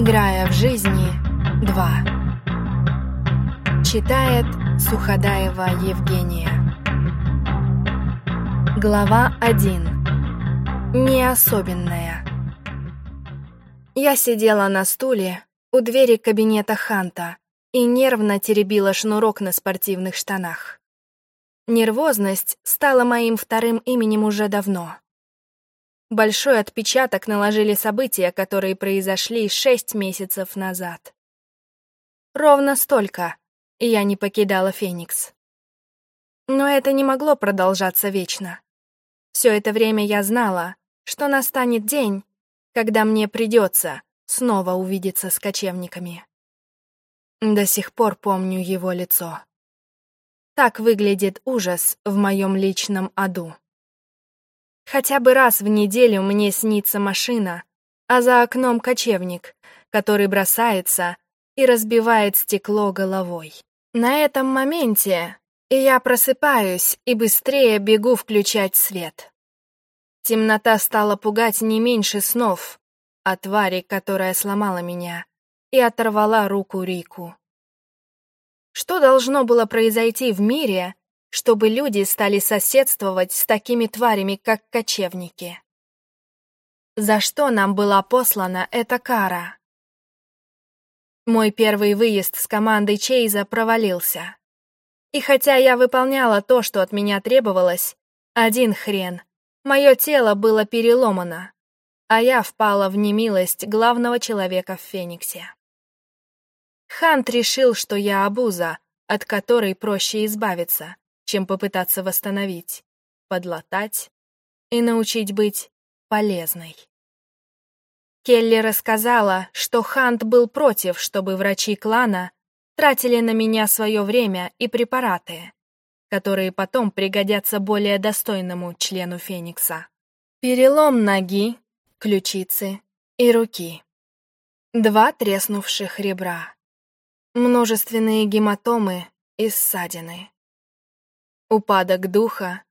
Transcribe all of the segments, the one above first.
Играя в жизни 2. Читает Суходаева Евгения. Глава 1. Неособенная. Я сидела на стуле у двери кабинета Ханта и нервно теребила шнурок на спортивных штанах. Нервозность стала моим вторым именем уже давно. Большой отпечаток наложили события, которые произошли шесть месяцев назад. Ровно столько я не покидала Феникс. Но это не могло продолжаться вечно. Все это время я знала, что настанет день, когда мне придется снова увидеться с кочевниками. До сих пор помню его лицо. Так выглядит ужас в моем личном аду. Хотя бы раз в неделю мне снится машина, а за окном кочевник, который бросается и разбивает стекло головой. На этом моменте я просыпаюсь и быстрее бегу включать свет. Темнота стала пугать не меньше снов о твари, которая сломала меня и оторвала руку Рику. Что должно было произойти в мире, чтобы люди стали соседствовать с такими тварями, как кочевники. За что нам была послана эта кара? Мой первый выезд с командой Чейза провалился. И хотя я выполняла то, что от меня требовалось, один хрен, мое тело было переломано, а я впала в немилость главного человека в Фениксе. Хант решил, что я обуза, от которой проще избавиться, чем попытаться восстановить, подлатать и научить быть полезной. Келли рассказала, что Хант был против, чтобы врачи клана тратили на меня свое время и препараты, которые потом пригодятся более достойному члену Феникса. Перелом ноги, ключицы и руки. Два треснувших ребра. Множественные гематомы и ссадины упадок духа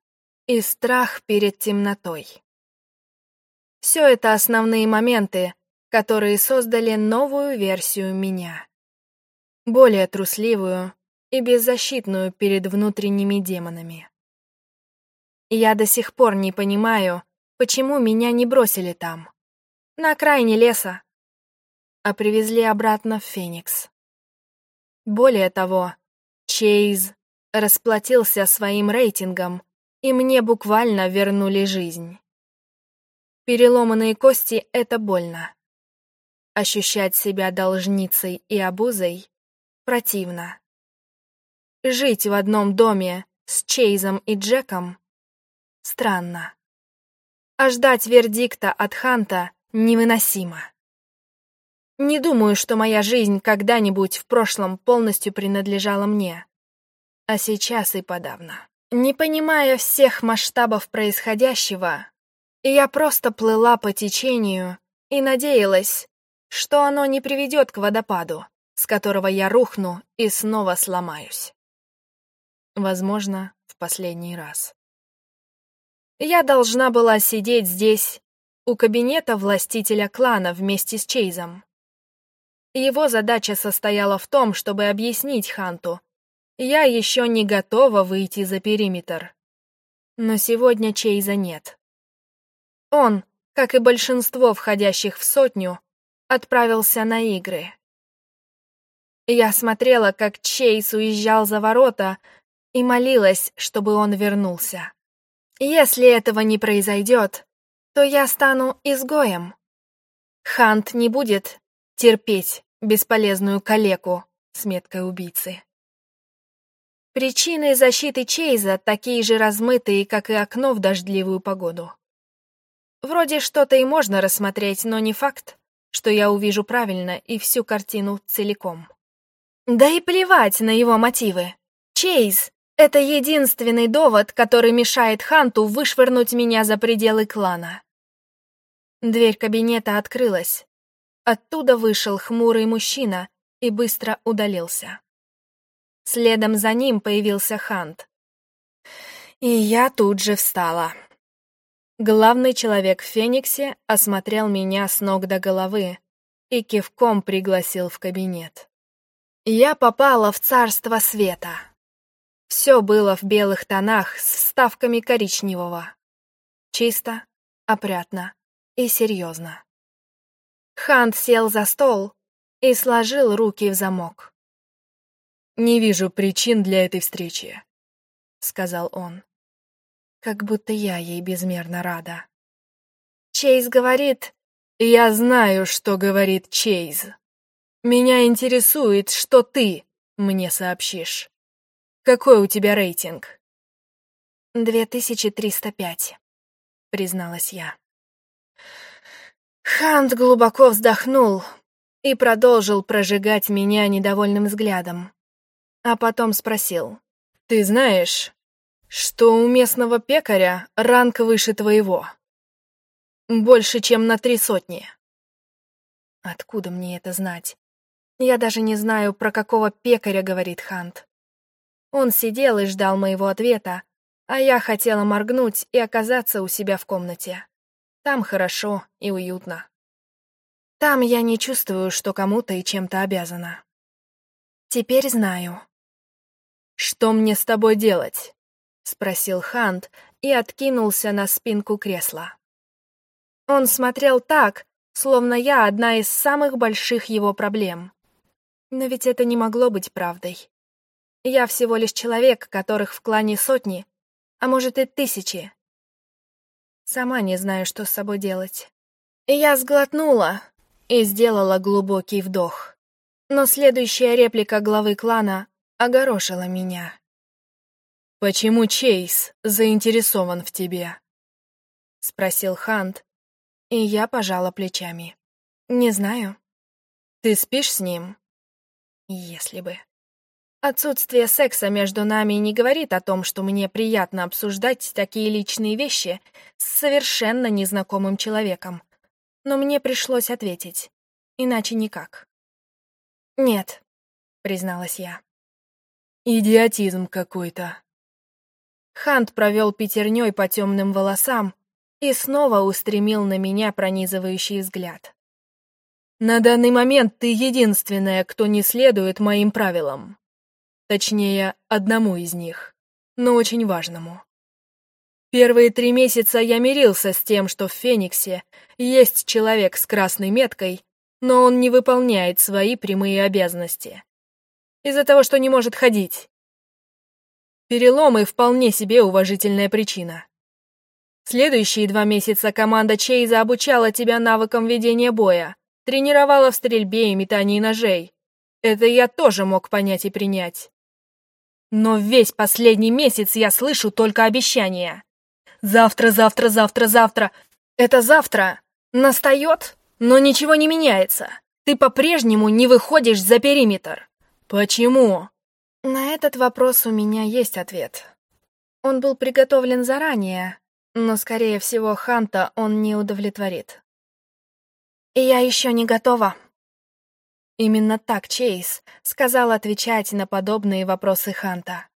и страх перед темнотой. Все это основные моменты, которые создали новую версию меня. Более трусливую и беззащитную перед внутренними демонами. Я до сих пор не понимаю, почему меня не бросили там, на окраине леса, а привезли обратно в Феникс. Более того, Чейз, расплатился своим рейтингом, и мне буквально вернули жизнь. Переломанные кости — это больно. Ощущать себя должницей и обузой противно. Жить в одном доме с Чейзом и Джеком странно. А ждать вердикта от Ханта невыносимо. Не думаю, что моя жизнь когда-нибудь в прошлом полностью принадлежала мне а сейчас и подавно. Не понимая всех масштабов происходящего, я просто плыла по течению и надеялась, что оно не приведет к водопаду, с которого я рухну и снова сломаюсь. Возможно, в последний раз. Я должна была сидеть здесь, у кабинета властителя клана вместе с Чейзом. Его задача состояла в том, чтобы объяснить Ханту, я еще не готова выйти за периметр. Но сегодня Чейза нет. Он, как и большинство входящих в сотню, отправился на игры. Я смотрела, как Чейз уезжал за ворота, и молилась, чтобы он вернулся. Если этого не произойдет, то я стану изгоем. Хант не будет терпеть бесполезную калеку с меткой убийцы. Причины защиты Чейза такие же размытые, как и окно в дождливую погоду. Вроде что-то и можно рассмотреть, но не факт, что я увижу правильно и всю картину целиком. Да и плевать на его мотивы. Чейз — это единственный довод, который мешает Ханту вышвырнуть меня за пределы клана. Дверь кабинета открылась. Оттуда вышел хмурый мужчина и быстро удалился. Следом за ним появился Хант. И я тут же встала. Главный человек в Фениксе осмотрел меня с ног до головы, и кивком пригласил в кабинет. Я попала в царство света. Все было в белых тонах с вставками коричневого. Чисто, опрятно и серьезно. Хант сел за стол и сложил руки в замок. «Не вижу причин для этой встречи», — сказал он. Как будто я ей безмерно рада. Чейз говорит... Я знаю, что говорит Чейз. Меня интересует, что ты мне сообщишь. Какой у тебя рейтинг? 2305, призналась я. Хант глубоко вздохнул и продолжил прожигать меня недовольным взглядом. А потом спросил. «Ты знаешь, что у местного пекаря ранг выше твоего?» Больше, чем на три сотни. Откуда мне это знать? Я даже не знаю, про какого пекаря говорит Хант. Он сидел и ждал моего ответа, а я хотела моргнуть и оказаться у себя в комнате. Там хорошо и уютно. Там я не чувствую, что кому-то и чем-то обязана. Теперь знаю. «Что мне с тобой делать?» — спросил Хант и откинулся на спинку кресла. Он смотрел так, словно я одна из самых больших его проблем. Но ведь это не могло быть правдой. Я всего лишь человек, которых в клане сотни, а может и тысячи. Сама не знаю, что с собой делать. И я сглотнула и сделала глубокий вдох. Но следующая реплика главы клана огорошила меня. «Почему Чейз заинтересован в тебе?» — спросил Хант, и я пожала плечами. Не знаю. Ты спишь с ним? Если бы. Отсутствие секса между нами не говорит о том, что мне приятно обсуждать такие личные вещи с совершенно незнакомым человеком. Но мне пришлось ответить. Иначе никак. «Нет», — призналась я. «Идиотизм какой-то». Хант провел пятерней по темным волосам, и снова устремил на меня пронизывающий взгляд. «На данный момент ты единственная, кто не следует моим правилам. Точнее, одному из них, но очень важному. Первые три месяца я мирился с тем, что в Фениксе есть человек с красной меткой, но он не выполняет свои прямые обязанности. Из-за того, что не может ходить. Переломы — вполне себе уважительная причина. Следующие два месяца команда Чейза обучала тебя навыкам ведения боя, тренировала в стрельбе и метании ножей. Это я тоже мог понять и принять. Но весь последний месяц я слышу только обещания. Завтра, завтра, завтра, завтра. Это завтра настает, но ничего не меняется. Ты по-прежнему не выходишь за периметр. Почему? На этот вопрос у меня есть ответ. Он был приготовлен заранее, но, скорее всего, Ханта он не удовлетворит. И я еще не готова. Именно так Чейз сказал отвечать на подобные вопросы Ханта.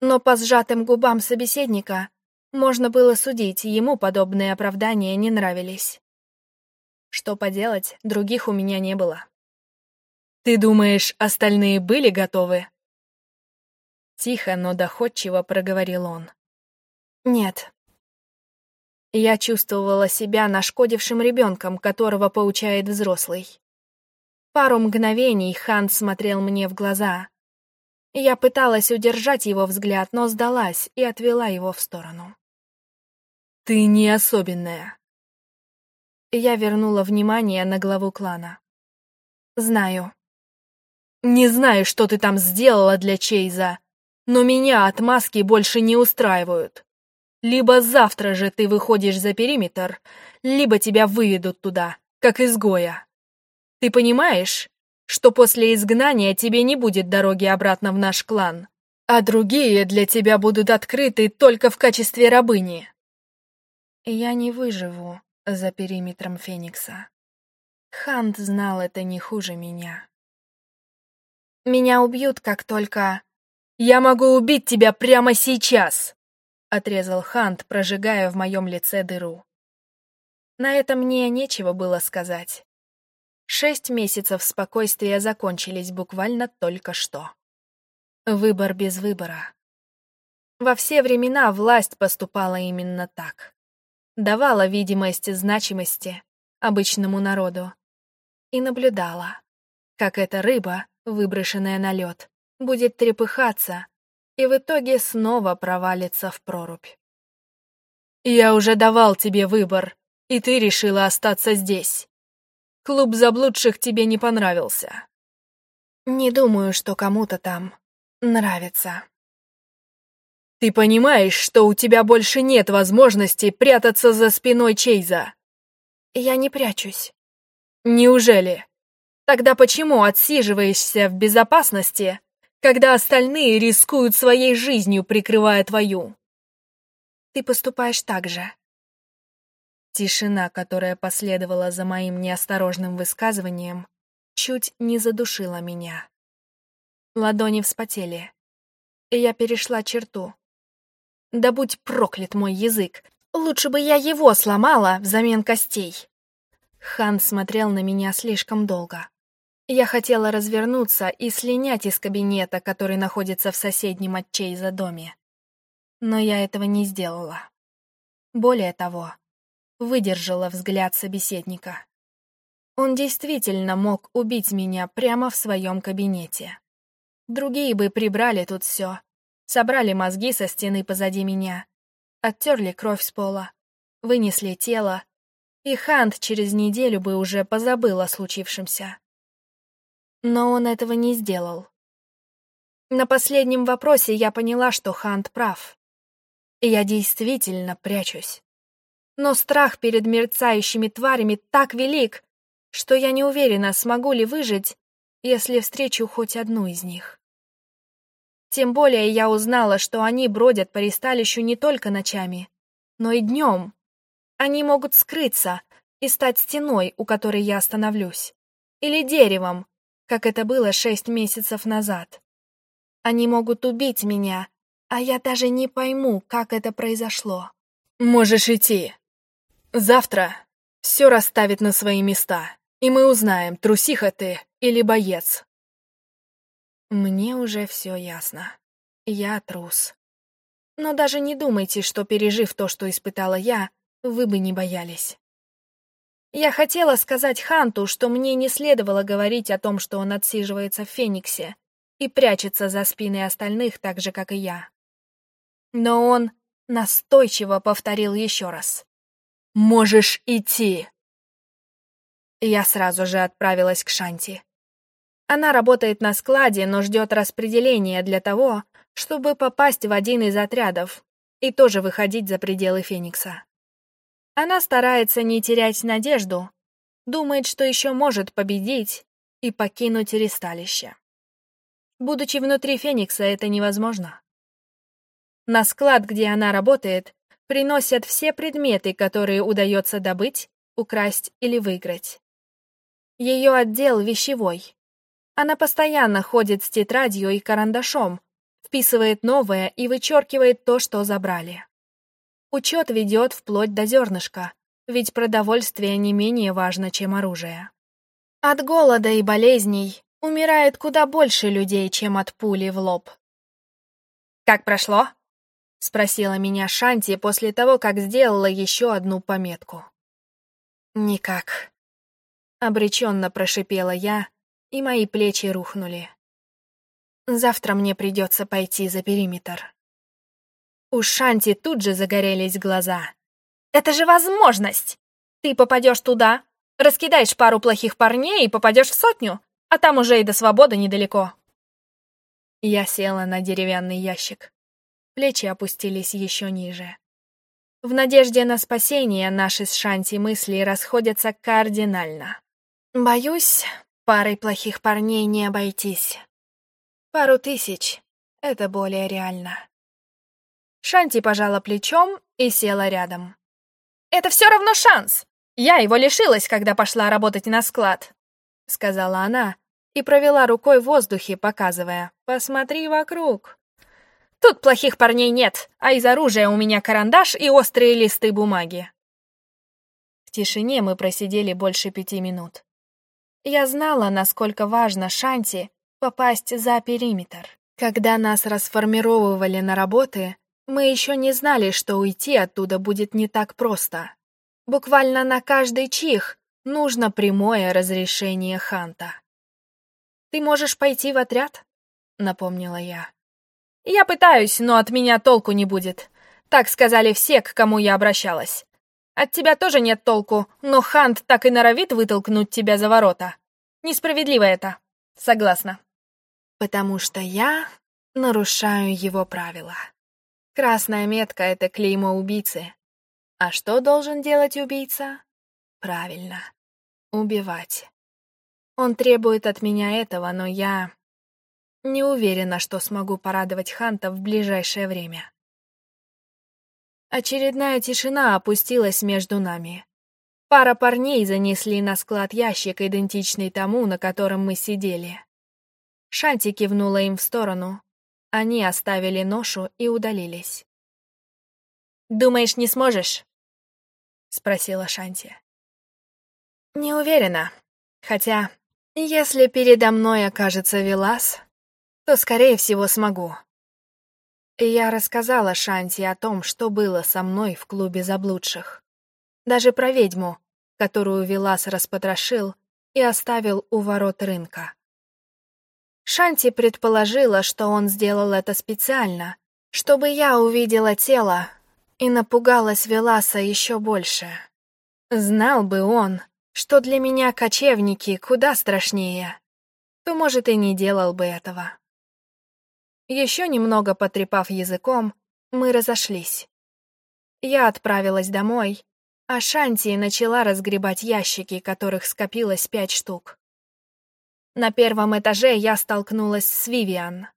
Но по сжатым губам собеседника можно было судить, ему подобные оправдания не нравились. Что поделать, других у меня не было. «Ты думаешь, остальные были готовы?» Тихо, но доходчиво проговорил он. «Нет, я чувствовала себя нашкодившим ребенком, которого поучает взрослый. Пару мгновений Хан смотрел мне в глаза. Я пыталась удержать его взгляд, но сдалась и отвела его в сторону. «Ты не особенная». Я вернула внимание на главу клана. «Знаю». «Не знаю, что ты там сделала для Чейза, но меня отмазки больше не устраивают. Либо завтра же ты выходишь за периметр, либо тебя выведут туда, как изгоя. Ты понимаешь, что после изгнания тебе не будет дороги обратно в наш клан, а другие для тебя будут открыты только в качестве рабыни? Я не выживу за периметром Феникса. Хант знал это не хуже меня. Меня убьют, как только... Я могу убить тебя прямо сейчас! — отрезал Хант, прожигая в моем лице дыру. На это мне нечего было сказать. Шесть месяцев спокойствия закончились буквально только что. Выбор без выбора. Во все времена власть поступала именно так. Давала видимость значимости обычному народу и наблюдала, как эта рыба, выброшенная на лед, будет трепыхаться и в итоге снова провалится в прорубь. «Я уже давал тебе выбор, и ты решила остаться здесь. Клуб заблудших тебе не понравился». «Не думаю, что кому-то там нравится». «Ты понимаешь, что у тебя больше нет возможности прятаться за спиной Чейза?» «Я не прячусь». «Неужели? Тогда почему отсиживаешься в безопасности, когда остальные рискуют своей жизнью, прикрывая твою?» «Ты поступаешь так же». Тишина, которая последовала за моим неосторожным высказыванием, чуть не задушила меня. Ладони вспотели, и я перешла черту. Да будь проклят мой язык, лучше бы я его сломала взамен костей. Хан смотрел на меня слишком долго. Я хотела развернуться и слинять из кабинета, который находится в соседнем от Чейза доме. Но я этого не сделала. Более того, выдержала взгляд собеседника. Он действительно мог убить меня прямо в своем кабинете. Другие бы прибрали тут все, собрали мозги со стены позади меня, оттерли кровь с пола, вынесли тело, и Хант через неделю бы уже позабыл о случившемся. Но он этого не сделал. На последнем вопросе я поняла, что Хант прав. И я действительно прячусь. Но страх перед мерцающими тварями так велик, что я не уверена, смогу ли выжить, если встречу хоть одну из них. Тем более я узнала, что они бродят по ристалищу не только ночами, но и днем. Они могут скрыться и стать стеной, у которой я остановлюсь. Или деревом, как это было шесть месяцев назад. Они могут убить меня, а я даже не пойму, как это произошло. «Можешь идти. Завтра все расставит на свои места, и мы узнаем, трусиха ты или боец». Мне уже все ясно. Я трус. Но даже не думайте, что, пережив то, что испытала я, вы бы не боялись. Я хотела сказать Ханту, что мне не следовало говорить о том, что он отсиживается в Фениксе и прячется за спиной остальных так же, как и я. Но он настойчиво повторил еще раз. «Можешь идти!» Я сразу же отправилась к Шанти. Она работает на складе, но ждет распределения для того, чтобы попасть в один из отрядов и тоже выходить за пределы Феникса. Она старается не терять надежду, думает, что еще может победить и покинуть ресталище. Будучи внутри Феникса, это невозможно. На склад, где она работает, приносят все предметы, которые удается добыть, украсть или выиграть. Ее отдел вещевой. Она постоянно ходит с тетрадью и карандашом, вписывает новое и вычеркивает то, что забрали. Учет ведет вплоть до зернышка, ведь продовольствие не менее важно, чем оружие. От голода и болезней умирает куда больше людей, чем от пули в лоб. «Как прошло?» — спросила меня Шанти после того, как сделала еще одну пометку. «Никак», — обреченно прошипела я, и мои плечи рухнули. «Завтра мне придется пойти за периметр». У Шанти тут же загорелись глаза. «Это же возможность! Ты попадешь туда, раскидаешь пару плохих парней и попадешь в сотню, а там уже и до свободы недалеко». Я села на деревянный ящик. Плечи опустились еще ниже. В надежде на спасение наши с Шанти мысли расходятся кардинально. Боюсь, парой плохих парней не обойтись. Пару тысяч — это более реально. Шанти пожала плечом и села рядом. «Это все равно шанс! Я его лишилась, когда пошла работать на склад», — сказала она и провела рукой в воздухе, показывая «Посмотри вокруг». «Тут плохих парней нет, а из оружия у меня карандаш и острые листы бумаги». В тишине мы просидели больше пяти минут. Я знала, насколько важно Шанти попасть за периметр. Когда нас расформировывали на работы, мы еще не знали, что уйти оттуда будет не так просто. Буквально на каждый чих нужно прямое разрешение Ханта. «Ты можешь пойти в отряд?» — напомнила я. «Я пытаюсь, но от меня толку не будет. Так сказали все, к кому я обращалась. От тебя тоже нет толку, но Хант так и норовит вытолкнуть тебя за ворота. Несправедливо это. Согласна». «Потому что я нарушаю его правила. Красная метка — это клеймо убийцы. А что должен делать убийца? Правильно, убивать. Он требует от меня этого, но я не уверена, что смогу порадовать Ханта в ближайшее время. Очередная тишина опустилась между нами. Пара парней занесли на склад ящик, идентичный тому, на котором мы сидели. Шанти кивнула им в сторону. Они оставили ношу и удалились. «Думаешь, не сможешь?» — спросила Шанти. «Не уверена. Хотя, если передо мной окажется Велас, то, скорее всего, смогу». я рассказала Шанти о том, что было со мной в клубе заблудших. Даже про ведьму, которую Велас распотрошил и оставил у ворот рынка. Шанти предположила, что он сделал это специально, чтобы я увидела тело и напугалась Веласа еще больше. Знал бы он, что для меня кочевники куда страшнее, то, может, и не делал бы этого. Еще немного потрепав языком, мы разошлись. Я отправилась домой, а Шанти начала разгребать ящики, которых скопилось пять штук. На первом этаже я столкнулась с Вивиан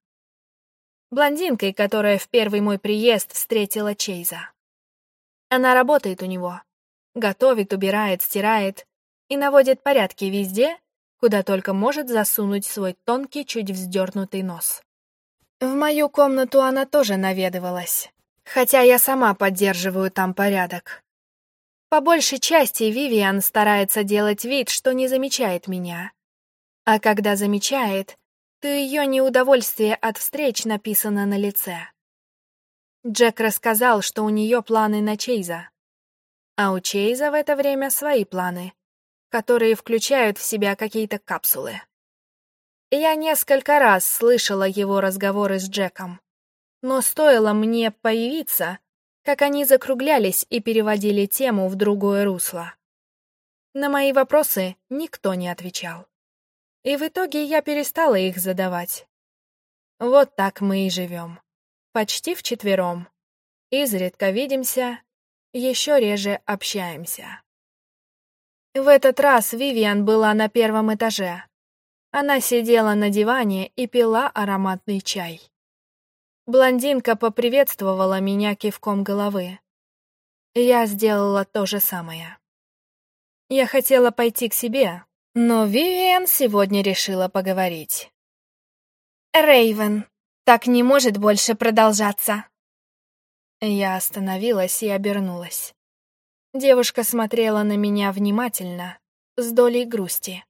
блондинкой, которая в первый мой приезд встретила Чейза. Она работает у него, готовит, убирает, стирает и наводит порядки везде, куда только может засунуть свой тонкий, чуть вздернутый нос. В мою комнату она тоже наведывалась, хотя я сама поддерживаю там порядок. По большей части Вивиан старается делать вид, что не замечает меня. А когда замечает, то ее неудовольствие от встреч написано на лице. Джек рассказал, что у нее планы на Чейза. А у Чейза в это время свои планы, которые включают в себя какие-то капсулы. Я несколько раз слышала его разговоры с Джеком, но стоило мне появиться, как они закруглялись и переводили тему в другое русло. На мои вопросы никто не отвечал. И в итоге я перестала их задавать. Вот так мы и живем. Почти вчетвером. Изредка видимся, еще реже общаемся. В этот раз Вивиан была на первом этаже. Она сидела на диване и пила ароматный чай. Блондинка поприветствовала меня кивком головы. Я сделала то же самое. Я хотела пойти к себе, но Вивиан сегодня решила поговорить. Рейвен, так не может больше продолжаться. Я остановилась и обернулась. Девушка смотрела на меня внимательно, с долей грусти.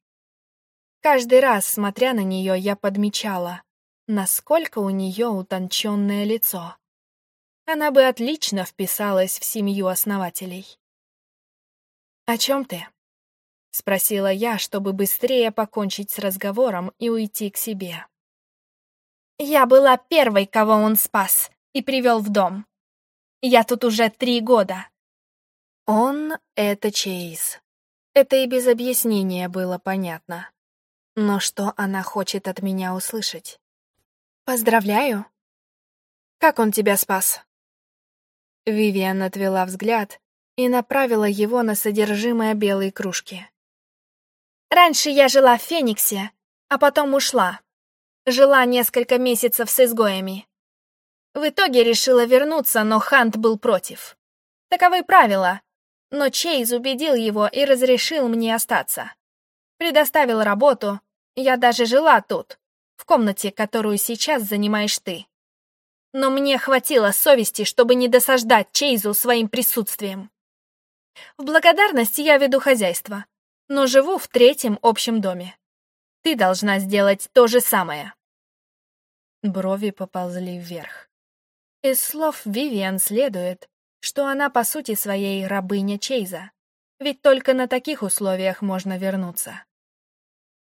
Каждый раз, смотря на нее, я подмечала, насколько у нее утонченное лицо. Она бы отлично вписалась в семью основателей. «О чем ты?» — спросила я, чтобы быстрее покончить с разговором и уйти к себе. «Я была первой, кого он спас и привел в дом. Я тут уже три года». «Он — это Чейз». Это и без объяснения было понятно. Но что она хочет от меня услышать? «Поздравляю». «Как он тебя спас?» Вивиан отвела взгляд и направила его на содержимое белой кружки. Раньше я жила в Фениксе, а потом ушла. Жила несколько месяцев с изгоями. В итоге решила вернуться, но Хант был против. Таковы правила. Но Чейз убедил его и разрешил мне остаться. Предоставил работу. Я даже жила тут, в комнате, которую сейчас занимаешь ты. Но мне хватило совести, чтобы не досаждать Чейзу своим присутствием. В благодарность я веду хозяйство. Но живу в третьем общем доме. Ты должна сделать то же самое. Брови поползли вверх. Из слов Вивиан следует, что она по сути своей рабыня Чейза, ведь только на таких условиях можно вернуться.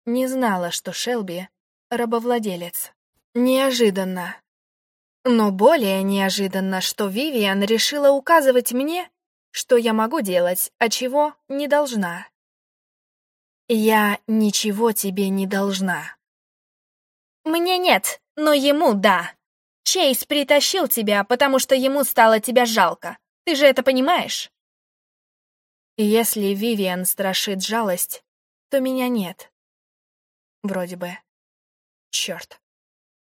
Не знала, что Шелби — рабовладелец. Неожиданно. Но более неожиданно, что Вивиан решила указывать мне, что я могу делать, а чего не должна. Я ничего тебе не должна. Мне нет, но ему да. Чейз притащил тебя, потому что ему стало тебя жалко. Ты же это понимаешь? Если Вивиан страшит жалость, то меня нет. Вроде бы. Черт.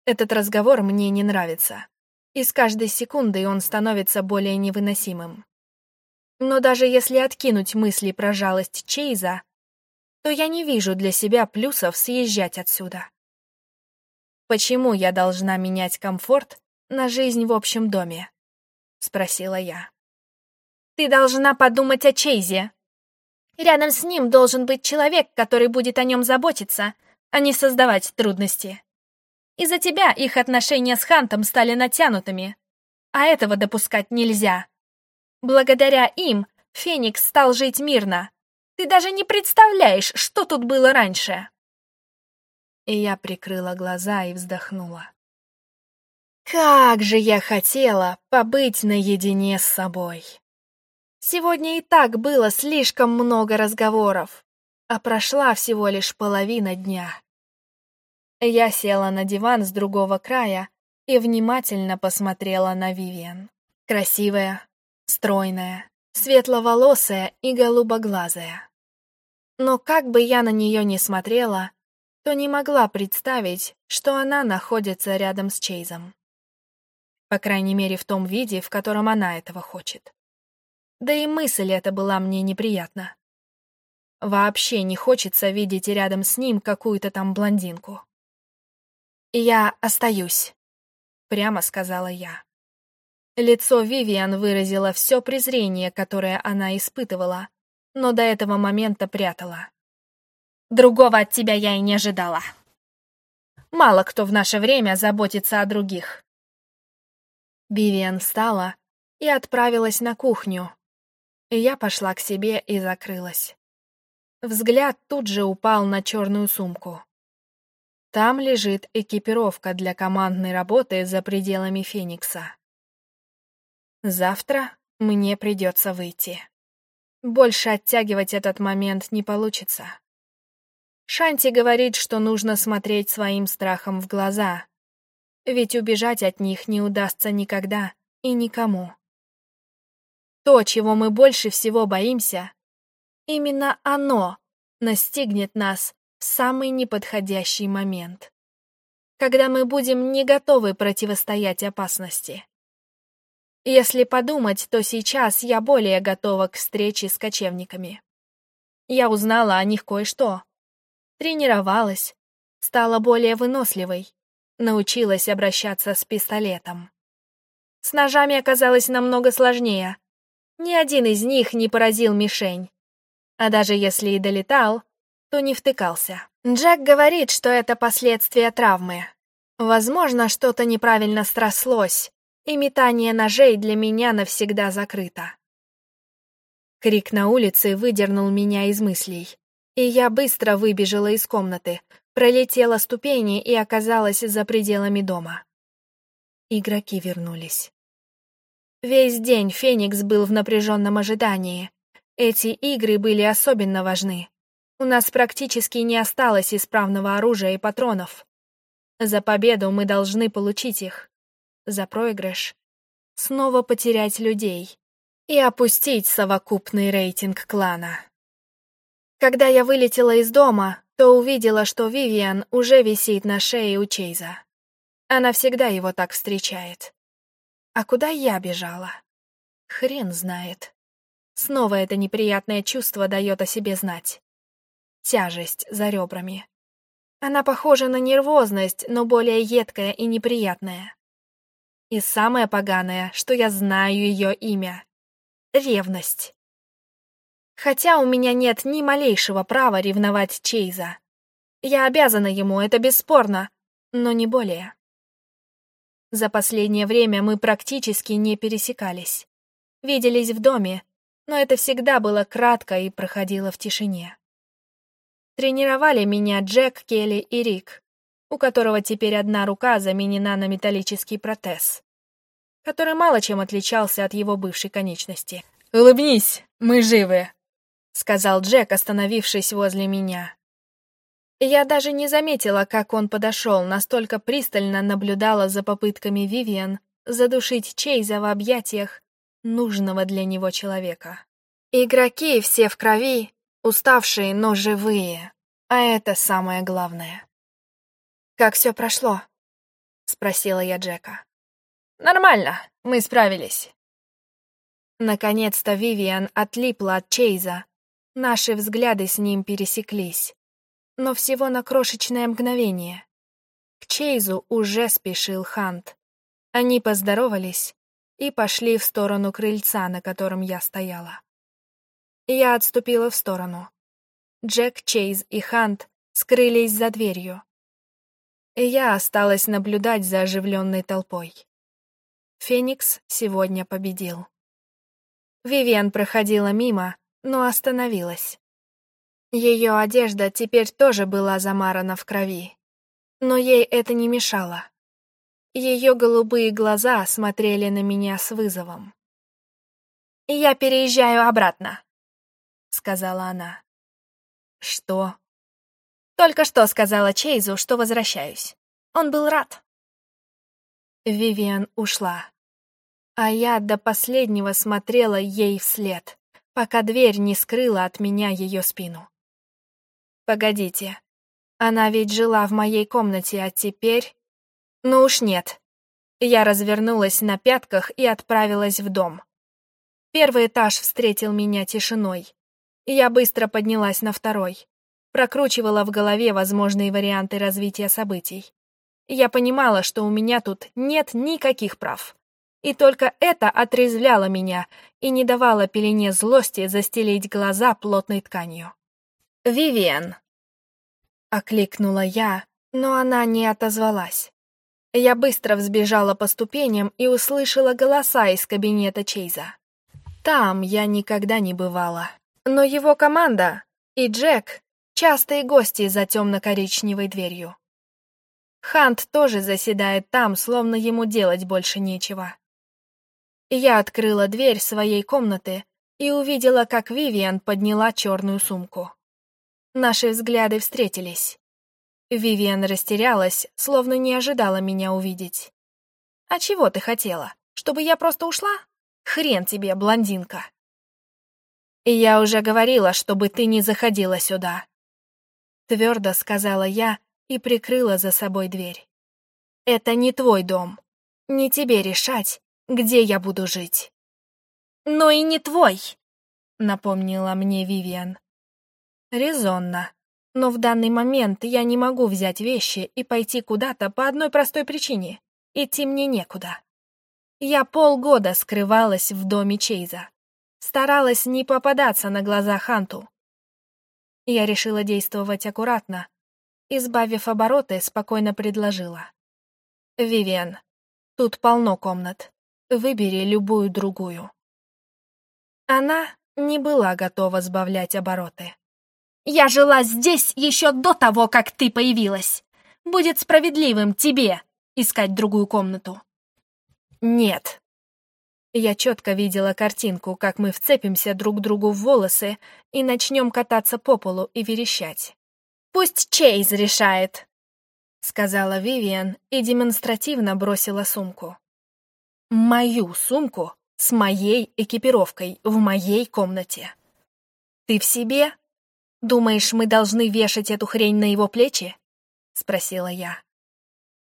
Этот разговор мне не нравится. И с каждой секундой он становится более невыносимым. Но даже если откинуть мысли про жалость Чейза, то я не вижу для себя плюсов съезжать отсюда. Почему я должна менять комфорт на жизнь в общем доме? Спросила я. Ты должна подумать о Чейзе. Рядом с ним должен быть человек, который будет о нем заботиться, а не создавать трудности. Из-за тебя их отношения с Хантом стали натянутыми, а этого допускать нельзя. Благодаря им Феникс стал жить мирно. Ты даже не представляешь, что тут было раньше. И я прикрыла глаза и вздохнула. Как же я хотела побыть наедине с собой. Сегодня и так было слишком много разговоров, а прошла всего лишь половина дня. Я села на диван с другого края и внимательно посмотрела на Вивиан. Красивая, стройная, светловолосая и голубоглазая. Но как бы я на нее ни смотрела, то не могла представить, что она находится рядом с Чейзом. По крайней мере, в том виде, в котором она этого хочет. Да и мысль эта была мне неприятна. Вообще не хочется видеть рядом с ним какую-то там блондинку. «Я остаюсь», — прямо сказала я. Лицо Вивиан выразило все презрение, которое она испытывала, но до этого момента прятала. «Другого от тебя я и не ожидала. Мало кто в наше время заботится о других». Вивиан встала и отправилась на кухню. Я пошла к себе и закрылась. Взгляд тут же упал на черную сумку. Там лежит экипировка для командной работы за пределами Феникса. Завтра мне придется выйти. Больше оттягивать этот момент не получится. Шанти говорит, что нужно смотреть своим страхом в глаза, ведь убежать от них не удастся никогда и никому. То, чего мы больше всего боимся, именно оно настигнет нас в самый неподходящий момент, когда мы будем не готовы противостоять опасности. Если подумать, то сейчас я более готова к встрече с кочевниками. Я узнала о них кое-что. Тренировалась, стала более выносливой, научилась обращаться с пистолетом. С ножами оказалось намного сложнее. Ни один из них не поразил мишень. А даже если и долетал, то не втыкался. Джек говорит, что это последствия травмы. Возможно, что-то неправильно срослось, и метание ножей для меня навсегда закрыто. Крик на улице выдернул меня из мыслей, и я быстро выбежала из комнаты, пролетела ступени и оказалась за пределами дома. Игроки вернулись. Весь день Феникс был в напряженном ожидании. Эти игры были особенно важны. У нас практически не осталось исправного оружия и патронов. За победу мы должны получить их за проигрыш, снова потерять людей и опустить совокупный рейтинг клана. Когда я вылетела из дома, то увидела, что Вивиан уже висит на шее у Чейза. Она всегда его так встречает. А куда я бежала? Хрен знает. Снова это неприятное чувство дает о себе знать. Тяжесть за ребрами. Она похожа на нервозность, но более едкая и неприятная. И самое поганое, что я знаю ее имя. Ревность. Хотя у меня нет ни малейшего права ревновать Чейза. Я обязана ему, это бесспорно, но не более. За последнее время мы практически не пересекались. Виделись в доме, но это всегда было кратко и проходило в тишине. Тренировали меня Джек, Келли и Рик, у которого теперь одна рука заменена на металлический протез, который мало чем отличался от его бывшей конечности. «Улыбнись, мы живы», — сказал Джек, остановившись возле меня. Я даже не заметила, как он подошел, настолько пристально наблюдала за попытками Вивиан задушить Чейза в объятиях нужного для него человека. Игроки все в крови, уставшие, но живые, а это самое главное. «Как все прошло?» — спросила я Джека. «Нормально, мы справились». Наконец-то Вивиан отлипла от Чейза. Наши взгляды с ним пересеклись но всего на крошечное мгновение. К Чейзу уже спешил Хант. Они поздоровались и пошли в сторону крыльца, на котором я стояла. Я отступила в сторону. Джек, Чейз и Хант скрылись за дверью. И я осталась наблюдать за оживленной толпой. Феникс сегодня победил. Вивиан проходила мимо, но остановилась. Ее одежда теперь тоже была замарана в крови. Но ей это не мешало. Ее голубые глаза смотрели на меня с вызовом. «Я переезжаю обратно», — сказала она. «Что?» «Только что сказала Чейзу, что возвращаюсь. Он был рад». Вивиан ушла, а я до последнего смотрела ей вслед, пока дверь не скрыла от меня ее спину. Погодите. Она ведь жила в моей комнате, а теперь... Ну уж нет. Я развернулась на пятках и отправилась в дом. Первый этаж встретил меня тишиной. Я быстро поднялась на второй. Прокручивала в голове возможные варианты развития событий. Я понимала, что у меня тут нет никаких прав. И только это отрезвляло меня и не давало пелене злости застелить глаза плотной тканью. «Вивиан!» — окликнула я, но она не отозвалась. Я быстро взбежала по ступеням и услышала голоса из кабинета Чейза. Там я никогда не бывала. Но его команда и Джек — частые гости за темно-коричневой дверью. Хант тоже заседает там, словно ему делать больше нечего. Я открыла дверь своей комнаты и увидела, как Вивиан подняла черную сумку. Наши взгляды встретились. Вивиан растерялась, словно не ожидала меня увидеть. «А чего ты хотела? Чтобы я просто ушла? Хрен тебе, блондинка!» «И я уже говорила, чтобы ты не заходила сюда», — твердо сказала я и прикрыла за собой дверь. «Это не твой дом. Не тебе решать, где я буду жить». «Но и не твой», — напомнила мне Вивиан. Резонно. Но в данный момент я не могу взять вещи и пойти куда-то по одной простой причине. Идти мне некуда. Я полгода скрывалась в доме Чейза. Старалась не попадаться на глаза Ханту. Я решила действовать аккуратно. Избавив обороты, спокойно предложила. «Вивиан, тут полно комнат. Выбери любую другую». Она не была готова сбавлять обороты. Я жила здесь еще до того, как ты появилась. Будет справедливым тебе искать другую комнату. Нет. Я четко видела картинку, как мы вцепимся друг другу в волосы и начнем кататься по полу и верещать. «Пусть Чейз решает», — сказала Вивиан и демонстративно бросила сумку. «Мою сумку с моей экипировкой в моей комнате. Ты в себе «Думаешь, мы должны вешать эту хрень на его плечи?» — спросила я.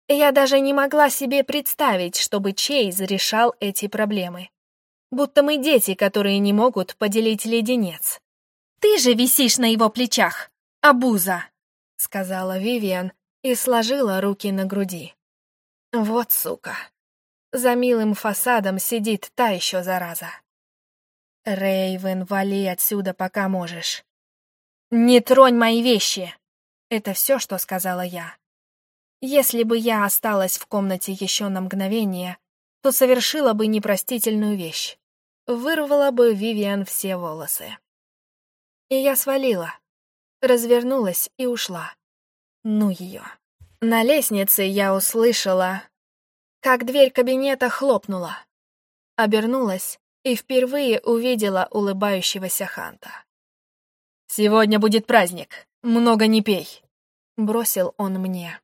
Я даже не могла себе представить, чтобы Чейз решал эти проблемы. Будто мы дети, которые не могут поделить леденец. «Ты же висишь на его плечах, абуза!» — сказала Вивиан и сложила руки на груди. «Вот сука!» За милым фасадом сидит та еще зараза. Рейвен, вали отсюда, пока можешь. Не тронь мои вещи! Это все, что сказала я. Если бы я осталась в комнате еще на мгновение, то совершила бы непростительную вещь. Вырвала бы Вивиан все волосы. И я свалила, развернулась и ушла. Ну ее. На лестнице я услышала, как дверь кабинета хлопнула. Обернулась и впервые увидела улыбающегося Ханта. «Сегодня будет праздник, много не пей», — бросил он мне.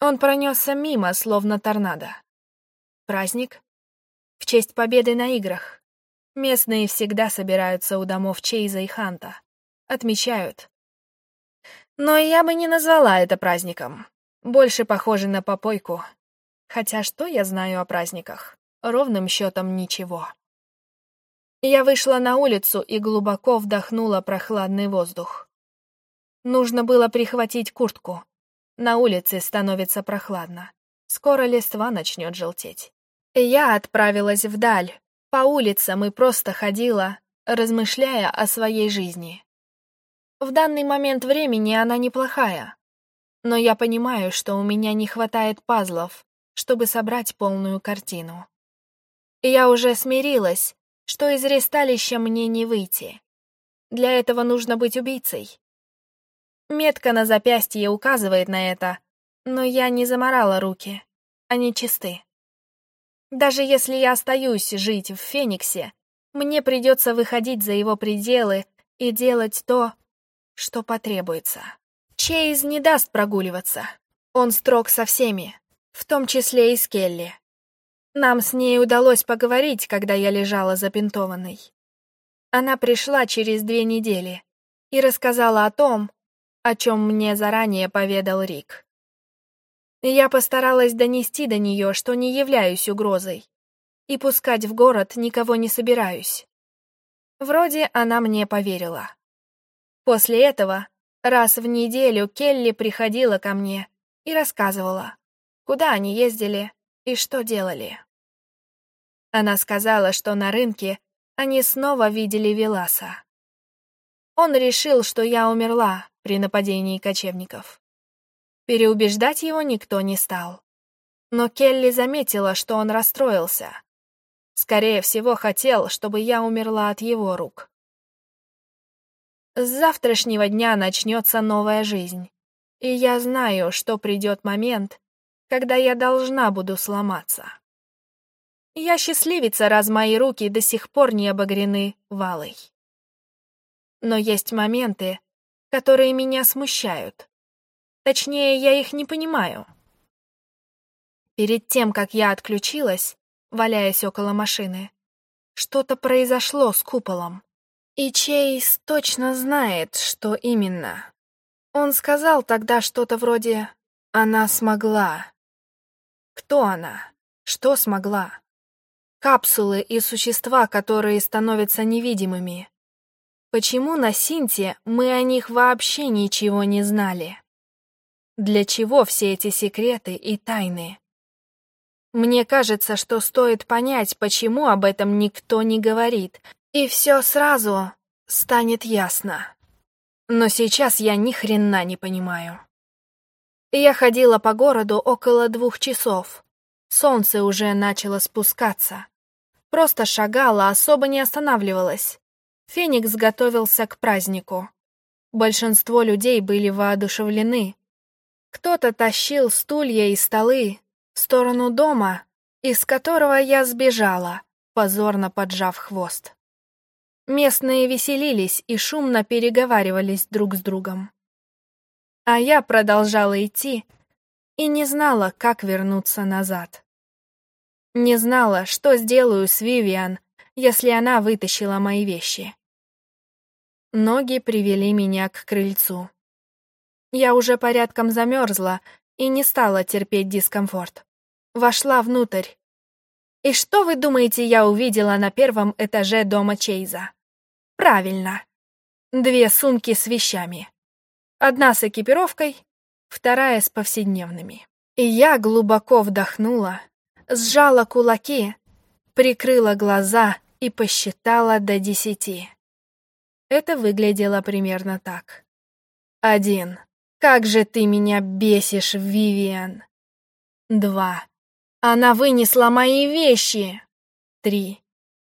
Он пронесся мимо, словно торнадо. Праздник? В честь победы на играх. Местные всегда собираются у домов Чейза и Ханта. Отмечают. Но я бы не назвала это праздником. Больше похоже на попойку. Хотя что я знаю о праздниках? Ровным счетом ничего. Я вышла на улицу и глубоко вдохнула прохладный воздух. Нужно было прихватить куртку. На улице становится прохладно. Скоро листва начнет желтеть. Я отправилась вдаль. По улицам и просто ходила, размышляя о своей жизни. В данный момент времени она неплохая. Но я понимаю, что у меня не хватает пазлов, чтобы собрать полную картину. Я уже смирилась, что из ресталища мне не выйти. Для этого нужно быть убийцей. Метка на запястье указывает на это, но я не заморала руки. Они чисты. Даже если я остаюсь жить в Фениксе, мне придется выходить за его пределы и делать то, что потребуется. Чейз не даст прогуливаться. Он строг со всеми, в том числе и с Келли. Нам с ней удалось поговорить, когда я лежала запинтованной. Она пришла через две недели и рассказала о том, о чем мне заранее поведал Рик. Я постаралась донести до нее, что не являюсь угрозой, и пускать в город никого не собираюсь. Вроде она мне поверила. После этого раз в неделю Келли приходила ко мне и рассказывала, куда они ездили и что делали. Она сказала, что на рынке они снова видели Веласа. Он решил, что я умерла, при нападении кочевников. Переубеждать его никто не стал. Но Келли заметила, что он расстроился. Скорее всего, хотел, чтобы я умерла от его рук. С завтрашнего дня начнется новая жизнь, и я знаю, что придет момент, когда я должна буду сломаться. Я счастливица, раз мои руки до сих пор не обогрены валой. Но есть моменты, которые меня смущают. Точнее, я их не понимаю. Перед тем, как я отключилась, валяясь около машины, что-то произошло с куполом. И Чейз точно знает, что именно. Он сказал тогда что-то вроде «Она смогла». Кто она? Что смогла? Капсулы и существа, которые становятся невидимыми. Почему на Синте мы о них вообще ничего не знали? Для чего все эти секреты и тайны? Мне кажется, что стоит понять, почему об этом никто не говорит, и все сразу станет ясно. Но сейчас я ни хрена не понимаю. Я ходила по городу около двух часов. Солнце уже начало спускаться. Просто шагала, особо не останавливалась. Феникс готовился к празднику. Большинство людей были воодушевлены. Кто-то тащил стулья и столы в сторону дома, из которого я сбежала, позорно поджав хвост. Местные веселились и шумно переговаривались друг с другом. А я продолжала идти и не знала, как вернуться назад. Не знала, что сделаю с Вивиан, если она вытащила мои вещи. Ноги привели меня к крыльцу. Я уже порядком замерзла и не стала терпеть дискомфорт. Вошла внутрь. И что вы думаете, я увидела на первом этаже дома Чейза? Правильно. Две сумки с вещами. Одна с экипировкой, вторая с повседневными. И я глубоко вдохнула, сжала кулаки, прикрыла глаза и посчитала до десяти. Это выглядело примерно так. Один. Как же ты меня бесишь, Вивиан. Два. Она вынесла мои вещи. Три.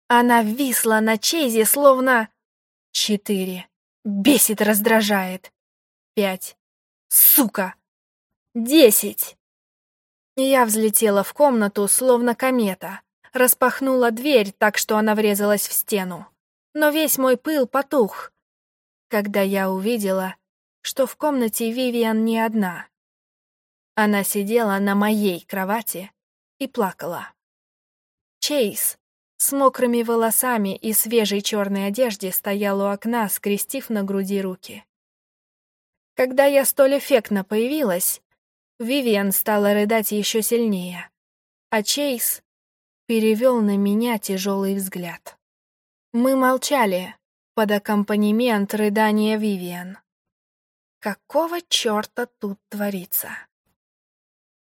Она висла на Чейзе, словно... Четыре. Бесит, раздражает. Пять. Сука. Десять. Я взлетела в комнату, словно комета. Распахнула дверь так, что она врезалась в стену. Но весь мой пыл потух, когда я увидела, что в комнате Вивиан не одна. Она сидела на моей кровати и плакала. Чейз с мокрыми волосами и свежей черной одежде стоял у окна, скрестив на груди руки. Когда я столь эффектно появилась, Вивиан стала рыдать еще сильнее, а Чейз перевел на меня тяжелый взгляд. Мы молчали под аккомпанемент рыдания Вивиан. Какого черта тут творится?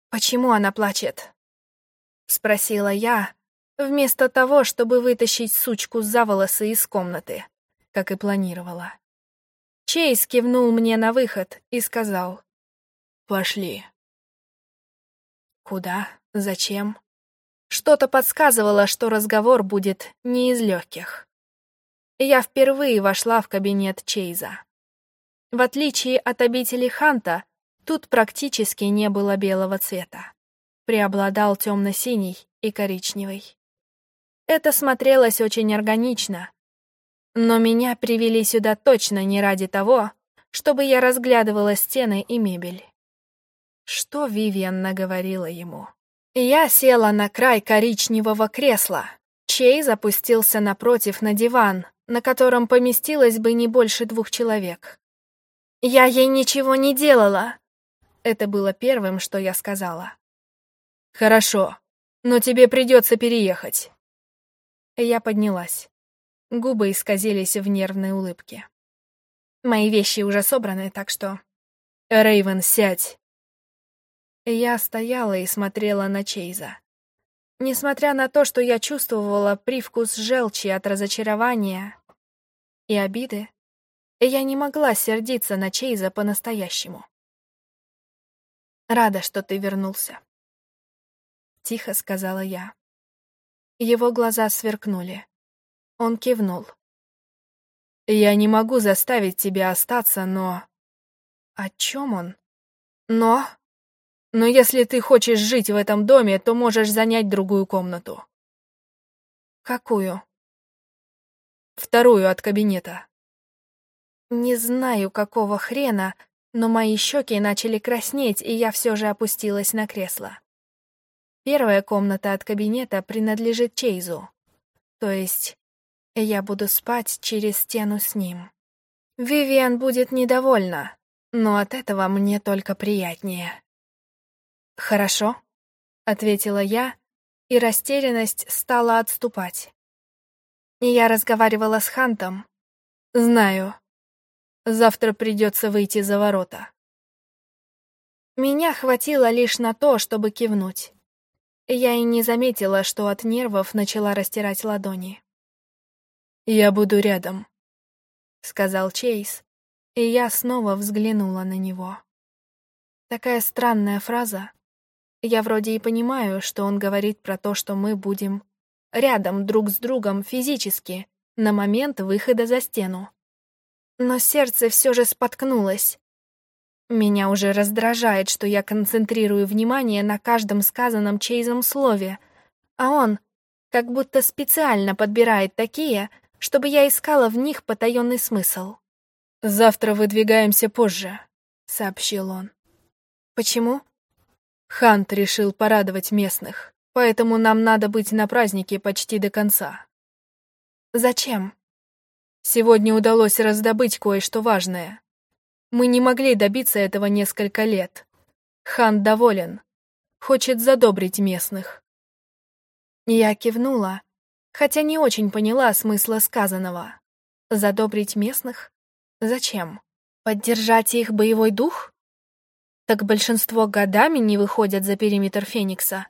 Почему она плачет? Спросила я, вместо того, чтобы вытащить сучку за волосы из комнаты, как и планировала. Чейз кивнул мне на выход и сказал «Пошли». Куда? Зачем? Что-то подсказывало, что разговор будет не из легких. Я впервые вошла в кабинет Чейза. В отличие от обители Ханта, тут практически не было белого цвета. Преобладал темно-синий и коричневый. Это смотрелось очень органично. Но меня привели сюда точно не ради того, чтобы я разглядывала стены и мебель. Что Вивиан наговорила ему? Я села на край коричневого кресла. Чей запустился напротив на диван, на котором поместилось бы не больше двух человек. «Я ей ничего не делала!» Это было первым, что я сказала. «Хорошо, но тебе придется переехать». Я поднялась. Губы исказились в нервной улыбке. Мои вещи уже собраны, так что... Рейвен, сядь. Я стояла и смотрела на Чейза. Несмотря на то, что я чувствовала привкус желчи от разочарования и обиды, я не могла сердиться на Чейза по-настоящему. «Рада, что ты вернулся», — тихо сказала я. Его глаза сверкнули. Он кивнул. «Я не могу заставить тебя остаться, но...» «О чем он?» «Но...» «Но если ты хочешь жить в этом доме, то можешь занять другую комнату». «Какую?» «Вторую от кабинета». Не знаю, какого хрена, но мои щеки начали краснеть, и я все же опустилась на кресло. Первая комната от кабинета принадлежит Чейзу. То есть я буду спать через стену с ним. Вивиан будет недовольна, но от этого мне только приятнее. «Хорошо», — ответила я, и растерянность стала отступать. Я разговаривала с Хантом. «Знаю. Завтра придется выйти за ворота». Меня хватило лишь на то, чтобы кивнуть. Я и не заметила, что от нервов начала растирать ладони. «Я буду рядом», — сказал Чейз, и я снова взглянула на него. Такая странная фраза. Я вроде и понимаю, что он говорит про то, что мы будем рядом друг с другом физически на момент выхода за стену. Но сердце все же споткнулось, меня уже раздражает, что я концентрирую внимание на каждом сказанном Чейзом слове, а он как будто специально подбирает такие, чтобы я искала в них потаенный смысл. «Завтра выдвигаемся позже», — сообщил он. «Почему?» Хант решил порадовать местных, поэтому нам надо быть на празднике почти до конца. «Зачем?» Сегодня удалось раздобыть кое-что важное. Мы не могли добиться этого несколько лет. Хан доволен. Хочет задобрить местных. Я кивнула, хотя не очень поняла смысла сказанного. Задобрить местных? Зачем? Поддержать их боевой дух? Так большинство годами не выходят за периметр Феникса.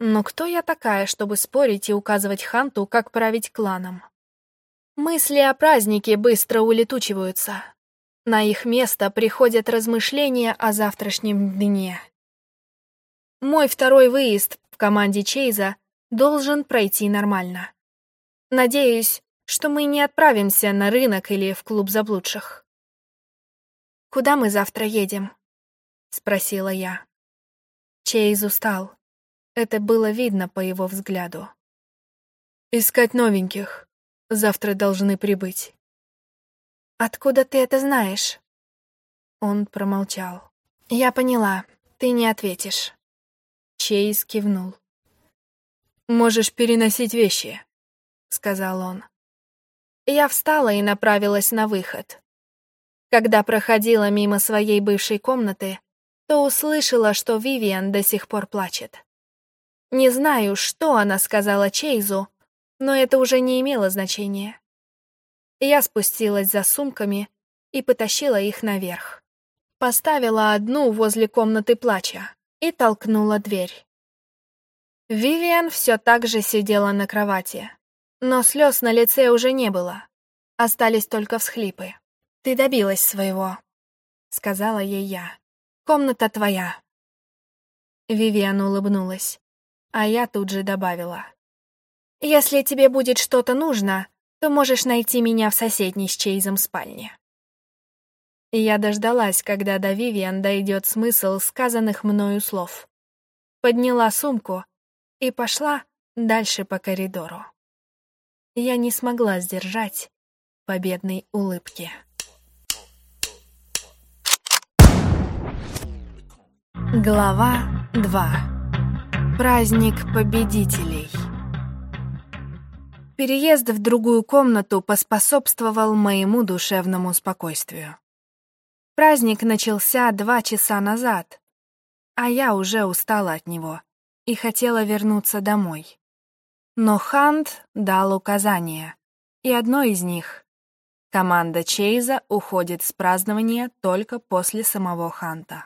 Но кто я такая, чтобы спорить и указывать Ханту, как править кланом? Мысли о празднике быстро улетучиваются. На их место приходят размышления о завтрашнем дне. Мой второй выезд в команде Чейза должен пройти нормально. Надеюсь, что мы не отправимся на рынок или в клуб заблудших. «Куда мы завтра едем?» — спросила я. Чейз устал. Это было видно по его взгляду. «Искать новеньких. Завтра должны прибыть». «Откуда ты это знаешь?» Он промолчал. «Я поняла, ты не ответишь». Чейз кивнул. «Можешь переносить вещи», — сказал он. Я встала и направилась на выход. Когда проходила мимо своей бывшей комнаты, то услышала, что Вивиан до сих пор плачет. Не знаю, что она сказала Чейзу, но это уже не имело значения. Я спустилась за сумками и потащила их наверх. Поставила одну возле комнаты плача и толкнула дверь. Вивиан все так же сидела на кровати, но слез на лице уже не было. Остались только всхлипы. «Ты добилась своего», — сказала ей я. «Комната твоя». Вивиан улыбнулась, а я тут же добавила. «Если тебе будет что-то нужно, то можешь найти меня в соседней с Чейзом спальне». Я дождалась, когда до Вивиан дойдет смысл сказанных мною слов. Подняла сумку и пошла дальше по коридору. Я не смогла сдержать победной улыбки. Глава 2. Праздник победителей. Переезд в другую комнату поспособствовал моему душевному спокойствию. Праздник начался два часа назад, а я уже устала от него и хотела вернуться домой. Но Хант дал указания, и одно из них — команда Чейза уходит с празднования только после самого Ханта.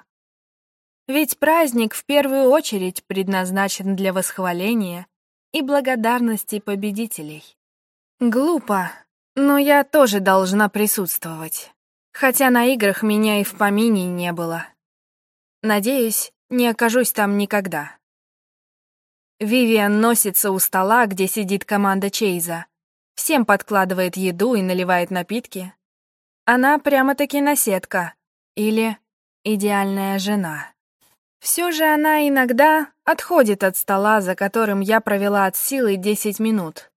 Ведь праздник в первую очередь предназначен для восхваления и благодарности победителей. Глупо, но я тоже должна присутствовать, хотя на играх меня и в помине не было. Надеюсь, не окажусь там никогда. Вивиан носится у стола, где сидит команда Чейза. Всем подкладывает еду и наливает напитки. Она прямо-таки наседка. Или идеальная жена. Все же она иногда отходит от стола, за которым я провела от силы 10 минут.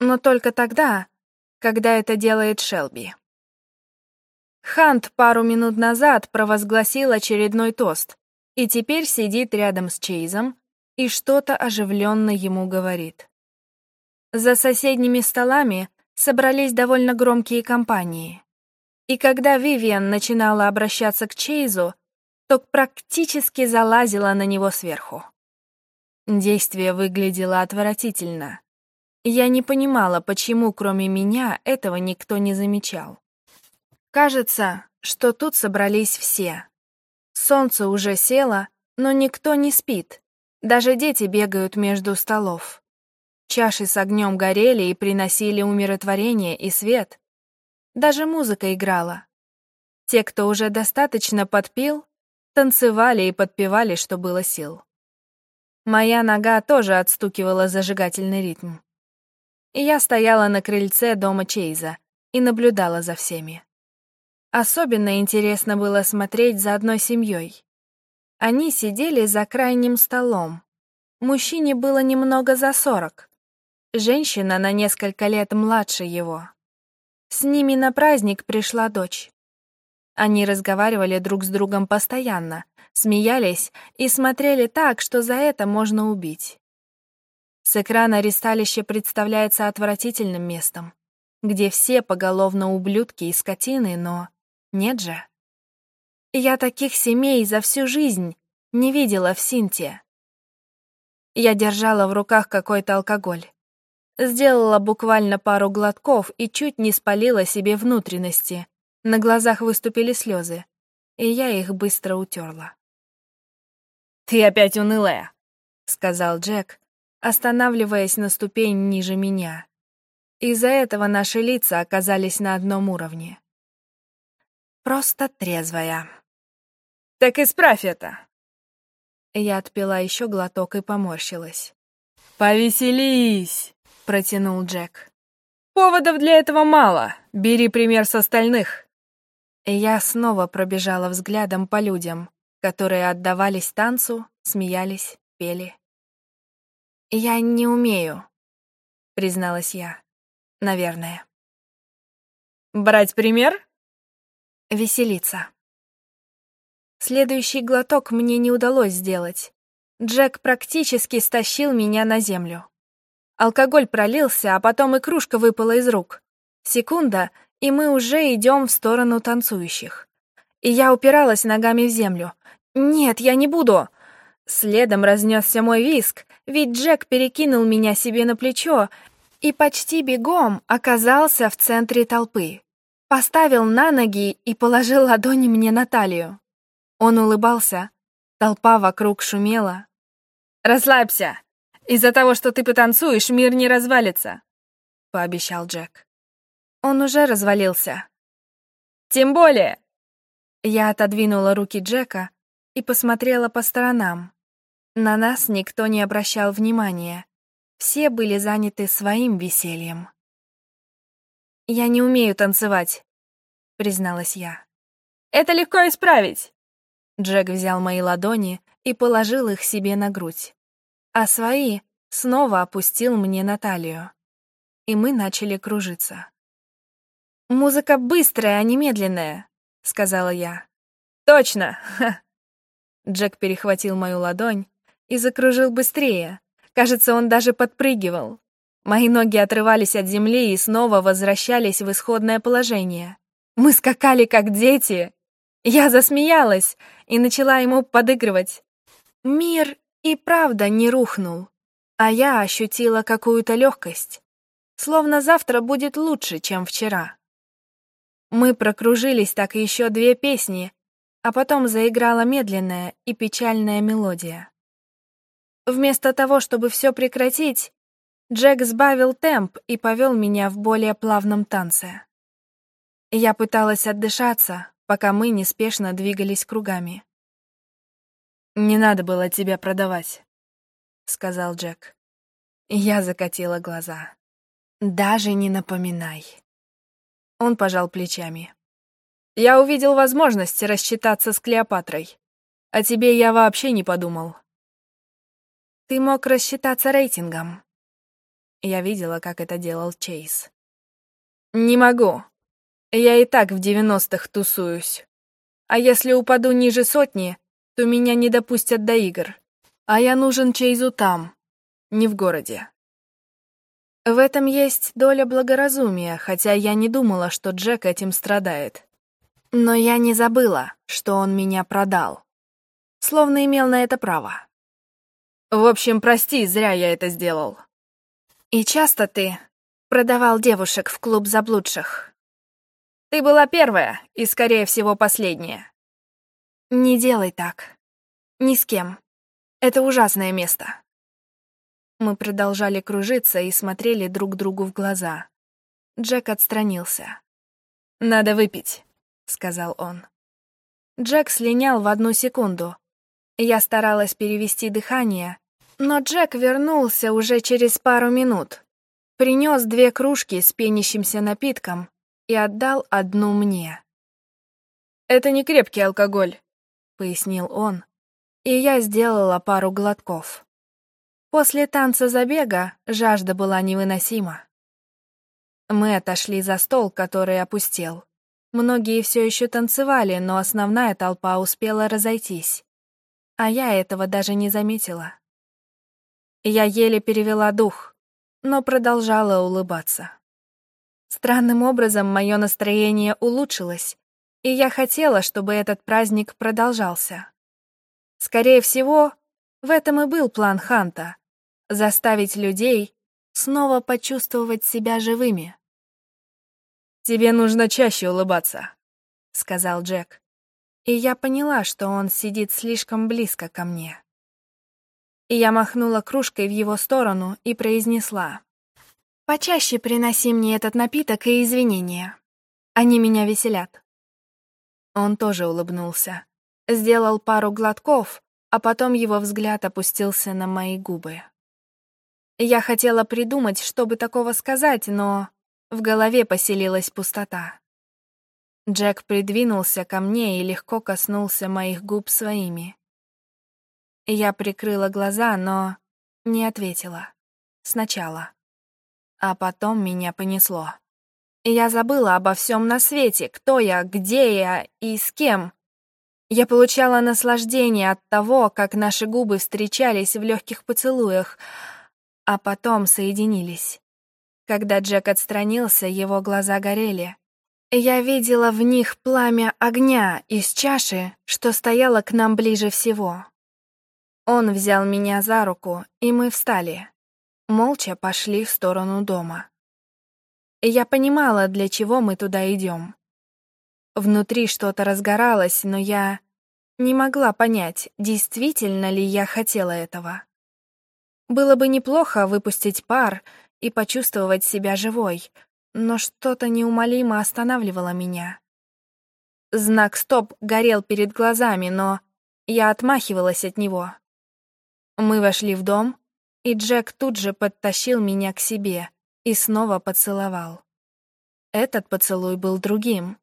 Но только тогда, когда это делает Шелби. Хант пару минут назад провозгласил очередной тост и теперь сидит рядом с Чейзом, и что-то оживленно ему говорит. За соседними столами собрались довольно громкие компании. И когда Вивиан начинала обращаться к Чейзу, то практически залазила на него сверху. Действие выглядело отвратительно. Я не понимала, почему кроме меня этого никто не замечал. Кажется, что тут собрались все. Солнце уже село, но никто не спит, даже дети бегают между столов. Чаши с огнем горели и приносили умиротворение и свет. Даже музыка играла. Те, кто уже достаточно подпил, танцевали и подпевали, что было сил. Моя нога тоже отстукивала зажигательный ритм. И я стояла на крыльце дома Чейза и наблюдала за всеми. Особенно интересно было смотреть за одной семьей. Они сидели за крайним столом. Мужчине было немного за сорок. Женщина на несколько лет младше его. С ними на праздник пришла дочь. Они разговаривали друг с другом постоянно, смеялись и смотрели так, что за это можно убить. С экрана ресталище представляется отвратительным местом, где все поголовно ублюдки и скотины, но нет же. Я таких семей за всю жизнь не видела в Синте. Я держала в руках какой-то алкоголь. Сделала буквально пару глотков и чуть не спалила себе внутренности. На глазах выступили слезы, и я их быстро утерла. «Ты опять унылая», сказал Джек, останавливаясь на ступень ниже меня. Из-за этого наши лица оказались на одном уровне. Просто трезвая. Так исправь это. Я отпила еще глоток и поморщилась. «Повеселись!» — протянул Джек. «Поводов для этого мало. Бери пример с остальных». Я снова пробежала взглядом по людям, которые отдавались танцу, смеялись, пели. «Я не умею», — призналась я. «Наверное». «Брать пример?» «Веселиться». Следующий глоток мне не удалось сделать. Джек практически стащил меня на землю. Алкоголь пролился, а потом и кружка выпала из рук. Секунда, и мы уже идем в сторону танцующих. И я упиралась ногами в землю. «Нет, я не буду!» Следом разнесся мой виск, ведь Джек перекинул меня себе на плечо и почти бегом оказался в центре толпы. Поставил на ноги и положил ладони мне на талию. Он улыбался, толпа вокруг шумела. «Расслабься! Из-за того, что ты потанцуешь, мир не развалится!» — пообещал Джек. Он уже развалился. «Тем более!» Я отодвинула руки Джека и посмотрела по сторонам. На нас никто не обращал внимания. Все были заняты своим весельем. «Я не умею танцевать», — призналась я. «Это легко исправить. Джек взял мои ладони и положил их себе на грудь, а свои снова опустил мне на талию. И мы начали кружиться. «Музыка быстрая, а не медленная», — сказала я. «Точно!» Джек перехватил мою ладонь и закружил быстрее. Кажется, он даже подпрыгивал. Мои ноги отрывались от земли и снова возвращались в исходное положение. Мы скакали, как дети, я засмеялась и начала ему подыгрывать. Мир и правда не рухнул, а я ощутила какую-то легкость, словно завтра будет лучше, чем вчера. Мы прокружились так еще две песни, а потом заиграла медленная и печальная мелодия. Вместо того, чтобы все прекратить, Джек сбавил темп и повел меня в более плавном танце. Я пыталась отдышаться, пока мы неспешно двигались кругами. «Не надо было тебя продавать», — сказал Джек. Я закатила глаза. «Даже не напоминай». Он пожал плечами. «Я увидел возможность рассчитаться с Клеопатрой. О тебе я вообще не подумал». «Ты мог рассчитаться рейтингом». Я видела, как это делал Чейз. «Не могу. Я и так в девяностых тусуюсь. А если упаду ниже сотни, то меня не допустят до игр. А я нужен Чейзу там, не в городе. В этом есть доля благоразумия, хотя я не думала, что Джек этим страдает. Но я не забыла, что он меня продал. Словно имел на это право. В общем, прости, зря я это сделал. И часто ты продавал девушек в клуб заблудших? Ты была первая и, скорее всего, последняя. Не делай так. Ни с кем. Это ужасное место. Мы продолжали кружиться и смотрели друг другу в глаза. Джек отстранился. «Надо выпить», — сказал он. Джек слинял в одну секунду. Я старалась перевести дыхание, но Джек вернулся уже через пару минут. Принес две кружки с пенящимся напитком и отдал одну мне. «Это не крепкий алкоголь», — пояснил он, и я сделала пару глотков. После танца забега жажда была невыносима. Мы отошли за стол, который опустел. Многие все еще танцевали, но основная толпа успела разойтись. А я этого даже не заметила. Я еле перевела дух, но продолжала улыбаться. Странным образом мое настроение улучшилось, и я хотела, чтобы этот праздник продолжался. Скорее всего, в этом и был план Ханта — заставить людей снова почувствовать себя живыми. «Тебе нужно чаще улыбаться», — сказал Джек. И я поняла, что он сидит слишком близко ко мне. и я махнула кружкой в его сторону и произнесла. «Почаще приноси мне этот напиток и извинения. Они меня веселят». Он тоже улыбнулся. Сделал пару глотков, а потом его взгляд опустился на мои губы. Я хотела придумать, чтобы такого сказать, но в голове поселилась пустота. Джек придвинулся ко мне и легко коснулся моих губ своими. Я прикрыла глаза, но не ответила. Сначала. А потом меня понесло. Я забыла обо всем на свете, кто я, где я и с кем. Я получала наслаждение от того, как наши губы встречались в легких поцелуях, а потом соединились. Когда Джек отстранился, его глаза горели. Я видела в них пламя огня из чаши, что стояла к нам ближе всего. Он взял меня за руку, и мы встали. Молча пошли в сторону дома. Я понимала, для чего мы туда идем. Внутри что-то разгоралось, но я не могла понять, действительно ли я хотела этого. Было бы неплохо выпустить пар и почувствовать себя живой, но что-то неумолимо останавливало меня. Знак «Стоп» горел перед глазами, но я отмахивалась от него. Мы вошли в дом, и Джек тут же подтащил меня к себе и снова поцеловал. Этот поцелуй был другим,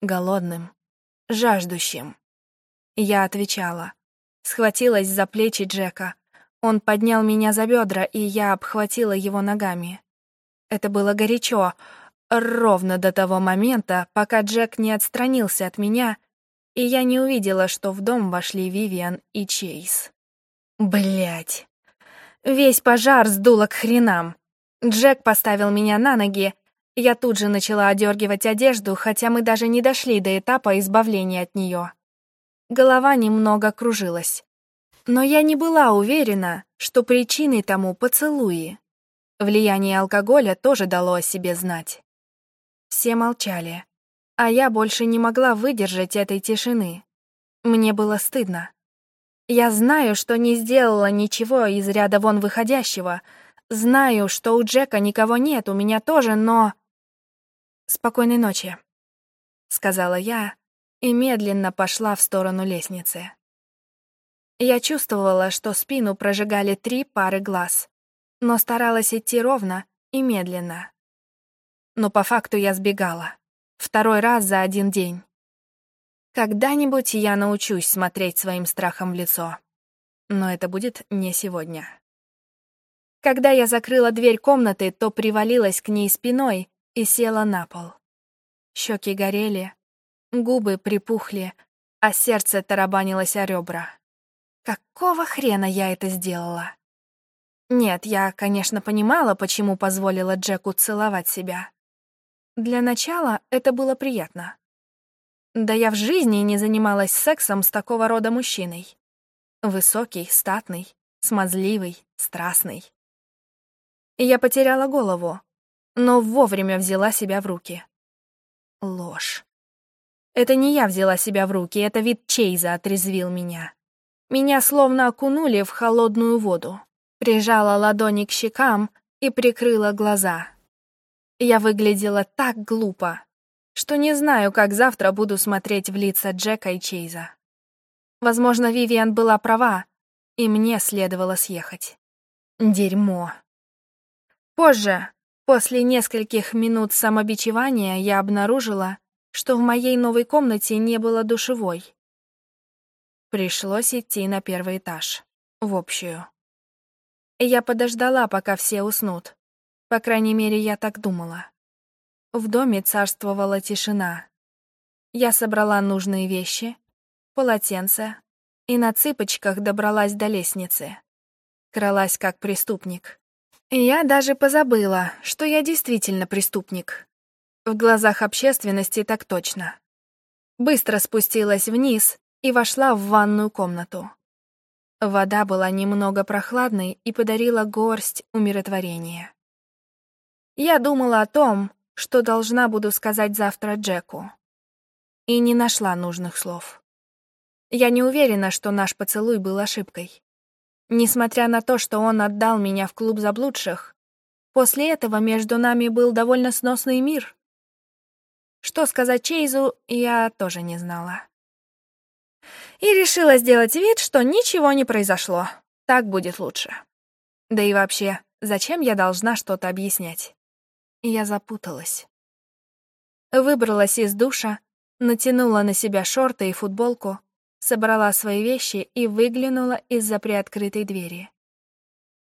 голодным, жаждущим. Я отвечала, схватилась за плечи Джека. Он поднял меня за бедра, и я обхватила его ногами. Это было горячо, ровно до того момента, пока Джек не отстранился от меня, и я не увидела, что в дом вошли Вивиан и Чейз. Блять. Весь пожар сдуло к хренам. Джек поставил меня на ноги. Я тут же начала одергивать одежду, хотя мы даже не дошли до этапа избавления от нее. Голова немного кружилась. Но я не была уверена, что причиной тому поцелуи. Влияние алкоголя тоже дало о себе знать. Все молчали, а я больше не могла выдержать этой тишины. Мне было стыдно. Я знаю, что не сделала ничего из ряда вон выходящего. Знаю, что у Джека никого нет, у меня тоже, но... «Спокойной ночи», — сказала я и медленно пошла в сторону лестницы. Я чувствовала, что спину прожигали три пары глаз, но старалась идти ровно и медленно. Но по факту я сбегала. Второй раз за один день. Когда-нибудь я научусь смотреть своим страхом в лицо. Но это будет не сегодня. Когда я закрыла дверь комнаты, то привалилась к ней спиной и села на пол. Щеки горели, губы припухли, а сердце тарабанилось о ребра. Какого хрена я это сделала? Нет, я, конечно, понимала, почему позволила Джеку целовать себя. Для начала это было приятно. Да я в жизни не занималась сексом с такого рода мужчиной. Высокий, статный, смазливый, страстный. Я потеряла голову, но вовремя взяла себя в руки. Ложь. Это не я взяла себя в руки, это вид Чейза отрезвил меня. Меня словно окунули в холодную воду. Прижала ладони к щекам и прикрыла глаза. Я выглядела так глупо, что не знаю, как завтра буду смотреть в лица Джека и Чейза. Возможно, Вивиан была права, и мне следовало съехать. Дерьмо. Позже, после нескольких минут самобичевания, я обнаружила, что в моей новой комнате не было душевой. Пришлось идти на первый этаж, в общую. Я подождала, пока все уснут. По крайней мере, я так думала. В доме царствовала тишина. Я собрала нужные вещи, полотенце, и на цыпочках добралась до лестницы. Кралась как преступник. И я даже позабыла, что я действительно преступник. В глазах общественности так точно. Быстро спустилась вниз и вошла в ванную комнату. Вода была немного прохладной и подарила горсть умиротворения. Я думала о том, что должна буду сказать завтра Джеку. И не нашла нужных слов. Я не уверена, что наш поцелуй был ошибкой. Несмотря на то, что он отдал меня в клуб заблудших, после этого между нами был довольно сносный мир. Что сказать Чейзу, я тоже не знала. И решила сделать вид, что ничего не произошло. Так будет лучше. Да и вообще, зачем я должна что-то объяснять? Я запуталась. Выбралась из душа, натянула на себя шорты и футболку, собрала свои вещи и выглянула из-за приоткрытой двери.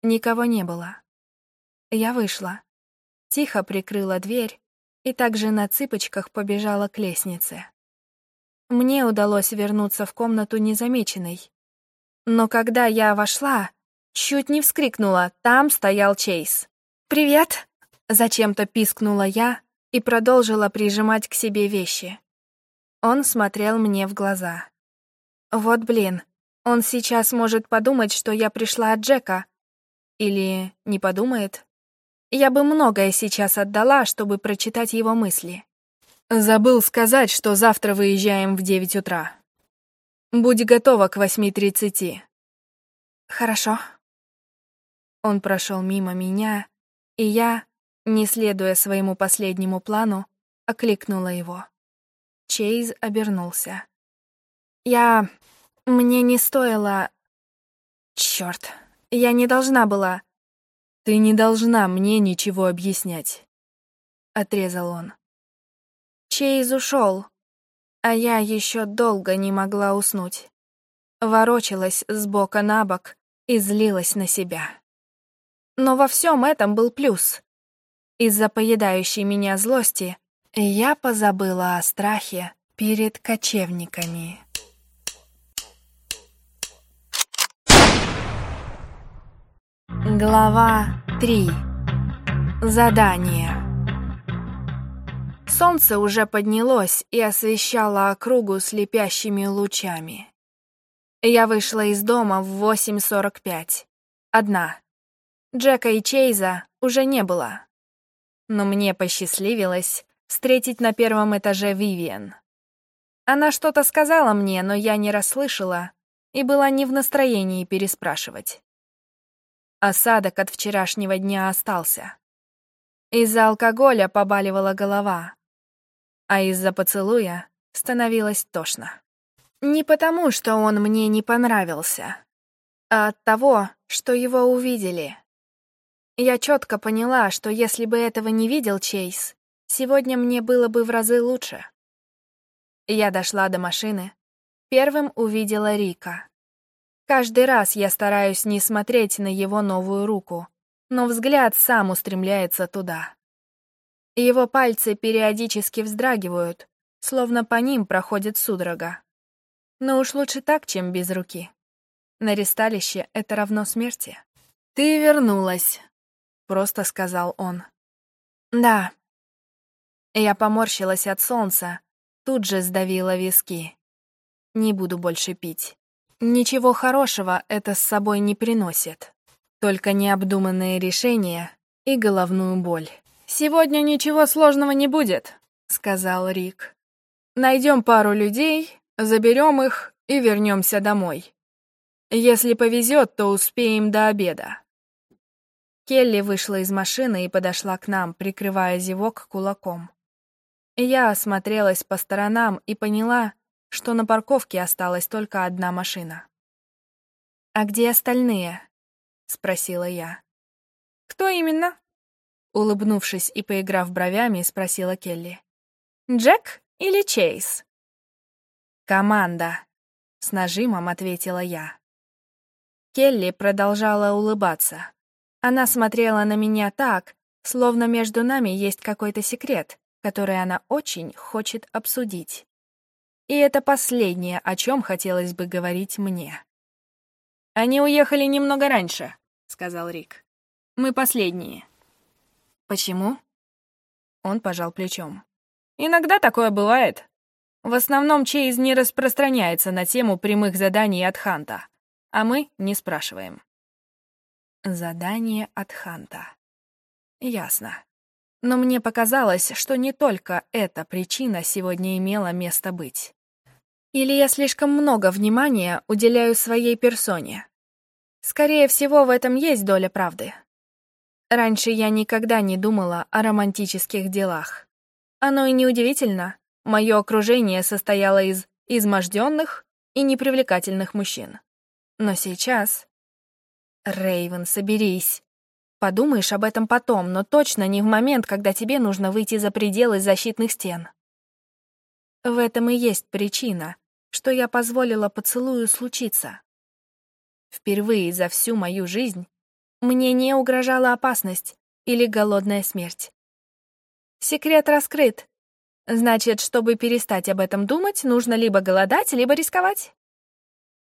Никого не было. Я вышла, тихо прикрыла дверь и также на цыпочках побежала к лестнице. Мне удалось вернуться в комнату незамеченной. Но когда я вошла, чуть не вскрикнула, там стоял Чейз. «Привет!» — зачем-то пискнула я и продолжила прижимать к себе вещи. Он смотрел мне в глаза. Вот блин, он сейчас может подумать, что я пришла от Джека. Или не подумает. Я бы многое сейчас отдала, чтобы прочитать его мысли. Забыл сказать, что завтра выезжаем в девять утра. Будь готова к восьми тридцати. Хорошо. Он прошел мимо меня, и я, не следуя своему последнему плану, окликнула его. Чейз обернулся. «Я... мне не стоило... Чёрт, я не должна была...» «Ты не должна мне ничего объяснять», — отрезал он. Чейз ушел, а я еще долго не могла уснуть. Ворочалась с бока на бок и злилась на себя. Но во всем этом был плюс. Из-за поедающей меня злости я позабыла о страхе перед кочевниками. Глава 3. Задание. Солнце уже поднялось и освещало округу слепящими лучами. Я вышла из дома в 8.45. Одна. Джека и Чейза уже не было. Но мне посчастливилось встретить на первом этаже Вивиан. Она что-то сказала мне, но я не расслышала и была не в настроении переспрашивать. Осадок от вчерашнего дня остался. Из-за алкоголя побаливала голова, а из-за поцелуя становилось тошно. Не потому, что он мне не понравился, а от того, что его увидели. Я четко поняла, что если бы этого не видел Чейз, Сегодня мне было бы в разы лучше. Я дошла до машины. Первым увидела Рика. Каждый раз я стараюсь не смотреть на его новую руку, но взгляд сам устремляется туда. Его пальцы периодически вздрагивают, словно по ним проходит судорога. Но уж лучше так, чем без руки. На ресталище это равно смерти. «Ты вернулась», — просто сказал он. «Да», я поморщилась от солнца, тут же сдавила виски. Не буду больше пить. Ничего хорошего это с собой не приносит. Только необдуманные решения и головную боль. «Сегодня ничего сложного не будет», — сказал Рик. «Найдем пару людей, заберем их и вернемся домой. Если повезет, то успеем до обеда». Келли вышла из машины и подошла к нам, прикрывая зевок кулаком. Я осмотрелась по сторонам и поняла, что на парковке осталась только одна машина. «А где остальные?» — спросила я. «Кто именно?» Улыбнувшись и поиграв бровями, спросила Келли. «Джек или Чейз?» «Команда», — с нажимом ответила я. Келли продолжала улыбаться. Она смотрела на меня так, словно между нами есть какой-то секрет, который она очень хочет обсудить. И это последнее, о чем хотелось бы говорить мне. «Они уехали немного раньше», — сказал Рик. «Мы последние». «Почему?» Он пожал плечом. «Иногда такое бывает. В основном Чейз не распространяется на тему прямых заданий от Ханта, а мы не спрашиваем». Задание от Ханта. Ясно. Но мне показалось, что не только эта причина сегодня имела место быть. Или я слишком много внимания уделяю своей персоне? Скорее всего, в этом есть доля правды. Раньше я никогда не думала о романтических делах. Оно и неудивительно. Мое окружение состояло из изможденных и непривлекательных мужчин. Но сейчас... Рейвен, соберись. Подумаешь об этом потом, но точно не в момент, когда тебе нужно выйти за пределы защитных стен. В этом и есть причина, что я позволила поцелую случиться. Впервые за всю мою жизнь мне не угрожала опасность или голодная смерть. Секрет раскрыт. Значит, чтобы перестать об этом думать, нужно либо голодать, либо рисковать.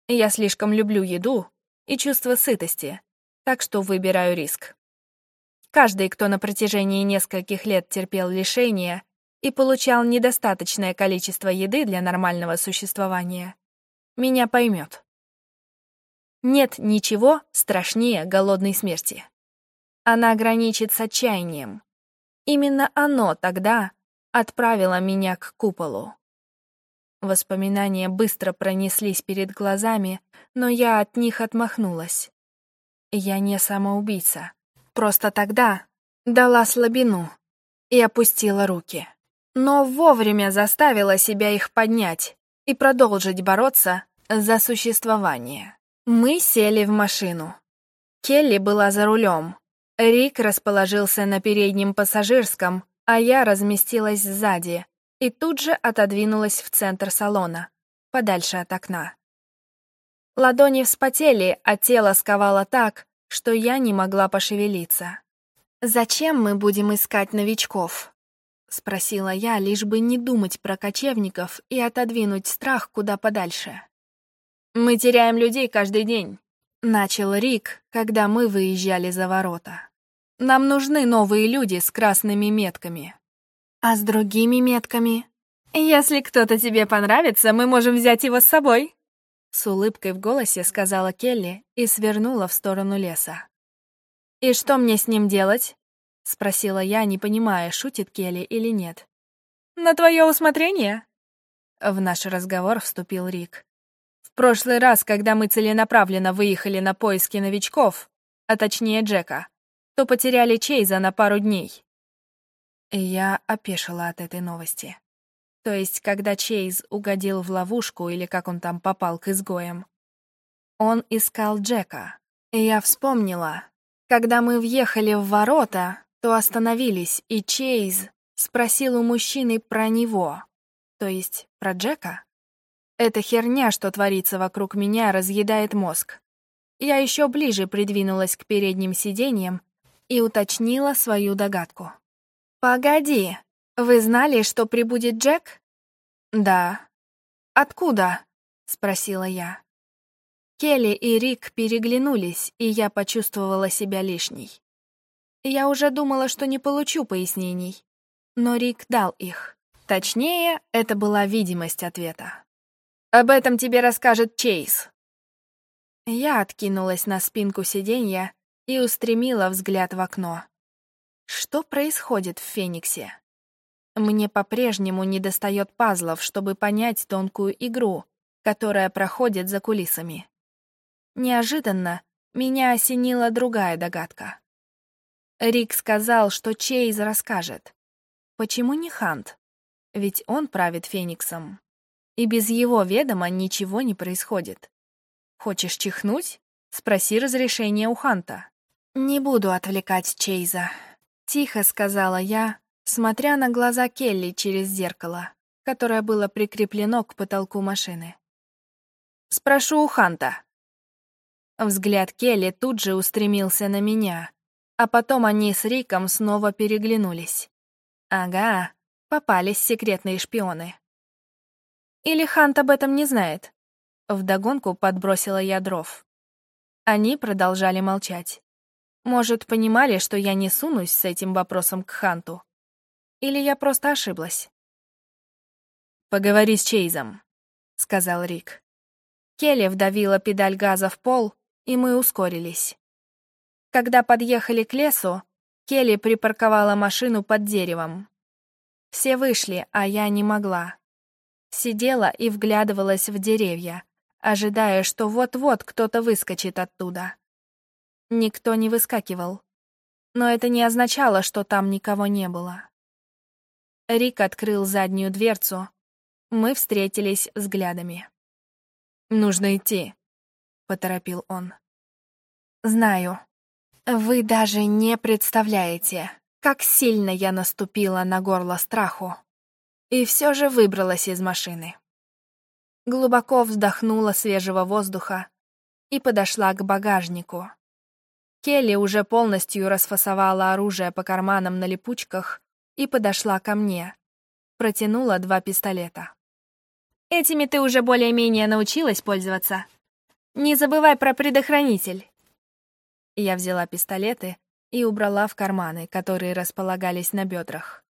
Я слишком люблю еду и чувство сытости, так что выбираю риск. Каждый, кто на протяжении нескольких лет терпел лишения и получал недостаточное количество еды для нормального существования, меня поймет. Нет ничего страшнее голодной смерти. Она граничит с отчаянием. Именно оно тогда отправило меня к куполу. Воспоминания быстро пронеслись перед глазами, но я от них отмахнулась. Я не самоубийца. Просто тогда дала слабину и опустила руки. Но вовремя заставила себя их поднять и продолжить бороться за существование. Мы сели в машину. Келли была за рулем. Рик расположился на переднем пассажирском, а я разместилась сзади, и тут же отодвинулась в центр салона, подальше от окна. Ладони вспотели, а тело сковало так, что я не могла пошевелиться. «Зачем мы будем искать новичков?» — спросила я, лишь бы не думать про кочевников и отодвинуть страх куда подальше. «Мы теряем людей каждый день», — начал Рик, когда мы выезжали за ворота. «Нам нужны новые люди с красными метками». А с другими метками? Если кто-то тебе понравится, мы можем взять его с собой. С улыбкой в голосе сказала Келли и свернула в сторону леса. «И что мне с ним делать?» — спросила я, не понимая, шутит Келли или нет. «На твое усмотрение?» В наш разговор вступил Рик. «В прошлый раз, когда мы целенаправленно выехали на поиски новичков, а точнее Джека, то потеряли Чейза на пару дней. Я опешила от этой новости. То есть, когда Чейз угодил в ловушку или как он там попал к изгоям, он искал Джека. И я вспомнила, когда мы въехали в ворота, то остановились, и Чейз спросил у мужчины про него, то есть про Джека. Эта херня, что творится вокруг меня, разъедает мозг. Я еще ближе придвинулась к передним сиденьям и уточнила свою догадку. «Погоди, вы знали, что прибудет Джек?» «Да». «Откуда?» — спросила я. Келли и Рик переглянулись, и я почувствовала себя лишней. Я уже думала, что не получу пояснений, но Рик дал их. Точнее, это была видимость ответа. «Об этом тебе расскажет Чейз». Я откинулась на спинку сиденья и устремила взгляд в окно. Что происходит в Фениксе? Мне по-прежнему недостает пазлов, чтобы понять тонкую игру, которая проходит за кулисами. Неожиданно меня осенила другая догадка. Рик сказал, что Чейз расскажет. Почему не Хант? Ведь он правит Фениксом. И без его ведома ничего не происходит. Хочешь чихнуть? Спроси разрешения у Ханта. Не буду отвлекать Чейза. Тихо сказала я, смотря на глаза Келли через зеркало, которое было прикреплено к потолку машины. «Спрошу у Ханта». Взгляд Келли тут же устремился на меня, а потом они с Риком снова переглянулись. Ага, попались секретные шпионы. Или Хант об этом не знает? Вдогонку подбросила я дров. Они продолжали молчать. Может, понимали, что я не сунусь с этим вопросом к Ханту? Или я просто ошиблась? «Поговори с Чейзом», — сказал Рик. Келли вдавила педаль газа в пол, и мы ускорились. Когда подъехали к лесу, Келли припарковала машину под деревом. Все вышли, а я не могла. Сидела и вглядывалась в деревья, ожидая, что вот-вот кто-то выскочит оттуда Никто не выскакивал. Но это не означало, что там никого не было. Рик открыл заднюю дверцу. Мы встретились взглядами. «Нужно идти», — поторопил он. «Знаю. Вы даже не представляете, как сильно я наступила на горло страху. И все же выбралась из машины. Глубоко вздохнула свежего воздуха и подошла к багажнику. Келли уже полностью расфасовала оружие по карманам на липучках и подошла ко мне. Протянула два пистолета. «Этими ты уже более-менее научилась пользоваться. Не забывай про предохранитель». Я взяла пистолеты и убрала в карманы, которые располагались на бедрах.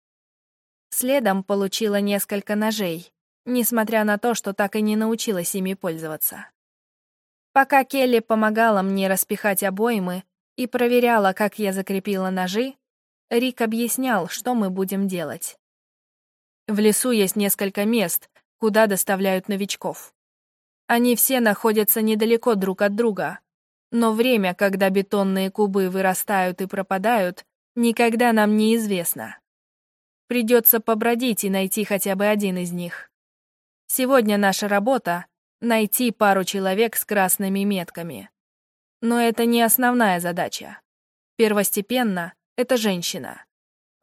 Следом получила несколько ножей, несмотря на то, что так и не научилась ими пользоваться. Пока Келли помогала мне распихать обоймы и проверяла, как я закрепила ножи, Рик объяснял, что мы будем делать. В лесу есть несколько мест, куда доставляют новичков. Они все находятся недалеко друг от друга, но время, когда бетонные кубы вырастают и пропадают, никогда нам не известно. Придется побродить и найти хотя бы один из них. Сегодня наша работа — найти пару человек с красными метками. Но это не основная задача. Первостепенно — это женщина.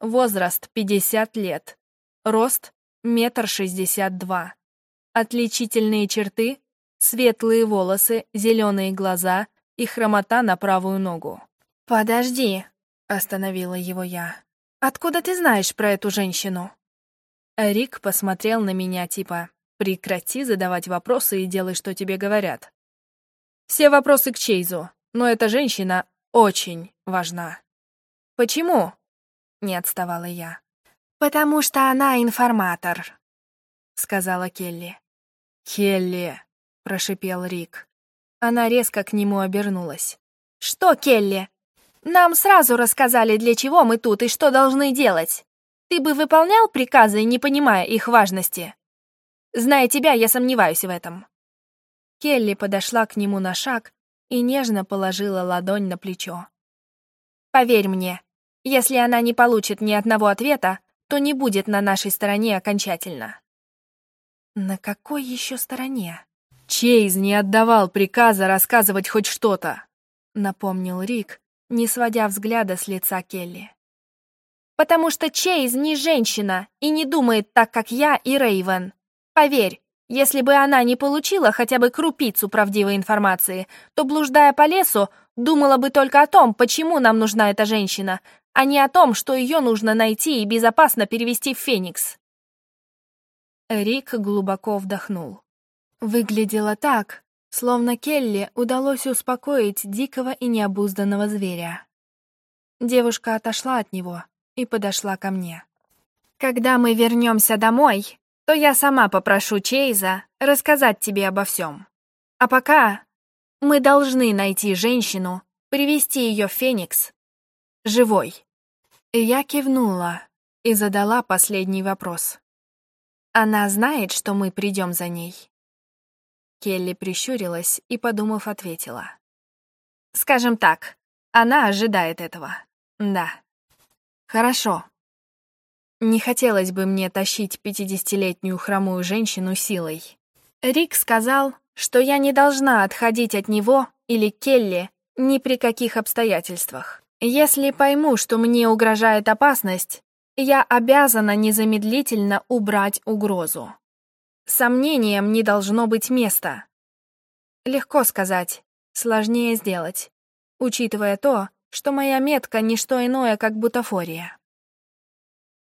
Возраст — 50 лет. Рост — метр шестьдесят два. Отличительные черты — светлые волосы, зеленые глаза и хромота на правую ногу. «Подожди», — остановила его я. «Откуда ты знаешь про эту женщину?» Рик посмотрел на меня типа «Прекрати задавать вопросы и делай, что тебе говорят». Все вопросы к Чейзу, но эта женщина очень важна. «Почему?» — не отставала я. «Потому что она информатор», — сказала Келли. «Келли», — прошипел Рик. Она резко к нему обернулась. «Что, Келли? Нам сразу рассказали, для чего мы тут и что должны делать. Ты бы выполнял приказы, не понимая их важности? Зная тебя, я сомневаюсь в этом». Келли подошла к нему на шаг и нежно положила ладонь на плечо. «Поверь мне, если она не получит ни одного ответа, то не будет на нашей стороне окончательно». «На какой еще стороне?» Чейз не отдавал приказа рассказывать хоть что-то, напомнил Рик, не сводя взгляда с лица Келли. Потому что Чейз не женщина и не думает так, как я и Рейвен. Поверь, если бы она не получила хотя бы крупицу правдивой информации, то, блуждая по лесу, думала бы только о том, почему нам нужна эта женщина, а не о том, что ее нужно найти и безопасно перевести в Феникс. Рик глубоко вдохнул. Выглядело так, словно Келли удалось успокоить дикого и необузданного зверя. Девушка отошла от него и подошла ко мне. «Когда мы вернемся домой, то я сама попрошу Чейза рассказать тебе обо всем. А пока мы должны найти женщину, привести ее в Феникс, живой». Я кивнула и задала последний вопрос. «Она знает, что мы придем за ней?» Келли прищурилась и, подумав, ответила. «Скажем так, она ожидает этого. Да». «Хорошо. Не хотелось бы мне тащить пятидесятилетнюю хромую женщину силой». Рик сказал, что я не должна отходить от него или Келли ни при каких обстоятельствах. Если пойму, что мне угрожает опасность, я обязана незамедлительно убрать угрозу. Сомнениям не должно быть места. Легко сказать, сложнее сделать, учитывая то, что моя метка — не что иное, как бутафория.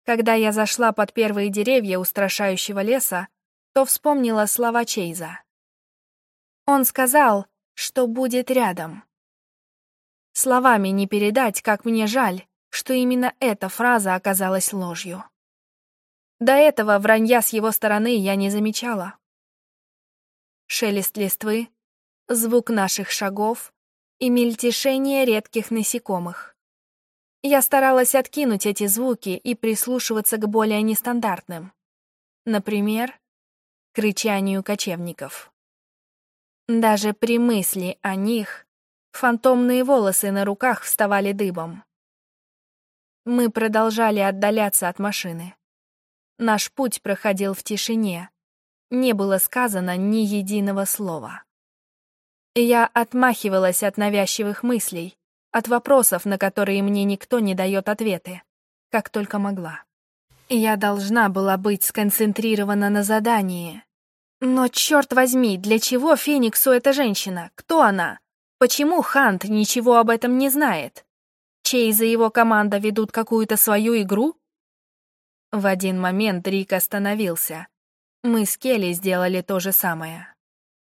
Когда я зашла под первые деревья устрашающего леса, то вспомнила слова Чейза. Он сказал, что будет рядом. Словами не передать, как мне жаль, что именно эта фраза оказалась ложью. До этого вранья с его стороны я не замечала. Шелест листвы, звук наших шагов и мельтешение редких насекомых. Я старалась откинуть эти звуки и прислушиваться к более нестандартным. Например, к рычанию кочевников. Даже при мысли о них Фантомные волосы на руках вставали дыбом. Мы продолжали отдаляться от машины. Наш путь проходил в тишине. Не было сказано ни единого слова. Я отмахивалась от навязчивых мыслей, от вопросов, на которые мне никто не дает ответы, как только могла. Я должна была быть сконцентрирована на задании. Но, черт возьми, для чего Фениксу эта женщина? Кто она? Почему Хант ничего об этом не знает? Чейз и его команда ведут какую-то свою игру? В один момент Рик остановился. Мы с Келли сделали то же самое.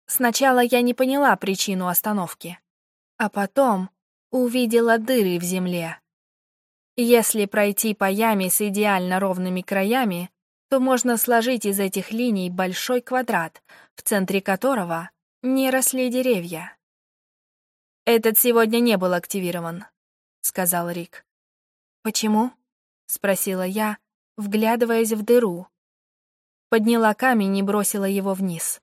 Сначала я не поняла причину остановки, а потом увидела дыры в земле. Если пройти по яме с идеально ровными краями, то можно сложить из этих линий большой квадрат, в центре которого не росли деревья. «Этот сегодня не был активирован», — сказал Рик. «Почему?» — спросила я, вглядываясь в дыру. Подняла камень и бросила его вниз.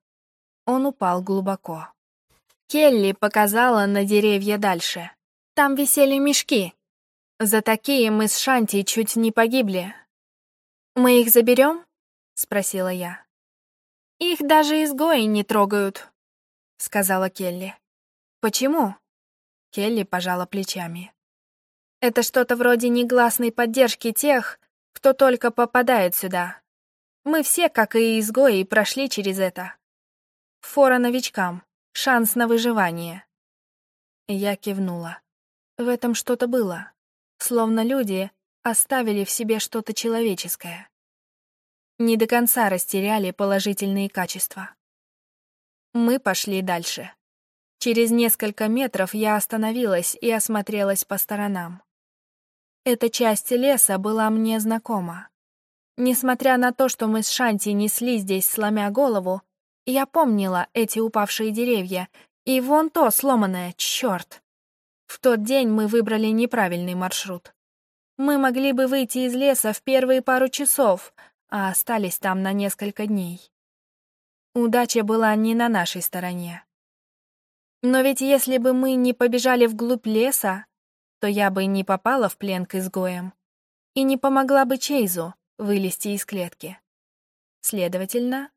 Он упал глубоко. Келли показала на деревья дальше. Там висели мешки. За такие мы с Шанти чуть не погибли. «Мы их заберем?» — спросила я. «Их даже изгои не трогают», — сказала Келли. «Почему?» Келли пожала плечами. «Это что-то вроде негласной поддержки тех, кто только попадает сюда. Мы все, как и изгои, прошли через это. Фора новичкам, шанс на выживание». Я кивнула. В этом что-то было. Словно люди оставили в себе что-то человеческое. Не до конца растеряли положительные качества. Мы пошли дальше. Через несколько метров я остановилась и осмотрелась по сторонам. Эта часть леса была мне знакома. Несмотря на то, что мы с Шанти несли здесь, сломя голову, я помнила эти упавшие деревья и вон то сломанное, черт. В тот день мы выбрали неправильный маршрут. Мы могли бы выйти из леса в первые пару часов, а остались там на несколько дней. Удача была не на нашей стороне. Но ведь если бы мы не побежали вглубь леса, то я бы не попала в плен к изгоям и не помогла бы Чейзу вылезти из клетки. Следовательно,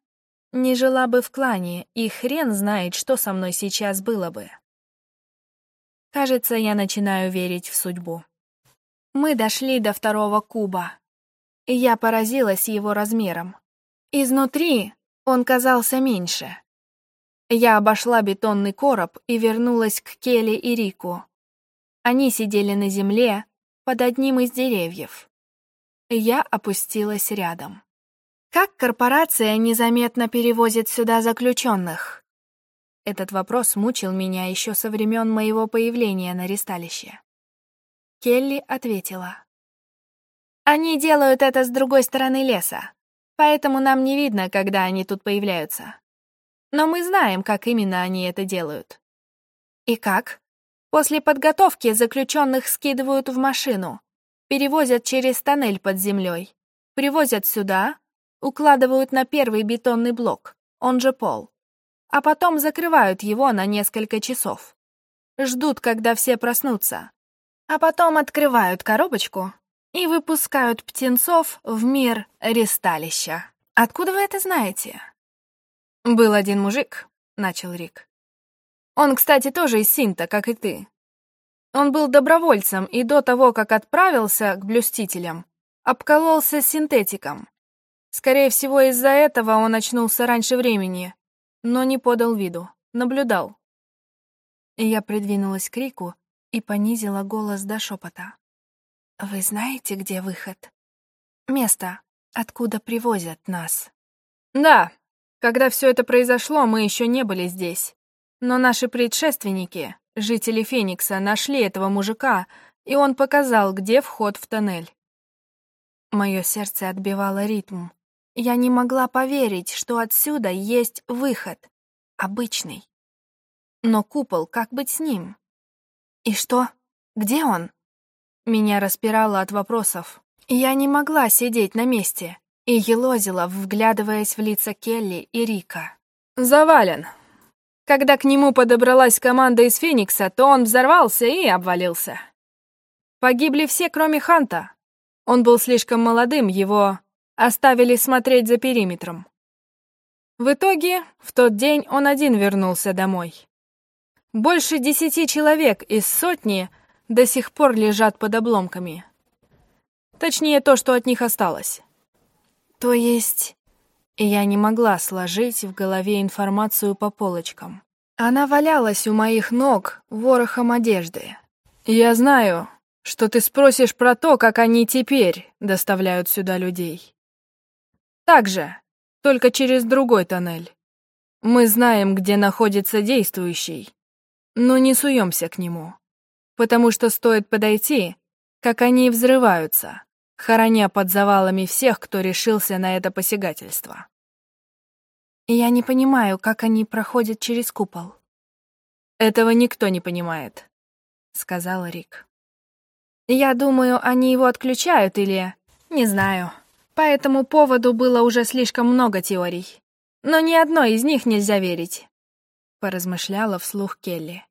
не жила бы в клане, и хрен знает, что со мной сейчас было бы. Кажется, я начинаю верить в судьбу. Мы дошли до второго куба, и я поразилась его размером. Изнутри он казался меньше. Я обошла бетонный короб и вернулась к Келли и Рику. Они сидели на земле под одним из деревьев. Я опустилась рядом. Как корпорация незаметно перевозит сюда заключенных? Этот вопрос мучил меня еще со времен моего появления на ристалище. Келли ответила. «Они делают это с другой стороны леса, поэтому нам не видно, когда они тут появляются. Но мы знаем, как именно они это делают. И как? После подготовки заключенных скидывают в машину, перевозят через тоннель под землей, привозят сюда, укладывают на первый бетонный блок, он же пол, а потом закрывают его на несколько часов. Ждут, когда все проснутся, а потом открывают коробочку и выпускают птенцов в мир ресталища. Откуда вы это знаете? «Был один мужик», — начал Рик. «Он, кстати, тоже из Синта, как и ты. Он был добровольцем и до того, как отправился к блюстителям, обкололся синтетиком. Скорее всего, из-за этого он очнулся раньше времени, но не подал виду, наблюдал. Я придвинулась к Рику и понизила голос до шепота. «Вы знаете, где выход? Место, откуда привозят нас?» «Да», когда все это произошло, мы еще не были здесь. Но наши предшественники, жители Феникса, нашли этого мужика, и он показал, где вход в тоннель. Мое сердце отбивало ритм. Я не могла поверить, что отсюда есть выход. Обычный. Но купол, как быть с ним? И что? Где он? Меня распирало от вопросов. Я не могла сидеть на месте и елозила, вглядываясь в лица Келли и Рика. «Завален», Когда к нему подобралась команда из Феникса, то он взорвался и обвалился. Погибли все, кроме Ханта. Он был слишком молодым, его оставили смотреть за периметром. В итоге, в тот день он один вернулся домой. Больше десяти человек из сотни до сих пор лежат под обломками. Точнее, то, что от них осталось. То есть... Я не могла сложить в голове информацию по полочкам. Она валялась у моих ног ворохом одежды. «Я знаю, что ты спросишь про то, как они теперь доставляют сюда людей. Так же, только через другой тоннель. Мы знаем, где находится действующий, но не суемся к нему, потому что стоит подойти, как они взрываются, хороня под завалами всех, кто решился на это посягательство. Я не понимаю, как они проходят через купол. Этого никто не понимает, сказал Рик. Я думаю, они его отключают или... Не знаю. По этому поводу было уже слишком много теорий. Но ни одной из них нельзя верить, поразмышляла вслух Келли.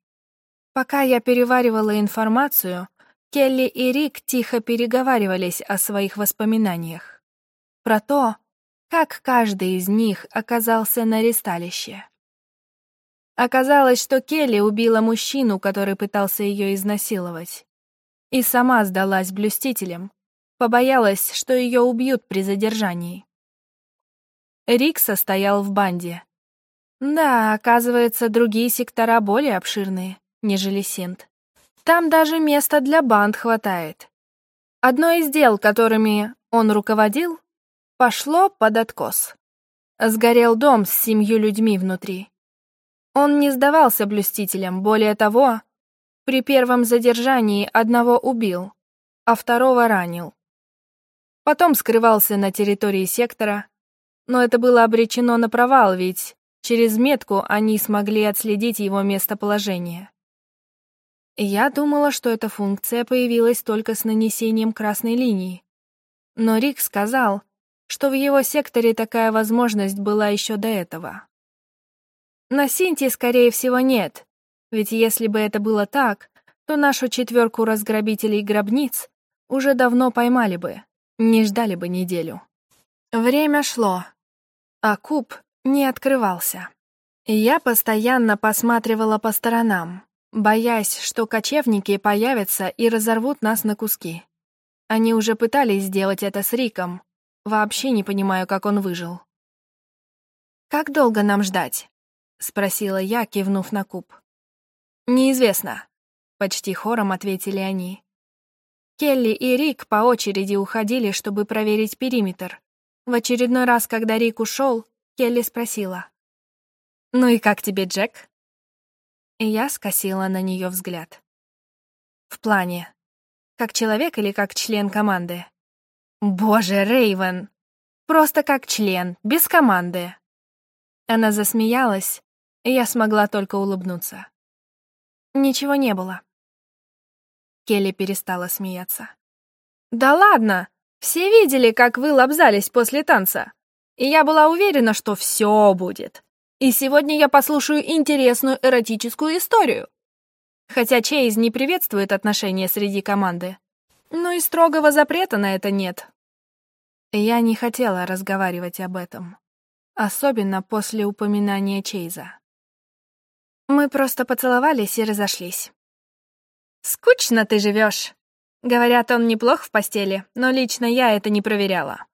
Пока я переваривала информацию, Келли и Рик тихо переговаривались о своих воспоминаниях. Про то, как каждый из них оказался на ресталище. Оказалось, что Келли убила мужчину, который пытался ее изнасиловать. И сама сдалась блюстителям, побоялась, что ее убьют при задержании. Рик состоял в банде. Да, оказывается, другие сектора более обширные, нежели Синт. Там даже места для банд хватает. Одно из дел, которыми он руководил, пошло под откос. Сгорел дом с семью людьми внутри. Он не сдавался блюстителям, более того, при первом задержании одного убил, а второго ранил. Потом скрывался на территории сектора, но это было обречено на провал, ведь через метку они смогли отследить его местоположение. Я думала, что эта функция появилась только с нанесением красной линии. Но Рик сказал, что в его секторе такая возможность была еще до этого. На Синте, скорее всего, нет, ведь если бы это было так, то нашу четверку разграбителей гробниц уже давно поймали бы, не ждали бы неделю. Время шло, а куб не открывался. Я постоянно посматривала по сторонам, боясь, что кочевники появятся и разорвут нас на куски. Они уже пытались сделать это с Риком. Вообще не понимаю, как он выжил. «Как долго нам ждать?» — спросила я, кивнув на куб. «Неизвестно», — почти хором ответили они. Келли и Рик по очереди уходили, чтобы проверить периметр. В очередной раз, когда Рик ушел, Келли спросила. «Ну и как тебе, Джек?» И я скосила на нее взгляд. В плане. Как человек или как член команды? Боже, Рейвен! Просто как член, без команды. Она засмеялась, и я смогла только улыбнуться. Ничего не было. Келли перестала смеяться. «Да ладно! Все видели, как вы лобзались после танца. И я была уверена, что все будет. И сегодня я послушаю интересную эротическую историю. Хотя Чейз не приветствует отношения среди команды. Но и строгого запрета на это нет. Я не хотела разговаривать об этом. Особенно после упоминания Чейза. Мы просто поцеловались и разошлись. «Скучно ты живешь. Говорят, он неплох в постели, но лично я это не проверяла.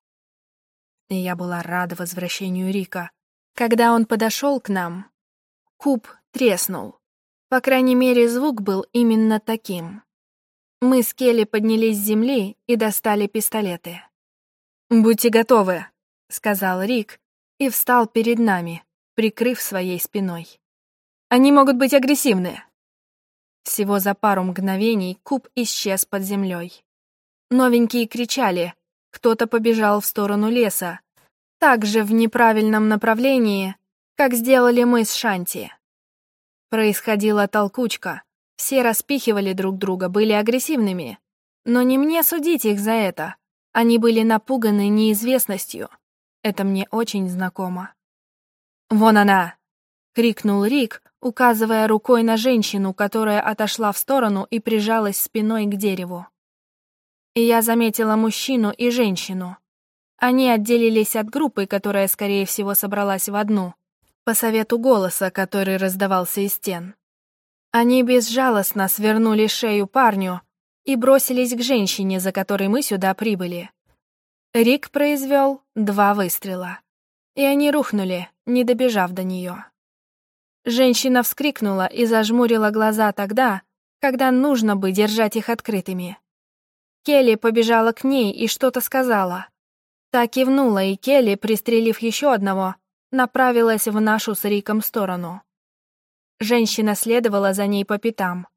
Я была рада возвращению Рика, когда он подошел к нам, куб треснул. По крайней мере, звук был именно таким. Мы с Келли поднялись с земли и достали пистолеты. «Будьте готовы», — сказал Рик и встал перед нами, прикрыв своей спиной. «Они могут быть агрессивны». Всего за пару мгновений куб исчез под землей. Новенькие кричали, кто-то побежал в сторону леса, также в неправильном направлении, как сделали мы с Шанти. Происходила толкучка, все распихивали друг друга, были агрессивными. Но не мне судить их за это. Они были напуганы неизвестностью. Это мне очень знакомо. «Вон она!» — крикнул Рик, указывая рукой на женщину, которая отошла в сторону и прижалась спиной к дереву. И я заметила мужчину и женщину. Они отделились от группы, которая, скорее всего, собралась в одну, по совету голоса, который раздавался из стен. Они безжалостно свернули шею парню и бросились к женщине, за которой мы сюда прибыли. Рик произвел два выстрела, и они рухнули, не добежав до нее. Женщина вскрикнула и зажмурила глаза тогда, когда нужно бы держать их открытыми. Келли побежала к ней и что-то сказала. Та кивнула, и Келли, пристрелив еще одного, направилась в нашу с Риком сторону. Женщина следовала за ней по пятам.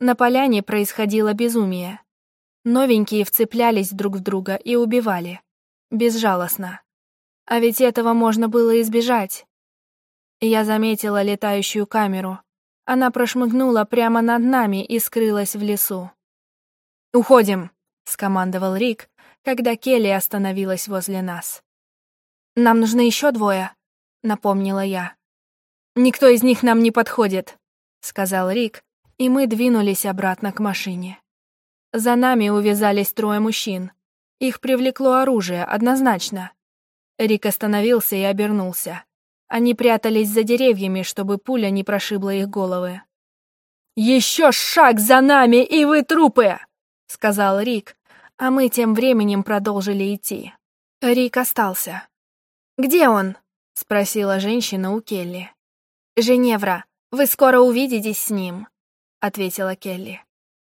На поляне происходило безумие. Новенькие вцеплялись друг в друга и убивали. Безжалостно. А ведь этого можно было избежать. Я заметила летающую камеру. Она прошмыгнула прямо над нами и скрылась в лесу. «Уходим!» — скомандовал Рик, когда Келли остановилась возле нас. «Нам нужны еще двое», — напомнила я. «Никто из них нам не подходит», — сказал Рик, и мы двинулись обратно к машине. За нами увязались трое мужчин. Их привлекло оружие, однозначно. Рик остановился и обернулся. Они прятались за деревьями, чтобы пуля не прошибла их головы. «Еще шаг за нами, и вы трупы!» — сказал Рик, а мы тем временем продолжили идти. Рик остался. «Где он?» — спросила женщина у Келли. «Женевра, вы скоро увидитесь с ним», — ответила Келли.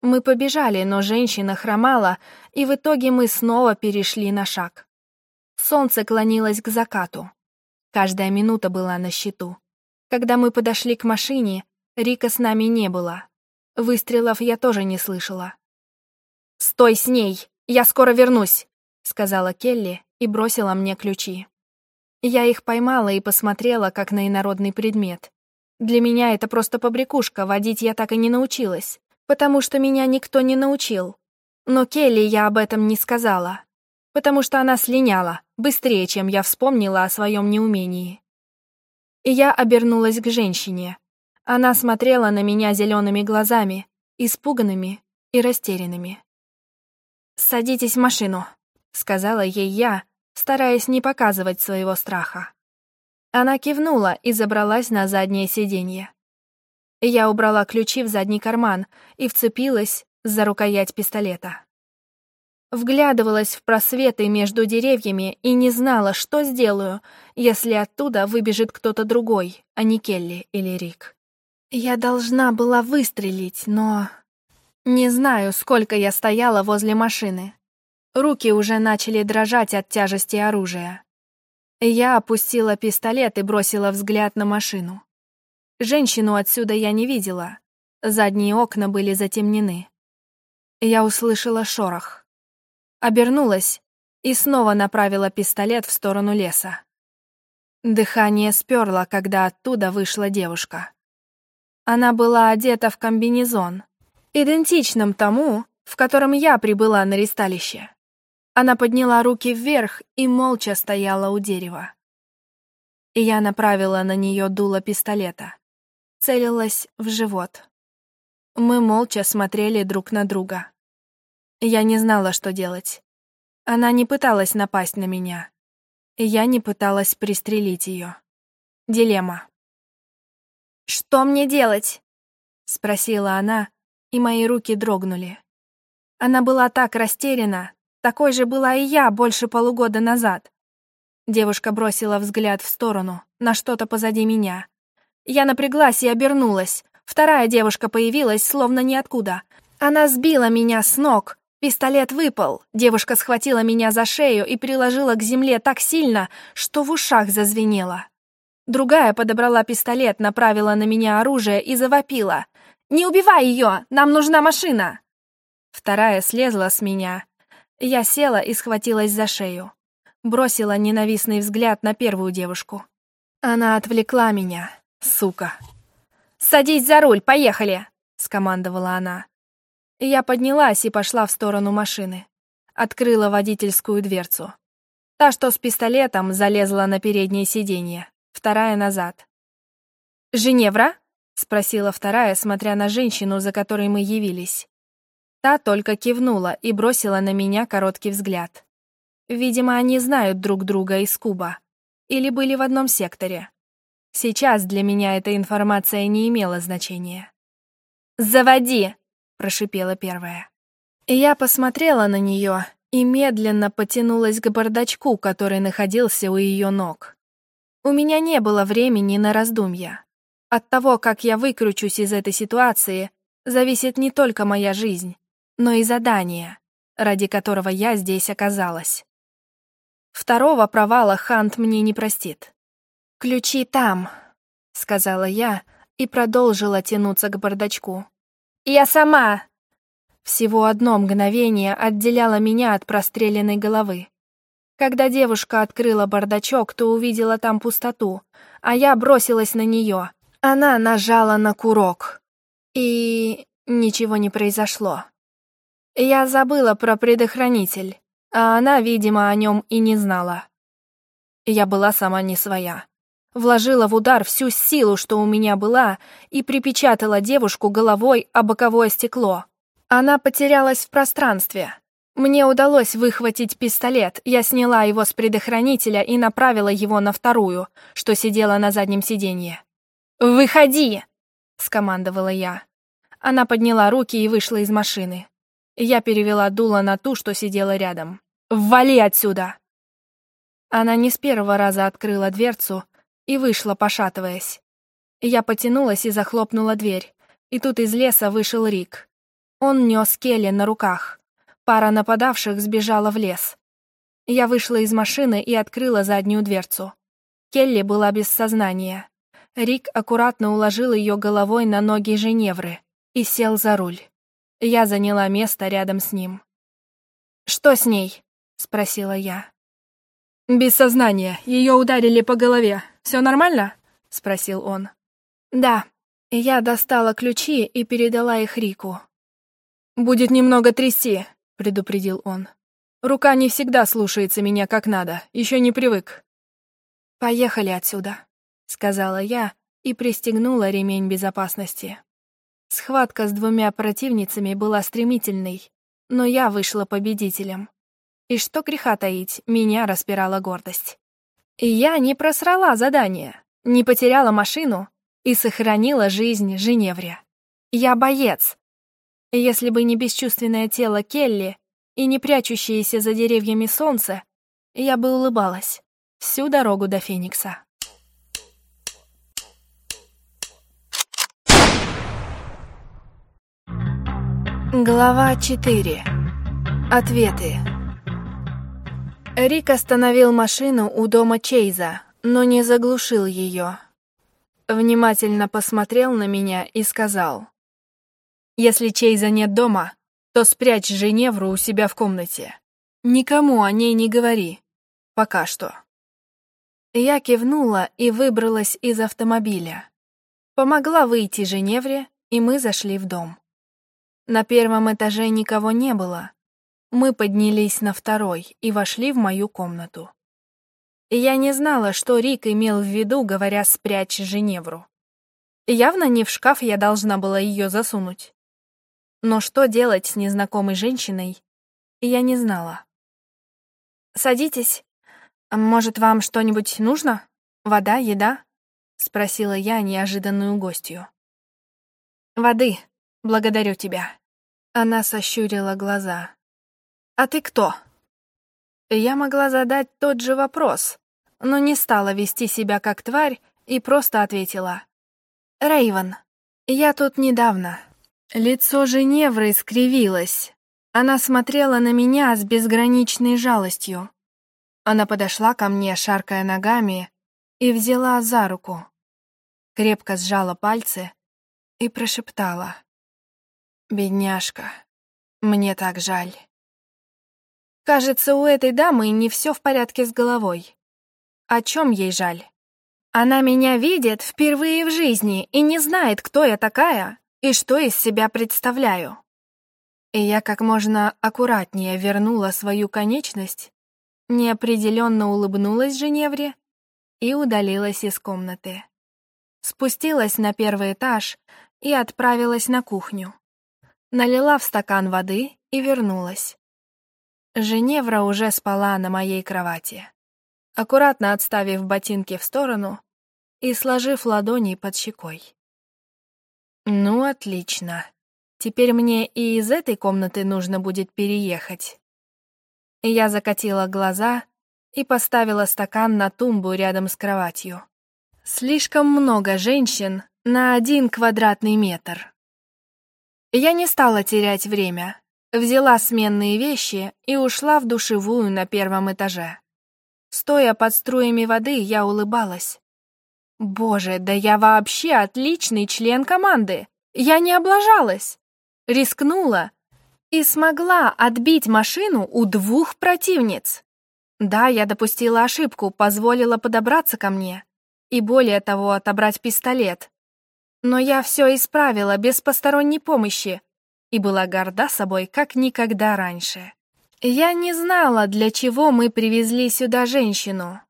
Мы побежали, но женщина хромала, и в итоге мы снова перешли на шаг. Солнце клонилось к закату. Каждая минута была на счету. Когда мы подошли к машине, Рика с нами не было. Выстрелов я тоже не слышала. «Стой с ней! Я скоро вернусь!» — сказала Келли и бросила мне ключи. Я их поймала и посмотрела, как на инородный предмет. Для меня это просто побрякушка, водить я так и не научилась, потому что меня никто не научил. Но Келли я об этом не сказала, потому что она слиняла, быстрее, чем я вспомнила о своем неумении. И я обернулась к женщине. Она смотрела на меня зелеными глазами, испуганными и растерянными. «Садитесь в машину», — сказала ей я, стараясь не показывать своего страха. Она кивнула и забралась на заднее сиденье. Я убрала ключи в задний карман и вцепилась за рукоять пистолета. Вглядывалась в просветы между деревьями и не знала, что сделаю, если оттуда выбежит кто-то другой, а не Келли или Рик. Я должна была выстрелить, но... Не знаю, сколько я стояла возле машины. Руки уже начали дрожать от тяжести оружия. Я опустила пистолет и бросила взгляд на машину. Женщину отсюда я не видела. Задние окна были затемнены. Я услышала шорох. Обернулась и снова направила пистолет в сторону леса. Дыхание сперло, когда оттуда вышла девушка. Она была одета в комбинезон, идентичном тому, в котором я прибыла на ристалище. Она подняла руки вверх и молча стояла у дерева. И я направила на нее дуло пистолета. Целилась в живот. Мы молча смотрели друг на друга. Я не знала, что делать. Она не пыталась напасть на меня. И я не пыталась пристрелить ее. Дилемма. «Что мне делать?» — спросила она, и мои руки дрогнули. Она была так растеряна, такой же была и я больше полугода назад. Девушка бросила взгляд в сторону, на что-то позади меня. Я напряглась и обернулась. Вторая девушка появилась, словно ниоткуда. Она сбила меня с ног. Пистолет выпал. Девушка схватила меня за шею и приложила к земле так сильно, что в ушах зазвенело. Другая подобрала пистолет, направила на меня оружие и завопила. «Не убивай ее! Нам нужна машина!» Вторая слезла с меня. Я села и схватилась за шею. Бросила ненавистный взгляд на первую девушку. Она отвлекла меня, сука. «Садись за руль, поехали!» — скомандовала она. Я поднялась и пошла в сторону машины. Открыла водительскую дверцу. Та, что с пистолетом, залезла на переднее сиденье, вторая назад. Женевра?» — спросила вторая, смотря на женщину, за которой мы явились. Та только кивнула и бросила на меня короткий взгляд. Видимо, они знают друг друга из Куба. Или были в одном секторе. Сейчас для меня эта информация не имела значения. «Заводи!» — прошипела первая. Я посмотрела на нее и медленно потянулась к бардачку, который находился у ее ног. У меня не было времени на раздумья. От того, как я выкручусь из этой ситуации, зависит не только моя жизнь, но и задание, ради которого я здесь оказалась. Второго провала Хант мне не простит. «Ключи там», — сказала я и продолжила тянуться к бардачку. «Я сама!» Всего одно мгновение отделяло меня от простреленной головы. Когда девушка открыла бардачок, то увидела там пустоту, а я бросилась на нее. Она нажала на курок. И ничего не произошло. Я забыла про предохранитель, а она, видимо, о нем и не знала. Я была сама не своя. Вложила в удар всю силу, что у меня была, и припечатала девушку головой о боковое стекло. Она потерялась в пространстве. Мне удалось выхватить пистолет, я сняла его с предохранителя и направила его на вторую, что сидела на заднем сиденье. «Выходи!» — скомандовала я. Она подняла руки и вышла из машины. Я перевела дуло на ту, что сидела рядом. «Вали отсюда!» Она не с первого раза открыла дверцу и вышла, пошатываясь. Я потянулась и захлопнула дверь, и тут из леса вышел Рик. Он нес Келли на руках. Пара нападавших сбежала в лес. Я вышла из машины и открыла заднюю дверцу. Келли была без сознания. Рик аккуратно уложил ее головой на ноги Женевры и сел за руль. Я заняла место рядом с ним. «Что с ней?» — спросила я. «Без сознания. Ее ударили по голове. Все нормально?» — спросил он. «Да». Я достала ключи и передала их Рику. «Будет немного трясти», — предупредил он. «Рука не всегда слушается меня как надо. Еще не привык». «Поехали отсюда», — сказала я и пристегнула ремень безопасности. Схватка с двумя противницами была стремительной, но я вышла победителем. И что греха таить, меня распирала гордость. И я не просрала задание, не потеряла машину и сохранила жизнь Женевре. Я боец. Если бы не бесчувственное тело Келли и не прячущееся за деревьями солнце, я бы улыбалась всю дорогу до Феникса. Глава 4. Ответы. Рик остановил машину у дома Чейза, но не заглушил ее. Внимательно посмотрел на меня и сказал. «Если Чейза нет дома, то спрячь Женевру у себя в комнате. Никому о ней не говори. Пока что». Я кивнула и выбралась из автомобиля. Помогла выйти Женевре, и мы зашли в дом. На первом этаже никого не было. Мы поднялись на второй и вошли в мою комнату. Я не знала, что Рик имел в виду, говоря «спрячь Женевру». Явно не в шкаф я должна была ее засунуть. Но что делать с незнакомой женщиной, я не знала. «Садитесь. Может, вам что-нибудь нужно? Вода, еда?» — спросила я неожиданную гостью. «Воды. Благодарю тебя». Она сощурила глаза. «А ты кто?» Я могла задать тот же вопрос, но не стала вести себя как тварь и просто ответила. «Рэйвен, я тут недавно». Лицо Женевры скривилось. Она смотрела на меня с безграничной жалостью. Она подошла ко мне, шаркая ногами, и взяла за руку. Крепко сжала пальцы и прошептала. Бедняжка, мне так жаль. Кажется, у этой дамы не все в порядке с головой. О чем ей жаль? Она меня видит впервые в жизни и не знает, кто я такая и что из себя представляю. И я как можно аккуратнее вернула свою конечность, неопределенно улыбнулась Женевре и удалилась из комнаты. спустилась на первый этаж и отправилась на кухню. Налила в стакан воды и вернулась. Женевра уже спала на моей кровати. Аккуратно отставив ботинки в сторону и сложив ладони под щекой. Ну, отлично. Теперь мне и из этой комнаты нужно будет переехать. Я закатила глаза и поставила стакан на тумбу рядом с кроватью. Слишком много женщин на один квадратный метр. Я не стала терять время, взяла сменные вещи и ушла в душевую на первом этаже. Стоя под струями воды, я улыбалась. Боже, да я вообще отличный член команды. Я не облажалась. Рискнула и смогла отбить машину у двух противниц. Да, я допустила ошибку, позволила подобраться ко мне и более того отобрать пистолет. Но я все исправила без посторонней помощи и была горда собой, как никогда раньше. Я не знала, для чего мы привезли сюда женщину,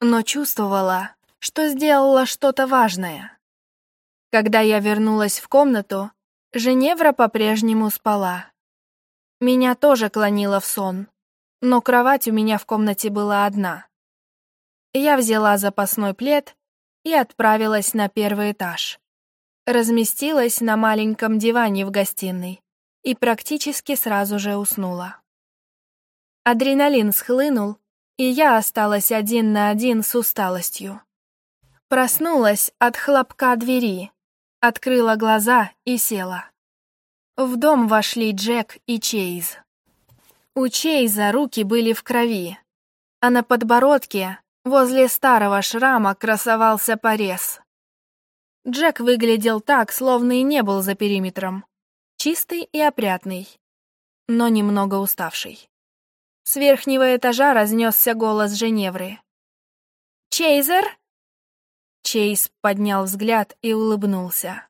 но чувствовала, что сделала что-то важное. Когда я вернулась в комнату, Женевра по-прежнему спала. Меня тоже клонило в сон, но кровать у меня в комнате была одна. Я взяла запасной плед и отправилась на первый этаж. Разместилась на маленьком диване в гостиной и практически сразу же уснула. Адреналин схлынул, и я осталась один на один с усталостью. Проснулась от хлопка двери, открыла глаза и села. В дом вошли Джек и Чейз. У Чейза руки были в крови, а на подбородке, возле старого шрама, красовался порез. Джек выглядел так, словно и не был за периметром. Чистый и опрятный, но немного уставший. С верхнего этажа разнесся голос Женевры. «Чейзер?» Чейз поднял взгляд и улыбнулся.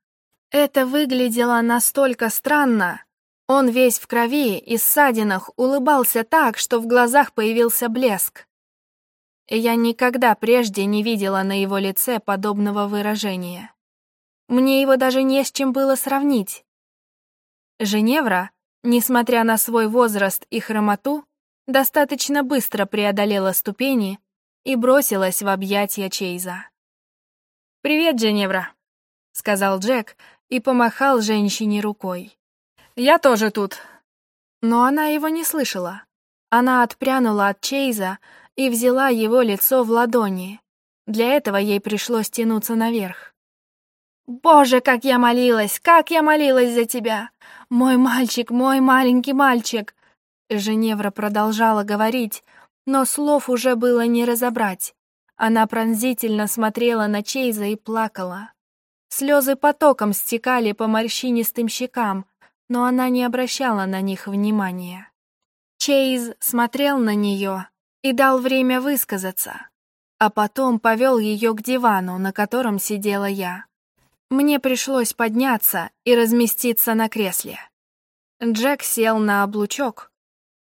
Это выглядело настолько странно. Он весь в крови и ссадинах улыбался так, что в глазах появился блеск. Я никогда прежде не видела на его лице подобного выражения. Мне его даже не с чем было сравнить. Женевра, несмотря на свой возраст и хромоту, достаточно быстро преодолела ступени и бросилась в объятия Чейза. «Привет, Женевра», — сказал Джек, и помахал женщине рукой. «Я тоже тут». Но она его не слышала. Она отпрянула от Чейза и взяла его лицо в ладони. Для этого ей пришлось тянуться наверх. «Боже, как я молилась! Как я молилась за тебя! Мой мальчик, мой маленький мальчик!» Женевра продолжала говорить, но слов уже было не разобрать. Она пронзительно смотрела на Чейза и плакала. Слезы потоком стекали по морщинистым щекам, но она не обращала на них внимания. Чейз смотрел на нее и дал время высказаться, а потом повел ее к дивану, на котором сидела я. Мне пришлось подняться и разместиться на кресле. Джек сел на облучок,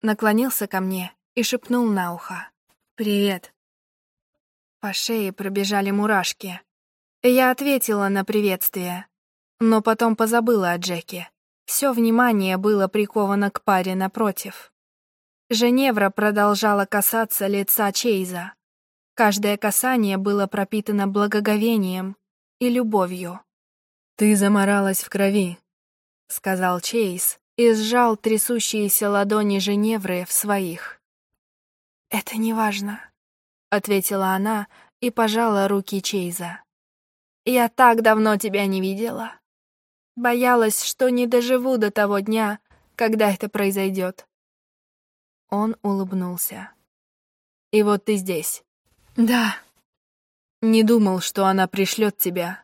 наклонился ко мне и шепнул на ухо. «Привет». По шее пробежали мурашки. Я ответила на приветствие, но потом позабыла о Джеке. Все внимание было приковано к паре напротив. Женевра продолжала касаться лица Чейза. Каждое касание было пропитано благоговением и любовью. «Ты заморалась в крови», — сказал Чейз и сжал трясущиеся ладони Женевры в своих. «Это не важно», — ответила она и пожала руки Чейза. Я так давно тебя не видела. Боялась, что не доживу до того дня, когда это произойдет. Он улыбнулся. И вот ты здесь. Да. Не думал, что она пришлет тебя.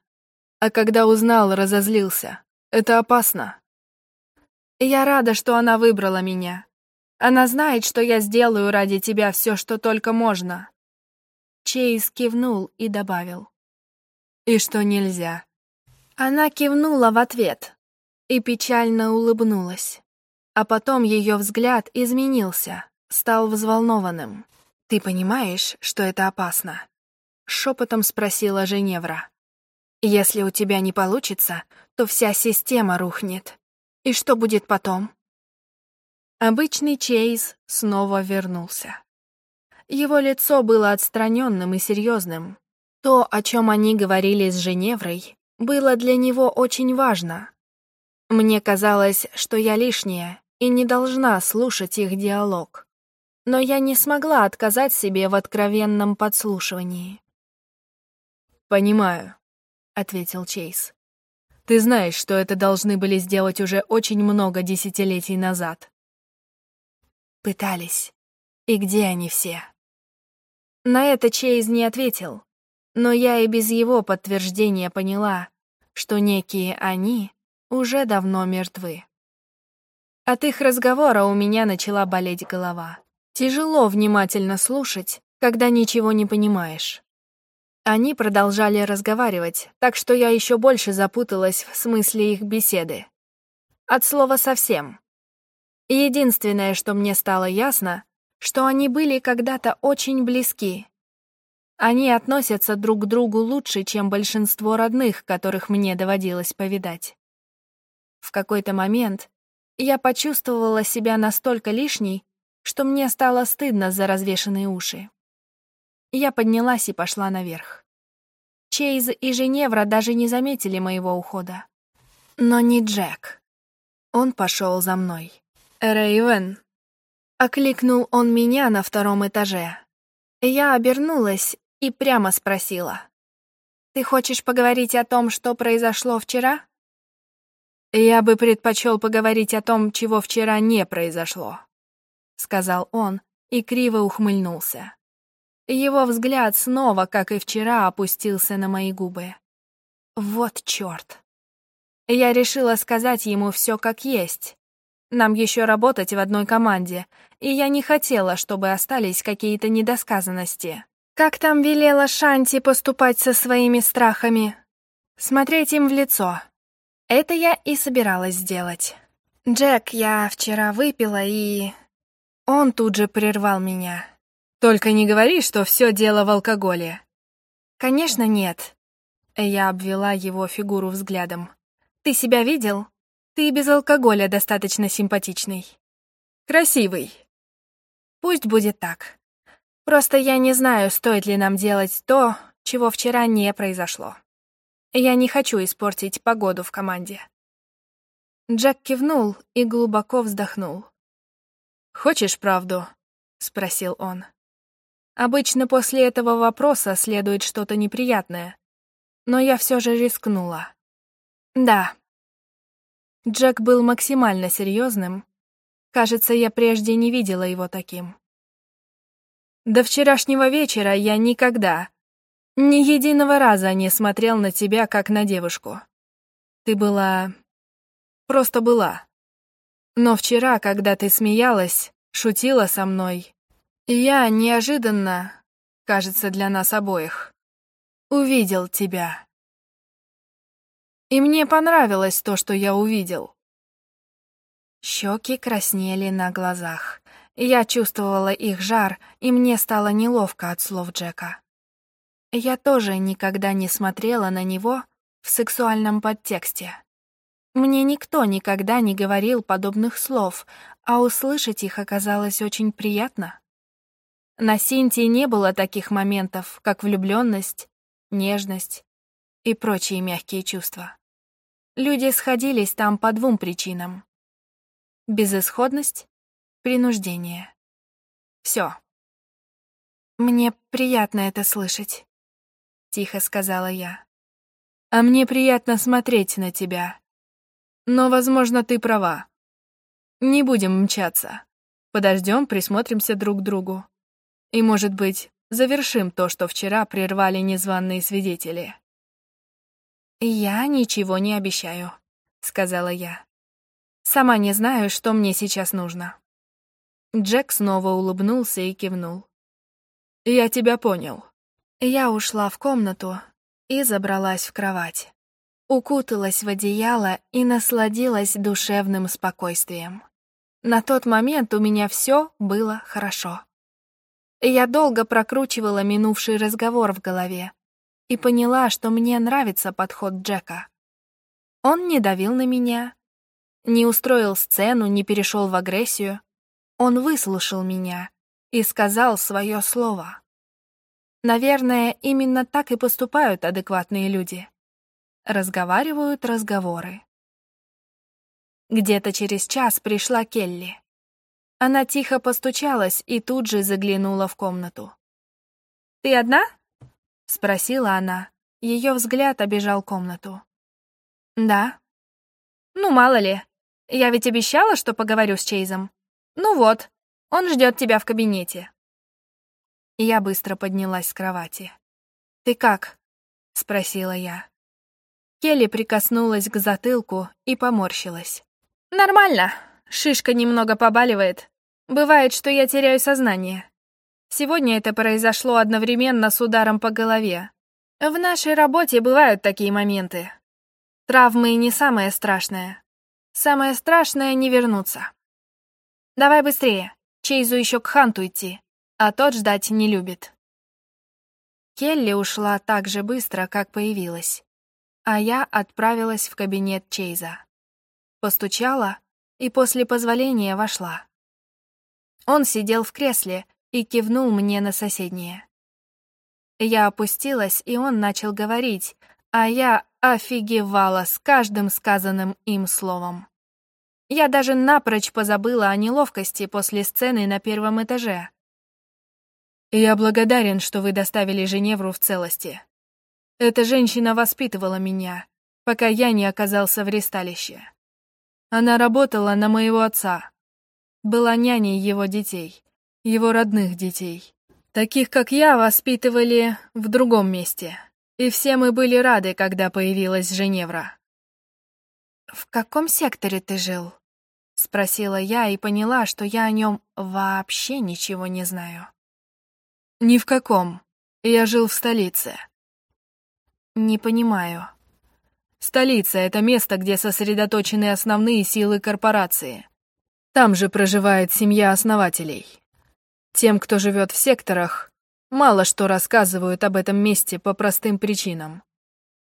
А когда узнал, разозлился. Это опасно. Я рада, что она выбрала меня. Она знает, что я сделаю ради тебя все, что только можно. Чейз кивнул и добавил и что нельзя. Она кивнула в ответ и печально улыбнулась. А потом ее взгляд изменился, стал взволнованным. «Ты понимаешь, что это опасно?» — шепотом спросила Женевра. Если у тебя не получится, то вся система рухнет. И что будет потом? Обычный Чейз снова вернулся. Его лицо было отстраненным и серьезным. То, о чем они говорили с Женеврой, было для него очень важно. Мне казалось, что я лишняя и не должна слушать их диалог. Но я не смогла отказать себе в откровенном подслушивании. «Понимаю», — ответил Чейз. «Ты знаешь, что это должны были сделать уже очень много десятилетий назад». Пытались. И где они все? На это Чейз не ответил, но я и без его подтверждения поняла, что некие «они» уже давно мертвы. От их разговора у меня начала болеть голова. Тяжело внимательно слушать, когда ничего не понимаешь. Они продолжали разговаривать, так что я еще больше запуталась в смысле их беседы. От слова «совсем». Единственное, что мне стало ясно, что они были когда-то очень близки. Они относятся друг к другу лучше, чем большинство родных, которых мне доводилось повидать. В какой-то момент я почувствовала себя настолько лишней, что мне стало стыдно за развешанные уши. Я поднялась и пошла наверх. Чейз и Женевра даже не заметили моего ухода. Но не Джек. Он пошел за мной. «Рэйвен!» Окликнул он меня на втором этаже. Я обернулась и прямо спросила. «Ты хочешь поговорить о том, что произошло вчера?» «Я бы предпочел поговорить о том, чего вчера не произошло», — сказал он и криво ухмыльнулся. Его взгляд снова, как и вчера, опустился на мои губы. Вот чёрт. Я решила сказать ему всё как есть, нам еще работать в одной команде, и я не хотела, чтобы остались какие-то недосказанности. Как там велела Шанти поступать со своими страхами? Смотреть им в лицо. Это я и собиралась сделать. «Джек, я вчера выпила и...» Он тут же прервал меня. «Только не говори, что все дело в алкоголе». «Конечно, нет». Я обвела его фигуру взглядом. «Ты себя видел? Ты без алкоголя достаточно симпатичный. Красивый. Пусть будет так. Просто я не знаю, стоит ли нам делать то, чего вчера не произошло. Я не хочу испортить погоду в команде. Джек кивнул и глубоко вздохнул. «Хочешь правду?» — спросил он. Обычно после этого вопроса следует что-то неприятное, но я все же рискнула. «Да, Джек был максимально серьезным. Кажется, я прежде не видела его таким. До вчерашнего вечера я никогда, ни единого раза не смотрел на тебя, как на девушку. Ты была... просто была. Но вчера, когда ты смеялась, шутила со мной, я неожиданно, кажется, для нас обоих, увидел тебя. И мне понравилось то, что я увидел. Щеки краснели на глазах. Я чувствовала их жар, и мне стало неловко от слов Джека. Я тоже никогда не смотрела на него в сексуальном подтексте. Мне никто никогда не говорил подобных слов, а услышать их оказалось очень приятно. На Синтии не было таких моментов, как влюбленность, нежность и прочие мягкие чувства. Люди сходились там по двум причинам. Безысходность, принуждение. Все. «Мне приятно это слышать», — тихо сказала я. «А мне приятно смотреть на тебя. Но, возможно, ты права. Не будем мчаться. Подождем, присмотримся друг к другу. И, может быть, завершим то, что вчера прервали незваные свидетели». «Я ничего не обещаю», — сказала я. «Сама не знаю, что мне сейчас нужно». Джек снова улыбнулся и кивнул. «Я тебя понял». Я ушла в комнату и забралась в кровать. Укуталась в одеяло и насладилась душевным спокойствием. На тот момент у меня все было хорошо. Я долго прокручивала минувший разговор в голове, и поняла, что мне нравится подход Джека. Он не давил на меня, не устроил сцену, не перешел в агрессию. Он выслушал меня и сказал свое слово. Наверное, именно так и поступают адекватные люди. Разговаривают разговоры. Где-то через час пришла Келли. Она тихо постучалась и тут же заглянула в комнату. «Ты одна?» — спросила она. Ее взгляд обежал комнату. «Да». «Ну, мало ли. Я ведь обещала, что поговорю с Чейзом. Ну вот, он ждет тебя в кабинете». Я быстро поднялась с кровати. «Ты как?» — спросила я. Келли прикоснулась к затылку и поморщилась. «Нормально. Шишка немного побаливает. Бывает, что я теряю сознание. Сегодня это произошло одновременно с ударом по голове. В нашей работе бывают такие моменты. Травмы не самое страшное. Самое страшное — не вернуться. Давай быстрее. Чейзу еще к Ханту идти, а тот ждать не любит. Келли ушла так же быстро, как появилась, а я отправилась в кабинет Чейза. Постучала и после позволения вошла. Он сидел в кресле и кивнул мне на соседнее. Я опустилась, и он начал говорить, а я офигевала с каждым сказанным им словом. Я даже напрочь позабыла о неловкости после сцены на первом этаже. «Я благодарен, что вы доставили Женевру в целости. Эта женщина воспитывала меня, пока я не оказался в ресталище. Она работала на моего отца, была няней его детей, его родных детей. Таких, как я, воспитывали в другом месте. И все мы были рады, когда появилась Женевра. «В каком секторе ты жил?» — спросила я и поняла, что я о нем вообще ничего не знаю. «Ни в каком. Я жил в столице». «Не понимаю». «Столица — это место, где сосредоточены основные силы корпорации. Там же проживает семья основателей. Тем, кто живет в секторах, мало что рассказывают об этом месте по простым причинам.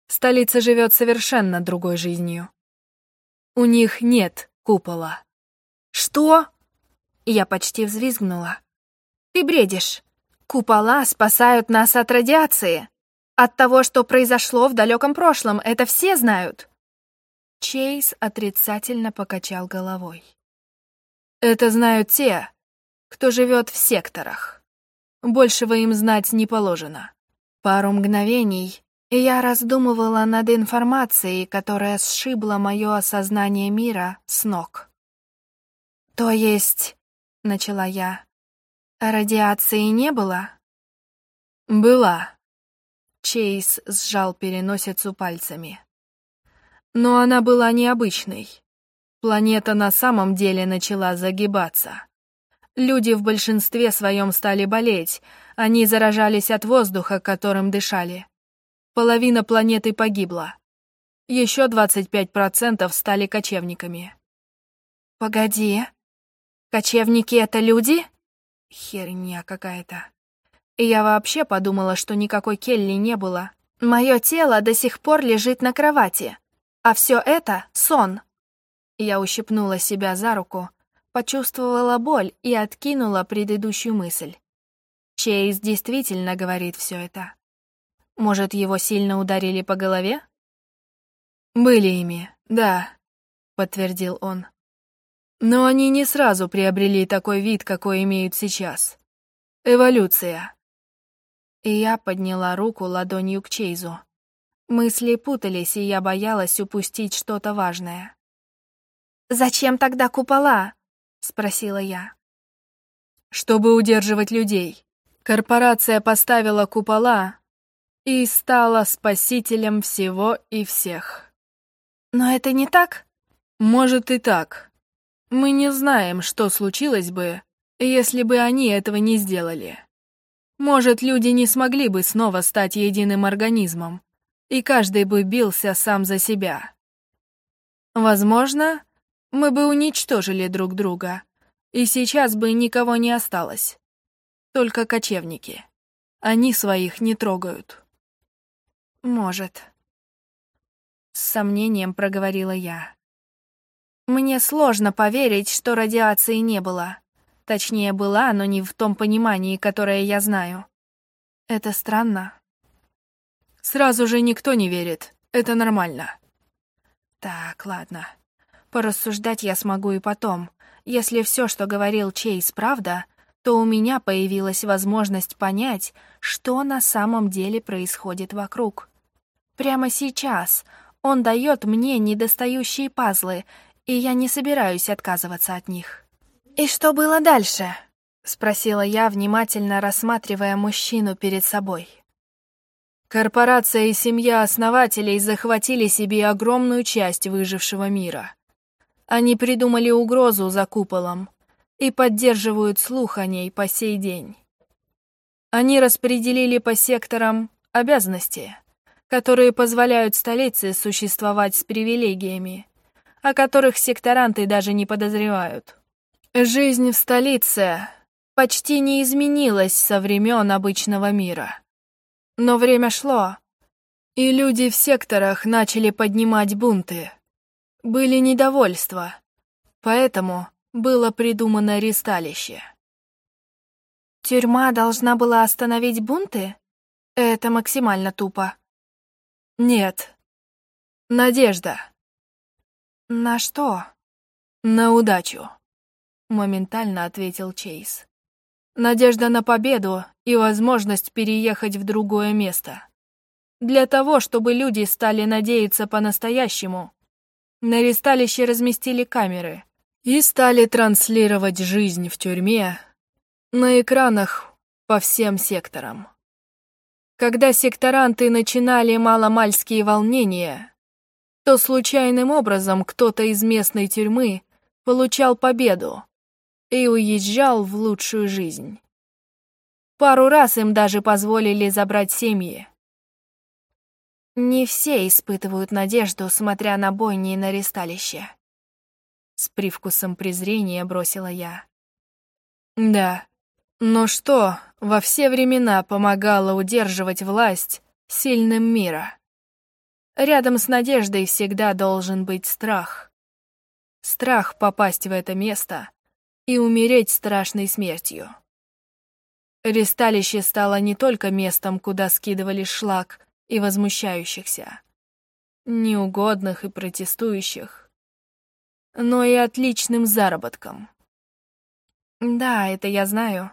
Столица живет совершенно другой жизнью. У них нет купола. «Что?» Я почти взвизгнула. «Ты бредишь. Купола спасают нас от радиации. От того, что произошло в далеком прошлом, это все знают». Чейз отрицательно покачал головой. Это знают те, кто живет в секторах. Большего им знать не положено. Пару мгновений я раздумывала над информацией, которая сшибла мое осознание мира с ног. «То есть...» — начала я. «Радиации не было?» «Была». Чейз сжал переносицу пальцами. «Но она была необычной. Планета на самом деле начала загибаться. Люди в большинстве своем стали болеть, они заражались от воздуха, которым дышали. Половина планеты погибла. Еще 25% стали кочевниками. «Погоди, кочевники — это люди?» Херня какая-то. И я вообще подумала, что никакой Келли не было. Мое тело до сих пор лежит на кровати, а все это — сон. Я ущипнула себя за руку, почувствовала боль и откинула предыдущую мысль. Чейз действительно говорит все это. Может, его сильно ударили по голове? «Были ими, да», — подтвердил он. «Но они не сразу приобрели такой вид, какой имеют сейчас. Эволюция». И я подняла руку ладонью к Чейзу. Мысли путались, и я боялась упустить что-то важное. «Зачем тогда купола?» — спросила я. «Чтобы удерживать людей. Корпорация поставила купола и стала спасителем всего и всех». «Но это не так?» «Может и так. Мы не знаем, что случилось бы, если бы они этого не сделали. Может, люди не смогли бы снова стать единым организмом, и каждый бы бился сам за себя. Возможно, мы бы уничтожили друг друга, и сейчас бы никого не осталось. Только кочевники. Они своих не трогают. Может. С сомнением проговорила я. Мне сложно поверить, что радиации не было. Точнее, была, но не в том понимании, которое я знаю. Это странно. Сразу же никто не верит. Это нормально. Так, ладно. Порассуждать я смогу и потом. Если все, что говорил Чейз, правда, то у меня появилась возможность понять, что на самом деле происходит вокруг. Прямо сейчас он дает мне недостающие пазлы, и я не собираюсь отказываться от них. «И что было дальше?» — спросила я, внимательно рассматривая мужчину перед собой. Корпорация и семья основателей захватили себе огромную часть выжившего мира. Они придумали угрозу за куполом и поддерживают слух о ней по сей день. Они распределили по секторам обязанности, которые позволяют столице существовать с привилегиями, о которых секторанты даже не подозревают. Жизнь в столице почти не изменилась со времен обычного мира. Но время шло, и люди в секторах начали поднимать бунты. Были недовольства, поэтому было придумано ресталище. Тюрьма должна была остановить бунты? Это максимально тупо. Нет. Надежда. На что? На удачу, моментально ответил Чейз. Надежда на победу и возможность переехать в другое место. Для того, чтобы люди стали надеяться по-настоящему, на ресталище разместили камеры и стали транслировать жизнь в тюрьме на экранах по всем секторам. Когда секторанты начинали маломальские волнения, то случайным образом кто-то из местной тюрьмы получал победу и уезжал в лучшую жизнь. Пару раз им даже позволили забрать семьи. Не все испытывают надежду, смотря на бойни на ресталище. С привкусом презрения бросила я. Да, но что во все времена помогало удерживать власть сильным мира? Рядом с надеждой всегда должен быть страх. Страх попасть в это место и умереть страшной смертью. Ресталище стало не только местом, куда скидывали шлак и возмущающихся, неугодных и протестующих, но и отличным заработком. Да, это я знаю.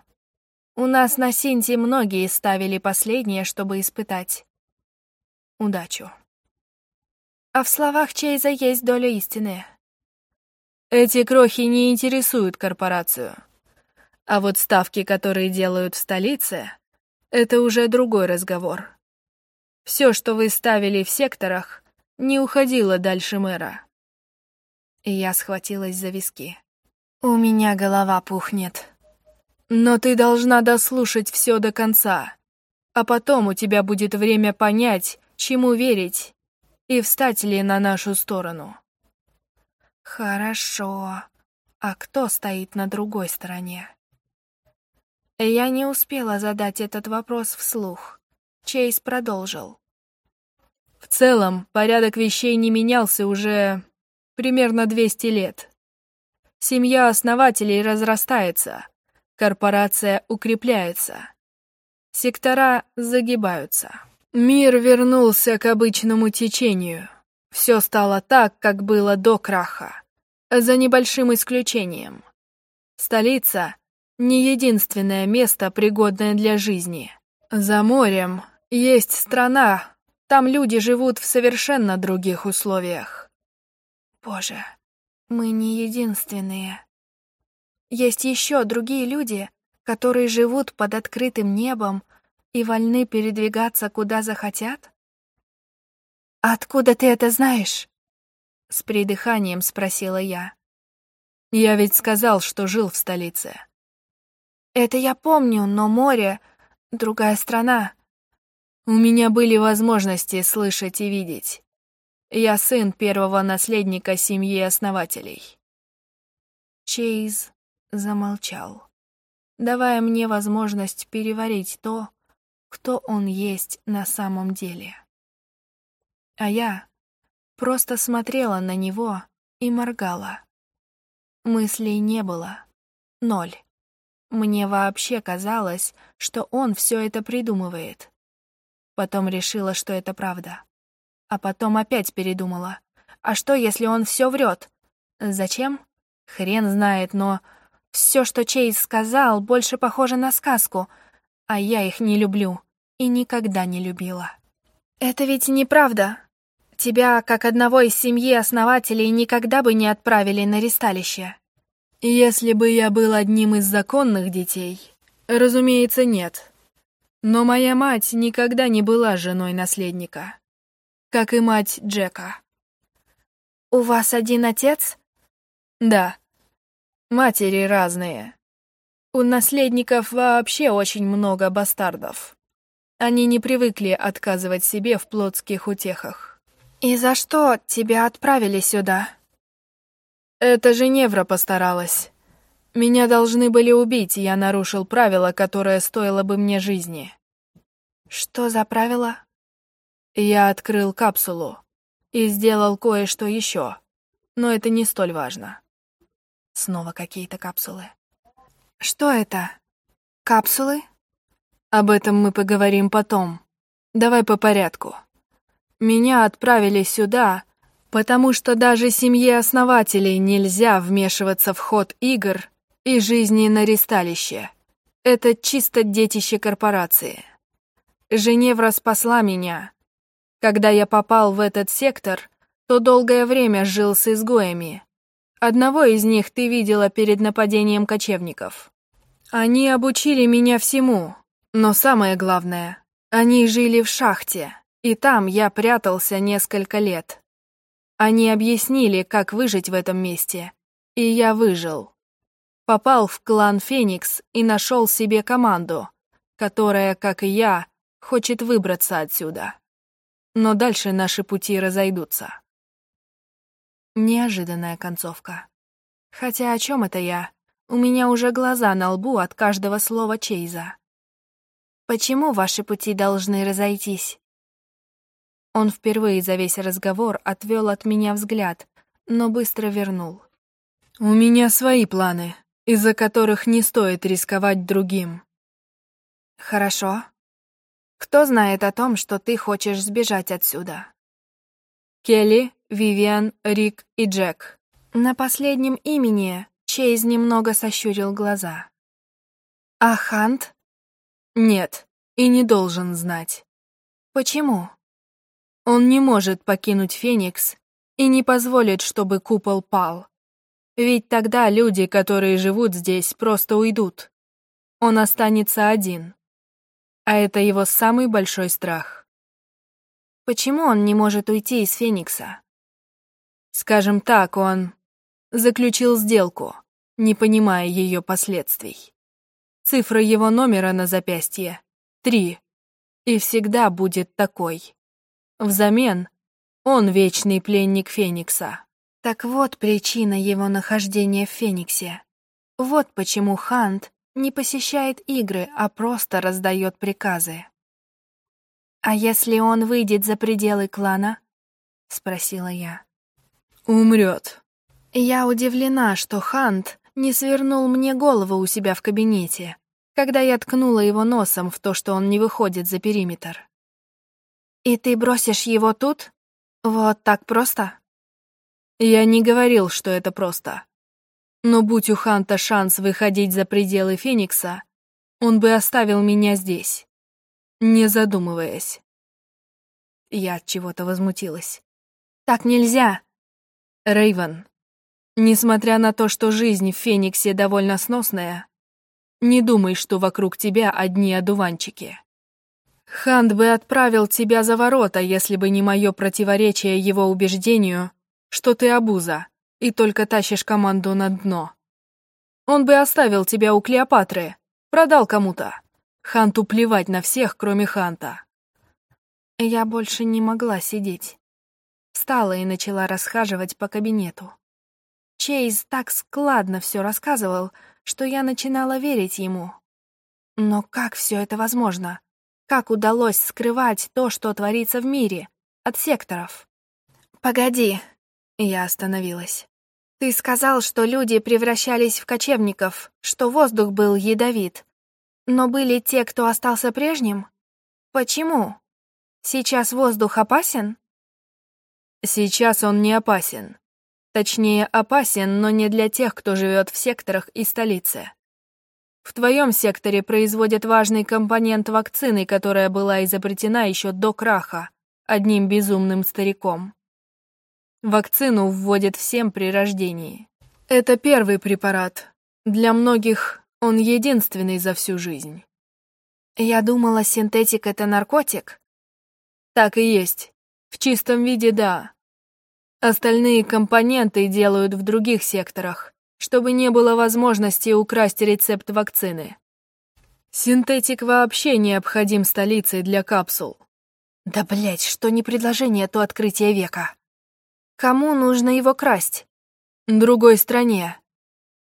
У нас на Синте многие ставили последнее, чтобы испытать удачу. А в словах Чейза есть доля истины. Эти крохи не интересуют корпорацию. А вот ставки, которые делают в столице, это уже другой разговор. Все, что вы ставили в секторах, не уходило дальше мэра. И я схватилась за виски. У меня голова пухнет. Но ты должна дослушать все до конца. А потом у тебя будет время понять, чему верить, и встать ли на нашу сторону. Хорошо. А кто стоит на другой стороне? Я не успела задать этот вопрос вслух. Чейз продолжил. В целом, порядок вещей не менялся уже примерно 200 лет. Семья основателей разрастается, корпорация укрепляется, сектора загибаются. Мир вернулся к обычному течению. Все стало так, как было до краха, за небольшим исключением. Столица — не единственное место, пригодное для жизни. За морем есть страна, там люди живут в совершенно других условиях. Боже, мы не единственные. Есть еще другие люди, которые живут под открытым небом и вольны передвигаться куда захотят? «Откуда ты это знаешь?» — с придыханием спросила я. «Я ведь сказал, что жил в столице». «Это я помню, но море — другая страна. У меня были возможности слышать и видеть. Я сын первого наследника семьи основателей. Чейз замолчал, давая мне возможность переварить то, кто он есть на самом деле. А я просто смотрела на него и моргала. Мыслей не было. Ноль. Мне вообще казалось, что он все это придумывает. Потом решила, что это правда. А потом опять передумала. А что, если он все врет? Зачем? Хрен знает, но все, что Чейз сказал, больше похоже на сказку, а я их не люблю и никогда не любила. Это ведь неправда. Тебя, как одного из семьи основателей, никогда бы не отправили на ресталище. Если бы я был одним из законных детей, разумеется, нет. Но моя мать никогда не была женой наследника, как и мать Джека. «У вас один отец?» «Да. Матери разные. У наследников вообще очень много бастардов. Они не привыкли отказывать себе в плотских утехах». «И за что тебя отправили сюда?» Это Женевра постаралась. Меня должны были убить, и я нарушил правило, которое стоило бы мне жизни. Что за правило? Я открыл капсулу и сделал кое-что еще, но это не столь важно. Снова какие-то капсулы. Что это? Капсулы? Об этом мы поговорим потом. Давай по порядку. Меня отправили сюда, потому что даже семье основателей нельзя вмешиваться в ход игр и жизни на ристалище. Это чисто детище корпорации. Женевра спасла меня. Когда я попал в этот сектор, то долгое время жил с изгоями. Одного из них ты видела перед нападением кочевников. Они обучили меня всему, но самое главное, они жили в шахте, и там я прятался несколько лет. Они объяснили, как выжить в этом месте, и я выжил. Попал в клан Феникс и нашел себе команду, которая, как и я, хочет выбраться отсюда. Но дальше наши пути разойдутся. Неожиданная концовка. Хотя о чем это я? У меня уже глаза на лбу от каждого слова Чейза. Почему ваши пути должны разойтись? Он впервые за весь разговор отвел от меня взгляд, но быстро вернул. «У меня свои планы, из-за которых не стоит рисковать другим». «Хорошо. Кто знает о том, что ты хочешь сбежать отсюда?» Келли, Вивиан, Рик и Джек. На последнем имени Чейз немного сощурил глаза. «А Хант?» «Нет, и не должен знать». «Почему?» Он не может покинуть Феникс и не позволит, чтобы купол пал. Ведь тогда люди, которые живут здесь, просто уйдут. Он останется один. А это его самый большой страх. Почему он не может уйти из Феникса? Скажем так, он заключил сделку, не понимая ее последствий. Цифра его номера на запястье — три, и всегда будет такой. Взамен он вечный пленник Феникса. Так вот причина его нахождения в Фениксе. Вот почему Хант не посещает игры, а просто раздает приказы. «А если он выйдет за пределы клана?» — спросила я. «Умрет». Я удивлена, что Хант не свернул мне голову у себя в кабинете, когда я ткнула его носом в то, что он не выходит за периметр. «И ты бросишь его тут? Вот так просто?» Я не говорил, что это просто. Но будь у Ханта шанс выходить за пределы Феникса, он бы оставил меня здесь, не задумываясь. Я от чего-то возмутилась. «Так нельзя!» Рейвен, несмотря на то, что жизнь в Фениксе довольно сносная, не думай, что вокруг тебя одни одуванчики. Хант бы отправил тебя за ворота, если бы не мое противоречие его убеждению, что ты обуза и только тащишь команду на дно. Он бы оставил тебя у Клеопатры, продал кому-то. Ханту плевать на всех, кроме Ханта. Я больше не могла сидеть. Встала и начала расхаживать по кабинету. Чейз так складно все рассказывал, что я начинала верить ему. Но как все это возможно? Как удалось скрывать то, что творится в мире, от секторов. Погоди, я остановилась. Ты сказал, что люди превращались в кочевников, что воздух был ядовит. Но были те, кто остался прежним? Почему? Сейчас воздух опасен? Сейчас он не опасен. Точнее, опасен, но не для тех, кто живет в секторах и столице. В твоем секторе производят важный компонент вакцины, которая была изобретена еще до краха, одним безумным стариком. Вакцину вводят всем при рождении. Это первый препарат. Для многих он единственный за всю жизнь. Я думала, синтетик — это наркотик. Так и есть. В чистом виде — да. Остальные компоненты делают в других секторах, чтобы не было возможности украсть рецепт вакцины. Синтетик вообще необходим столицей для капсул. Да блять, что не предложение, то открытие века. Кому нужно его красть? Другой стране.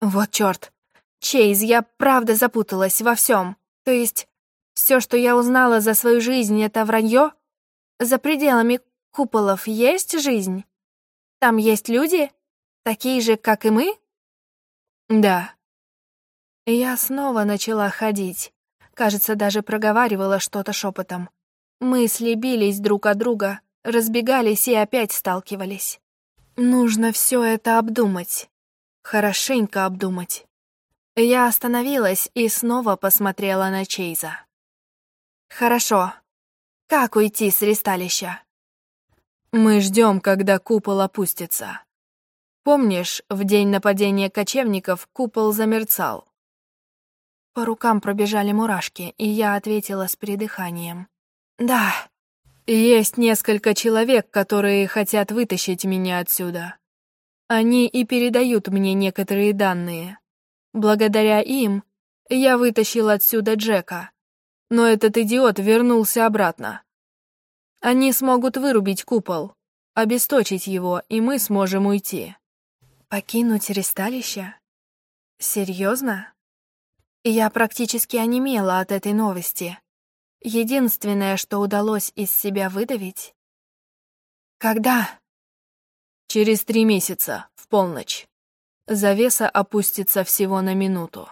Вот чёрт. Чейз, я правда запуталась во всем. То есть, все, что я узнала за свою жизнь, это вранье? За пределами куполов есть жизнь? Там есть люди? Такие же, как и мы? Да. Я снова начала ходить. Кажется, даже проговаривала что-то шепотом. Мысли бились друг от друга, разбегались и опять сталкивались. Нужно все это обдумать. Хорошенько обдумать. Я остановилась и снова посмотрела на Чейза. «Хорошо. Как уйти с ристалища?» «Мы ждем, когда купол опустится. Помнишь, в день нападения кочевников купол замерцал?» По рукам пробежали мурашки, и я ответила с придыханием. «Да». Есть несколько человек, которые хотят вытащить меня отсюда. Они и передают мне некоторые данные. Благодаря им я вытащил отсюда Джека. Но этот идиот вернулся обратно. Они смогут вырубить купол, обесточить его, и мы сможем уйти. Покинуть ресталище? Серьезно? Я практически онемела от этой новости. Единственное, что удалось из себя выдавить... Когда? Через три месяца, в полночь. Завеса опустится всего на минуту.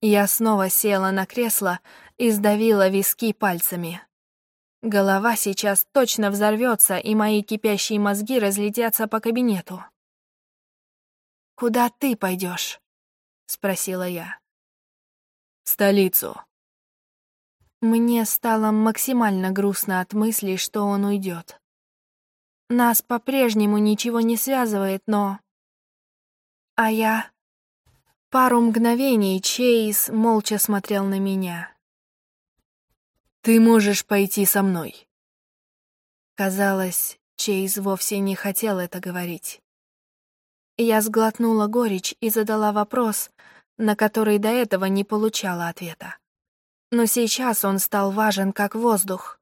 Я снова села на кресло и сдавила виски пальцами. Голова сейчас точно взорвется, и мои кипящие мозги разлетятся по кабинету. «Куда ты пойдешь? спросила я. «В столицу», мне стало максимально грустно от мысли, что он уйдет. Нас по-прежнему ничего не связывает, но... А я... Пару мгновений Чейз молча смотрел на меня. «Ты можешь пойти со мной». Казалось, Чейз вовсе не хотел это говорить. Я сглотнула горечь и задала вопрос, на который до этого не получала ответа. Но сейчас он стал важен как воздух.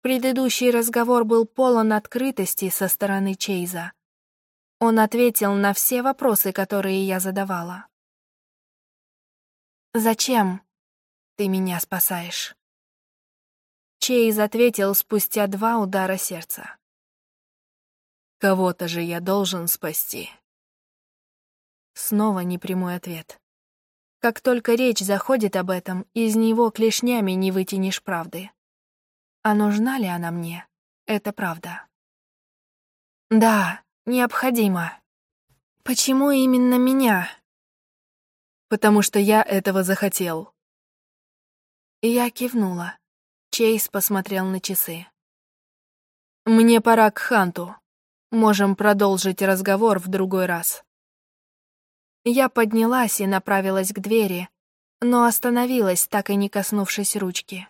Предыдущий разговор был полон открытости со стороны Чейза. Он ответил на все вопросы, которые я задавала. «Зачем ты меня спасаешь?» Чейз ответил спустя два удара сердца. «Кого-то же я должен спасти». Снова непрямой ответ. Как только речь заходит об этом, из него клешнями не вытянешь правды. А нужна ли она мне? Это правда. Да, необходимо. Почему именно меня? Потому что я этого захотел. Я кивнула. Чейз посмотрел на часы. Мне пора к Ханту. Можем продолжить разговор в другой раз. Я поднялась и направилась к двери, но остановилась, так и не коснувшись ручки.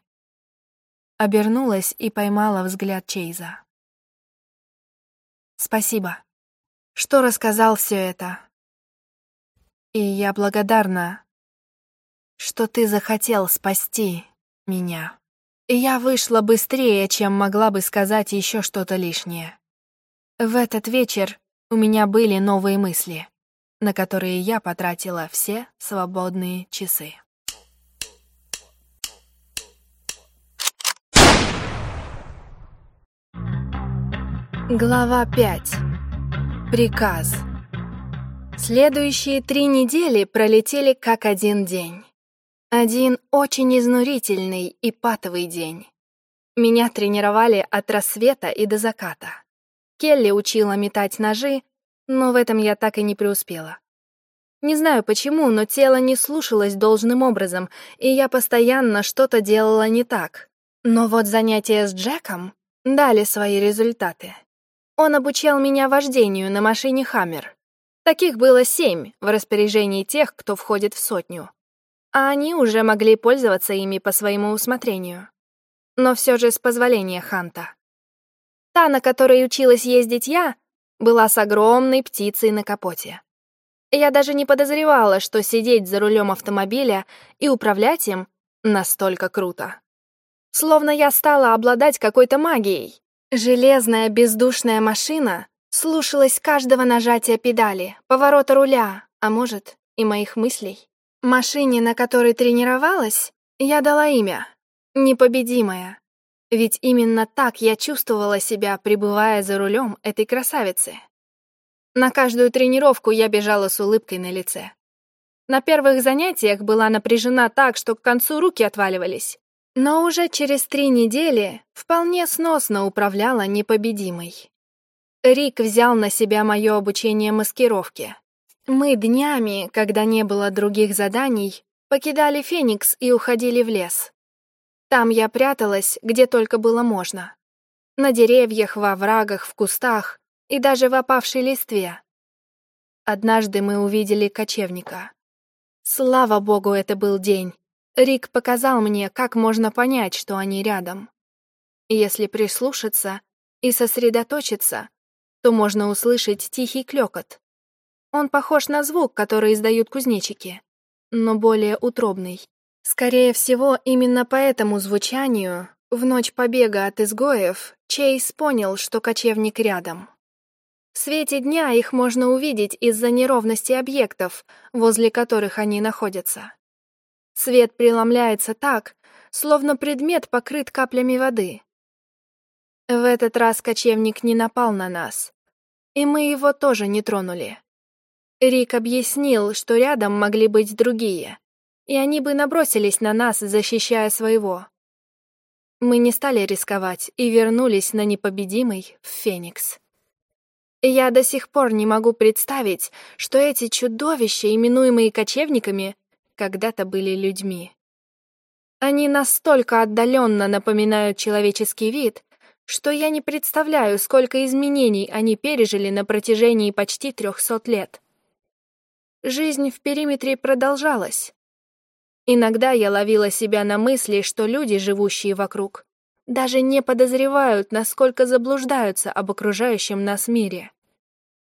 Обернулась и поймала взгляд Чейза. «Спасибо, что рассказал все это. И я благодарна, что ты захотел спасти меня. Я вышла быстрее, чем могла бы сказать еще что-то лишнее. В этот вечер у меня были новые мысли на которые я потратила все свободные часы. Глава 5. Приказ. Следующие три недели пролетели как один день. Один очень изнурительный и патовый день. Меня тренировали от рассвета и до заката. Келли учила метать ножи, но в этом я так и не преуспела. Не знаю почему, но тело не слушалось должным образом, и я постоянно что-то делала не так. Но вот занятия с Джеком дали свои результаты. Он обучал меня вождению на машине «Хаммер». Таких было семь в распоряжении тех, кто входит в сотню. А они уже могли пользоваться ими по своему усмотрению. Но все же с позволения Ханта. Та, на которой училась ездить я, была с огромной птицей на капоте. Я даже не подозревала, что сидеть за рулем автомобиля и управлять им настолько круто. Словно я стала обладать какой-то магией. Железная бездушная машина слушалась каждого нажатия педали, поворота руля, а может, и моих мыслей. Машине, на которой тренировалась, я дала имя — Непобедимая. Ведь именно так я чувствовала себя, пребывая за рулем этой красавицы. На каждую тренировку я бежала с улыбкой на лице. На первых занятиях была напряжена так, что к концу руки отваливались. Но уже через три недели вполне сносно управляла непобедимой. Рик взял на себя мое обучение маскировке. Мы днями, когда не было других заданий, покидали Феникс и уходили в лес. Там я пряталась, где только было можно. На деревьях, во врагах, в кустах и даже в опавшей листве. Однажды мы увидели кочевника. Слава богу, это был день. Рик показал мне, как можно понять, что они рядом. Если прислушаться и сосредоточиться, то можно услышать тихий клёкот. Он похож на звук, который издают кузнечики, но более утробный. Скорее всего, именно по этому звучанию в ночь побега от изгоев Чейз понял, что кочевник рядом. В свете дня их можно увидеть из-за неровности объектов, возле которых они находятся. Свет преломляется так, словно предмет покрыт каплями воды. В этот раз кочевник не напал на нас, и мы его тоже не тронули. Рик объяснил, что рядом могли быть другие, и они бы набросились на нас, защищая своего. Мы не стали рисковать и вернулись на непобедимый в Феникс. Я до сих пор не могу представить, что эти чудовища, именуемые кочевниками, когда-то были людьми. Они настолько отдаленно напоминают человеческий вид, что я не представляю, сколько изменений они пережили на протяжении почти трехсот лет. Жизнь в периметре продолжалась. Иногда я ловила себя на мысли, что люди, живущие вокруг, даже не подозревают, насколько заблуждаются об окружающем нас мире.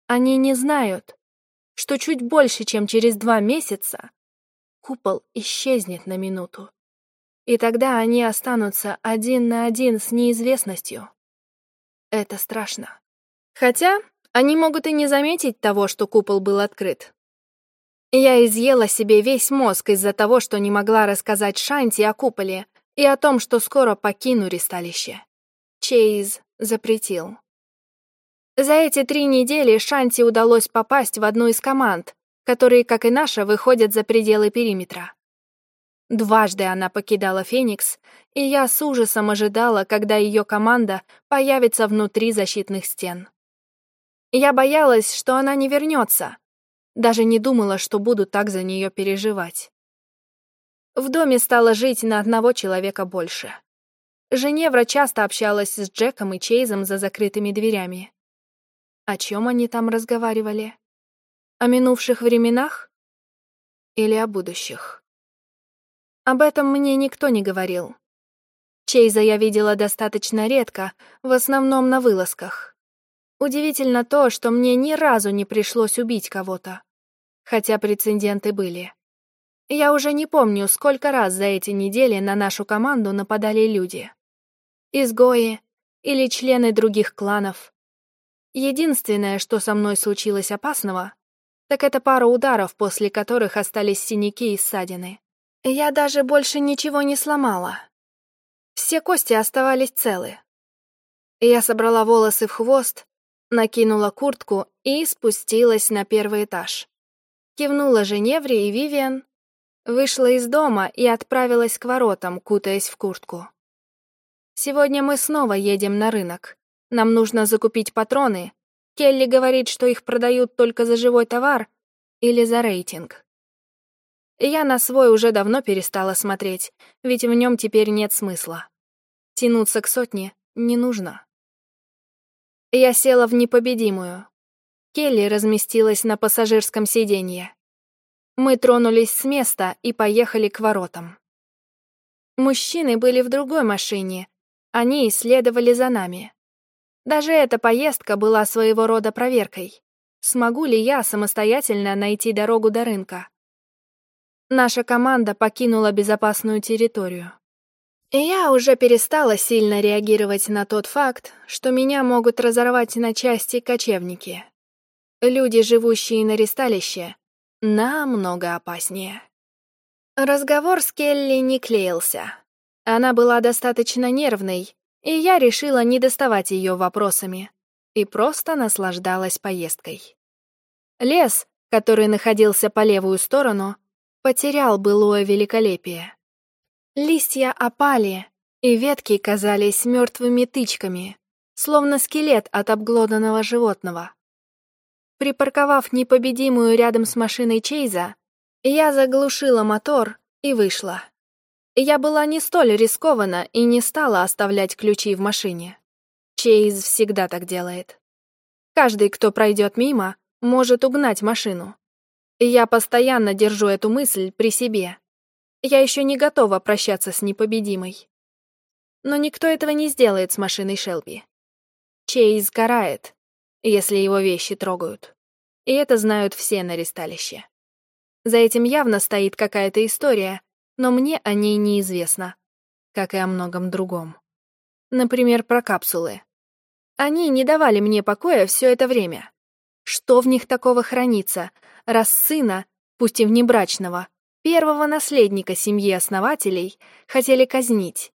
Они не знают, что чуть больше, чем через два месяца, купол исчезнет на минуту. И тогда они останутся один на один с неизвестностью. Это страшно. Хотя они могут и не заметить того, что купол был открыт. Я изъела себе весь мозг из-за того, что не могла рассказать Шанти о куполе и о том, что скоро покину ристалище. Чейз запретил. За эти три недели Шанти удалось попасть в одну из команд, которые, как и наша, выходят за пределы периметра. Дважды она покидала Феникс, и я с ужасом ожидала, когда ее команда появится внутри защитных стен. Я боялась, что она не вернется. Даже не думала, что буду так за нее переживать. В доме стало жить на одного человека больше. Женевра часто общалась с Джеком и Чейзом за закрытыми дверями. О чем они там разговаривали? О минувших временах? Или о будущих? Об этом мне никто не говорил. Чейза я видела достаточно редко, в основном на вылазках. Удивительно то, что мне ни разу не пришлось убить кого-то, хотя прецеденты были. Я уже не помню, сколько раз за эти недели на нашу команду нападали люди. Изгои или члены других кланов. Единственное, что со мной случилось опасного, так это пара ударов, после которых остались синяки и ссадины. Я даже больше ничего не сломала. Все кости оставались целы. Я собрала волосы в хвост, накинула куртку и спустилась на первый этаж. Кивнула Женевре и Вивиан, вышла из дома и отправилась к воротам, кутаясь в куртку. Сегодня мы снова едем на рынок. Нам нужно закупить патроны. Келли говорит, что их продают только за живой товар или за рейтинг. Я на свой уже давно перестала смотреть, ведь в нем теперь нет смысла. Тянуться к сотне не нужно. Я села в непобедимую. Келли разместилась на пассажирском сиденье. Мы тронулись с места и поехали к воротам. Мужчины были в другой машине, они следовали за нами. Даже эта поездка была своего рода проверкой. Смогу ли я самостоятельно найти дорогу до рынка? Наша команда покинула безопасную территорию. Я уже перестала сильно реагировать на тот факт, что меня могут разорвать на части кочевники. Люди, живущие на ристалище, намного опаснее. Разговор с Келли не клеился. Она была достаточно нервной, и я решила не доставать ее вопросами и просто наслаждалась поездкой. Лес, который находился по левую сторону, потерял былое великолепие. Листья опали, и ветки казались мертвыми тычками, словно скелет от обглоданного животного. Припарковав непобедимую рядом с машиной Чейза, я заглушила мотор и вышла. Я была не столь рискована и не стала оставлять ключи в машине. Чейз всегда так делает. Каждый, кто пройдет мимо, может угнать машину. Я постоянно держу эту мысль при себе. Я еще не готова прощаться с непобедимой. Но никто этого не сделает с машиной Шелби. Чейз карает, если его вещи трогают. И это знают все на ресталище. За этим явно стоит какая-то история, но мне о ней неизвестно, как и о многом другом. Например, про капсулы. Они не давали мне покоя все это время. Что в них такого хранится, раз сына, пусть и внебрачного, первого наследника семьи основателей, хотели казнить?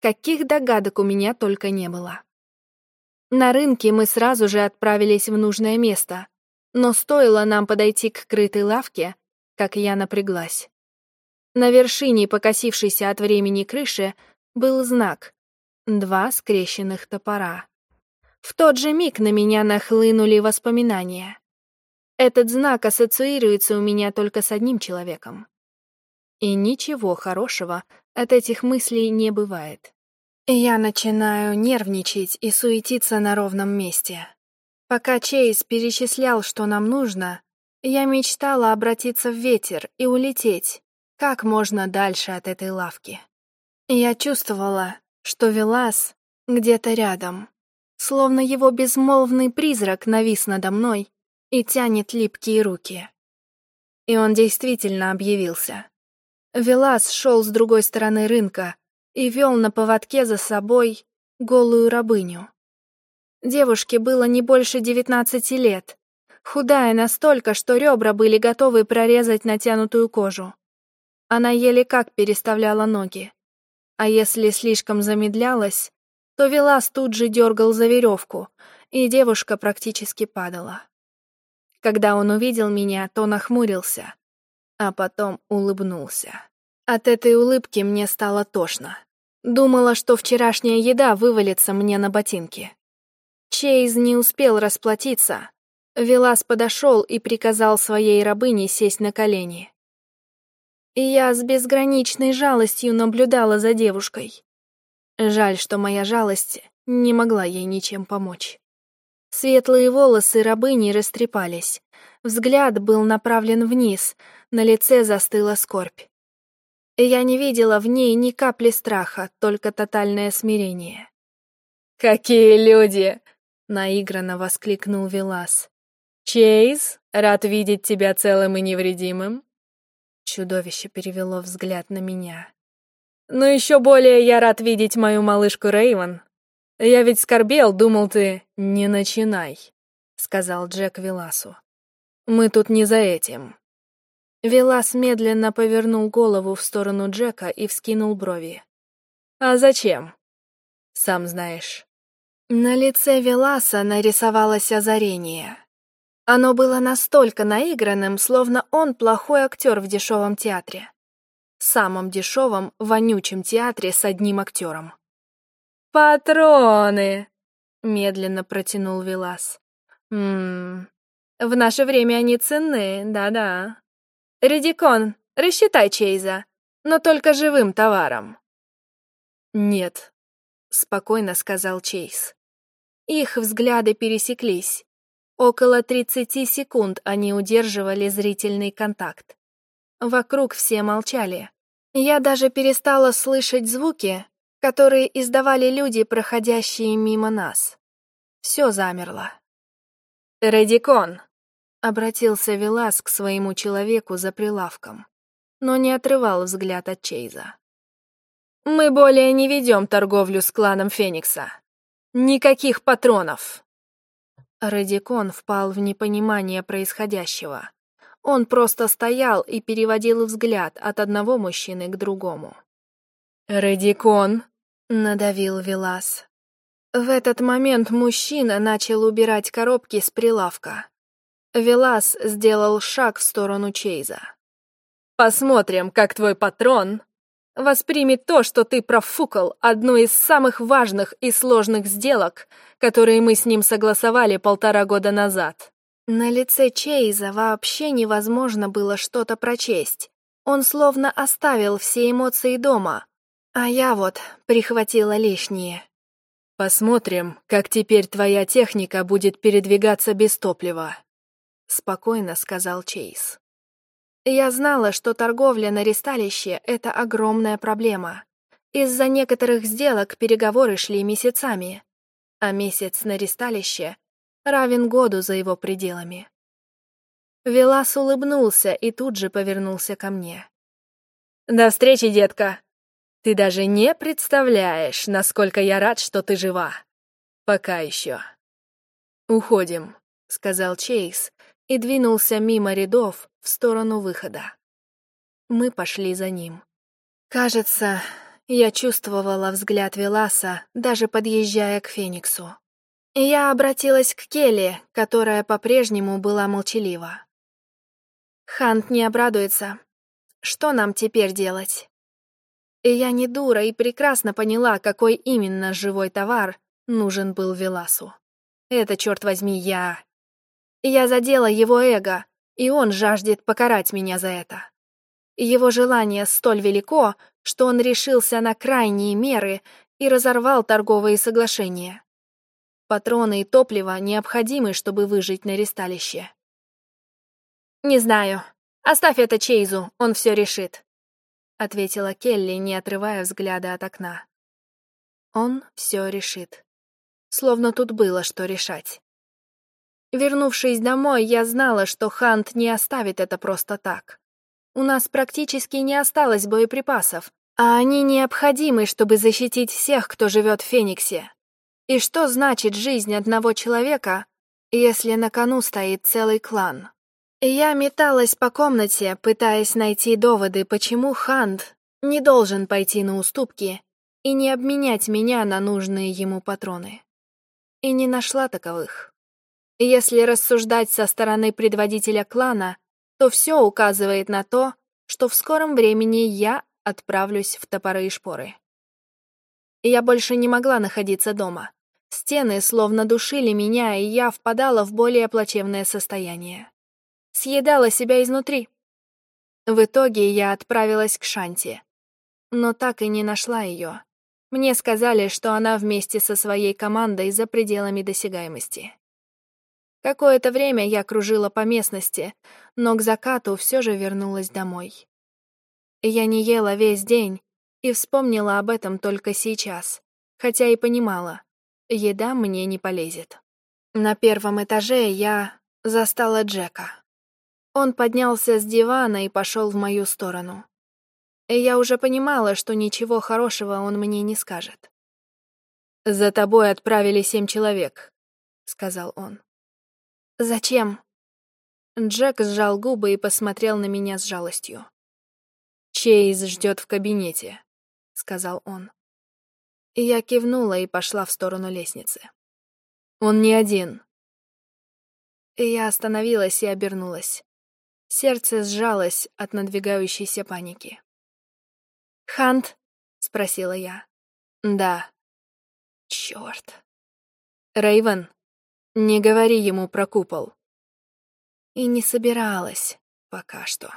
Каких догадок у меня только не было. На рынке мы сразу же отправились в нужное место, но стоило нам подойти к крытой лавке, как я напряглась. На вершине покосившейся от времени крыши был знак — два скрещенных топора. В тот же миг на меня нахлынули воспоминания. Этот знак ассоциируется у меня только с одним человеком. И ничего хорошего от этих мыслей не бывает. Я начинаю нервничать и суетиться на ровном месте. Пока Чейз перечислял, что нам нужно, я мечтала обратиться в ветер и улететь как можно дальше от этой лавки. Я чувствовала, что Велас где-то рядом, словно его безмолвный призрак навис надо мной и тянет липкие руки. И он действительно объявился. Велас шел с другой стороны рынка и вел на поводке за собой голую рабыню. Девушке было не больше девятнадцати лет, худая настолько, что ребра были готовы прорезать натянутую кожу. Она еле как переставляла ноги. А если слишком замедлялась, то Велас тут же дергал за веревку, и девушка практически падала. Когда он увидел меня, то нахмурился, а потом улыбнулся. От этой улыбки мне стало тошно. Думала, что вчерашняя еда вывалится мне на ботинки. Чейз не успел расплатиться. Велас подошел и приказал своей рабыне сесть на колени. Я с безграничной жалостью наблюдала за девушкой. Жаль, что моя жалость не могла ей ничем помочь. Светлые волосы рабыни растрепались. Взгляд был направлен вниз, на лице застыла скорбь. Я не видела в ней ни капли страха, только тотальное смирение. «Какие люди!» — наигранно воскликнул Велас. «Чейз, рад видеть тебя целым и невредимым». Чудовище перевело взгляд на меня. «Но еще более я рад видеть мою малышку Рейвен. Я ведь скорбел, думал ты, не начинай», — сказал Джек Виласу. «Мы тут не за этим». Вилас медленно повернул голову в сторону Джека и вскинул брови. «А зачем?» «Сам знаешь. На лице Веласа нарисовалось озарение. Оно было настолько наигранным, словно он плохой актер в дешевом театре. Самом дешевом, вонючем театре с одним актером. «Патроны!» — медленно протянул Велас. «Ммм, в наше время они ценны, да-да. Редикон, рассчитай Чейза, но только живым товаром». «Нет», — спокойно сказал Чейз. Их взгляды пересеклись. Около 30 секунд они удерживали зрительный контакт. Вокруг все молчали. Я даже перестала слышать звуки, которые издавали люди, проходящие мимо нас. Все замерло. «Редикон!» — обратился Велас к своему человеку за прилавком, но не отрывал взгляд от Чейза. «Мы более не ведем торговлю с кланом Феникса. Никаких патронов!» Радикон впал в непонимание происходящего. Он просто стоял и переводил взгляд от одного мужчины к другому. «Радикон!» — надавил Велас. В этот момент мужчина начал убирать коробки с прилавка. Велас сделал шаг в сторону Чейза. «Посмотрим, как твой патрон воспримет то, что ты профукал одну из самых важных и сложных сделок, которые мы с ним согласовали полтора года назад. На лице Чейза вообще невозможно было что-то прочесть. Он словно оставил все эмоции дома, а я вот прихватила лишние. «Посмотрим, как теперь твоя техника будет передвигаться без топлива», — спокойно сказал Чейз. Я знала, что торговля на ресталище — это огромная проблема. Из-за некоторых сделок переговоры шли месяцами, а месяц на ресталище равен году за его пределами. Велас улыбнулся и тут же повернулся ко мне. «До встречи, детка! Ты даже не представляешь, насколько я рад, что ты жива. Пока еще». «Уходим», — сказал Чейз, и двинулся мимо рядов в сторону выхода. Мы пошли за ним. Кажется, я чувствовала взгляд Веласа, даже подъезжая к Фениксу. Я обратилась к Келли, которая по-прежнему была молчалива. Хант не обрадуется. Что нам теперь делать? И я не дура и прекрасно поняла, какой именно живой товар нужен был Веласу. Это, черт возьми, я я задела его эго, и он жаждет покарать меня за это. Его желание столь велико, что он решился на крайние меры и разорвал торговые соглашения. Патроны и топливо необходимы, чтобы выжить на ресталище. «Не знаю. Оставь это Чейзу, он все решит», — ответила Келли, не отрывая взгляда от окна. «Он все решит. Словно тут было что решать». Вернувшись домой, я знала, что Хант не оставит это просто так. У нас практически не осталось боеприпасов, а они необходимы, чтобы защитить всех, кто живет в Фениксе. И что значит жизнь одного человека, если на кону стоит целый клан? Я металась по комнате, пытаясь найти доводы, почему Хант не должен пойти на уступки и не обменять меня на нужные ему патроны. И не нашла таковых. Если рассуждать со стороны предводителя клана, то все указывает на то, что в скором времени я отправлюсь в топоры и шпоры. Я больше не могла находиться дома. Стены словно душили меня, и я впадала в более плачевное состояние. Съедала себя изнутри. В итоге я отправилась к Шанти, но так и не нашла ее. Мне сказали, что она вместе со своей командой за пределами досягаемости. Какое-то время я кружила по местности, но к закату все же вернулась домой. Я не ела весь день и вспомнила об этом только сейчас, хотя и понимала, еда мне не полезет. На первом этаже я застала Джека. Он поднялся с дивана и пошел в мою сторону. И я уже понимала, что ничего хорошего он мне не скажет. «За тобой отправили семь человек», — сказал он. «Зачем?» Джек сжал губы и посмотрел на меня с жалостью. «Чейз ждет в кабинете», — сказал он. Я кивнула и пошла в сторону лестницы. Он не один. Я остановилась и обернулась. Сердце сжалось от надвигающейся паники. «Хант?» — спросила я. «Да». «Чёрт». Рейвен, не говори ему про купол. И не собиралась пока что.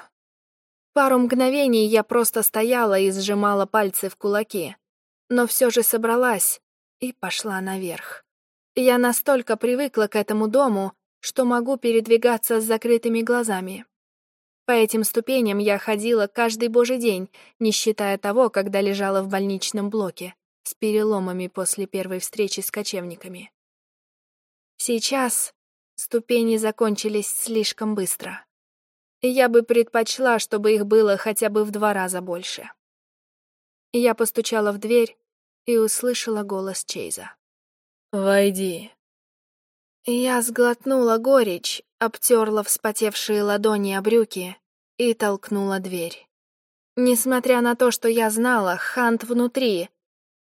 Пару мгновений я просто стояла и сжимала пальцы в кулаки, но все же собралась и пошла наверх. Я настолько привыкла к этому дому, что могу передвигаться с закрытыми глазами. По этим ступеням я ходила каждый божий день, не считая того, когда лежала в больничном блоке, с переломами после первой встречи с кочевниками. Сейчас ступени закончились слишком быстро. И я бы предпочла, чтобы их было хотя бы в два раза больше. Я постучала в дверь и услышала голос Чейза. «Войди», я сглотнула горечь, обтерла вспотевшие ладони о брюки и толкнула дверь. Несмотря на то, что я знала, Хант внутри,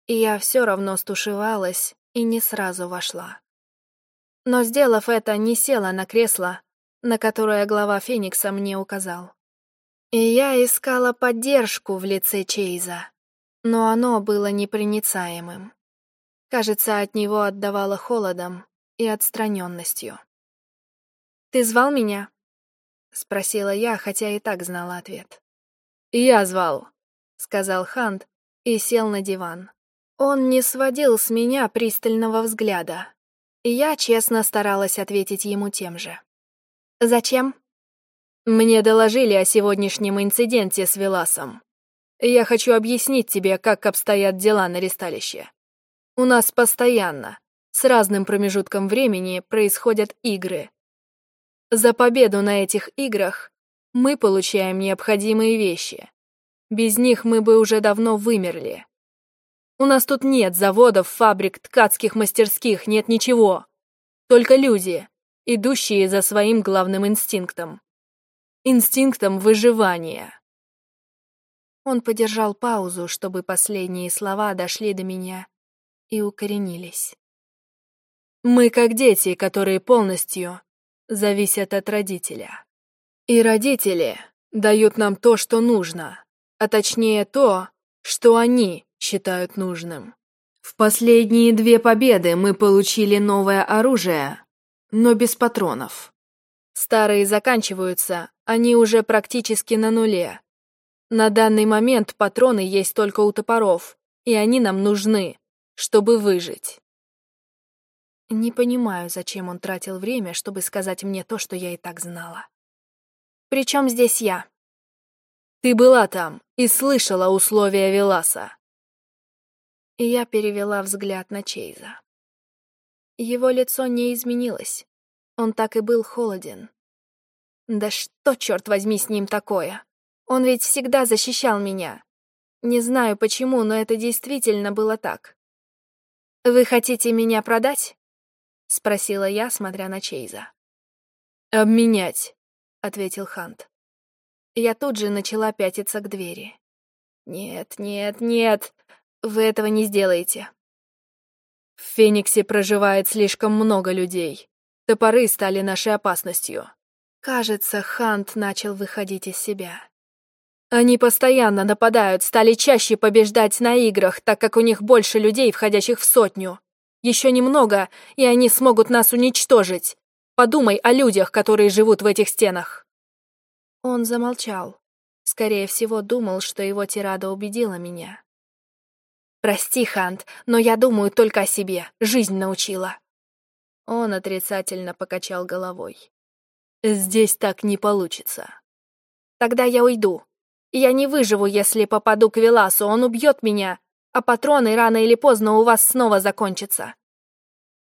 я все равно стушевалась и не сразу вошла. Но, сделав это, не села на кресло, на которое глава Феникса мне указал. И я искала поддержку в лице Чейза, но оно было непроницаемым. Кажется, от него отдавало холодом, и отстраненностью. «Ты звал меня?» — спросила я, хотя и так знала ответ. «Я звал», — сказал Хант и сел на диван. Он не сводил с меня пристального взгляда, я честно старалась ответить ему тем же. «Зачем?» «Мне доложили о сегодняшнем инциденте с Веласом. Я хочу объяснить тебе, как обстоят дела на ресталище. У нас постоянно, с разным промежутком времени происходят игры. За победу на этих играх мы получаем необходимые вещи. Без них мы бы уже давно вымерли. У нас тут нет заводов, фабрик, ткацких мастерских, нет ничего. Только люди, идущие за своим главным инстинктом. Инстинктом выживания. Он подержал паузу, чтобы последние слова дошли до меня и укоренились. Мы как дети, которые полностью зависят от родителя. И родители дают нам то, что нужно, а точнее то, что они считают нужным. В последние две победы мы получили новое оружие, но без патронов. Старые заканчиваются, они уже практически на нуле. На данный момент патроны есть только у топоров, и они нам нужны, чтобы выжить. Не понимаю, зачем он тратил время, чтобы сказать мне то, что я и так знала. Причем здесь я? Ты была там и слышала условия Веласа. Я перевела взгляд на Чейза. Его лицо не изменилось. Он так и был холоден. Да что, черт возьми, с ним такое? Он ведь всегда защищал меня. Не знаю почему, но это действительно было так. Вы хотите меня продать? — спросила я, смотря на Чейза. «Обменять», — ответил Хант. Я тут же начала пятиться к двери. «Нет, нет, нет, вы этого не сделаете». В Фениксе проживает слишком много людей. Топоры стали нашей опасностью. Кажется, Хант начал выходить из себя. Они постоянно нападают, стали чаще побеждать на играх, так как у них больше людей, входящих в сотню. Еще немного, и они смогут нас уничтожить. Подумай о людях, которые живут в этих стенах». Он замолчал. Скорее всего, думал, что его тирада убедила меня. «Прости, Хант, но я думаю только о себе. Жизнь научила». Он отрицательно покачал головой. «Здесь так не получится». «Тогда я уйду. Я не выживу, если попаду к Веласу, он убьет меня, а патроны рано или поздно у вас снова закончатся.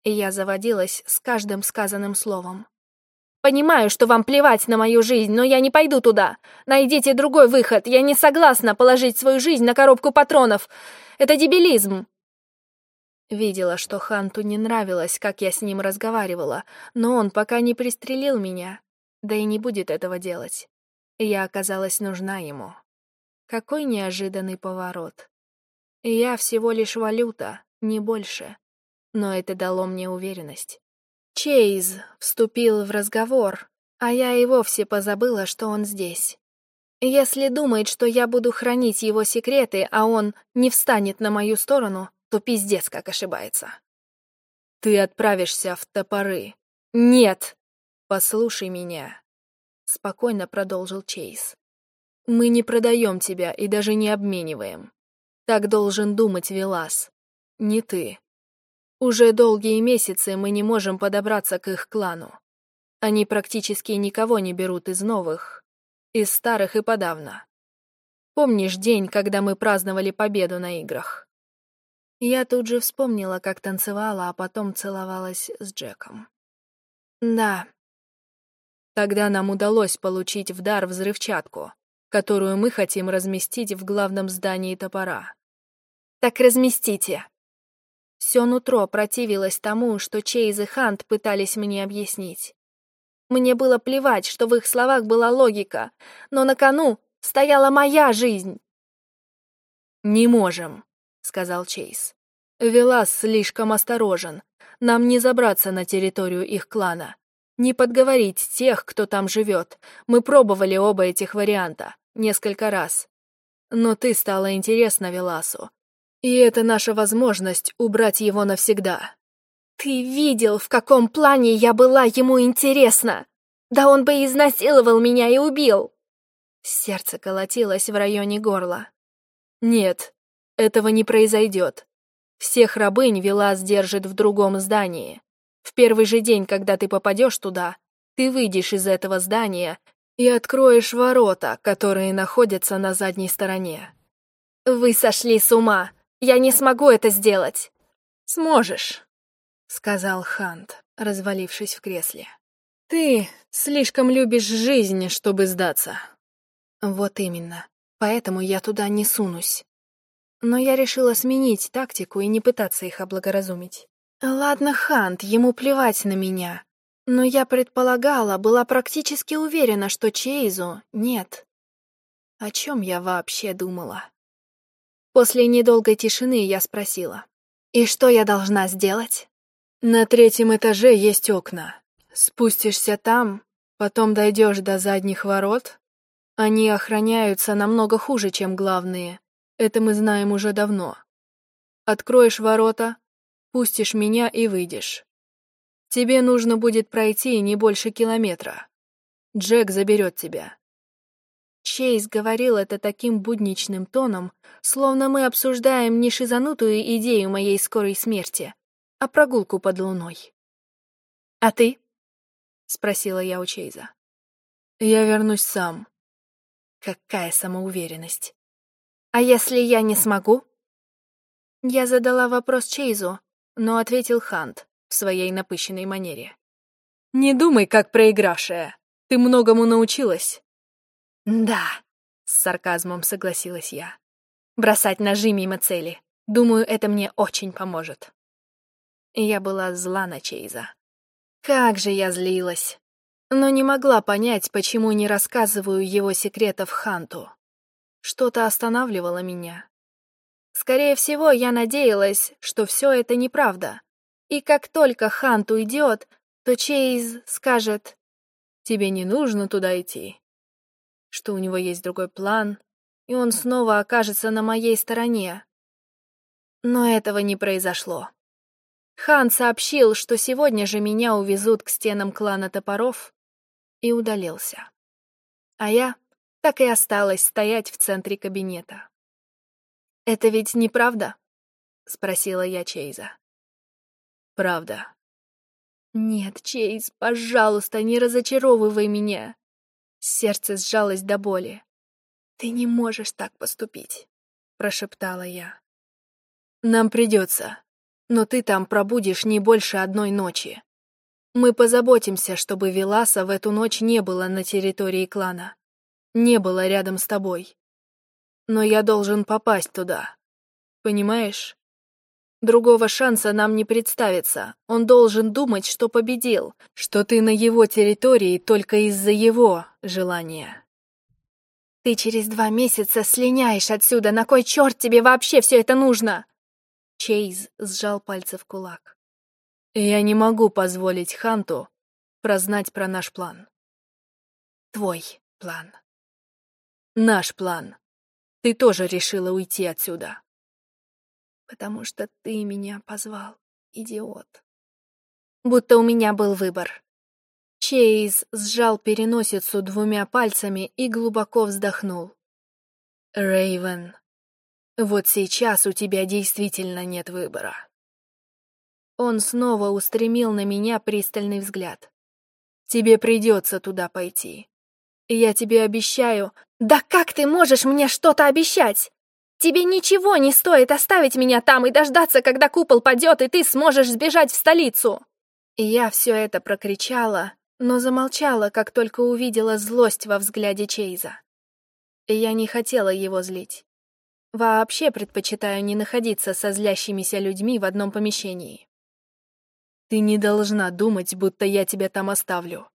И я заводилась с каждым сказанным словом. Понимаю, что вам плевать на мою жизнь, но я не пойду туда. Найдите другой выход. Я не согласна положить свою жизнь на коробку патронов. Это дебилизм. Видела, что Ханту не нравилось, как я с ним разговаривала, но он пока не пристрелил меня, да и не будет этого делать. Я оказалась нужна ему. Какой неожиданный поворот. Я всего лишь валюта, не больше. Но это дало мне уверенность. Чейз вступил в разговор, а я и вовсе позабыла, что он здесь. Если думает, что я буду хранить его секреты, а он не встанет на мою сторону, то пиздец как ошибается. Ты отправишься в топоры. Нет! Послушай меня. Спокойно продолжил Чейз. Мы не продаем тебя и даже не обмениваем. Так должен думать Велас. Не ты. Уже долгие месяцы мы не можем подобраться к их клану. Они практически никого не берут из новых, из старых и подавно. Помнишь день, когда мы праздновали победу на играх? Я тут же вспомнила, как танцевала, а потом целовалась с Джеком. Да. Тогда нам удалось получить в дар взрывчатку, которую мы хотим разместить в главном здании топора. Так разместите. Все нутро противилось тому, что Чейз и Хант пытались мне объяснить. Мне было плевать, что в их словах была логика, но на кону стояла моя жизнь. «Не можем», — сказал Чейз. «Велас слишком осторожен. Нам не забраться на территорию их клана. Не подговорить тех, кто там живет. Мы пробовали оба этих варианта. Несколько раз. Но ты стала интересна Веласу. И это наша возможность убрать его навсегда. Ты видел, в каком плане я была ему интересна? Да он бы изнасиловал меня и убил. Сердце колотилось в районе горла. Нет, этого не произойдет. Всех рабынь Велас держит в другом здании. В первый же день, когда ты попадешь туда, ты выйдешь из этого здания и откроешь ворота, которые находятся на задней стороне. Вы сошли с ума. Я не смогу это сделать. Сможешь. — сказал Хант, развалившись в кресле. «Ты слишком любишь жизнь, чтобы сдаться». «Вот именно. Поэтому я туда не сунусь». Но я решила сменить тактику и не пытаться их облагоразумить. Ладно, Хант, ему плевать на меня. Но я предполагала, была практически уверена, что Чейзу нет. О чем я вообще думала? После недолгой тишины я спросила. «И что я должна сделать?» На третьем этаже есть окна. Спустишься там, потом дойдешь до задних ворот. Они охраняются намного хуже, чем главные. Это мы знаем уже давно. Откроешь ворота, пустишь меня и выйдешь. Тебе нужно будет пройти не больше километра. Джек заберет тебя. Чейз говорил это таким будничным тоном, словно мы обсуждаем не шизанутую идею моей скорой смерти, а прогулку под луной. «А ты?» — спросила я у Чейза. «Я вернусь сам». Какая самоуверенность. «А если я не смогу?» Я задала вопрос Чейзу, но ответил Хант в своей напыщенной манере. «Не думай, как проигравшая. Ты многому научилась». «Да», — с сарказмом согласилась я. «Бросать ножи мимо цели. Думаю, это мне очень поможет» я была зла на Чейза. Как же я злилась! Но не могла понять, почему не рассказываю его секретов Ханту. Что-то останавливало меня. Скорее всего, я надеялась, что все это неправда. И как только Хант уйдет, то Чейз скажет, «Тебе не нужно туда идти», что у него есть другой план, и он снова окажется на моей стороне. Но этого не произошло. Хан сообщил, что сегодня же меня увезут к стенам клана топоров, и удалился. А я так и осталась стоять в центре кабинета. «Это ведь неправда?» — спросила я Чейза. «Правда». «Нет, Чейз, пожалуйста, не разочаровывай меня». Сердце сжалось до боли. «Ты не можешь так поступить», — прошептала я. «Нам придется», но ты там пробудешь не больше одной ночи. Мы позаботимся, чтобы Веласа в эту ночь не было на территории клана. Не было рядом с тобой. Но я должен попасть туда. Понимаешь? Другого шанса нам не представится. Он должен думать, что победил, что ты на его территории только из-за его желания. Ты через два месяца слиняешь отсюда. На кой черт тебе вообще все это нужно? Чейз сжал пальцы в кулак. Я не могу позволить Ханту прознать про наш план. Твой план. Наш план. Ты тоже решила уйти отсюда. Потому что ты меня позвал, идиот. Будто у меня был выбор. Чейз сжал переносицу двумя пальцами и глубоко вздохнул. Рейвен, вот сейчас у тебя действительно нет выбора. Он снова устремил на меня пристальный взгляд. Тебе придется туда пойти. Я тебе обещаю... Да как ты можешь мне что-то обещать? Тебе ничего не стоит оставить меня там и дождаться, когда купол падет, и ты сможешь сбежать в столицу. И я все это прокричала, но замолчала, как только увидела злость во взгляде Чейза. И я не хотела его злить. Вообще предпочитаю не находиться со злящимися людьми в одном помещении. Ты не должна думать, будто я тебя там оставлю.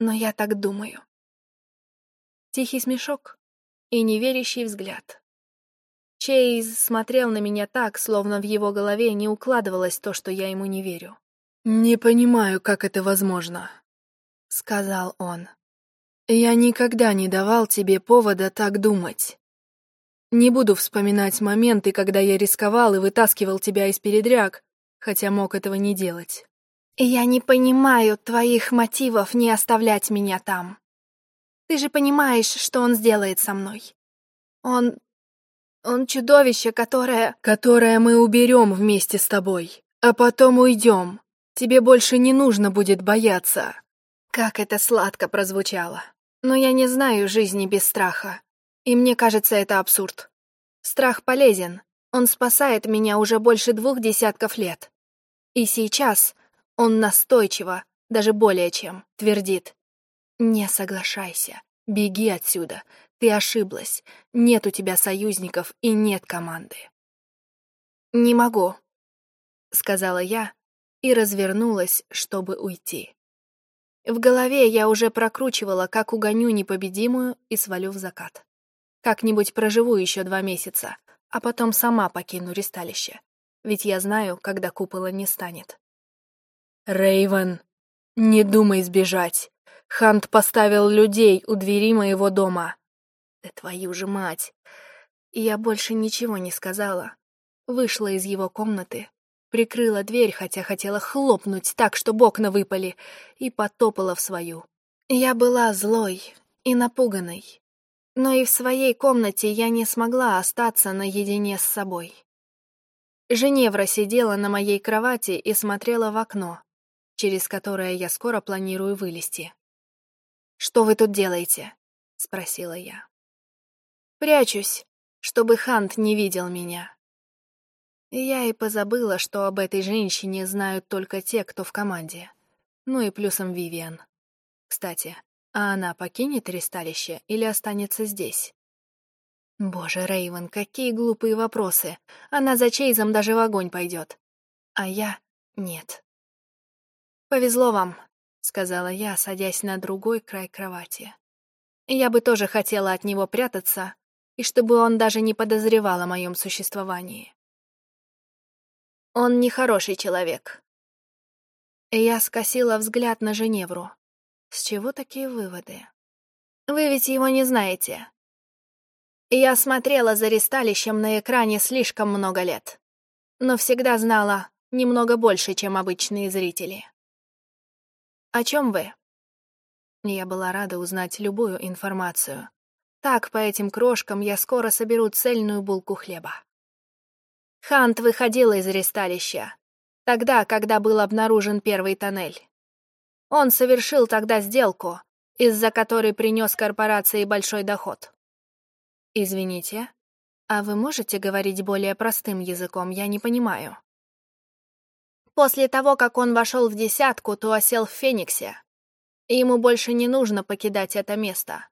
Но я так думаю. Тихий смешок и неверящий взгляд. Чейз смотрел на меня так, словно в его голове не укладывалось то, что я ему не верю. «Не понимаю, как это возможно», — сказал он. «Я никогда не давал тебе повода так думать. Не буду вспоминать моменты, когда я рисковал и вытаскивал тебя из передряг, хотя мог этого не делать. «Я не понимаю твоих мотивов не оставлять меня там. Ты же понимаешь, что он сделает со мной. Он... он чудовище, которое...» «Которое мы уберем вместе с тобой, а потом уйдем. Тебе больше не нужно будет бояться». Как это сладко прозвучало. Но я не знаю жизни без страха. И мне кажется, это абсурд. Страх полезен, он спасает меня уже больше двух десятков лет. И сейчас он настойчиво, даже более чем, твердит. «Не соглашайся, беги отсюда, ты ошиблась, нет у тебя союзников и нет команды». «Не могу», — сказала я и развернулась, чтобы уйти. В голове я уже прокручивала, как угоню непобедимую и свалю в закат. Как-нибудь проживу еще два месяца, а потом сама покину ристалище. Ведь я знаю, когда купола не станет. Рейвен, не думай сбежать. Хант поставил людей у двери моего дома. Да твою же мать! И я больше ничего не сказала. Вышла из его комнаты, прикрыла дверь, хотя хотела хлопнуть так, что окна выпали, и потопала в свою. Я была злой и напуганной, но и в своей комнате я не смогла остаться наедине с собой. Женевра сидела на моей кровати и смотрела в окно, через которое я скоро планирую вылезти. «Что вы тут делаете?» — спросила я. «Прячусь, чтобы Хант не видел меня». Я и позабыла, что об этой женщине знают только те, кто в команде. Ну и плюсом Вивиан. Кстати, а она покинет ресталище или останется здесь? Боже, Рейвен, какие глупые вопросы. Она за Чейзом даже в огонь пойдет. А я — нет. «Повезло вам», — сказала я, садясь на другой край кровати. Я бы тоже хотела от него прятаться, и чтобы он даже не подозревал о моем существовании. Он нехороший человек. Я скосила взгляд на Женевру. С чего такие выводы? Вы ведь его не знаете. Я смотрела за ресталищем на экране слишком много лет, но всегда знала немного больше, чем обычные зрители. О чем вы? Я была рада узнать любую информацию. Так, по этим крошкам я скоро соберу цельную булку хлеба. Хант выходил из ресталища, тогда, когда был обнаружен первый тоннель. Он совершил тогда сделку, из-за которой принес корпорации большой доход. Извините, а вы можете говорить более простым языком, я не понимаю. После того, как он вошел в десятку, то осел в Фениксе. Ему больше не нужно покидать это место.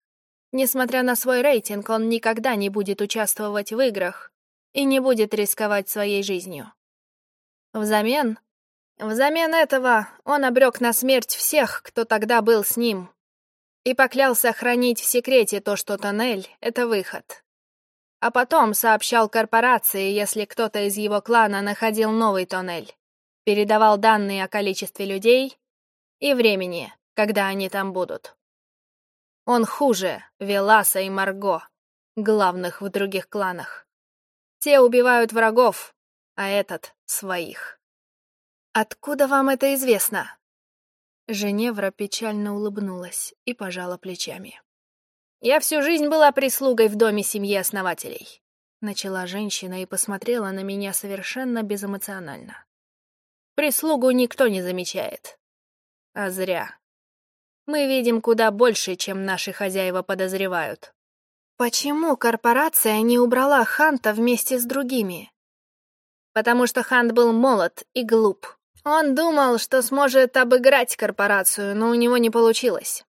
Несмотря на свой рейтинг, он никогда не будет участвовать в играх и не будет рисковать своей жизнью. Взамен Взамен этого он обрек на смерть всех, кто тогда был с ним, и поклялся хранить в секрете то, что тоннель — это выход. А потом сообщал корпорации, если кто-то из его клана находил новый тоннель. передавал данные о количестве людей и времени, когда они там будут. Он хуже Веласа и Марго, главных в других кланах. Те убивают врагов, а этот — своих. «Откуда вам это известно?» Женевра печально улыбнулась и пожала плечами. «Я всю жизнь была прислугой в доме семьи основателей», — начала женщина и посмотрела на меня совершенно безэмоционально. «Прислугу никто не замечает. А зря. Мы видим куда больше, чем наши хозяева подозревают». «Почему корпорация не убрала Ханта вместе с другими?» «Потому что Хант был молод и глуп. Он думал, что сможет обыграть корпорацию, но у него не получилось.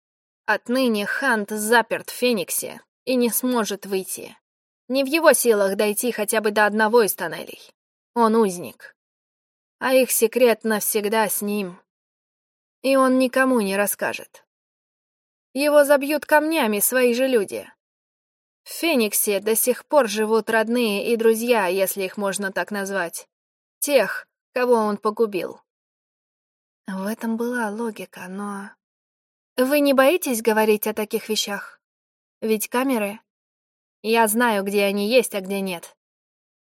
Отныне Хант заперт в Фениксе и не сможет выйти. Не в его силах дойти хотя бы до одного из тоннелей. Он узник. А их секрет навсегда с ним. И он никому не расскажет. Его забьют камнями свои же люди. В Фениксе до сих пор живут родные и друзья, если их можно так назвать. Тех, кого он погубил. В этом была логика, но... Вы не боитесь говорить о таких вещах? Ведь камеры... Я знаю, где они есть, а где нет.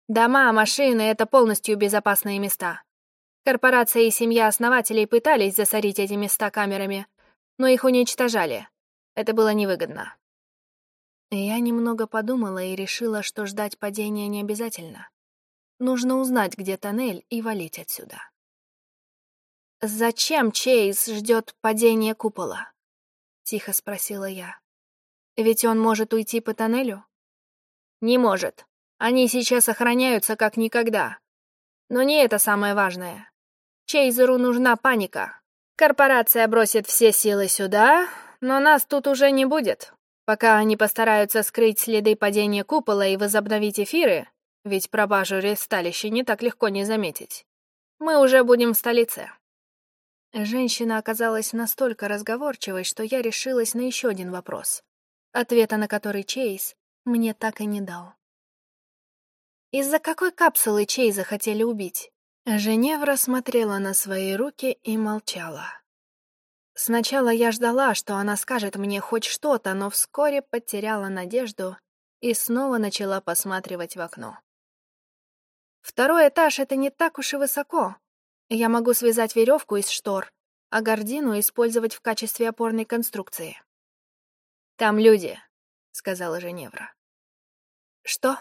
Дома, машины — это полностью безопасные места. Корпорация и семья основателей пытались засорить эти места камерами, но их уничтожали. Это было невыгодно. Я немного подумала и решила, что ждать падения не обязательно. Нужно узнать, где тоннель, и валить отсюда. «Зачем Чейз ждет падения купола?» — тихо спросила я. «Ведь он может уйти по тоннелю?» «Не может. Они сейчас охраняются как никогда. Но не это самое важное. Чейзеру нужна паника. Корпорация бросит все силы сюда, но нас тут уже не будет. Пока они постараются скрыть следы падения купола и возобновить эфиры, ведь пропажу ресталища не так легко не заметить, мы уже будем в столице. Женщина оказалась настолько разговорчивой, что я решилась на еще один вопрос, ответа на который Чейз мне так и не дал. Из-за какой капсулы Чейза хотели убить? Женевра смотрела на свои руки и молчала. Сначала я ждала, что она скажет мне хоть что-то, но вскоре потеряла надежду и снова начала посматривать в окно. Второй этаж — это не так уж и высоко, я могу связать веревку из штор, а гордину использовать в качестве опорной конструкции. «Там люди», — сказала Женевра. «Что?»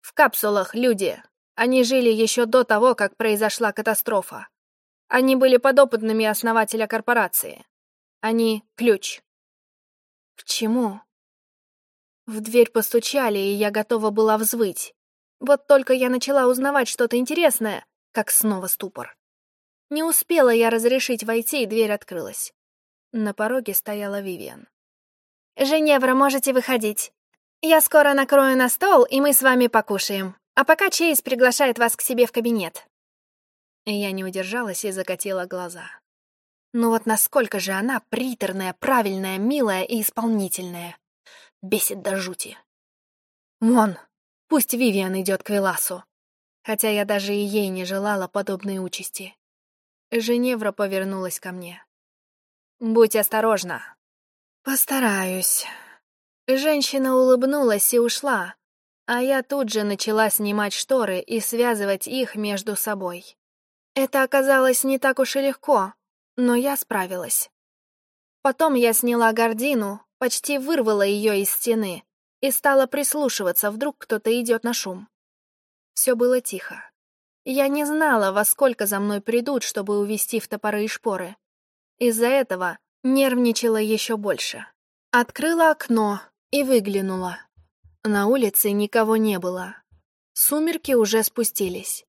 «В капсулах люди. Они жили еще до того, как произошла катастрофа. Они были подопытными основателя корпорации. Они — ключ». «К чему?» В дверь постучали, и я готова была взвыть. Вот только я начала узнавать что-то интересное, как снова ступор. Не успела я разрешить войти, и дверь открылась. На пороге стояла Вивиан. «Женевра, можете выходить. Я скоро накрою на стол, и мы с вами покушаем. А пока Чейз приглашает вас к себе в кабинет». Я не удержалась и закатила глаза. Ну вот насколько же она приторная, правильная, милая и исполнительная. Бесит до жути. Вон, пусть Вивиан идет к Веласу хотя я даже и ей не желала подобной участи. Женевра повернулась ко мне. «Будь осторожна». «Постараюсь». Женщина улыбнулась и ушла, а я тут же начала снимать шторы и связывать их между собой. Это оказалось не так уж и легко, но я справилась. Потом я сняла гордину, почти вырвала ее из стены и стала прислушиваться, вдруг кто-то идет на шум. Все было тихо. Я не знала, во сколько за мной придут, чтобы увести в топоры и шпоры. Из-за этого нервничала еще больше. Открыла окно и выглянула. На улице никого не было. Сумерки уже спустились.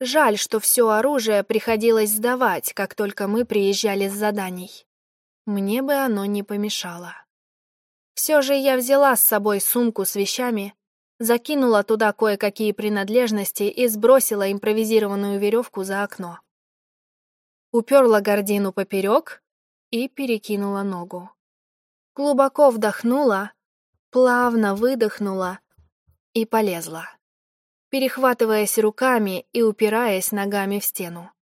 Жаль, что все оружие приходилось сдавать, как только мы приезжали с заданий. Мне бы оно не помешало. Все же я взяла с собой сумку с вещами закинула туда кое-какие принадлежности и сбросила импровизированную веревку за окно. Уперла гордину поперек и перекинула ногу. Глубоко вдохнула, плавно выдохнула и полезла. перехватываясь руками и упираясь ногами в стену.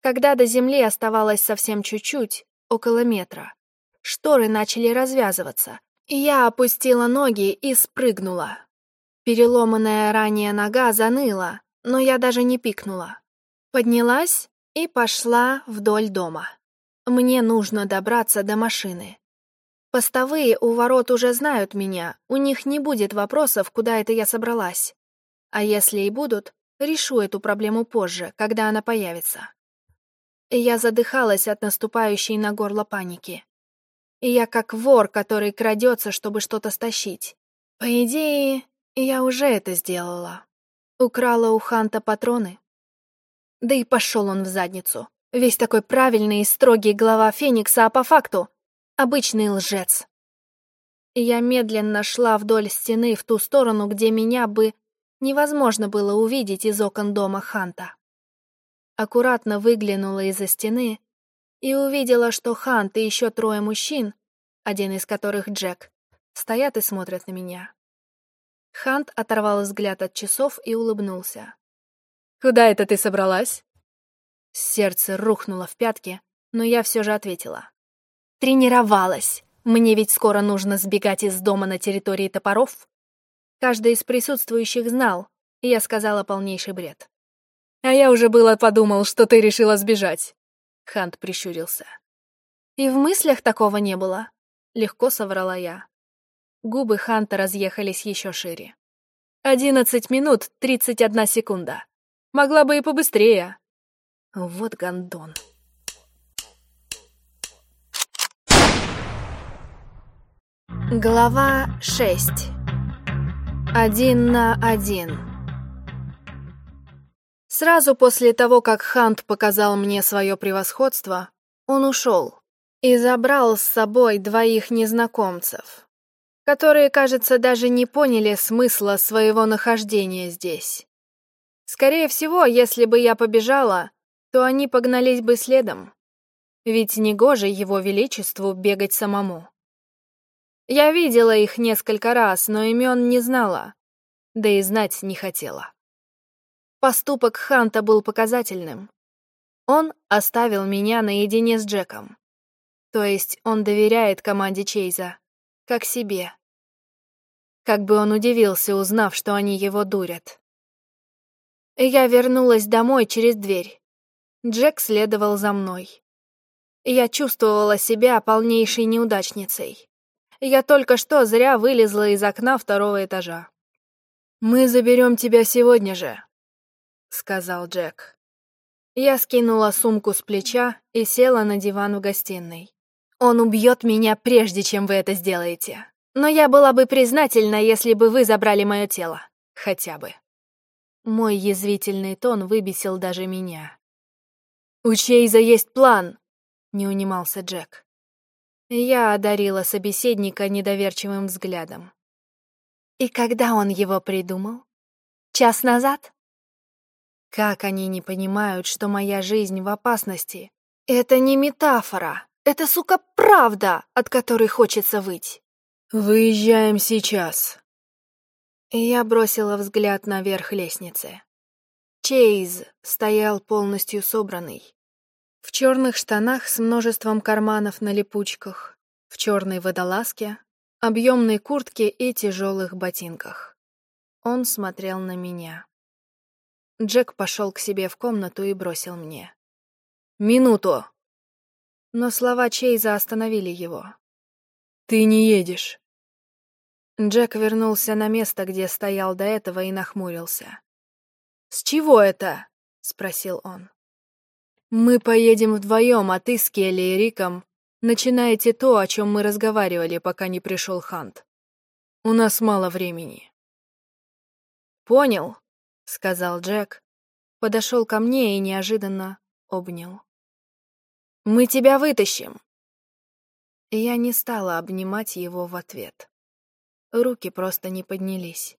Когда до земли оставалось совсем чуть-чуть, около метра, шторы начали развязываться, и я опустила ноги и спрыгнула. Переломанная ранее нога заныла, но я даже не пикнула. Поднялась и пошла вдоль дома. Мне нужно добраться до машины. Постовые у ворот уже знают меня, у них не будет вопросов, куда это я собралась. А если и будут, решу эту проблему позже, когда она появится. Я задыхалась от наступающей на горло паники. Я как вор, который крадется, чтобы что-то стащить. По идее, я уже это сделала. Украла у Ханта патроны. Да и пошел он в задницу. Весь такой правильный и строгий глава Феникса, а по факту — обычный лжец. Я медленно шла вдоль стены в ту сторону, где меня бы невозможно было увидеть из окон дома Ханта. Аккуратно выглянула из-за стены и увидела, что Хант и еще трое мужчин, один из которых Джек, стоят и смотрят на меня. Хант оторвал взгляд от часов и улыбнулся. «Куда это ты собралась?» Сердце рухнуло в пятки, но я все же ответила. «Тренировалась. Мне ведь скоро нужно сбегать из дома на территории топоров». Каждый из присутствующих знал, и я сказала полнейший бред. «А я уже было подумал, что ты решила сбежать», — Хант прищурился. «И в мыслях такого не было», — легко соврала я. Губы Ханта разъехались еще шире. «Одиннадцать минут тридцать одна секунда. Могла бы и побыстрее». Вот гондон. Глава шесть. Один на один. Сразу после того, как Хант показал мне свое превосходство, он ушел и забрал с собой двоих незнакомцев, которые, кажется, даже не поняли смысла своего нахождения здесь. Скорее всего, если бы я побежала, то они погнались бы следом. Ведь негоже его величеству бегать самому. Я видела их несколько раз, но имен не знала, да и знать не хотела. Поступок Ханта был показательным. Он оставил меня наедине с Джеком. То есть он доверяет команде Чейза, как себе. Как бы он удивился, узнав, что они его дурят. Я вернулась домой через дверь. Джек следовал за мной. Я чувствовала себя полнейшей неудачницей. Я только что зря вылезла из окна второго этажа. «Мы заберем тебя сегодня же», — сказал Джек. Я скинула сумку с плеча и села на диван в гостиной. «Он убьет меня, прежде чем вы это сделаете. Но я была бы признательна, если бы вы забрали мое тело. Хотя бы». Мой язвительный тон выбесил даже меня. «У Чейза есть план», — не унимался Джек. Я одарила собеседника недоверчивым взглядом. И когда он его придумал? Час назад? Как они не понимают, что моя жизнь в опасности? Это не метафора. Это, сука, правда, от которой хочется выть. Выезжаем сейчас. Я бросила взгляд наверх лестницы. Чейз стоял полностью собранный. В черных штанах с множеством карманов на липучках, в черной водолазке, объемной куртке и тяжелых ботинках. Он смотрел на меня. Джек пошел к себе в комнату и бросил мне. «Минуту!» Но слова Чейза остановили его. «Ты не едешь». Джек вернулся на место, где стоял до этого, и нахмурился. «С чего это?» — спросил он. Мы поедем вдвоем, а ты с Келли и Риком начинаете то, о чем мы разговаривали, пока не пришел Хант. У нас мало времени. Понял, сказал Джек, подошел ко мне и неожиданно обнял. Мы тебя вытащим. Я не стала обнимать его в ответ. Руки просто не поднялись.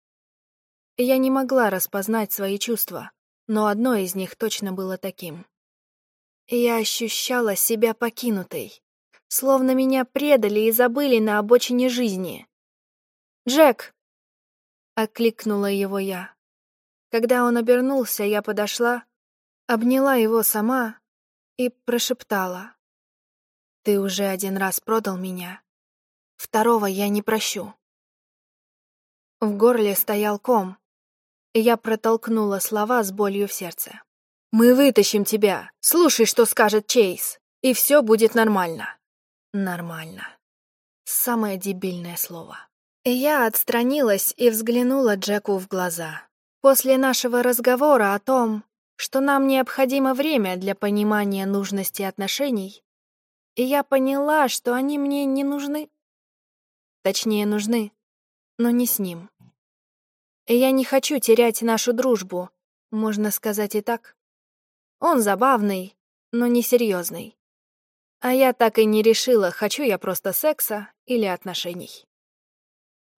Я не могла распознать свои чувства, но одно из них точно было таким. Я ощущала себя покинутой, словно меня предали и забыли на обочине жизни. «Джек!» — окликнула его я. Когда он обернулся, я подошла, обняла его сама и прошептала. «Ты уже один раз продал меня. Второго я не прощу». В горле стоял ком, и я протолкнула слова с болью в сердце. «Мы вытащим тебя. Слушай, что скажет Чейз, и все будет нормально». «Нормально». Самое дебильное слово. Я отстранилась и взглянула Джеку в глаза. После нашего разговора о том, что нам необходимо время для понимания нужности отношений, и я поняла, что они мне не нужны. Точнее, нужны, но не с ним. Я не хочу терять нашу дружбу, можно сказать и так. Он забавный, но не серьезный. А я так и не решила, хочу я просто секса или отношений.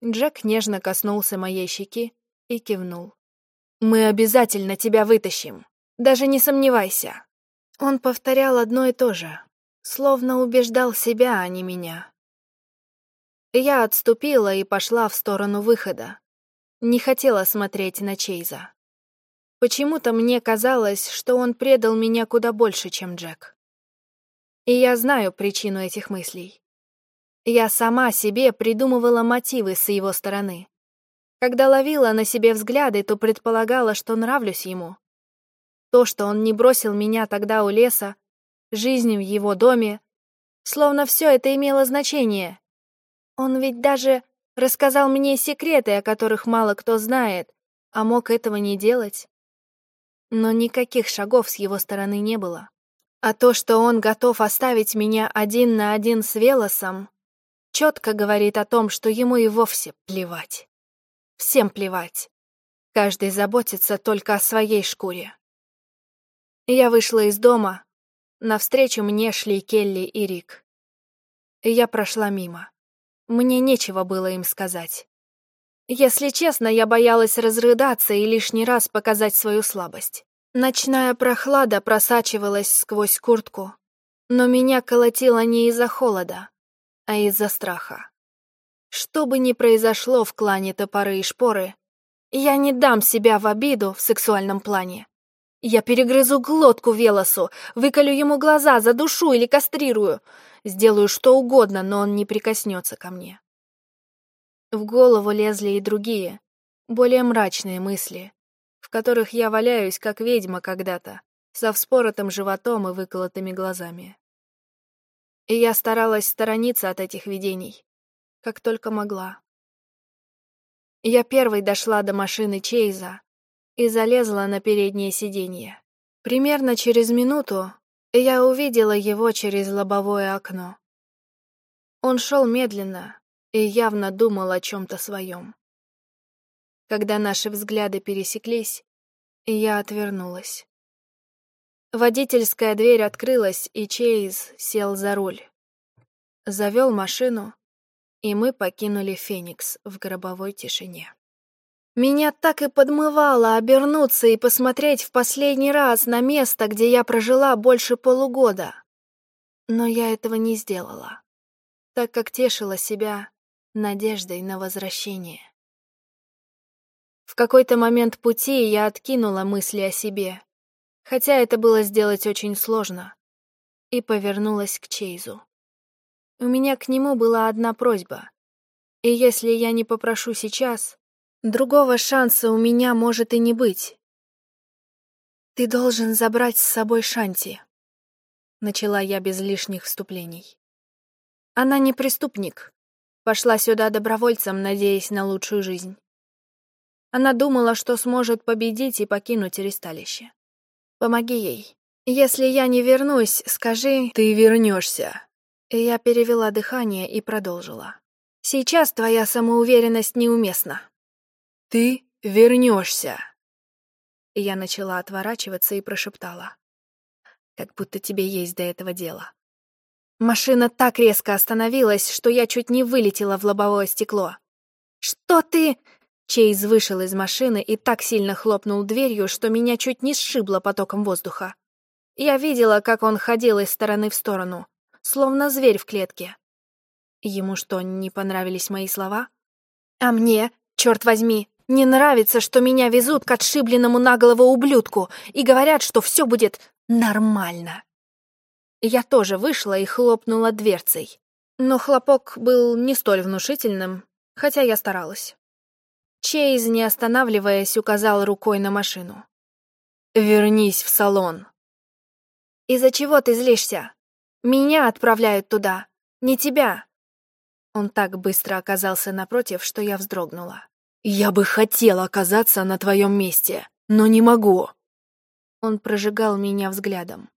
Джек нежно коснулся моей щеки и кивнул. «Мы обязательно тебя вытащим. Даже не сомневайся». Он повторял одно и то же, словно убеждал себя, а не меня. Я отступила и пошла в сторону выхода. Не хотела смотреть на Чейза. Почему-то мне казалось, что он предал меня куда больше, чем Джек. И я знаю причину этих мыслей. Я сама себе придумывала мотивы с его стороны. Когда ловила на себе взгляды, то предполагала, что нравлюсь ему. То, что он не бросил меня тогда у леса, жизнь в его доме, словно все это имело значение. Он ведь даже рассказал мне секреты, о которых мало кто знает, а мог этого не делать. Но никаких шагов с его стороны не было. А то, что он готов оставить меня один на один с Велосом, четко говорит о том, что ему и вовсе плевать. Всем плевать. Каждый заботится только о своей шкуре. Я вышла из дома. Навстречу мне шли Келли и Рик. Я прошла мимо. Мне нечего было им сказать. Если честно, я боялась разрыдаться и лишний раз показать свою слабость. Ночная прохлада просачивалась сквозь куртку, но меня колотило не из-за холода, а из-за страха. Что бы ни произошло в клане топоры и шпоры, я не дам себя в обиду в сексуальном плане. Я перегрызу глотку Велосу, выколю ему глаза, задушу или кастрирую. Сделаю что угодно, но он не прикоснется ко мне. В голову лезли и другие, более мрачные мысли, в которых я валяюсь, как ведьма когда-то, со вспоротым животом и выколотыми глазами и я старалась сторониться от этих видений, как только могла. Я первой дошла до машины Чейза и залезла на переднее сиденье. Примерно через минуту я увидела его через лобовое окно. Он шел медленно и явно думал о чем-то своем. Когда наши взгляды пересеклись, я отвернулась. Водительская дверь открылась, и Чейз сел за руль. Завел машину, и мы покинули Феникс в гробовой тишине. Меня так и подмывало обернуться и посмотреть в последний раз на место, где я прожила больше полугода. Но я этого не сделала, так как тешила себя надеждой на возвращение. В какой-то момент пути я откинула мысли о себе хотя это было сделать очень сложно, и повернулась к Чейзу. У меня к нему была одна просьба, и если я не попрошу сейчас, другого шанса у меня может и не быть. «Ты должен забрать с собой Шанти», — начала я без лишних вступлений. «Она не преступник, пошла сюда добровольцем, надеясь на лучшую жизнь. Она думала, что сможет победить и покинуть ресталище. Помоги ей. Если я не вернусь, скажи «ты вернешься». Я перевела дыхание и продолжила. Сейчас твоя самоуверенность неуместна. Ты вернешься. Я начала отворачиваться и прошептала. Как будто тебе есть до этого дело. Машина так резко остановилась, что я чуть не вылетела в лобовое стекло. «Что ты...» Чейз вышел из машины и так сильно хлопнул дверью, что меня чуть не сшибло потоком воздуха. Я видела, как он ходил из стороны в сторону, словно зверь в клетке. Ему что, не понравились мои слова? А мне, черт возьми, Не нравится, что меня везут к отшибленному наглого ублюдку и говорят, что все будет нормально. Я тоже вышла и хлопнула дверцей. Но хлопок был не столь внушительным, хотя я старалась. Чейз, не останавливаясь, указал рукой на машину. «Вернись в салон». «Из-за чего ты злишься? Меня отправляют туда, не тебя». Он так быстро оказался напротив, что я вздрогнула. «Я бы хотела оказаться на твоем месте, но не могу». Он прожигал меня взглядом.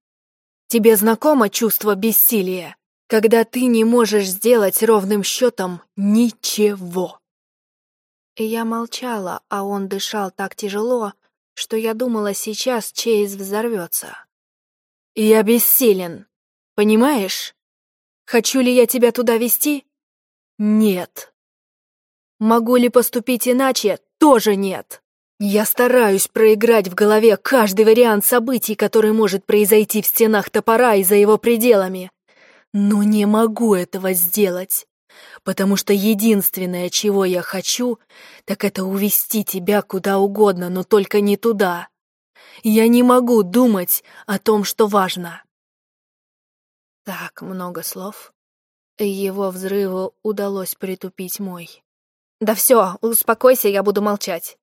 «Тебе знакомо чувство бессилия, когда ты не можешь сделать ровным счетом ничего?» Я молчала, а он дышал так тяжело, что я думала, сейчас Чейз взорвется. «Я бессилен, понимаешь? Хочу ли я тебя туда вести? Нет. Могу ли поступить иначе? Тоже нет. Я стараюсь проиграть в голове каждый вариант событий, который может произойти в стенах топора и за его пределами. Но не могу этого сделать, потому что единственное, чего я хочу, так это увести тебя куда угодно, но только не туда. Я не могу думать о том, что важно. Так много слов. Его взрыву удалось притупить мой. «Да все, успокойся, я буду молчать».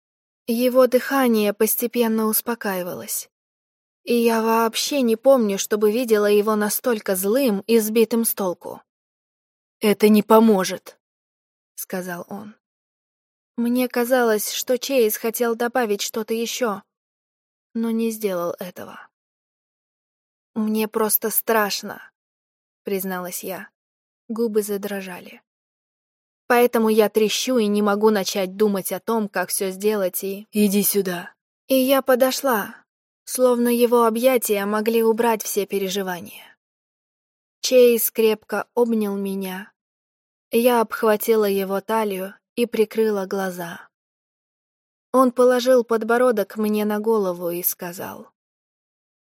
Его дыхание постепенно успокаивалось. И я вообще не помню, чтобы видела его настолько злым и сбитым с толку. «Это не поможет», — сказал он. Мне казалось, что Чейз хотел добавить что-то еще, но не сделал этого. «Мне просто страшно», — призналась я. Губы задрожали. Поэтому я трещу и не могу начать думать о том, как все сделать и... «Иди сюда». И я подошла, словно его объятия могли убрать все переживания. Чейз крепко обнял меня. Я обхватила его талию и прикрыла глаза. Он положил подбородок мне на голову и сказал.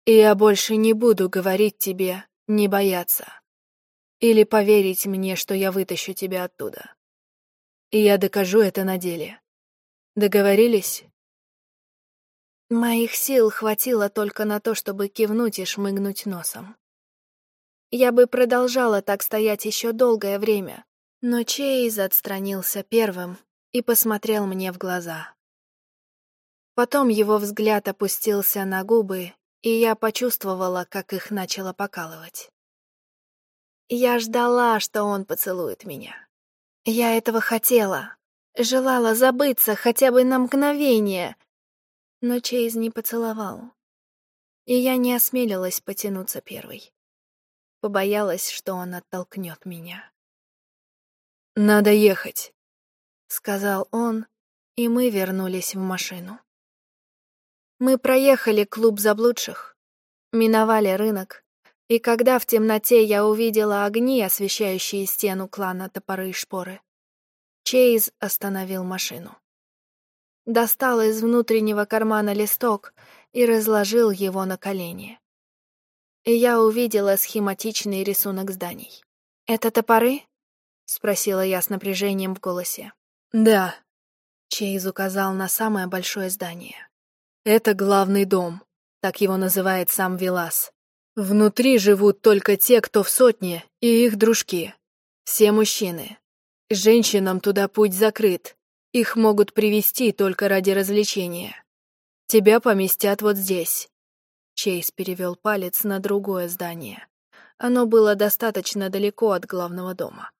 «Я больше не буду говорить тебе не бояться. Или поверить мне, что я вытащу тебя оттуда. И я докажу это на деле. Договорились?» Моих сил хватило только на то, чтобы кивнуть и шмыгнуть носом. Я бы продолжала так стоять еще долгое время, но Чейз отстранился первым и посмотрел мне в глаза. Потом его взгляд опустился на губы, и я почувствовала, как их начало покалывать. Я ждала, что он поцелует меня. Я этого хотела, желала забыться хотя бы на мгновение, но Чейз не поцеловал. И я не осмелилась потянуться первой. Побоялась, что он оттолкнет меня. «Надо ехать», — сказал он, и мы вернулись в машину. Мы проехали клуб заблудших, миновали рынок, и когда в темноте я увидела огни, освещающие стену клана топоры и шпоры, Чейз остановил машину достал из внутреннего кармана листок и разложил его на колени. И я увидела схематичный рисунок зданий. «Это топоры?» — спросила я с напряжением в голосе. «Да», — Чейз указал на самое большое здание. «Это главный дом, так его называет сам Вилас. Внутри живут только те, кто в сотне, и их дружки. Все мужчины. Женщинам туда путь закрыт, их могут привести только ради развлечения. Тебя поместят вот здесь. Чейз перевел палец на другое здание. Оно было достаточно далеко от главного дома.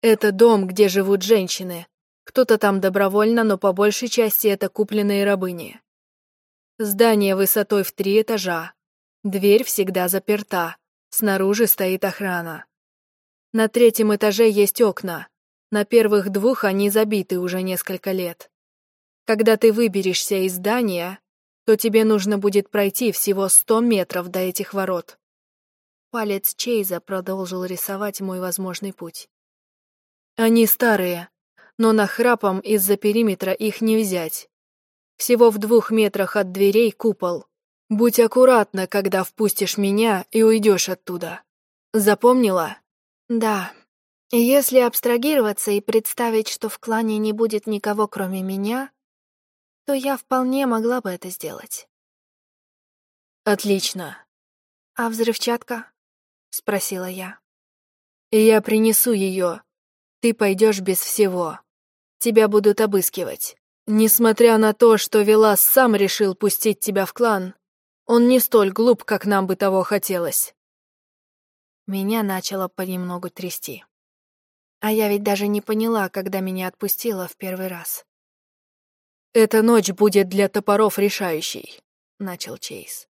Это дом, где живут женщины. Кто-то там добровольно, но по большей части это купленные рабыни. Здание высотой в три этажа. Дверь всегда заперта. Снаружи стоит охрана. На третьем этаже есть окна. На первых двух они забиты уже несколько лет. Когда ты выберешься из здания, то тебе нужно будет пройти всего сто метров до этих ворот. Палец Чейза продолжил рисовать мой возможный путь. Они старые, но нахрапом из-за периметра их не взять. Всего в двух метрах от дверей купол. Будь аккуратна, когда впустишь меня и уйдешь оттуда. Запомнила? Да, если абстрагироваться и представить, что в клане не будет никого, кроме меня, то я вполне могла бы это сделать. Отлично. А взрывчатка? Спросила я. Я принесу ее. Ты пойдешь без всего. Тебя будут обыскивать. Несмотря на то, что Велас сам решил пустить тебя в клан, он не столь глуп, как нам бы того хотелось. Меня начало понемногу трясти. А я ведь даже не поняла, когда меня отпустило в первый раз. «Эта ночь будет для топоров решающей», — начал Чейз.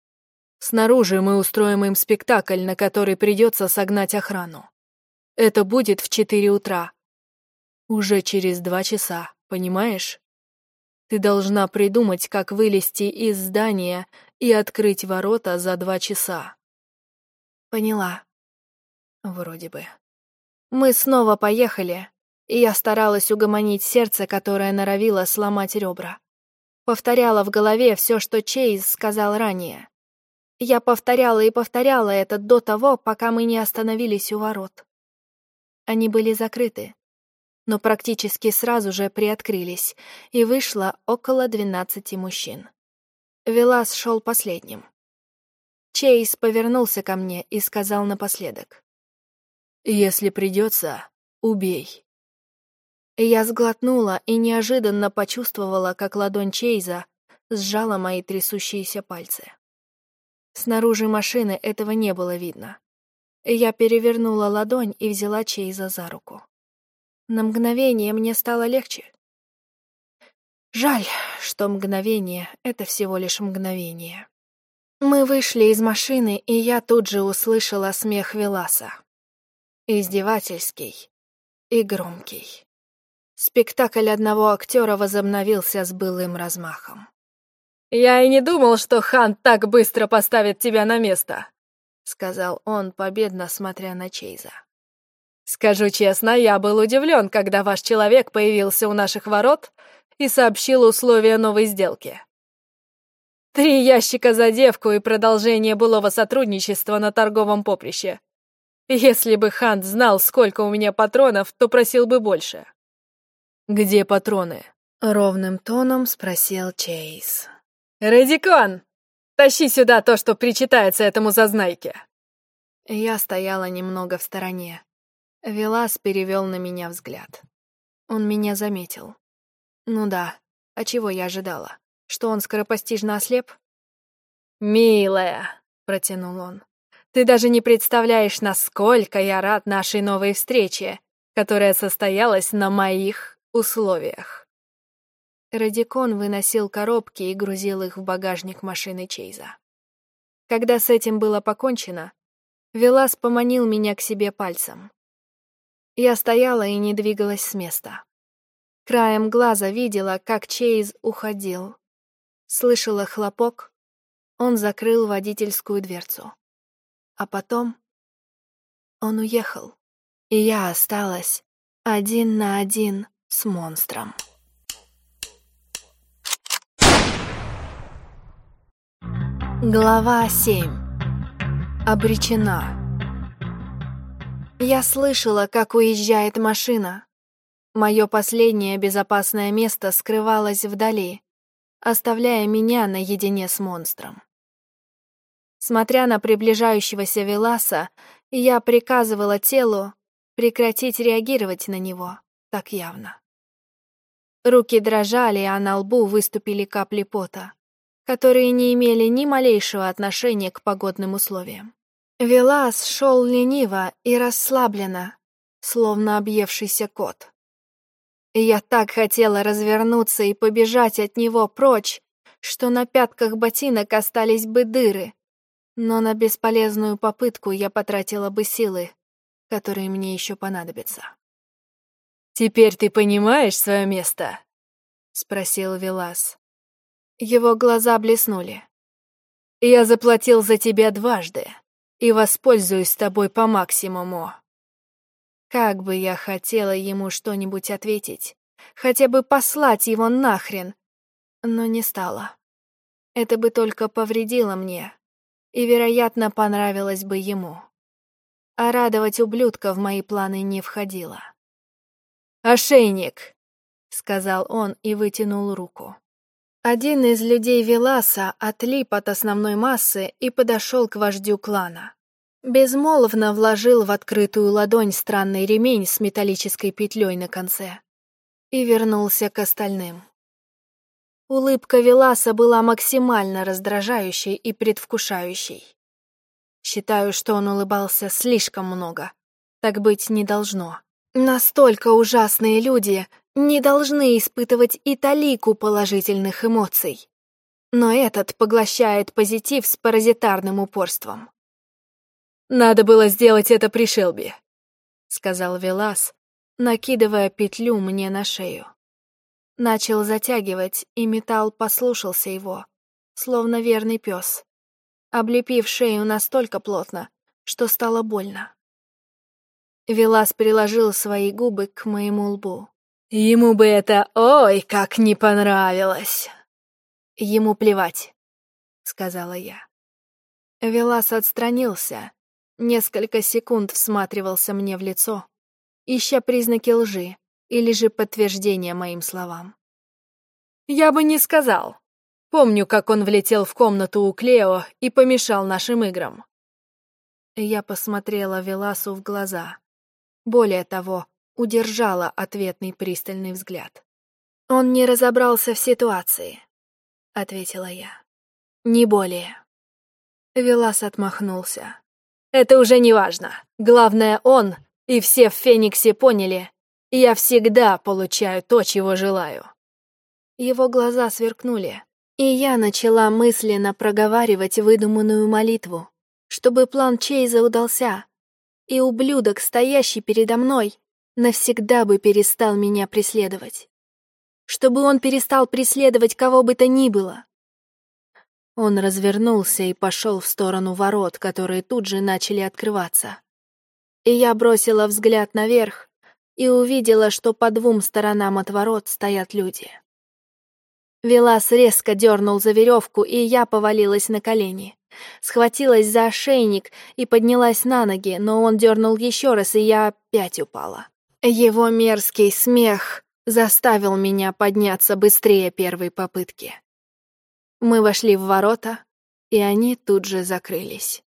«Снаружи мы устроим им спектакль, на который придется согнать охрану. Это будет в четыре утра. Уже через два часа, понимаешь? Ты должна придумать, как вылезти из здания и открыть ворота за два часа. Поняла. Вроде бы. Мы снова поехали, и я старалась угомонить сердце, которое норовило сломать ребра. Повторяла в голове все, что Чейз сказал ранее. Я повторяла и повторяла это до того, пока мы не остановились у ворот. Они были закрыты, но практически сразу же приоткрылись, и вышло около двенадцати мужчин. Велас шел последним. Чейз повернулся ко мне и сказал напоследок. «Если придется, убей». Я сглотнула и неожиданно почувствовала, как ладонь Чейза сжала мои трясущиеся пальцы. Снаружи машины этого не было видно. Я перевернула ладонь и взяла Чейза за руку. На мгновение мне стало легче. Жаль, что мгновение — это всего лишь мгновение. Мы вышли из машины, и я тут же услышала смех Веласа. Издевательский и громкий. Спектакль одного актера возобновился с былым размахом. «Я и не думал, что Хан так быстро поставит тебя на место», — сказал он, победно смотря на Чейза. Скажу честно, я был удивлен, когда ваш человек появился у наших ворот и сообщил условия новой сделки. Три ящика за девку и продолжение былого сотрудничества на торговом поприще. Если бы Хант знал, сколько у меня патронов, то просил бы больше. «Где патроны?» — ровным тоном спросил Чейз. «Радикон, тащи сюда то, что причитается этому зазнайке». Я стояла немного в стороне. Велас перевел на меня взгляд. Он меня заметил. Ну да, а чего я ожидала? Что он скоропостижно ослеп? «Милая», — протянул он, — «ты даже не представляешь, насколько я рад нашей новой встрече, которая состоялась на моих условиях». Радикон выносил коробки и грузил их в багажник машины Чейза. Когда с этим было покончено, Велас поманил меня к себе пальцем. Я стояла и не двигалась с места. Краем глаза видела, как Чейз уходил. Слышала хлопок. Он закрыл водительскую дверцу. А потом он уехал, и я осталась один на один с монстром. Глава 7. Обречена. Я слышала, как уезжает машина. Мое последнее безопасное место скрывалось вдали, оставляя меня наедине с монстром. Смотря на приближающегося Веласа, я приказывала телу прекратить реагировать на него так явно. Руки дрожали, а на лбу выступили капли пота, которые не имели ни малейшего отношения к погодным условиям. Велас шел лениво и расслабленно, словно объевшийся кот. Я так хотела развернуться и побежать от него прочь, что на пятках ботинок остались бы дыры, но на бесполезную попытку я потратила бы силы, которые мне еще понадобятся. «Теперь ты понимаешь свое место?» — спросил Велас. Его глаза блеснули. «Я заплатил за тебя дважды и воспользуюсь тобой по максимуму». Как бы я хотела ему что-нибудь ответить, хотя бы послать его нахрен, но не стала. Это бы только повредило мне, и, вероятно, понравилось бы ему. А радовать ублюдка в мои планы не входило. «Ошейник!» — сказал он и вытянул руку. Один из людей Веласа отлип от основной массы и подошел к вождю клана. Безмолвно вложил в открытую ладонь странный ремень с металлической петлей на конце и вернулся к остальным. Улыбка Веласа была максимально раздражающей и предвкушающей. Считаю, что он улыбался слишком много. Так быть не должно. Настолько ужасные люди не должны испытывать и талику положительных эмоций. Но этот поглощает позитив с паразитарным упорством. «Надо было сделать это при Шелби», — сказал Велас, накидывая петлю мне на шею. Начал затягивать, и металл послушался его, словно верный пес, облепив шею настолько плотно, что стало больно. Велас приложил свои губы к моему лбу. Ему бы это ой, как не понравилось. Ему плевать, сказала я. Велас отстранился, несколько секунд всматривался мне в лицо, ища признаки лжи или же подтверждения моим словам. Я бы не сказал. Помню, как он влетел в комнату у Клео и помешал нашим играм. Я посмотрела Веласу в глаза. Более того, удержала ответный пристальный взгляд. «Он не разобрался в ситуации», — ответила я. «Не более». Велас отмахнулся. «Это уже не важно. Главное, он и все в Фениксе поняли. Я всегда получаю то, чего желаю». Его глаза сверкнули, и я начала мысленно проговаривать выдуманную молитву, чтобы план Чейза удался, и ублюдок, стоящий передо мной, навсегда бы перестал меня преследовать. Чтобы он перестал преследовать кого бы то ни было. Он развернулся и пошел в сторону ворот, которые тут же начали открываться. И я бросила взгляд наверх и увидела, что по двум сторонам от ворот стоят люди. Велас резко дернул за веревку, и я повалилась на колени. Схватилась за ошейник и поднялась на ноги, но он дернул еще раз, и я опять упала. Его мерзкий смех заставил меня подняться быстрее первой попытки. Мы вошли в ворота, и они тут же закрылись.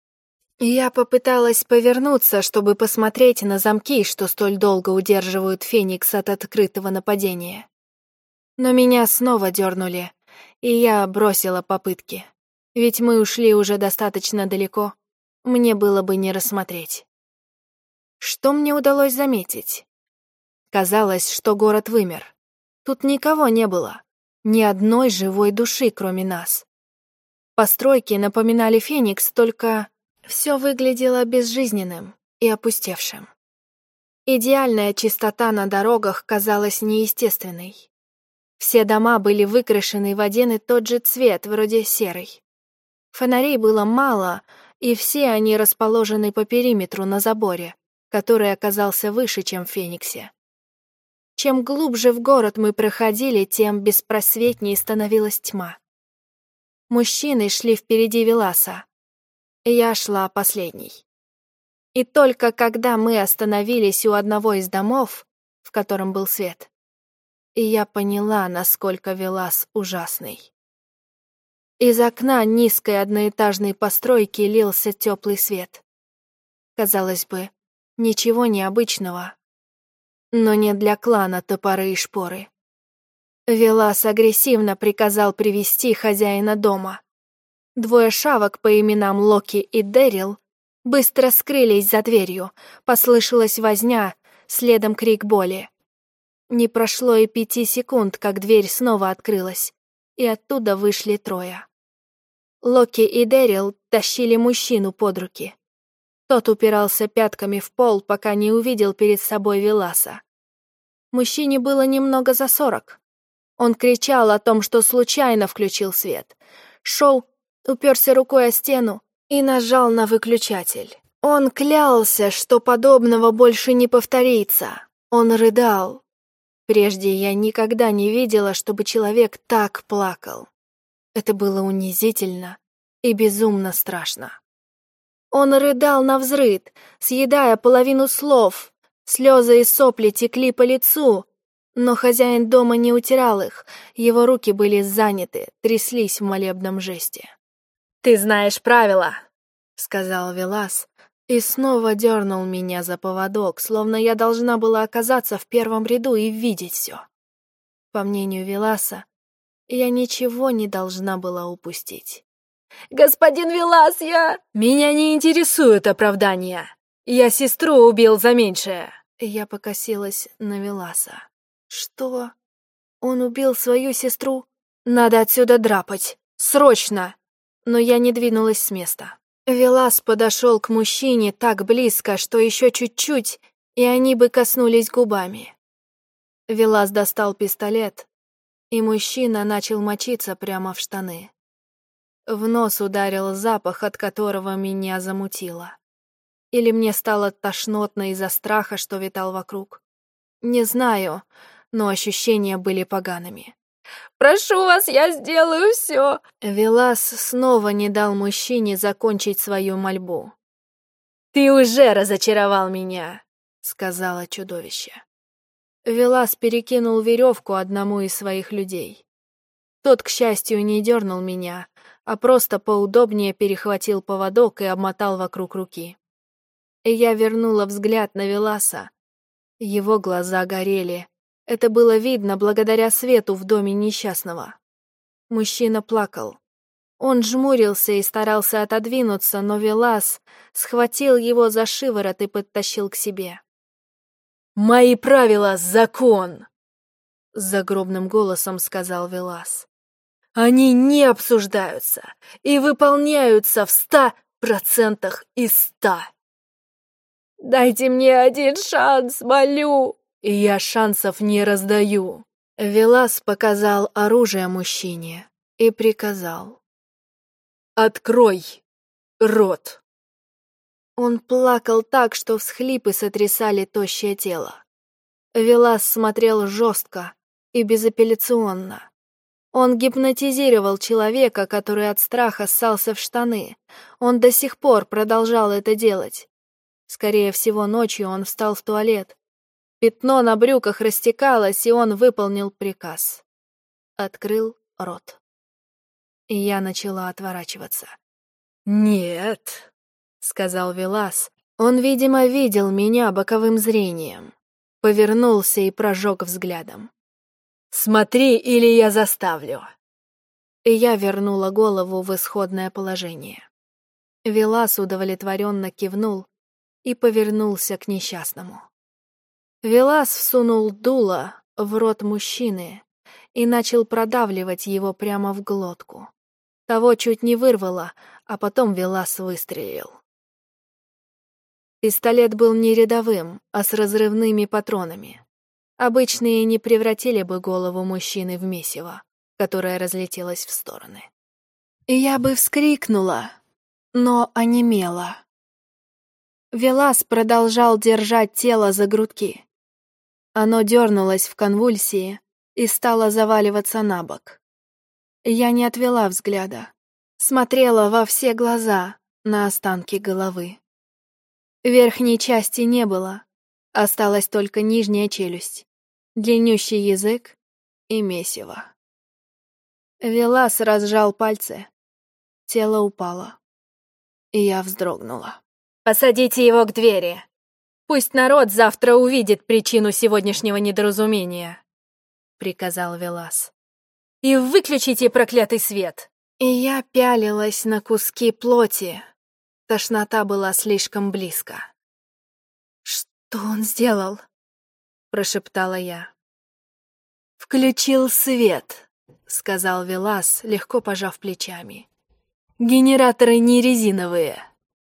Я попыталась повернуться, чтобы посмотреть на замки, что столь долго удерживают Феникс от открытого нападения. Но меня снова дернули, и я бросила попытки. Ведь мы ушли уже достаточно далеко, мне было бы не рассмотреть. Что мне удалось заметить? Казалось, что город вымер. Тут никого не было. Ни одной живой души, кроме нас. Постройки напоминали Феникс, только все выглядело безжизненным и опустевшим. Идеальная чистота на дорогах казалась неестественной. Все дома были выкрашены в один и тот же цвет, вроде серый. Фонарей было мало, и все они расположены по периметру на заборе, который оказался выше, чем в Фениксе. Чем глубже в город мы проходили, тем беспросветнее становилась тьма. Мужчины шли впереди Веласа. Я шла последней. И только когда мы остановились у одного из домов, в котором был свет, я поняла, насколько Велас ужасный. Из окна низкой одноэтажной постройки лился теплый свет. Казалось бы, ничего необычного, но не для клана топоры и шпоры. Велас агрессивно приказал привести хозяина дома. Двое шавок по именам Локи и Дэрил быстро скрылись за дверью, послышалась возня, следом крик боли. Не прошло и пяти секунд, как дверь снова открылась, и оттуда вышли трое. Локи и Дэрил тащили мужчину под руки. Тот упирался пятками в пол, пока не увидел перед собой Веласа. Мужчине было немного за сорок. Он кричал о том, что случайно включил свет. Шел, уперся рукой о стену и нажал на выключатель. Он клялся, что подобного больше не повторится. Он рыдал. Прежде я никогда не видела, чтобы человек так плакал. Это было унизительно и безумно страшно. Он рыдал на взрыд, съедая половину слов. Слезы и сопли текли по лицу, Но хозяин дома не утирал их, его руки были заняты, тряслись в молебном жесте. «Ты знаешь правила», — сказал Велас, и снова дернул меня за поводок, словно я должна была оказаться в первом ряду и видеть все. По мнению Веласа, я ничего не должна была упустить. «Господин Велас, я...» «Меня не интересует оправдания. Я сестру убил за меньшее». Я покосилась на Веласа. «Что? Он убил свою сестру? Надо отсюда драпать. Срочно!» Но я не двинулась с места. Велас подошел к мужчине так близко, что еще чуть-чуть, и они бы коснулись губами. Велас достал пистолет, и мужчина начал мочиться прямо в штаны. В нос ударил запах, от которого меня замутило. Или мне стало тошнотно из-за страха, что витал вокруг. Не знаю, но ощущения были погаными. «Прошу вас, я сделаю все!» Велас снова не дал мужчине закончить свою мольбу. «Ты уже разочаровал меня!» — сказала чудовище. Велас перекинул веревку одному из своих людей. Тот, к счастью, не дернул меня, а просто поудобнее перехватил поводок и обмотал вокруг руки. И я вернула взгляд на Веласа. Его глаза горели. Это было видно благодаря свету в доме несчастного. Мужчина плакал. Он жмурился и старался отодвинуться, но Велас схватил его за шиворот и подтащил к себе. «Мои правила — закон!» — загробным голосом сказал Велас. «Они не обсуждаются и выполняются в ста процентах из ста!» «Дайте мне один шанс, молю!» «Я шансов не раздаю!» Велас показал оружие мужчине и приказал. «Открой рот!» Он плакал так, что всхлипы сотрясали тощее тело. Велас смотрел жестко и безапелляционно. Он гипнотизировал человека, который от страха ссался в штаны. Он до сих пор продолжал это делать. Скорее всего, ночью он встал в туалет. Пятно на брюках растекалось, и он выполнил приказ. Открыл рот. И я начала отворачиваться. «Нет», сказал Велас. Он, видимо, видел меня боковым зрением. Повернулся и прожег взглядом. «Смотри, или я заставлю!» И я вернула голову в исходное положение. Велас удовлетворенно кивнул и повернулся к несчастному. Велас всунул дуло в рот мужчины и начал продавливать его прямо в глотку. Того чуть не вырвало, а потом Велас выстрелил. Пистолет был не рядовым, а с разрывными патронами. Обычные не превратили бы голову мужчины в месиво, которое разлетелось в стороны. Я бы вскрикнула, но онемела. Велас продолжал держать тело за грудки. Оно дернулось в конвульсии и стало заваливаться на бок. Я не отвела взгляда, смотрела во все глаза на останки головы. Верхней части не было, осталась только нижняя челюсть, длиннющий язык и месиво. Велас разжал пальцы, тело упало, и я вздрогнула. «Посадите его к двери. Пусть народ завтра увидит причину сегодняшнего недоразумения», — приказал Велас. «И выключите проклятый свет!» И я пялилась на куски плоти, Тошнота была слишком близко. «Что он сделал?» — прошептала я. «Включил свет», — сказал Велас, легко пожав плечами. «Генераторы не резиновые».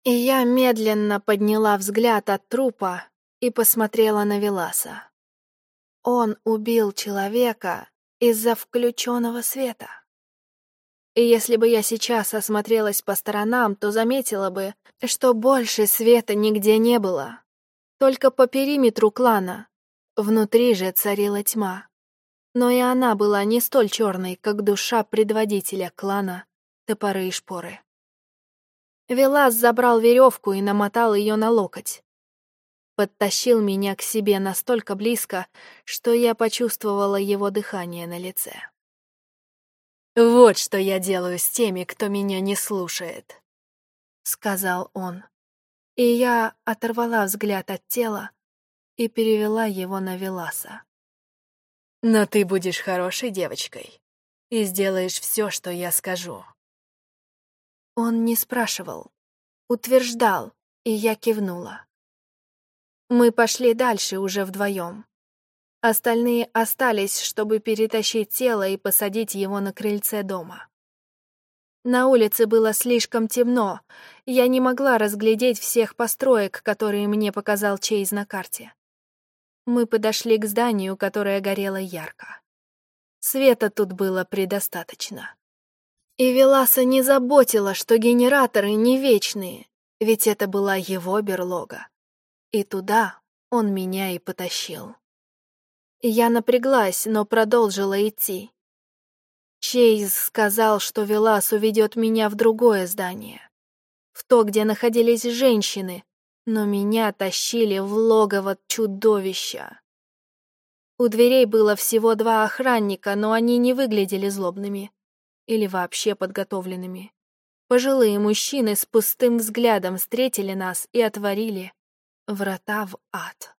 И я медленно подняла взгляд от трупа и посмотрела на Веласа. Он убил человека из-за включенного света. И если бы я сейчас осмотрелась по сторонам, то заметила бы, что больше света нигде не было. Только по периметру клана. Внутри же царила тьма. Но и она была не столь черной, как душа предводителя клана, топоры и шпоры. Велас забрал веревку и намотал ее на локоть. подтащил меня к себе настолько близко, что я почувствовала его дыхание на лице. «Вот что я делаю с теми, кто меня не слушает», — сказал он. И я оторвала взгляд от тела и перевела его на Веласа. «Но ты будешь хорошей девочкой и сделаешь все, что я скажу». Он не спрашивал, утверждал, и я кивнула. Мы пошли дальше уже вдвоем. Остальные остались, чтобы перетащить тело и посадить его на крыльце дома. На улице было слишком темно, я не могла разглядеть всех построек, которые мне показал Чейз на карте. Мы подошли к зданию, которое горело ярко. Света тут было предостаточно. И Веласа не заботила, что генераторы не вечные, ведь это была его берлога. И туда он меня и потащил. Я напряглась, но продолжила идти. Чейз сказал, что Велас уведет меня в другое здание. В то, где находились женщины, но меня тащили в логово чудовища. У дверей было всего два охранника, но они не выглядели злобными или вообще подготовленными. Пожилые мужчины с пустым взглядом встретили нас и отворили Врата в ад.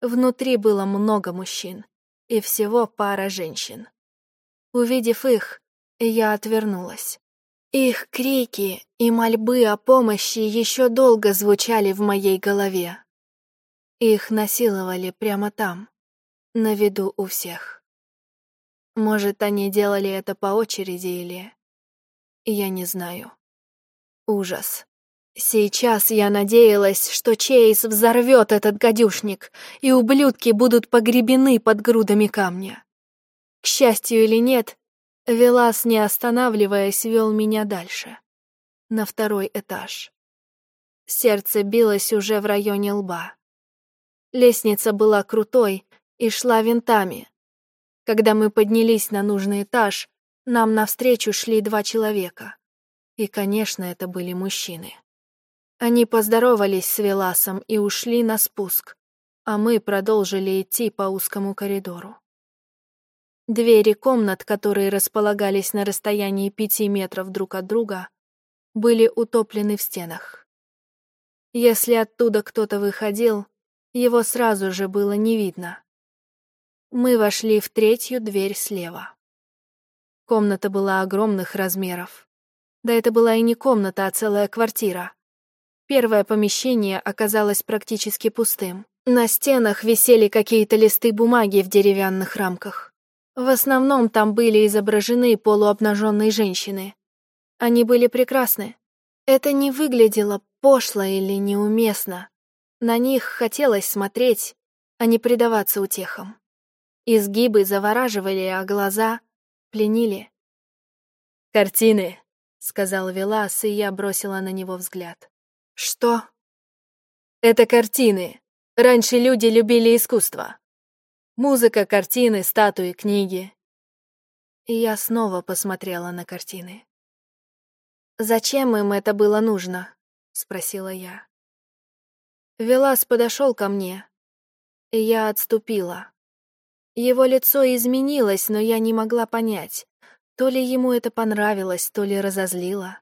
Внутри было много мужчин и всего пара женщин. Увидев их, я отвернулась. Их крики и мольбы о помощи еще долго звучали в моей голове. Их насиловали прямо там, на виду у всех. Может, они делали это по очереди или... Я не знаю. Ужас. Сейчас я надеялась, что Чейз взорвет этот гадюшник, и ублюдки будут погребены под грудами камня. К счастью или нет, Велас, не останавливаясь, вел меня дальше, на второй этаж. Сердце билось уже в районе лба. Лестница была крутой и шла винтами. Когда мы поднялись на нужный этаж, нам навстречу шли два человека. И, конечно, это были мужчины. Они поздоровались с Веласом и ушли на спуск, а мы продолжили идти по узкому коридору. Двери комнат, которые располагались на расстоянии пяти метров друг от друга, были утоплены в стенах. Если оттуда кто-то выходил, его сразу же было не видно. Мы вошли в третью дверь слева. Комната была огромных размеров. Да это была и не комната, а целая квартира. Первое помещение оказалось практически пустым. На стенах висели какие-то листы бумаги в деревянных рамках. В основном там были изображены полуобнаженные женщины. Они были прекрасны. Это не выглядело пошло или неуместно. На них хотелось смотреть, а не предаваться утехам. Изгибы завораживали, а глаза пленили. «Картины», — сказал Велас, и я бросила на него взгляд. Что? Это картины. Раньше люди любили искусство. Музыка, картины, статуи, книги. И я снова посмотрела на картины. «Зачем им это было нужно?» — спросила я. Велас подошел ко мне, и я отступила. Его лицо изменилось, но я не могла понять, то ли ему это понравилось, то ли разозлило.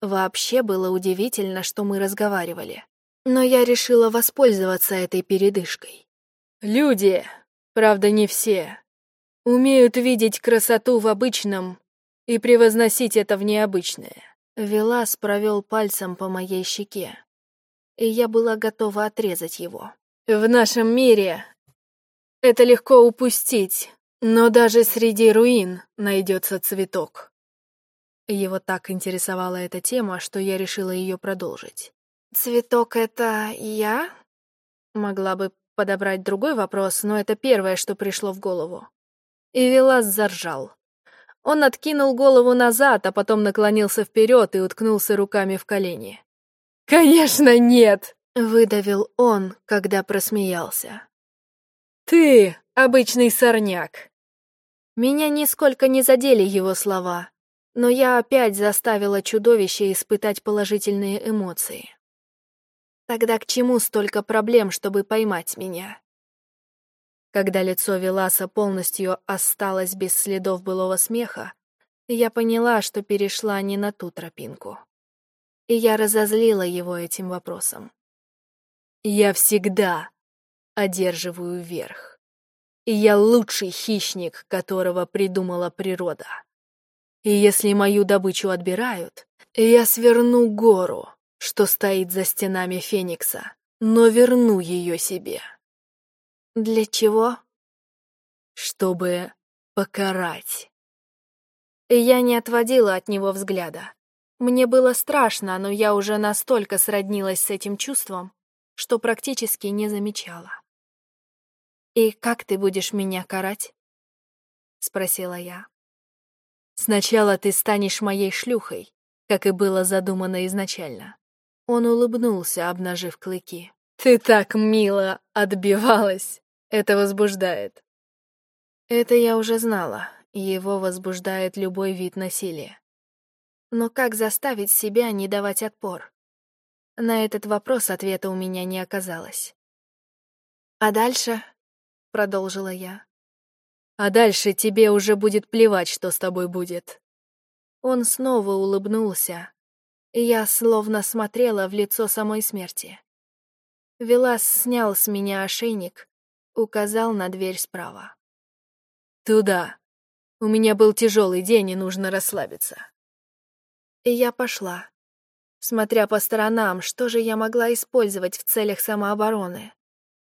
Вообще было удивительно, что мы разговаривали. Но я решила воспользоваться этой передышкой. Люди, правда не все, умеют видеть красоту в обычном и превозносить это в необычное. Велас провел пальцем по моей щеке, и я была готова отрезать его. В нашем мире это легко упустить, но даже среди руин найдется цветок. Его так интересовала эта тема, что я решила ее продолжить. «Цветок — это я?» Могла бы подобрать другой вопрос, но это первое, что пришло в голову. И Велас заржал. Он откинул голову назад, а потом наклонился вперед и уткнулся руками в колени. «Конечно нет!» — выдавил он, когда просмеялся. «Ты — обычный сорняк!» Меня нисколько не задели его слова, но я опять заставила чудовище испытать положительные эмоции. Тогда к чему столько проблем, чтобы поймать меня? Когда лицо Веласа полностью осталось без следов былого смеха, я поняла, что перешла не на ту тропинку. И я разозлила его этим вопросом. Я всегда одерживаю верх. И я лучший хищник, которого придумала природа. И если мою добычу отбирают, я сверну гору, что стоит за стенами Феникса, но верну ее себе. Для чего? Чтобы покарать. Я не отводила от него взгляда. Мне было страшно, но я уже настолько сроднилась с этим чувством, что практически не замечала. «И как ты будешь меня карать?» — спросила я. «Сначала ты станешь моей шлюхой, как и было задумано изначально». Он улыбнулся, обнажив клыки. «Ты так мило отбивалась! Это возбуждает!» Это я уже знала, его возбуждает любой вид насилия. Но как заставить себя не давать отпор? На этот вопрос ответа у меня не оказалось. «А дальше?» — продолжила я. «А дальше тебе уже будет плевать, что с тобой будет». Он снова улыбнулся, я словно смотрела в лицо самой смерти. Велас снял с меня ошейник, указал на дверь справа. «Туда. У меня был тяжелый день, и нужно расслабиться». И я пошла, смотря по сторонам, что же я могла использовать в целях самообороны.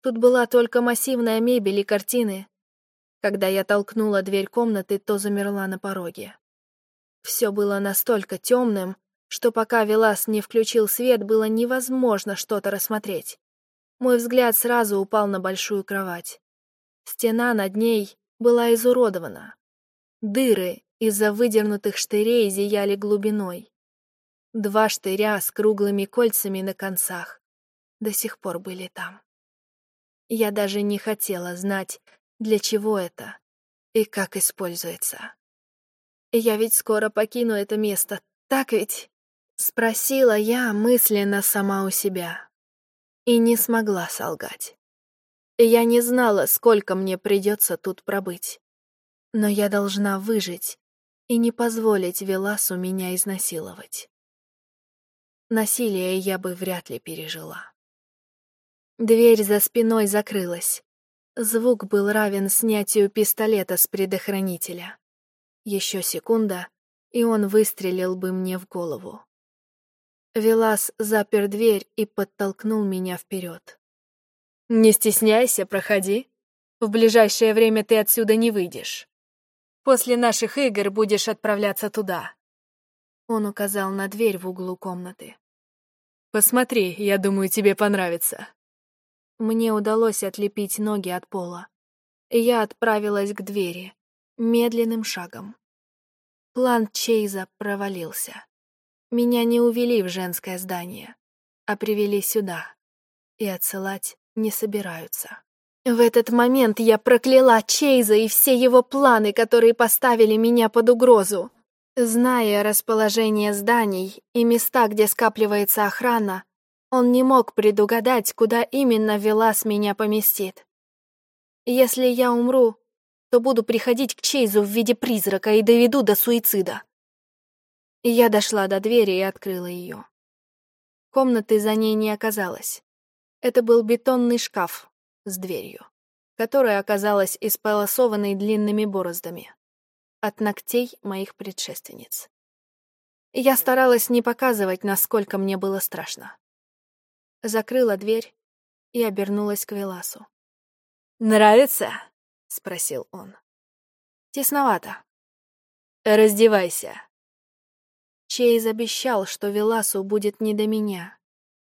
Тут была только массивная мебель и картины. Когда я толкнула дверь комнаты, то замерла на пороге. Все было настолько темным, что пока Велас не включил свет, было невозможно что-то рассмотреть. Мой взгляд сразу упал на большую кровать. Стена над ней была изуродована. Дыры из-за выдернутых штырей зияли глубиной. Два штыря с круглыми кольцами на концах до сих пор были там. Я даже не хотела знать, для чего это и как используется. Я ведь скоро покину это место, так ведь? Спросила я мысленно сама у себя. И не смогла солгать. Я не знала, сколько мне придется тут пробыть. Но я должна выжить и не позволить Веласу меня изнасиловать. Насилие я бы вряд ли пережила. Дверь за спиной закрылась. Звук был равен снятию пистолета с предохранителя. Еще секунда, и он выстрелил бы мне в голову. Велас запер дверь и подтолкнул меня вперед. «Не стесняйся, проходи. В ближайшее время ты отсюда не выйдешь. После наших игр будешь отправляться туда». Он указал на дверь в углу комнаты. «Посмотри, я думаю, тебе понравится». Мне удалось отлепить ноги от пола. Я отправилась к двери, медленным шагом. План Чейза провалился. Меня не увели в женское здание, а привели сюда. И отсылать не собираются. В этот момент я прокляла Чейза и все его планы, которые поставили меня под угрозу. Зная расположение зданий и места, где скапливается охрана, он не мог предугадать, куда именно Велас меня поместит. Если я умру, то буду приходить к Чейзу в виде призрака и доведу до суицида. Я дошла до двери и открыла ее. Комнаты за ней не оказалось. Это был бетонный шкаф с дверью, которая оказалась исполосованной длинными бороздами от ногтей моих предшественниц. Я старалась не показывать, насколько мне было страшно закрыла дверь и обернулась к Веласу. «Нравится?» — спросил он. «Тесновато». «Раздевайся». Чейз обещал, что Веласу будет не до меня.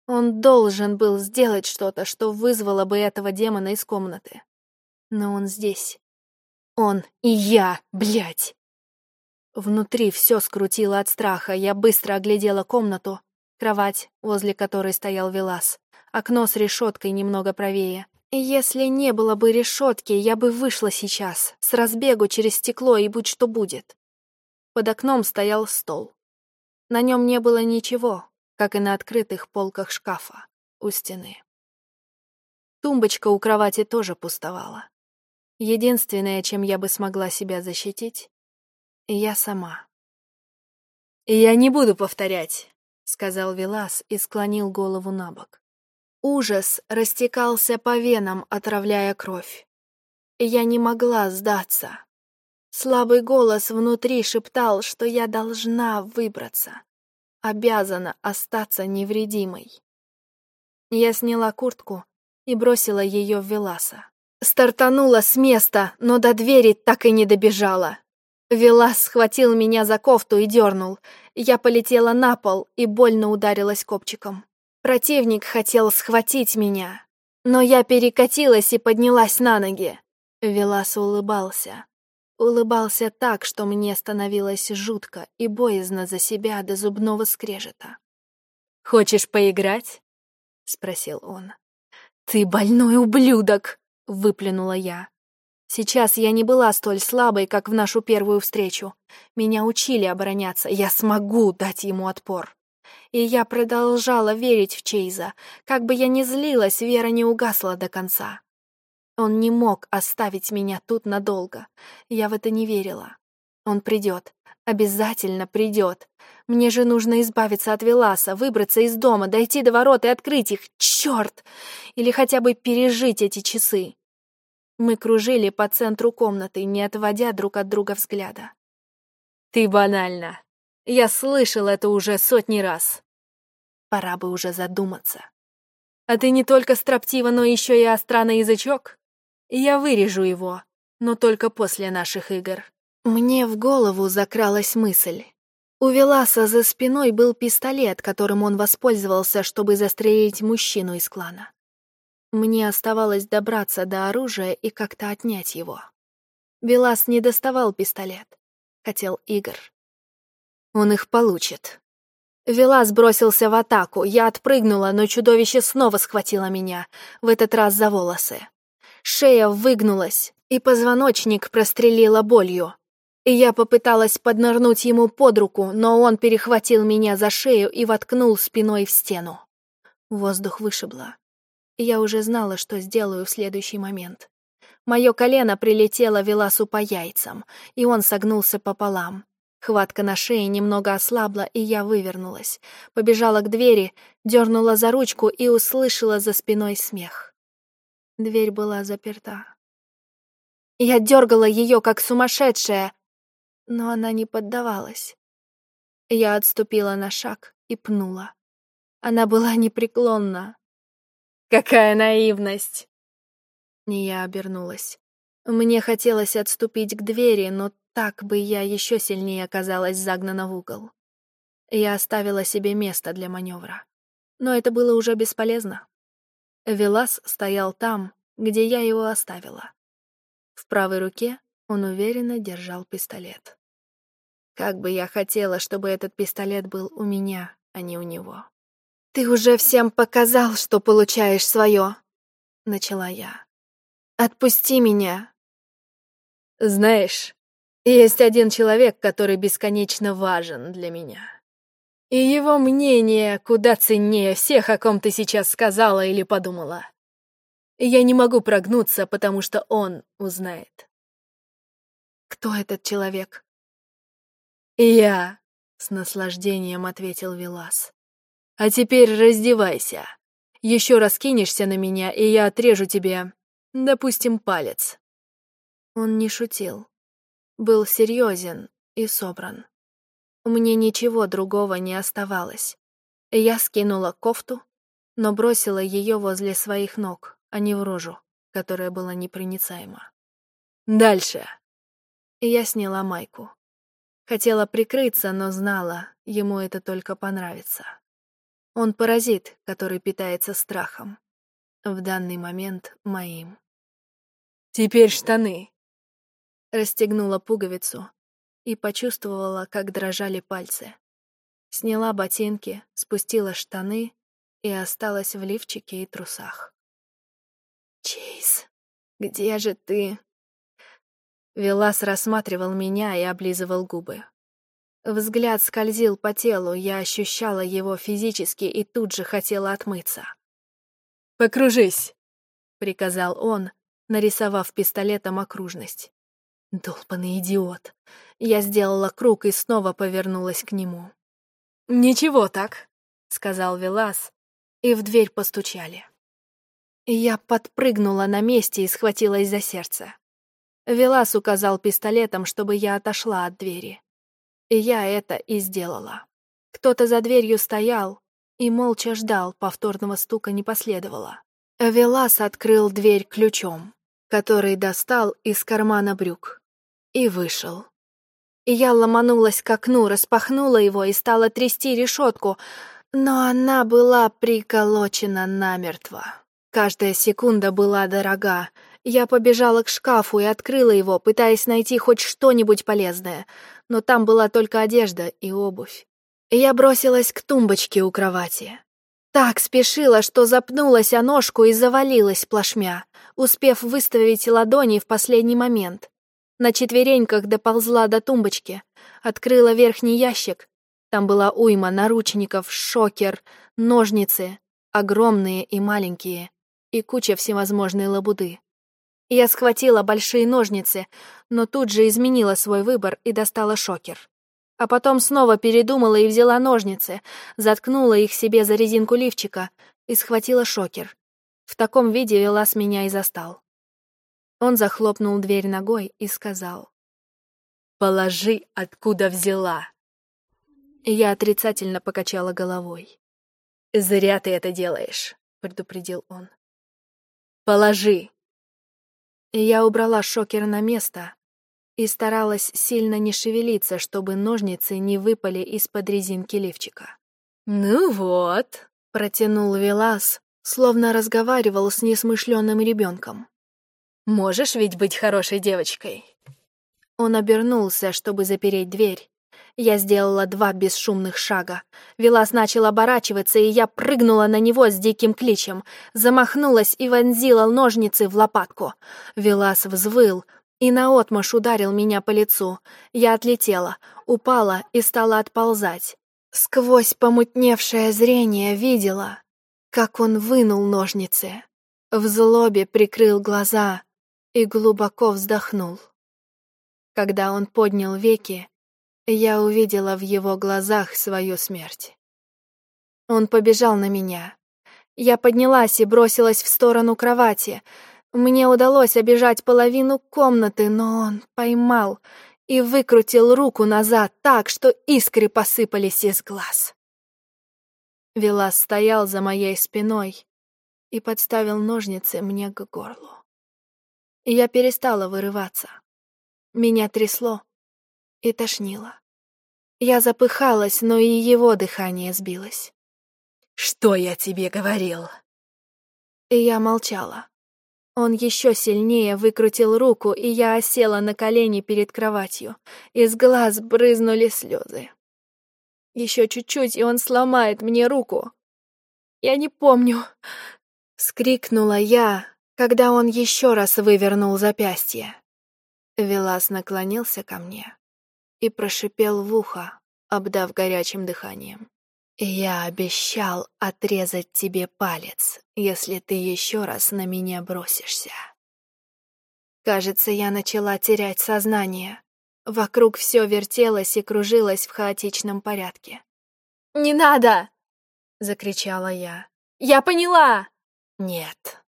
Он должен был сделать что-то, что вызвало бы этого демона из комнаты. Но он здесь. Он и я, блядь. Внутри все скрутило от страха. Я быстро оглядела комнату, Кровать, возле которой стоял Велас. Окно с решеткой немного правее. Если не было бы решетки, я бы вышла сейчас, с разбегу через стекло и будь что будет. Под окном стоял стол. На нем не было ничего, как и на открытых полках шкафа. у стены. Тумбочка у кровати тоже пустовала. Единственное, чем я бы смогла себя защитить, я сама. «Я не буду повторять», — сказал Велас и склонил голову на бок. Ужас растекался по венам, отравляя кровь. Я не могла сдаться. Слабый голос внутри шептал, что я должна выбраться, обязана остаться невредимой. Я сняла куртку и бросила ее в Веласа. Стартанула с места, но до двери так и не добежала. Велас схватил меня за кофту и дернул. Я полетела на пол и больно ударилась копчиком. Противник хотел схватить меня, но я перекатилась и поднялась на ноги. Велас улыбался. Улыбался так, что мне становилось жутко и боязно за себя до зубного скрежета. «Хочешь поиграть?» — спросил он. «Ты больной ублюдок!» — выплюнула я. Сейчас я не была столь слабой, как в нашу первую встречу. Меня учили обороняться, я смогу дать ему отпор. И я продолжала верить в Чейза. Как бы я ни злилась, вера не угасла до конца. Он не мог оставить меня тут надолго. Я в это не верила. Он придет. Обязательно придет. Мне же нужно избавиться от Веласа, выбраться из дома, дойти до ворот и открыть их. Черт! Или хотя бы пережить эти часы. Мы кружили по центру комнаты, не отводя друг от друга взгляда. «Ты банальна. Я слышал это уже сотни раз. Пора бы уже задуматься. А ты не только строптива, но еще и остра на язычок? Я вырежу его, но только после наших игр». Мне в голову закралась мысль. У Веласа за спиной был пистолет, которым он воспользовался, чтобы застрелить мужчину из клана. Мне оставалось добраться до оружия и как-то отнять его. Велас не доставал пистолет. Хотел игр. Он их получит. Велас бросился в атаку. Я отпрыгнула, но чудовище снова схватило меня, в этот раз за волосы. Шея выгнулась, и позвоночник прострелила болью. И я попыталась поднырнуть ему под руку, но он перехватил меня за шею и воткнул спиной в стену. Воздух вышибло. Я уже знала, что сделаю в следующий момент. Мое колено прилетело Веласу по яйцам, и он согнулся пополам. Хватка на шее немного ослабла, и я вывернулась. Побежала к двери, дернула за ручку и услышала за спиной смех. Дверь была заперта. Я дергала ее, как сумасшедшая, но она не поддавалась. Я отступила на шаг и пнула. Она была непреклонна. «Какая наивность!» Я обернулась. Мне хотелось отступить к двери, но так бы я еще сильнее оказалась загнана в угол. Я оставила себе место для маневра. Но это было уже бесполезно. Велас стоял там, где я его оставила. В правой руке он уверенно держал пистолет. Как бы я хотела, чтобы этот пистолет был у меня, а не у него. «Ты уже всем показал, что получаешь свое», — начала я. «Отпусти меня». «Знаешь, есть один человек, который бесконечно важен для меня. И его мнение куда ценнее всех, о ком ты сейчас сказала или подумала. Я не могу прогнуться, потому что он узнает. «Кто этот человек?» «Я», — с наслаждением ответил Вилас. «А теперь раздевайся. Еще раз кинешься на меня, и я отрежу тебе, допустим, палец». Он не шутил. Был серьезен и собран. Мне ничего другого не оставалось. Я скинула кофту, но бросила ее возле своих ног, а не в рожу, которая была непроницаема. «Дальше!» Я сняла майку. Хотела прикрыться, но знала, ему это только понравится. Он паразит, который питается страхом. В данный момент моим. «Теперь штаны!» Расстегнула пуговицу и почувствовала, как дрожали пальцы. Сняла ботинки, спустила штаны и осталась в лифчике и трусах. «Чейз, где же ты?» Велас рассматривал меня и облизывал губы. Взгляд скользил по телу, я ощущала его физически и тут же хотела отмыться. «Покружись!» — приказал он, нарисовав пистолетом окружность. Долбанный идиот. Я сделала круг и снова повернулась к нему. «Ничего так», — сказал Велас, и в дверь постучали. Я подпрыгнула на месте и схватилась за сердце. Велас указал пистолетом, чтобы я отошла от двери. И я это и сделала. Кто-то за дверью стоял и молча ждал, повторного стука не последовало. Велас открыл дверь ключом, который достал из кармана брюк, и вышел. И я ломанулась к окну, распахнула его и стала трясти решетку, но она была приколочена намертво. Каждая секунда была дорога. Я побежала к шкафу и открыла его, пытаясь найти хоть что-нибудь полезное, но там была только одежда и обувь. Я бросилась к тумбочке у кровати. Так спешила, что запнулась о ножку и завалилась плашмя, успев выставить ладони в последний момент. На четвереньках доползла до тумбочки, открыла верхний ящик. Там была уйма наручников, шокер, ножницы, огромные и маленькие, и куча всевозможной лабуды. Я схватила большие ножницы, но тут же изменила свой выбор и достала шокер. А потом снова передумала и взяла ножницы, заткнула их себе за резинку лифчика и схватила шокер. В таком виде Велас меня и застал. Он захлопнул дверь ногой и сказал. «Положи, откуда взяла». Я отрицательно покачала головой. «Зря ты это делаешь», — предупредил он. Положи!» Я убрала шокер на место и старалась сильно не шевелиться, чтобы ножницы не выпали из-под резинки лифчика. «Ну вот», — протянул Велас, словно разговаривал с несмышленным ребенком. «Можешь ведь быть хорошей девочкой». Он обернулся, чтобы запереть дверь, я сделала два бесшумных шага. Велас начал оборачиваться, и я прыгнула на него с диким кличем, замахнулась и вонзила ножницы в лопатку. Велас взвыл и наотмашь ударил меня по лицу. Я отлетела, упала и стала отползать. Сквозь помутневшее зрение видела, как он вынул ножницы. В злобе прикрыл глаза и глубоко вздохнул. Когда он поднял веки, я увидела в его глазах свою смерть. Он побежал на меня. Я поднялась и бросилась в сторону кровати. Мне удалось обежать половину комнаты, но он поймал и выкрутил руку назад так, что искры посыпались из глаз. Велас стоял за моей спиной и подставил ножницы мне к горлу. Я перестала вырываться. Меня трясло, и тошнило. Я запыхалась, но и его дыхание сбилось. «Что я тебе говорил?» И я молчала. Он еще сильнее выкрутил руку, и я осела на колени перед кроватью. Из глаз брызнули слезы. Еще чуть-чуть, и он сломает мне руку. Я не помню. Скрикнула я, когда он еще раз вывернул запястье. Велас наклонился ко мне и прошипел в ухо, обдав горячим дыханием. «Я обещал отрезать тебе палец, если ты еще раз на меня бросишься». Кажется, я начала терять сознание. Вокруг все вертелось и кружилось в хаотичном порядке. «Не надо!» — закричала я. «Я поняла!» «Нет,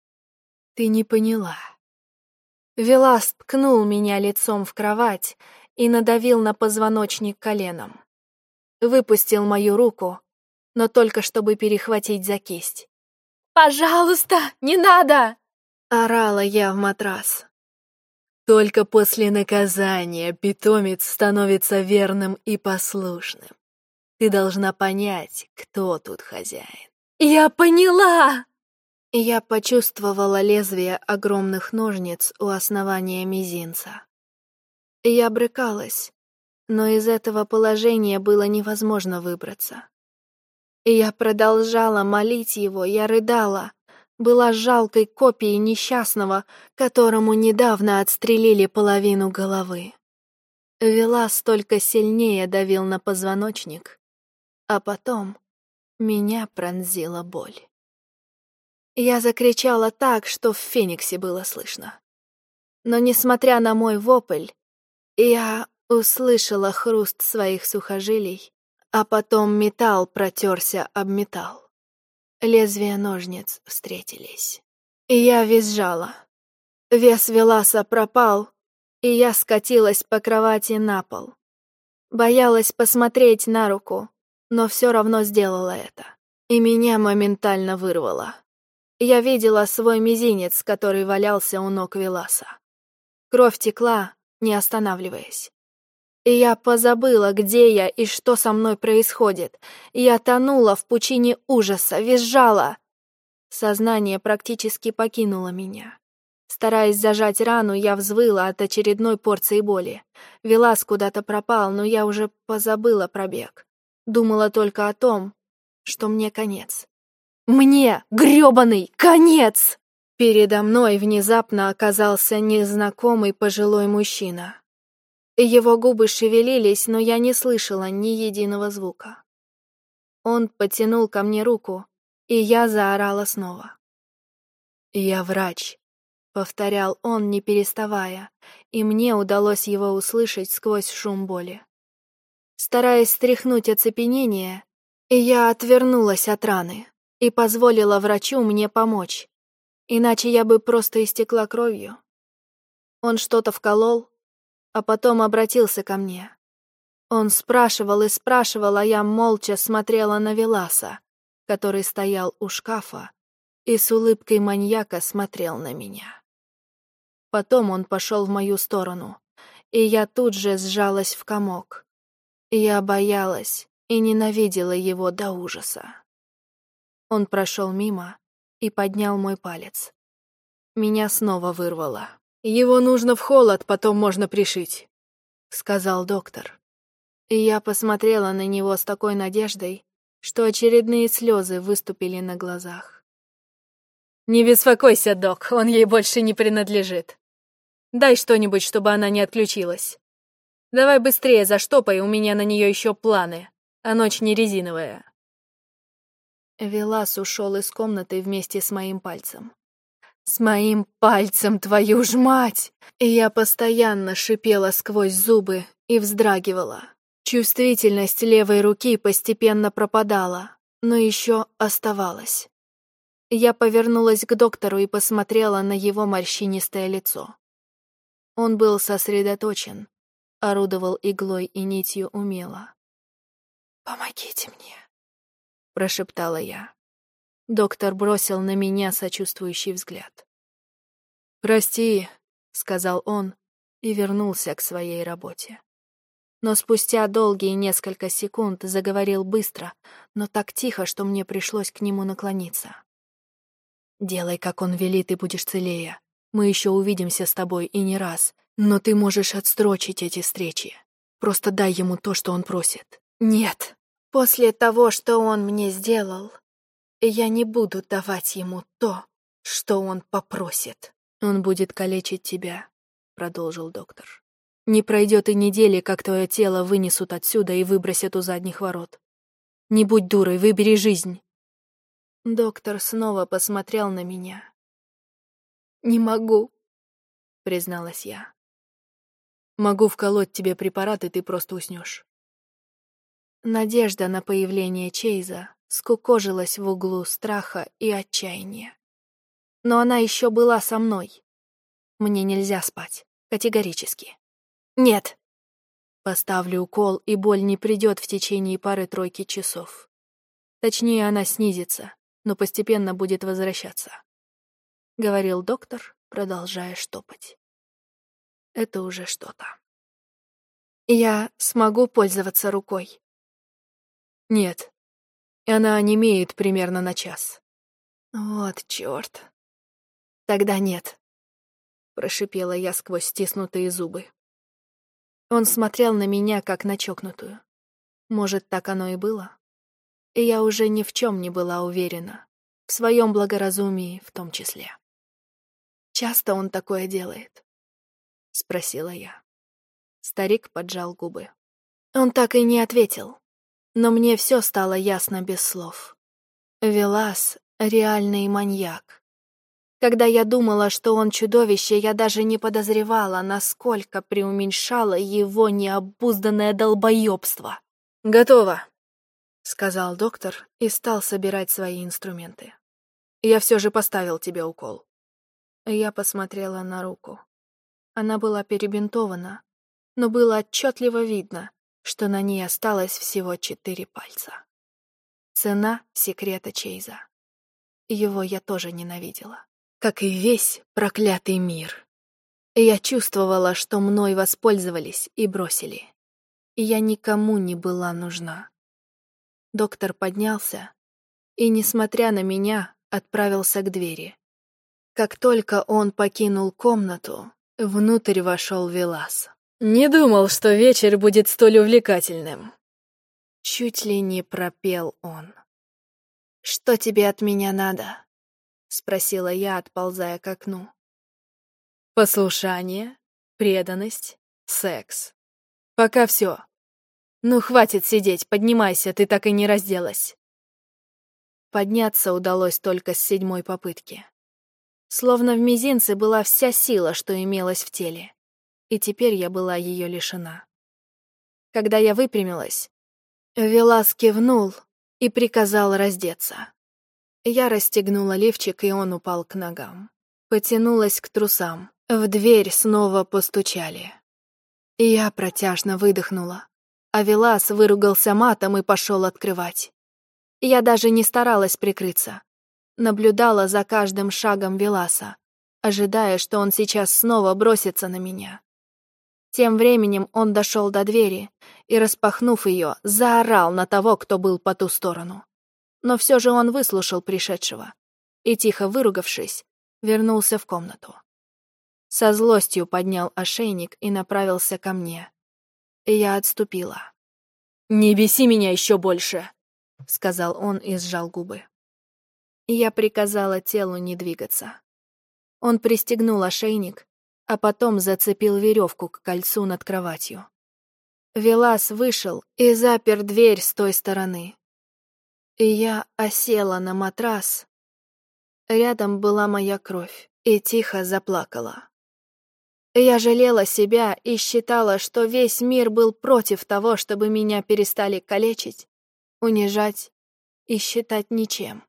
ты не поняла». Велас ткнул меня лицом в кровать и надавил на позвоночник коленом. Выпустил мою руку, но только чтобы перехватить за кисть. «Пожалуйста, не надо!» — орала я в матрас. Только после наказания питомец становится верным и послушным. Ты должна понять, кто тут хозяин. «Я поняла!» Я почувствовала лезвие огромных ножниц у основания мизинца. Я брыкалась, но из этого положения было невозможно выбраться. Я продолжала молить его, я рыдала, была жалкой копией несчастного, которому недавно отстрелили половину головы. Вела столько сильнее давил на позвоночник, а потом меня пронзила боль. Я закричала так, что в Фениксе было слышно. Но, несмотря на мой вопль, я услышала хруст своих сухожилий, а потом металл протерся об металл. Лезвия ножниц встретились. Я визжала. Вес Веласа пропал, и я скатилась по кровати на пол. Боялась посмотреть на руку, но все равно сделала это. И меня моментально вырвало. Я видела свой мизинец, который валялся у ног Веласа. Кровь текла, не останавливаясь. И я позабыла, где я и что со мной происходит. Я тонула в пучине ужаса, визжала. Сознание практически покинуло меня. Стараясь зажать рану, я взвыла от очередной порции боли. Велас куда-то пропал, но я уже позабыла пробег. Думала только о том, что мне конец. Мне, грёбаный, конец! Передо мной внезапно оказался незнакомый пожилой мужчина. Его губы шевелились, но я не слышала ни единого звука. Он потянул ко мне руку, и я заорала снова. «Я врач», — повторял он, не переставая, и мне удалось его услышать сквозь шум боли. Стараясь стряхнуть оцепенение, я отвернулась от раны и позволила врачу мне помочь, иначе я бы просто истекла кровью. Он что-то вколол, а потом обратился ко мне. Он спрашивал и спрашивал, а я молча смотрела на Веласа, который стоял у шкафа и с улыбкой маньяка смотрел на меня. Потом он пошел в мою сторону, и я тут же сжалась в комок. Я боялась и ненавидела его до ужаса. Он прошел мимо и поднял мой палец. Меня снова вырвало. «Его нужно в холод, потом можно пришить», — сказал доктор. И я посмотрела на него с такой надеждой, что очередные слезы выступили на глазах. «Не беспокойся, док, он ей больше не принадлежит. Дай что-нибудь, чтобы она не отключилась. Давай быстрее заштопай, у меня на нее еще планы, а ночь не резиновая». Велас ушел из комнаты вместе с моим пальцем. С моим пальцем, твою ж мать! Я постоянно шипела сквозь зубы и вздрагивала. Чувствительность левой руки постепенно пропадала, но еще оставалась. Я повернулась к доктору и посмотрела на его морщинистое лицо. Он был сосредоточен, орудовал иглой и нитью умело. «Помогите мне», прошептала я. Доктор бросил на меня сочувствующий взгляд. «Прости», — сказал он и вернулся к своей работе. Но спустя долгие несколько секунд заговорил быстро, но так тихо, что мне пришлось к нему наклониться. «Делай, как он велит, и будешь целее. Мы еще увидимся с тобой и не раз, но ты можешь отстрочить эти встречи. Просто дай ему то, что он просит». «Нет», После того, что он мне сделал, я не буду давать ему то, что он попросит. Он будет калечить тебя, продолжил доктор. Не пройдет и недели, как твое тело вынесут отсюда и выбросят у задних ворот. Не будь дурой, выбери жизнь. Доктор снова посмотрел на меня. «Не могу», — призналась я. «Могу вколоть тебе препарат, и ты просто уснешь. Надежда на появление Чейза скукожилась в углу страха и отчаяния. Но она еще была со мной. Мне нельзя спать, категорически. Нет. Поставлю укол, и боль не придет в течение пары-тройки часов. Точнее, она снизится, но постепенно будет возвращаться. Говорил доктор, продолжая штопать. Это уже что-то. Я смогу пользоваться рукой. Нет. Она онемеет примерно на час. Вот чёрт. Тогда нет. Прошипела я сквозь стиснутые зубы. Он смотрел на меня, как на чокнутую. Может, так оно и было? И я уже ни в чем не была уверена. В своем благоразумии в том числе. «Часто он такое делает?» — спросила я. Старик поджал губы. Он так и не ответил. Но мне все стало ясно без слов. Велас реальный маньяк. Когда я думала, что он чудовище, я даже не подозревала, насколько преуменьшало его необузданное долбоебство. «Готово», — сказал доктор и стал собирать свои инструменты. «Я все же поставил тебе укол». Я посмотрела на руку. Она была перебинтована, но было отчетливо видно, что на ней осталось всего четыре пальца. Цена секрета Чейза. Его я тоже ненавидела. Как и весь проклятый мир. Я чувствовала, что мной воспользовались и бросили. Я никому не была нужна. Доктор поднялся и, несмотря на меня, отправился к двери. Как только он покинул комнату, внутрь вошел Велас. «Не думал, что вечер будет столь увлекательным», Чуть ли не пропел он. «Что тебе от меня надо?» — спросила я, отползая к окну. «Послушание, преданность, секс. Пока все. Ну, хватит сидеть, поднимайся, ты так и не разделась». Подняться удалось только с седьмой попытки. Словно в мизинце была вся сила, что имелась в теле, и теперь я была ее лишена. Когда я выпрямилась, Велас кивнул и приказал раздеться. Я расстегнула лифчик, и он упал к ногам. Потянулась к трусам. В дверь снова постучали. Я протяжно выдохнула, а Велас выругался матом и пошел открывать. Я даже не старалась прикрыться. Наблюдала за каждым шагом Веласа, ожидая, что он сейчас снова бросится на меня. Тем временем он дошел до двери и, распахнув ее, заорал на того, кто был по ту сторону. Но все же он выслушал пришедшего и, тихо выругавшись, вернулся в комнату. Со злостью поднял ошейник и направился ко мне. Я отступила. «Не беси меня еще больше!» — сказал он и сжал губы. Я приказала телу не двигаться. Он пристегнул ошейник а потом зацепил веревку к кольцу над кроватью. Велас вышел и запер дверь с той стороны. И я осела на матрас. Рядом была моя кровь и тихо заплакала. Я жалела себя и считала, что весь мир был против того, чтобы меня перестали калечить, унижать и считать ничем.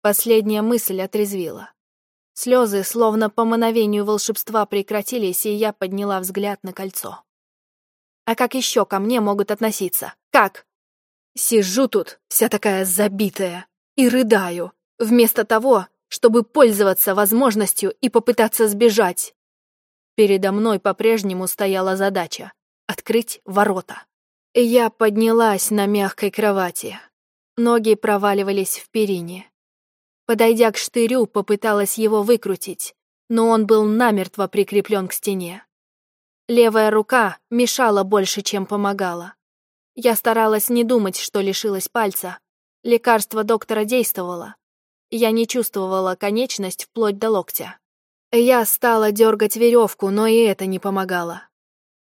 Последняя мысль отрезвила. Слезы, словно по мановению волшебства, прекратились, и я подняла взгляд на кольцо. А как еще ко мне могут относиться? Как? Сижу тут, вся такая забитая, и рыдаю, вместо того, чтобы пользоваться возможностью и попытаться сбежать. Передо мной по-прежнему стояла задача — открыть ворота. Я поднялась на мягкой кровати. Ноги проваливались в перине. Подойдя к штырю, попыталась его выкрутить, но он был намертво прикреплен к стене. Левая рука мешала больше, чем помогала. Я старалась не думать, что лишилась пальца. Лекарство доктора действовало. Я не чувствовала конечность вплоть до локтя. Я стала дергать веревку, но и это не помогало.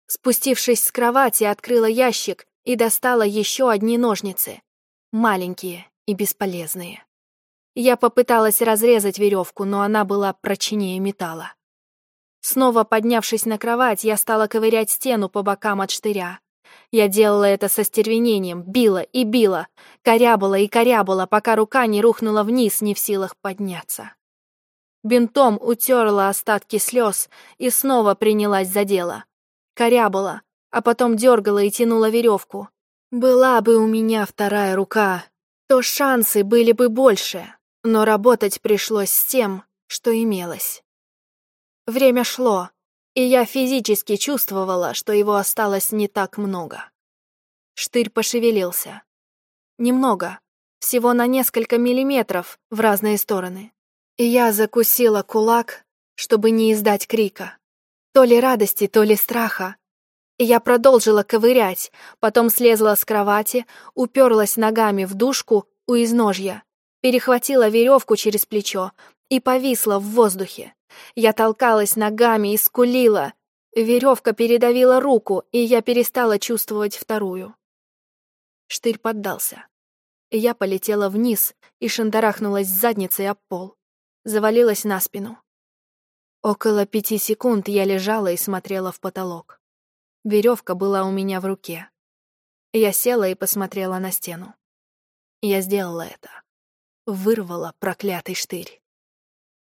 Спустившись с кровати, открыла ящик и достала еще одни ножницы. Маленькие и бесполезные. Я попыталась разрезать веревку, но она была прочнее металла. Снова поднявшись на кровать, я стала ковырять стену по бокам от штыря. Я делала это со стервенением, била и била, корябала и корябала, пока рука не рухнула вниз, не в силах подняться. Бинтом утерла остатки слез и снова принялась за дело. Корябала, а потом дергала и тянула веревку. Была бы у меня вторая рука, то шансы были бы больше но работать пришлось с тем, что имелось. Время шло, и я физически чувствовала, что его осталось не так много. Штырь пошевелился. Немного, всего на несколько миллиметров в разные стороны. И я закусила кулак, чтобы не издать крика. То ли радости, то ли страха. И я продолжила ковырять, потом слезла с кровати, уперлась ногами в дужку у изножья перехватила веревку через плечо и повисла в воздухе. Я толкалась ногами и скулила. Веревка передавила руку, и я перестала чувствовать вторую. Штырь поддался. Я полетела вниз и шандарахнулась задницей об пол. Завалилась на спину. Около пяти секунд я лежала и смотрела в потолок. Веревка была у меня в руке. Я села и посмотрела на стену. Я сделала это. Вырвала проклятый штырь.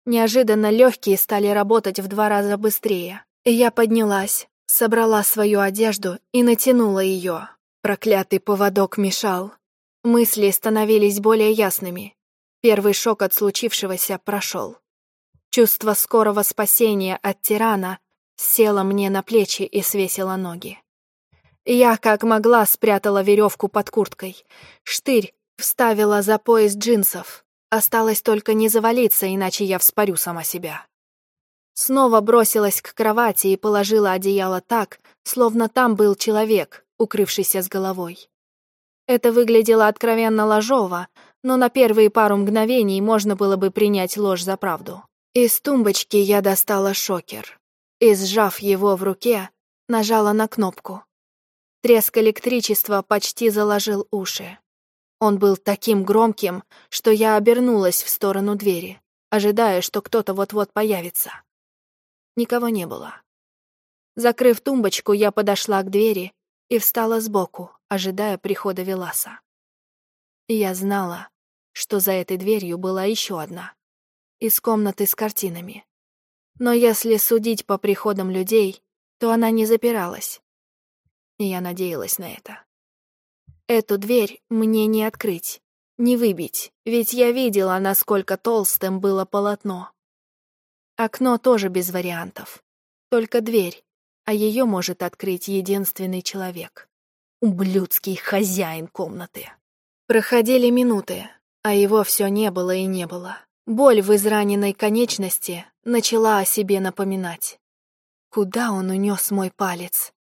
Неожиданно легкие стали работать в два раза быстрее. Я поднялась, собрала свою одежду и натянула ее. Проклятый поводок мешал. Мысли становились более ясными. Первый шок от случившегося прошел. Чувство скорого спасения от тирана село мне на плечи и свесило ноги. Я, как могла, спрятала веревку под курткой. Штырь вставила за пояс джинсов. Осталось только не завалиться, иначе я вспорю сама себя. Снова бросилась к кровати и положила одеяло так, словно там был человек, укрывшийся с головой. Это выглядело откровенно ложово, но на первые пару мгновений можно было бы принять ложь за правду. Из тумбочки я достала шокер и, сжав его в руке, нажала на кнопку. Треск электричества почти заложил уши. Он был таким громким, что я обернулась в сторону двери, ожидая, что кто-то вот-вот появится. Никого не было. Закрыв тумбочку, я подошла к двери и встала сбоку, ожидая прихода Веласа. Я знала, что за этой дверью была еще одна из комнаты с картинами. Но если судить по приходам людей, то она не запиралась. И я надеялась на это. Эту дверь мне не открыть, не выбить, ведь я видела, насколько толстым было полотно. Окно тоже без вариантов. Только дверь, а ее может открыть единственный человек. Ублюдский хозяин комнаты. Проходили минуты, а его все не было и не было. Боль в израненной конечности начала о себе напоминать. Куда он унес мой палец?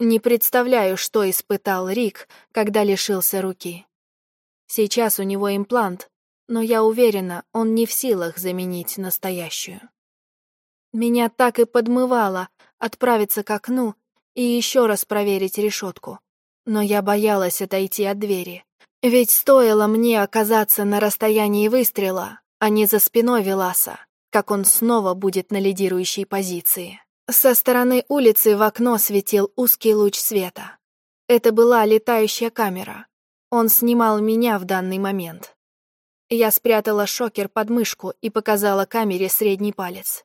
Не представляю, что испытал Рик, когда лишился руки. Сейчас у него имплант, но я уверена, он не в силах заменить настоящую. Меня так и подмывало отправиться к окну и еще раз проверить решетку. Но я боялась отойти от двери. Ведь стоило мне оказаться на расстоянии выстрела, а не за спиной Веласа, как он снова будет на лидирующей позиции. Со стороны улицы в окно светил узкий луч света. Это была летающая камера. Он снимал меня в данный момент. Я спрятала шокер под мышку и показала камере средний палец.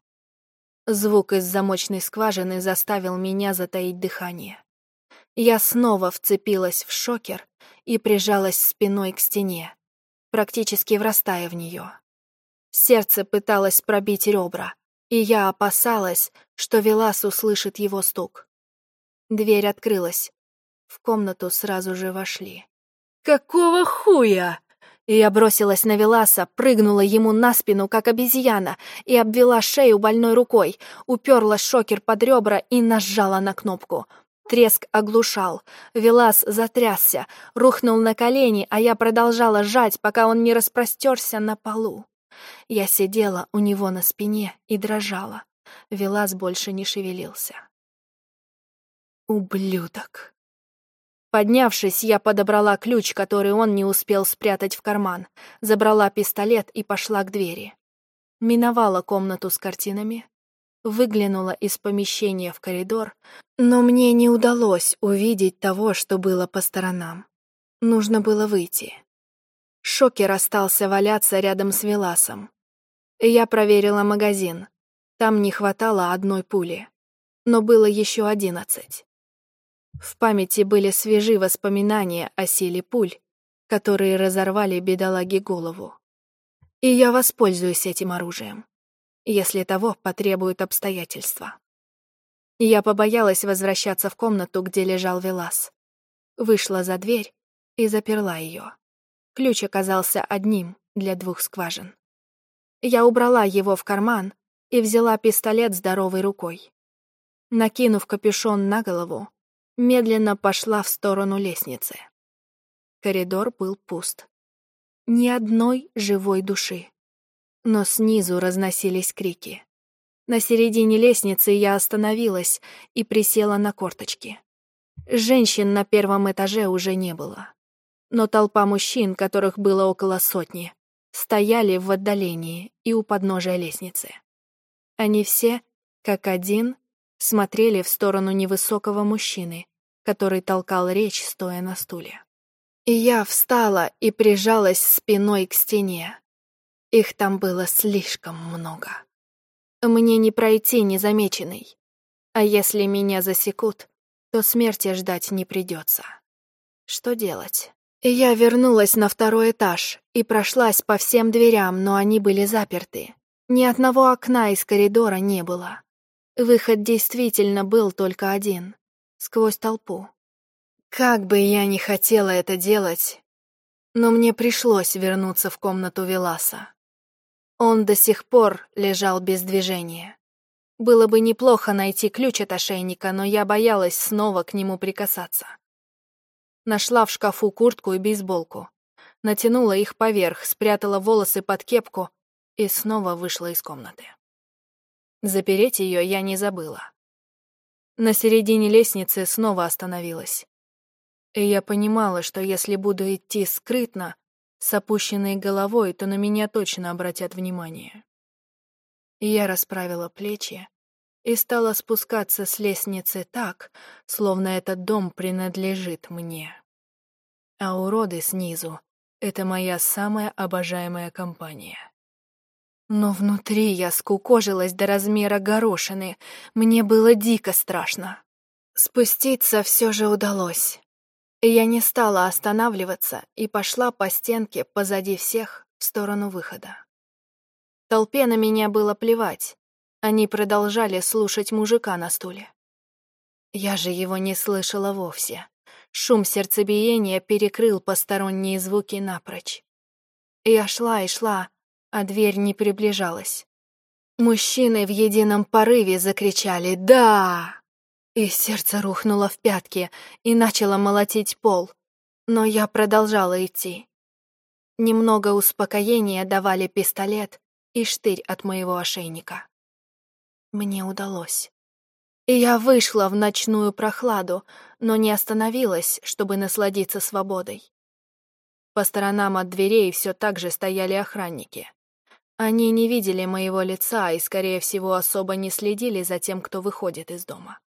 Звук из замочной скважины заставил меня затаить дыхание. Я снова вцепилась в шокер и прижалась спиной к стене, практически врастая в нее. Сердце пыталось пробить ребра, и я опасалась, что Велас услышит его стук. Дверь открылась. В комнату сразу же вошли. «Какого хуя?» Я бросилась на Веласа, прыгнула ему на спину, как обезьяна, и обвела шею больной рукой, уперла шокер под ребра и нажала на кнопку. Треск оглушал. Велас затрясся, рухнул на колени, а я продолжала жать, пока он не распростерся на полу. Я сидела у него на спине и дрожала. Велас больше не шевелился. Ублюдок. Поднявшись, я подобрала ключ, который он не успел спрятать в карман, забрала пистолет и пошла к двери. Миновала комнату с картинами, выглянула из помещения в коридор, но мне не удалось увидеть того, что было по сторонам. Нужно было выйти. Шокер остался валяться рядом с Веласом. Я проверила магазин. Там не хватало одной пули. Но было еще одиннадцать. В памяти были свежи воспоминания о силе пуль, которые разорвали бедолаге голову. И я воспользуюсь этим оружием, если того потребуют обстоятельства. Я побоялась возвращаться в комнату, где лежал Велас. Вышла за дверь и заперла ее. Ключ оказался одним для двух скважин. Я убрала его в карман и взяла пистолет здоровой рукой. Накинув капюшон на голову, медленно пошла в сторону лестницы. Коридор был пуст. Ни одной живой души. Но снизу разносились крики. На середине лестницы я остановилась и присела на корточки. Женщин на первом этаже уже не было. Но толпа мужчин, которых было около сотни, стояли в отдалении и у подножия лестницы. Они все, как один, смотрели в сторону невысокого мужчины, который толкал речь, стоя на стуле. И я встала и прижалась спиной к стене. Их там было слишком много. Мне не пройти незамеченной. А если меня засекут, то смерти ждать не придется. Что делать? Я вернулась на второй этаж и прошлась по всем дверям, но они были заперты. Ни одного окна из коридора не было. Выход действительно был только один — сквозь толпу. Как бы я ни хотела это делать, но мне пришлось вернуться в комнату Веласа. Он до сих пор лежал без движения. Было бы неплохо найти ключ от ошейника, но я боялась снова к нему прикасаться. Нашла в шкафу куртку и бейсболку. Натянула их поверх, спрятала волосы под кепку и снова вышла из комнаты. Запереть ее я не забыла. На середине лестницы снова остановилась. И я понимала, что если буду идти скрытно, с опущенной головой, то на меня точно обратят внимание. Я расправила плечи и стала спускаться с лестницы так, словно этот дом принадлежит мне. А уроды снизу — это моя самая обожаемая компания. Но внутри я скукожилась до размера горошины, мне было дико страшно. Спуститься все же удалось. Я не стала останавливаться и пошла по стенке позади всех в сторону выхода. Толпе на меня было плевать, они продолжали слушать мужика на стуле. Я же его не слышала вовсе. Шум сердцебиения перекрыл посторонние звуки напрочь. Я шла и шла, а дверь не приближалась. Мужчины в едином порыве закричали «Да!» И сердце рухнуло в пятки и начало молотить пол. Но я продолжала идти. Немного успокоения давали пистолет и штырь от моего ошейника. Мне удалось. И я вышла в ночную прохладу, но не остановилась, чтобы насладиться свободой. По сторонам от дверей все так же стояли охранники. Они не видели моего лица и, скорее всего, особо не следили за тем, кто выходит из дома.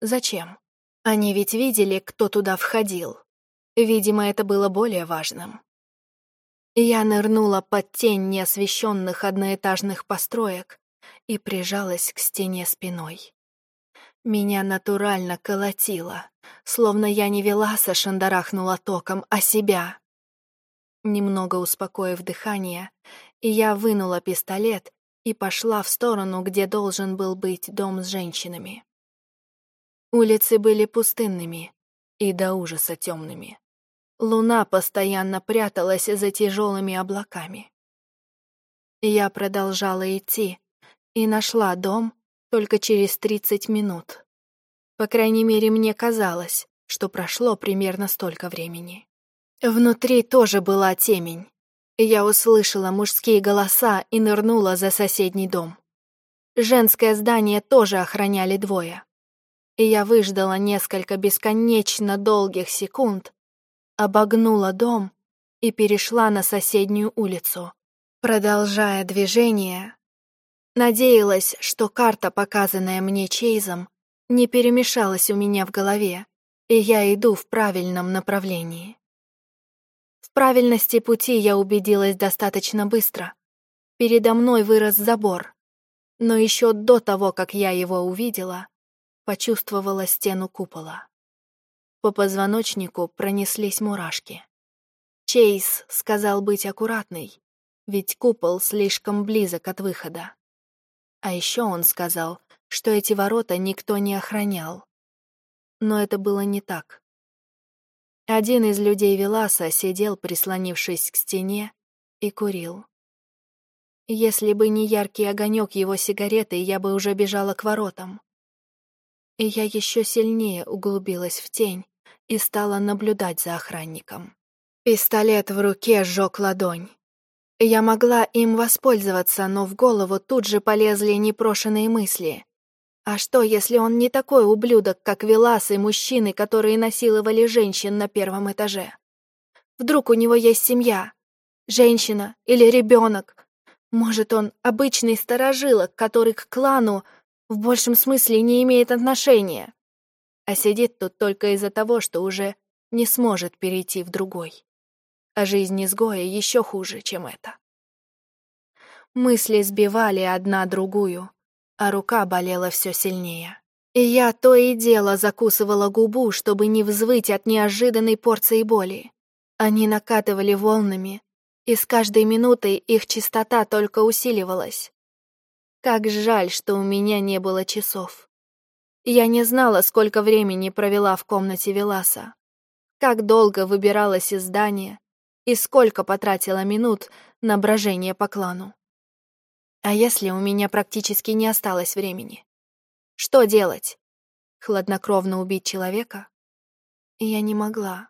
Зачем? Они ведь видели, кто туда входил. Видимо, это было более важным. Я нырнула под тень неосвещенных одноэтажных построек, и прижалась к стене спиной. Меня натурально колотило, словно я не Веласа шандарахнула током, а себя. Немного успокоив дыхание, я вынула пистолет и пошла в сторону, где должен был быть дом с женщинами. Улицы были пустынными и до ужаса темными. Луна постоянно пряталась за тяжелыми облаками. Я продолжала идти, и нашла дом только через 30 минут. По крайней мере, мне казалось, что прошло примерно столько времени. Внутри тоже была темень. Я услышала мужские голоса и нырнула за соседний дом. Женское здание тоже охраняли двое. И я выждала несколько бесконечно долгих секунд, обогнула дом и перешла на соседнюю улицу, продолжая движение Надеялась, что карта, показанная мне Чейзом, не перемешалась у меня в голове, и я иду в правильном направлении. В правильности пути я убедилась достаточно быстро. Передо мной вырос забор, но еще до того, как я его увидела, почувствовала стену купола. По позвоночнику пронеслись мурашки. Чейз сказал быть аккуратной, ведь купол слишком близок от выхода. А еще он сказал, что эти ворота никто не охранял. Но это было не так. Один из людей Веласа сидел, прислонившись к стене, и курил. Если бы не яркий огонек его сигареты, я бы уже бежала к воротам. И я еще сильнее углубилась в тень и стала наблюдать за охранником. Пистолет в руке сжег ладонь. Я могла им воспользоваться, но в голову тут же полезли непрошенные мысли. А что, если он не такой ублюдок, как Велас и мужчины, которые насиловали женщин на первом этаже? Вдруг у него есть семья, женщина или ребенок. Может, он обычный сторожилок, который к клану в большем смысле не имеет отношения, а сидит тут только из-за того, что уже не сможет перейти в другой. А жизнь изгоя еще хуже, чем это. Мысли сбивали одна другую, а рука болела все сильнее. И я то и дело закусывала губу, чтобы не взвыть от неожиданной порции боли. Они накатывали волнами, и с каждой минутой их частота только усиливалась. Как жаль, что у меня не было часов. Я не знала, сколько времени провела в комнате Веласа, как долго выбиралась из здания и сколько потратила минут на брожение по клану. А если у меня практически не осталось времени? Что делать? Хладнокровно убить человека? Я не могла.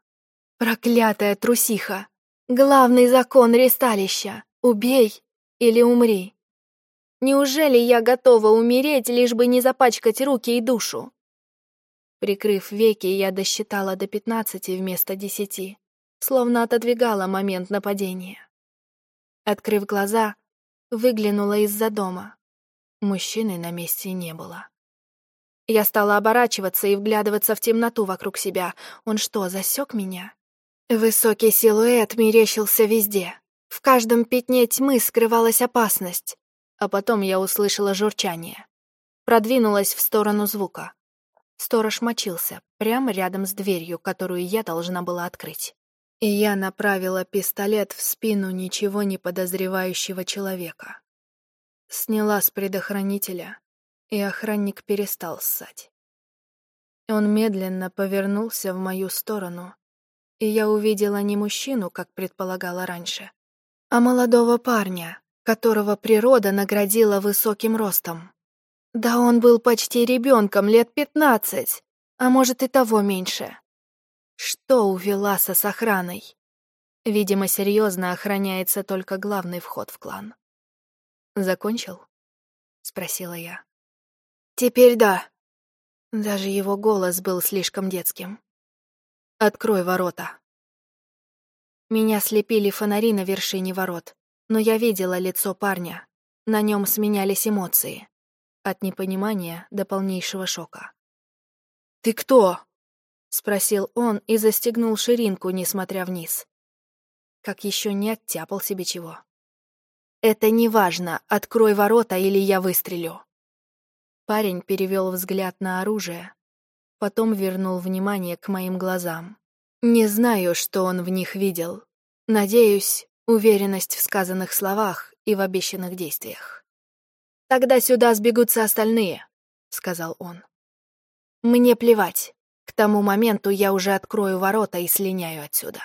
Проклятая трусиха! Главный закон ресталища — убей или умри. Неужели я готова умереть, лишь бы не запачкать руки и душу? Прикрыв веки, я досчитала до пятнадцати вместо десяти, словно отодвигала момент нападения. Открыв глаза, выглянула из-за дома. Мужчины на месте не было. Я стала оборачиваться и вглядываться в темноту вокруг себя. Он что, засек меня? Высокий силуэт мерещился везде. В каждом пятне тьмы скрывалась опасность. А потом я услышала журчание. Продвинулась в сторону звука. Сторож мочился, прямо рядом с дверью, которую я должна была открыть и я направила пистолет в спину ничего не подозревающего человека. Сняла с предохранителя, и охранник перестал ссать. Он медленно повернулся в мою сторону, и я увидела не мужчину, как предполагала раньше, а молодого парня, которого природа наградила высоким ростом. Да он был почти ребенком, лет пятнадцать, а может и того меньше. Что у Веласа с охраной? Видимо, серьезно охраняется только главный вход в клан. «Закончил?» — спросила я. «Теперь да». Даже его голос был слишком детским. «Открой ворота». Меня слепили фонари на вершине ворот, но я видела лицо парня. На нем сменялись эмоции. От непонимания до полнейшего шока. «Ты кто?» — спросил он и застегнул ширинку, несмотря вниз. Как еще не оттяпал себе чего. «Это не важно, открой ворота или я выстрелю». Парень перевел взгляд на оружие, потом вернул внимание к моим глазам. Не знаю, что он в них видел. Надеюсь, уверенность в сказанных словах и в обещанных действиях. «Тогда сюда сбегутся остальные», — сказал он. «Мне плевать. К тому моменту я уже открою ворота и слиняю отсюда.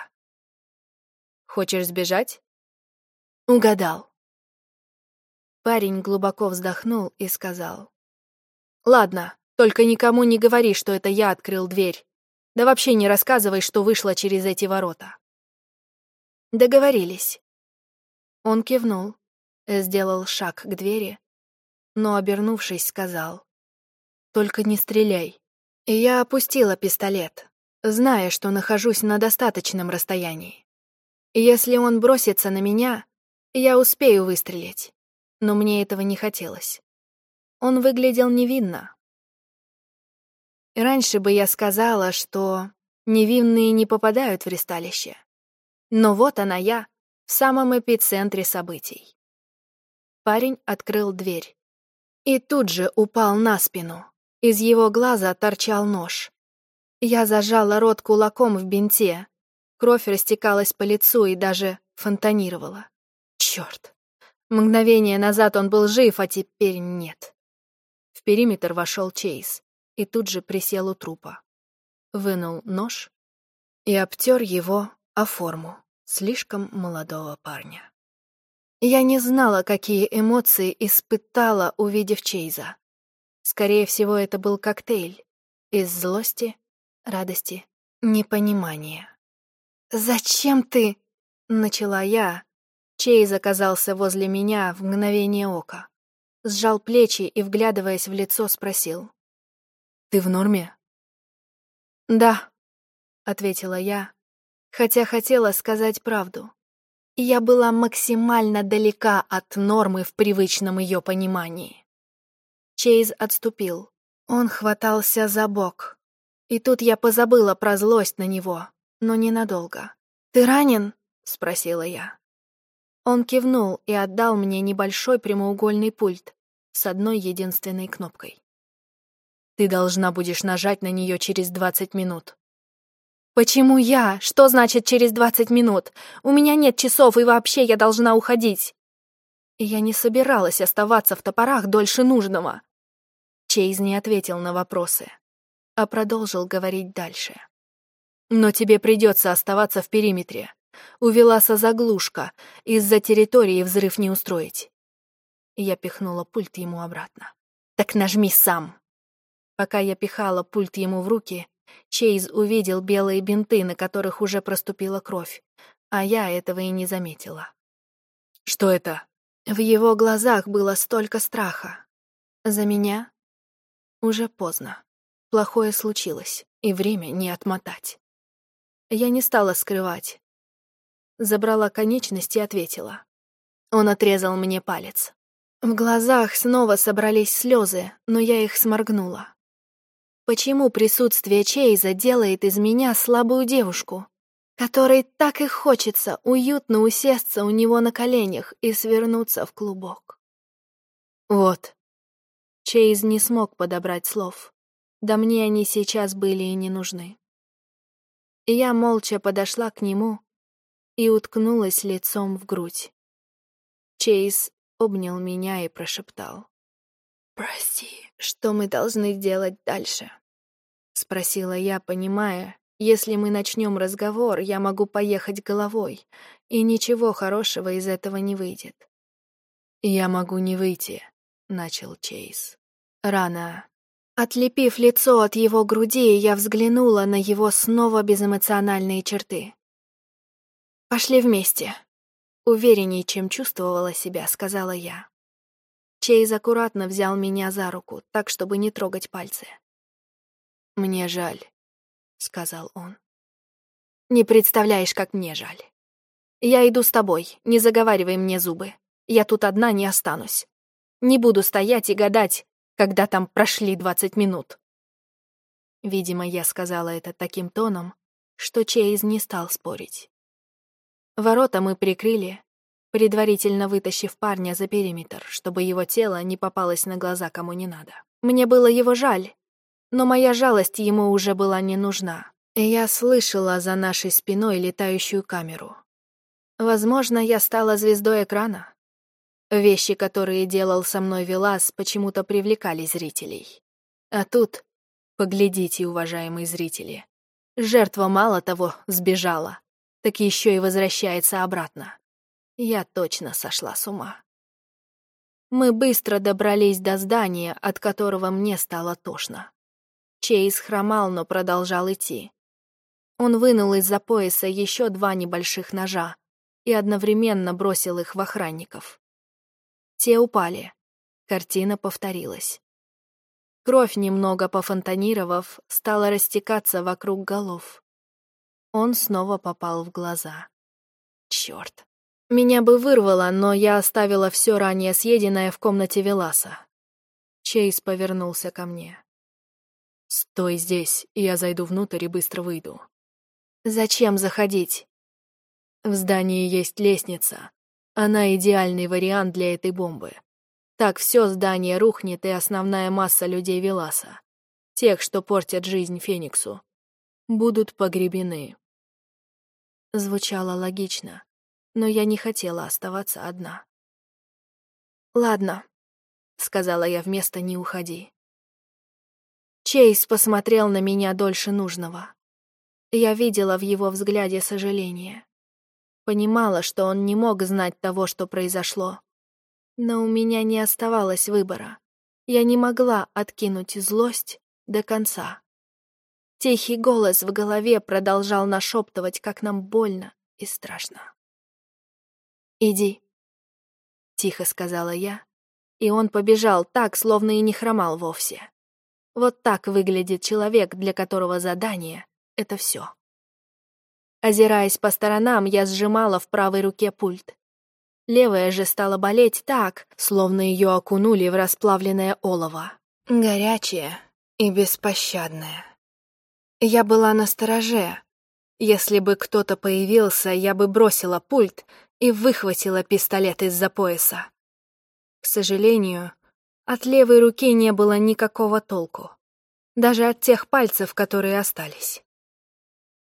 Хочешь сбежать? Угадал. Парень глубоко вздохнул и сказал. Ладно, только никому не говори, что это я открыл дверь. Да вообще не рассказывай, что вышло через эти ворота. Договорились. Он кивнул, сделал шаг к двери, но, обернувшись, сказал. Только не стреляй. Я опустила пистолет, зная, что нахожусь на достаточном расстоянии. Если он бросится на меня, я успею выстрелить, но мне этого не хотелось. Он выглядел невинно. Раньше бы я сказала, что невинные не попадают в ресталище. Но вот она я, в самом эпицентре событий. Парень открыл дверь и тут же упал на спину, из его глаза торчал нож. Я зажала рот кулаком в бинте. Кровь растекалась по лицу и даже фонтанировала. Черт! Мгновение назад он был жив, а теперь нет. В периметр вошел Чейз и тут же присел у трупа. Вынул нож и обтер его о форму слишком молодого парня. Я не знала, какие эмоции испытала, увидев Чейза. Скорее всего, это был коктейль из злости, радости, непонимания. «Зачем ты?» — начала я. Чейз оказался возле меня в мгновение ока. Сжал плечи и, вглядываясь в лицо, спросил. «Ты в норме?» «Да», — ответила я, хотя хотела сказать правду. Я была максимально далека от нормы в привычном ее понимании. Чейз отступил. Он хватался за бок. И тут я позабыла про злость на него, но ненадолго. «Ты ранен?» — спросила я. Он кивнул и отдал мне небольшой прямоугольный пульт с одной единственной кнопкой. «Ты должна будешь нажать на нее через 20 минут». «Почему я? Что значит через 20 минут? У меня нет часов, и вообще я должна уходить». Я не собиралась оставаться в топорах дольше нужного. Чейз не ответил на вопросы, а продолжил говорить дальше. «Но тебе придется оставаться в периметре. У Веласа заглушка, из-за территории взрыв не устроить». Я пихнула пульт ему обратно. «Так нажми сам!» Пока я пихала пульт ему в руки, Чейз увидел белые бинты, на которых уже проступила кровь, а я этого и не заметила. «Что это?» В его глазах было столько страха. За меня уже поздно. Плохое случилось, и время не отмотать. Я не стала скрывать. Забрала конечность и ответила. Он отрезал мне палец. В глазах снова собрались слезы, но я их сморгнула. Почему присутствие Чейза делает из меня слабую девушку, которой так и хочется уютно усесться у него на коленях и свернуться в клубок? Вот, Чейз не смог подобрать слов. Да мне они сейчас были и не нужны. И я молча подошла к нему и уткнулась лицом в грудь. Чейз обнял меня и прошептал. «Прости, что мы должны делать дальше?» Спросила я, понимая, если мы начнем разговор, я могу поехать головой, и ничего хорошего из этого не выйдет. «Я могу не выйти», — начал Чейз. «Рано». Отлепив лицо от его груди, я взглянула на его снова безэмоциональные черты. «Пошли вместе», — уверенней, чем чувствовала себя, сказала я. Чейз аккуратно взял меня за руку, так, чтобы не трогать пальцы. «Мне жаль», — сказал он. «Не представляешь, как мне жаль. Я иду с тобой, не заговаривай мне зубы. Я тут одна не останусь. Не буду стоять и гадать, когда там прошли двадцать минут. Видимо, я сказала это таким тоном, что Чейз не стал спорить. Ворота мы прикрыли, предварительно вытащив парня за периметр, чтобы его тело не попалось на глаза кому не надо. Мне было его жаль, но моя жалость ему уже была не нужна, я слышала за нашей спиной летающую камеру. Возможно, я стала звездой экрана. Вещи, которые делал со мной Велас, почему-то привлекали зрителей. А тут, поглядите, уважаемые зрители, жертва мало того сбежала, так еще и возвращается обратно. Я точно сошла с ума. Мы быстро добрались до здания, от которого мне стало тошно. Чейз хромал, но продолжал идти. Он вынул из-за пояса еще два небольших ножа и одновременно бросил их в охранников. Те упали. Картина повторилась. Кровь, немного пофонтанировав, стала растекаться вокруг голов. Он снова попал в глаза. Черт. Меня бы вырвало, но я оставила все ранее съеденное в комнате Веласа. Чейз повернулся ко мне. «Стой здесь, я зайду внутрь и быстро выйду». «Зачем заходить?» «В здании есть лестница. Она идеальный вариант для этой бомбы. Так все здание рухнет, и основная масса людей Веласа, тех, что портят жизнь Фениксу, будут погребены. Звучало логично, но я не хотела оставаться одна. «Ладно», — сказала я вместо «не уходи». Чейз посмотрел на меня дольше нужного. Я видела в его взгляде сожаление. Понимала, что он не мог знать того, что произошло. Но у меня не оставалось выбора. Я не могла откинуть злость до конца. Тихий голос в голове продолжал нашептывать, как нам больно и страшно. «Иди», — тихо сказала я, и он побежал так, словно и не хромал вовсе. Вот так выглядит человек, для которого задание — это все. Озираясь по сторонам, я сжимала в правой руке пульт. Левая же стала болеть так, словно ее окунули в расплавленное олово. Горячее и беспощадное. Я была на стороже. Если бы кто-то появился, я бы бросила пульт и выхватила пистолет из-за пояса. К сожалению, от левой руки не было никакого толку. Даже от тех пальцев, которые остались.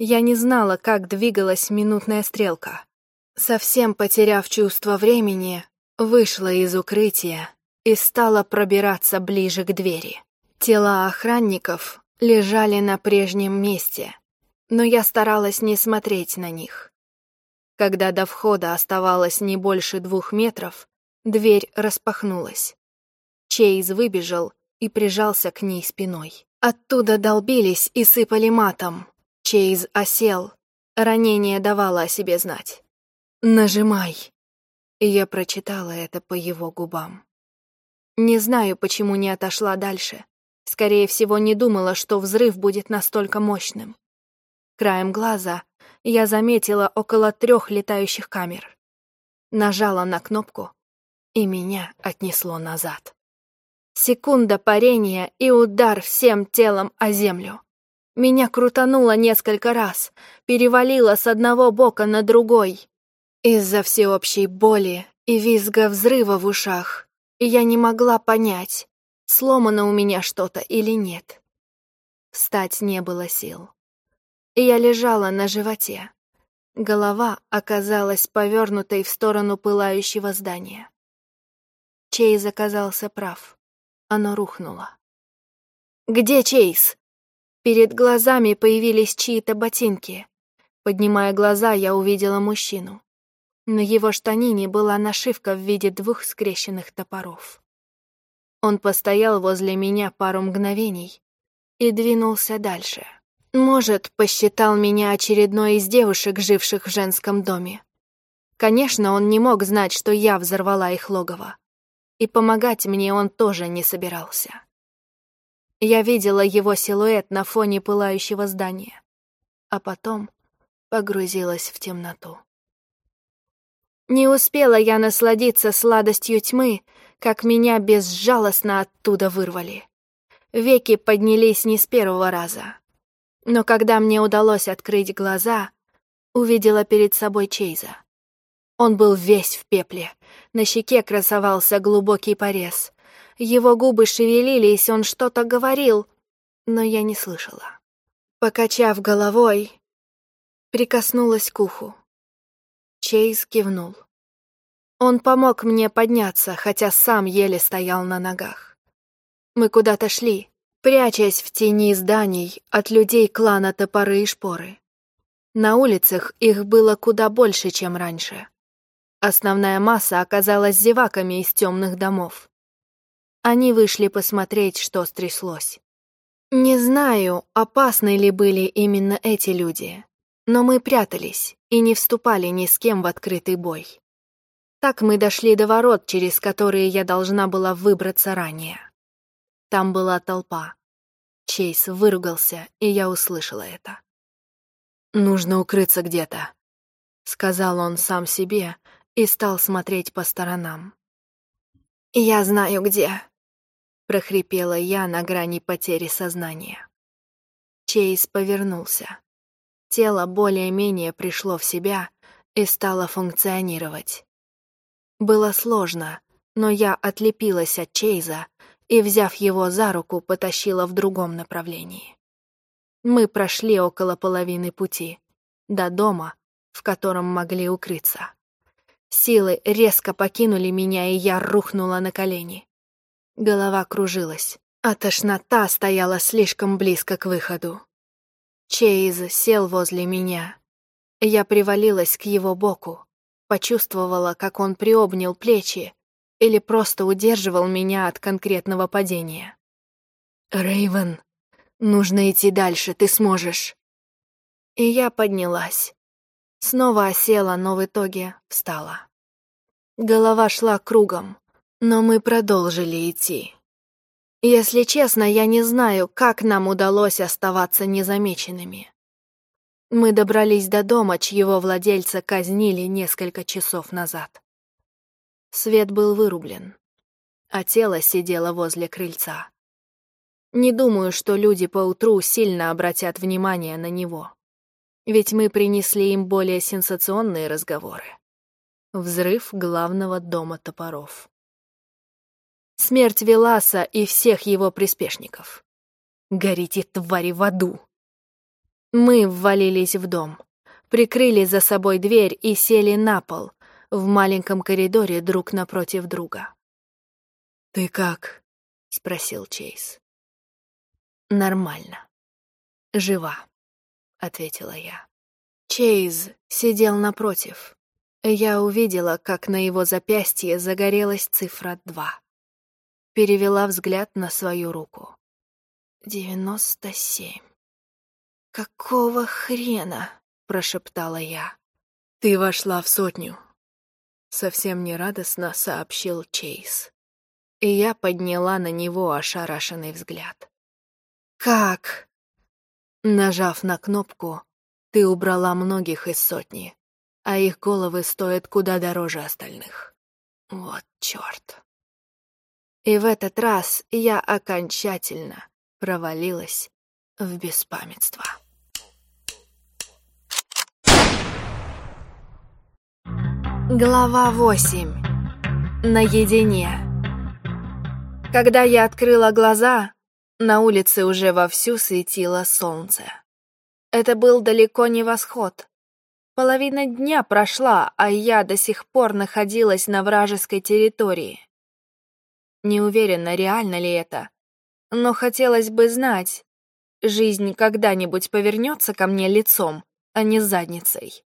Я не знала, как двигалась минутная стрелка. Совсем потеряв чувство времени, вышла из укрытия и стала пробираться ближе к двери. Тела охранников лежали на прежнем месте, но я старалась не смотреть на них. Когда до входа оставалось не больше двух метров, дверь распахнулась. Чейз выбежал и прижался к ней спиной. Оттуда долбились и сыпали матом. Чейз осел. Ранение давало о себе знать. «Нажимай!» Я прочитала это по его губам. Не знаю, почему не отошла дальше. Скорее всего, не думала, что взрыв будет настолько мощным. Краем глаза я заметила около трех летающих камер. Нажала на кнопку, и меня отнесло назад. Секунда парения и удар всем телом о землю. Меня крутануло несколько раз, перевалило с одного бока на другой. Из-за всеобщей боли и визга взрыва в ушах я не могла понять, сломано у меня что-то или нет. Встать не было сил. Я лежала на животе. Голова оказалась повернутой в сторону пылающего здания. Чейз оказался прав. Оно рухнуло. «Где Чейз?» Перед глазами появились чьи-то ботинки. Поднимая глаза, я увидела мужчину. На его штанине была нашивка в виде двух скрещенных топоров. Он постоял возле меня пару мгновений и двинулся дальше. Может, посчитал меня очередной из девушек, живших в женском доме. Конечно, он не мог знать, что я взорвала их логово и помогать мне он тоже не собирался. Я видела его силуэт на фоне пылающего здания, а потом погрузилась в темноту. Не успела я насладиться сладостью тьмы, как меня безжалостно оттуда вырвали. Веки поднялись не с первого раза. Но когда мне удалось открыть глаза, увидела перед собой Чейза. Он был весь в пепле. На щеке красовался глубокий порез. Его губы шевелились, он что-то говорил, но я не слышала. Покачав головой, прикоснулась к уху. Чейз кивнул. Он помог мне подняться, хотя сам еле стоял на ногах. Мы куда-то шли, прячась в тени зданий от людей клана Топоры и Шпоры. На улицах их было куда больше, чем раньше. Основная масса оказалась зеваками из темных домов. Они вышли посмотреть, что стряслось. Не знаю, опасны ли были именно эти люди, но мы прятались и не вступали ни с кем в открытый бой. Так мы дошли до ворот, через которые я должна была выбраться ранее. Там была толпа. Чейз выругался, и я услышала это. «Нужно укрыться где-то», — сказал он сам себе, и стал смотреть по сторонам. «Я знаю, где», — прохрипела я на грани потери сознания. Чейз повернулся. Тело более-менее пришло в себя и стало функционировать. Было сложно, но я отлепилась от Чейза и, взяв его за руку, потащила в другом направлении. Мы прошли около половины пути, до дома, в котором могли укрыться. Силы резко покинули меня, и я рухнула на колени. Голова кружилась, а тошнота стояла слишком близко к выходу. Чейз сел возле меня. Я привалилась к его боку, почувствовала, как он приобнял плечи или просто удерживал меня от конкретного падения. Рейвен, нужно идти дальше, ты сможешь. И я поднялась. Снова осела, но в итоге встала. Голова шла кругом, но мы продолжили идти. Если честно, я не знаю, как нам удалось оставаться незамеченными. Мы добрались до дома, чьего владельца казнили несколько часов назад. Свет был вырублен, а тело сидело возле крыльца. Не думаю, что люди поутру сильно обратят внимание на него. Ведь мы принесли им более сенсационные разговоры. Взрыв главного дома топоров. Смерть Веласа и всех его приспешников. Горите, твари, в аду! Мы ввалились в дом, прикрыли за собой дверь и сели на пол, в маленьком коридоре друг напротив друга. «Ты как?» — спросил Чейз. «Нормально. Жива», — ответила я. Чейз сидел напротив. Я увидела, как на его запястье загорелась цифра два. Перевела взгляд на свою руку. «Девяносто семь». «Какого хрена?» — прошептала я. «Ты вошла в сотню», — совсем нерадостно сообщил Чейз. И я подняла на него ошарашенный взгляд. «Как?» Нажав на кнопку, ты убрала многих из сотни, а их головы стоят куда дороже остальных. Вот чёрт. И в этот раз я окончательно провалилась в беспамятство. Глава 8. Наедине. Когда я открыла глаза, на улице уже вовсю светило солнце. Это был далеко не восход. Половина дня прошла, а я до сих пор находилась на вражеской территории. Не уверена, реально ли это, но хотелось бы знать, жизнь когда-нибудь повернется ко мне лицом, а не задницей.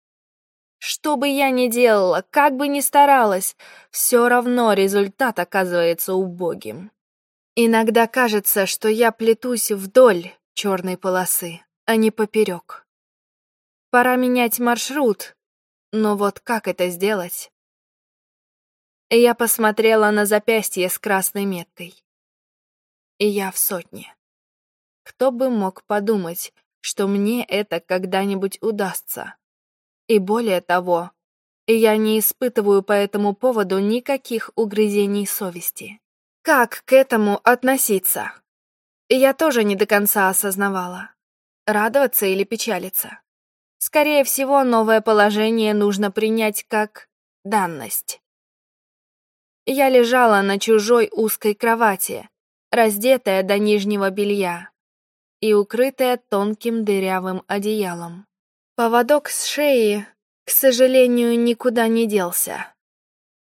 Что бы я ни делала, как бы ни старалась, все равно результат оказывается убогим. Иногда кажется, что я плетусь вдоль черной полосы, а не поперек. Пора менять маршрут, но вот как это сделать? Я посмотрела на запястье с красной меткой. И я в сотне. Кто бы мог подумать, что мне это когда-нибудь удастся? И более того, я не испытываю по этому поводу никаких угрызений совести. Как к этому относиться? Я тоже не до конца осознавала. Радоваться или печалиться? Скорее всего, новое положение нужно принять как данность. Я лежала на чужой узкой кровати, раздетая до нижнего белья и укрытая тонким дырявым одеялом. Поводок с шеи, к сожалению, никуда не делся.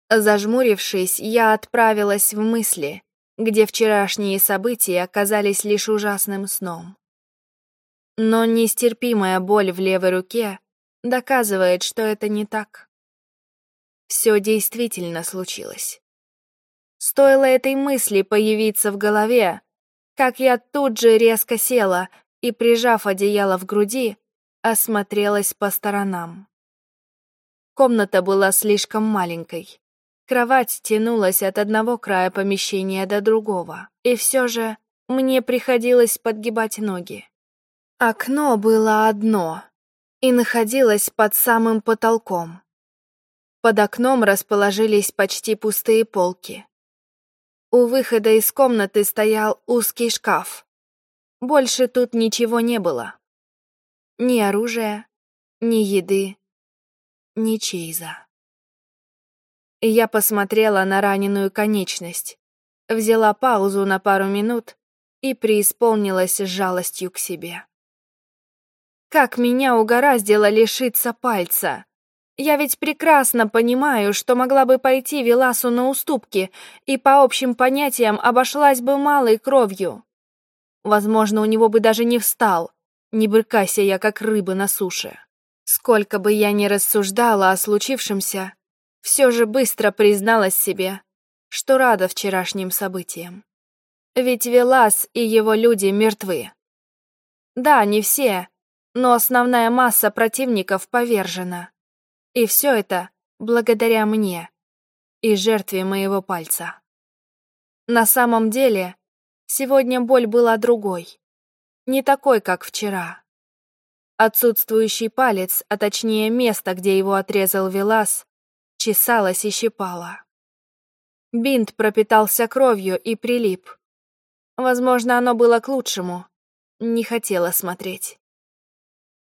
Зажмурившись, я отправилась в мысли, где вчерашние события оказались лишь ужасным сном. Но нестерпимая боль в левой руке доказывает, что это не так. Все действительно случилось. Стоило этой мысли появиться в голове, как я тут же резко села и, прижав одеяло в груди, осмотрелась по сторонам. Комната была слишком маленькой. Кровать тянулась от одного края помещения до другого, и все же мне приходилось подгибать ноги. Окно было одно и находилось под самым потолком. Под окном расположились почти пустые полки. У выхода из комнаты стоял узкий шкаф. Больше тут ничего не было. Ни оружия, ни еды, ни чейза. Я посмотрела на раненую конечность, взяла паузу на пару минут и преисполнилась жалостью к себе. Как меня угораздило лишиться пальца. Я ведь прекрасно понимаю, что могла бы пойти Веласу на уступки и по общим понятиям обошлась бы малой кровью. Возможно, у него бы даже не встал, не брыкайся я, как рыба на суше. Сколько бы я ни рассуждала о случившемся, все же быстро призналась себе, что рада вчерашним событиям. Ведь Велас и его люди мертвы. Да, не все, но основная масса противников повержена. И все это благодаря мне и жертве моего пальца. На самом деле, сегодня боль была другой не такой, как вчера. Отсутствующий палец, а точнее место, где его отрезал Велас, чесалось и щипало. Бинт пропитался кровью и прилип. Возможно, оно было к лучшему. Не хотела смотреть.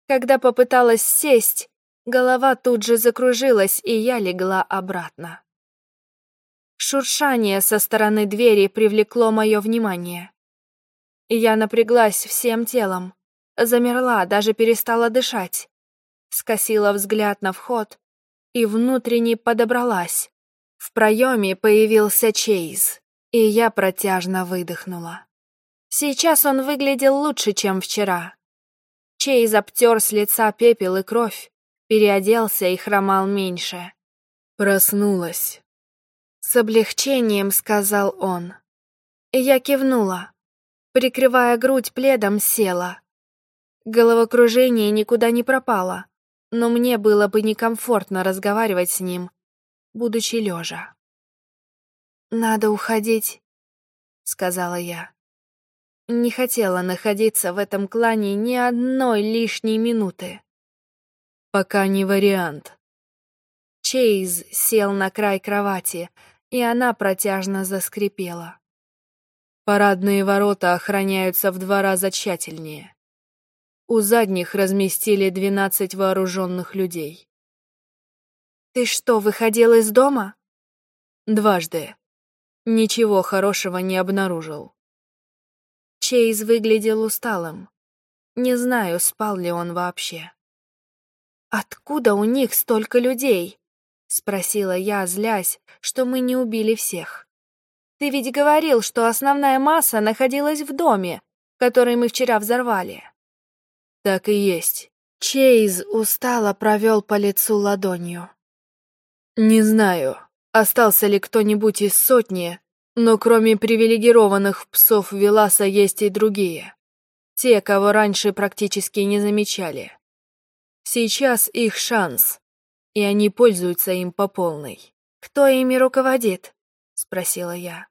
Когда попыталась сесть, голова тут же закружилась, и я легла обратно. Шуршание со стороны двери привлекло мое внимание. Я напряглась всем телом, замерла, даже перестала дышать. Скосила взгляд на вход и внутренне подобралась. В проеме появился Чейз, и я протяжно выдохнула. Сейчас он выглядел лучше, чем вчера. Чейз обтер с лица пепел и кровь, переоделся и хромал меньше. Проснулась. С облегчением сказал он. Я кивнула. Прикрывая грудь пледом, села. Головокружение никуда не пропало, но мне было бы некомфортно разговаривать с ним, будучи лежа. «Надо уходить», — сказала я. Не хотела находиться в этом клане ни одной лишней минуты. «Пока не вариант». Чейз сел на край кровати, и она протяжно заскрипела. Парадные ворота охраняются в два раза тщательнее. У задних разместили двенадцать вооруженных людей. «Ты что, выходил из дома?» «Дважды. Ничего хорошего не обнаружил». Чейз выглядел усталым. Не знаю, спал ли он вообще. «Откуда у них столько людей?» — спросила я, злясь, что мы не убили всех. Ты ведь говорил, что основная масса находилась в доме, который мы вчера взорвали. Так и есть. Чейз устало провел по лицу ладонью. Не знаю, остался ли кто-нибудь из сотни, но кроме привилегированных псов Веласа есть и другие. Те, кого раньше практически не замечали. Сейчас их шанс, и они пользуются им по полной. Кто ими руководит? — спросила я.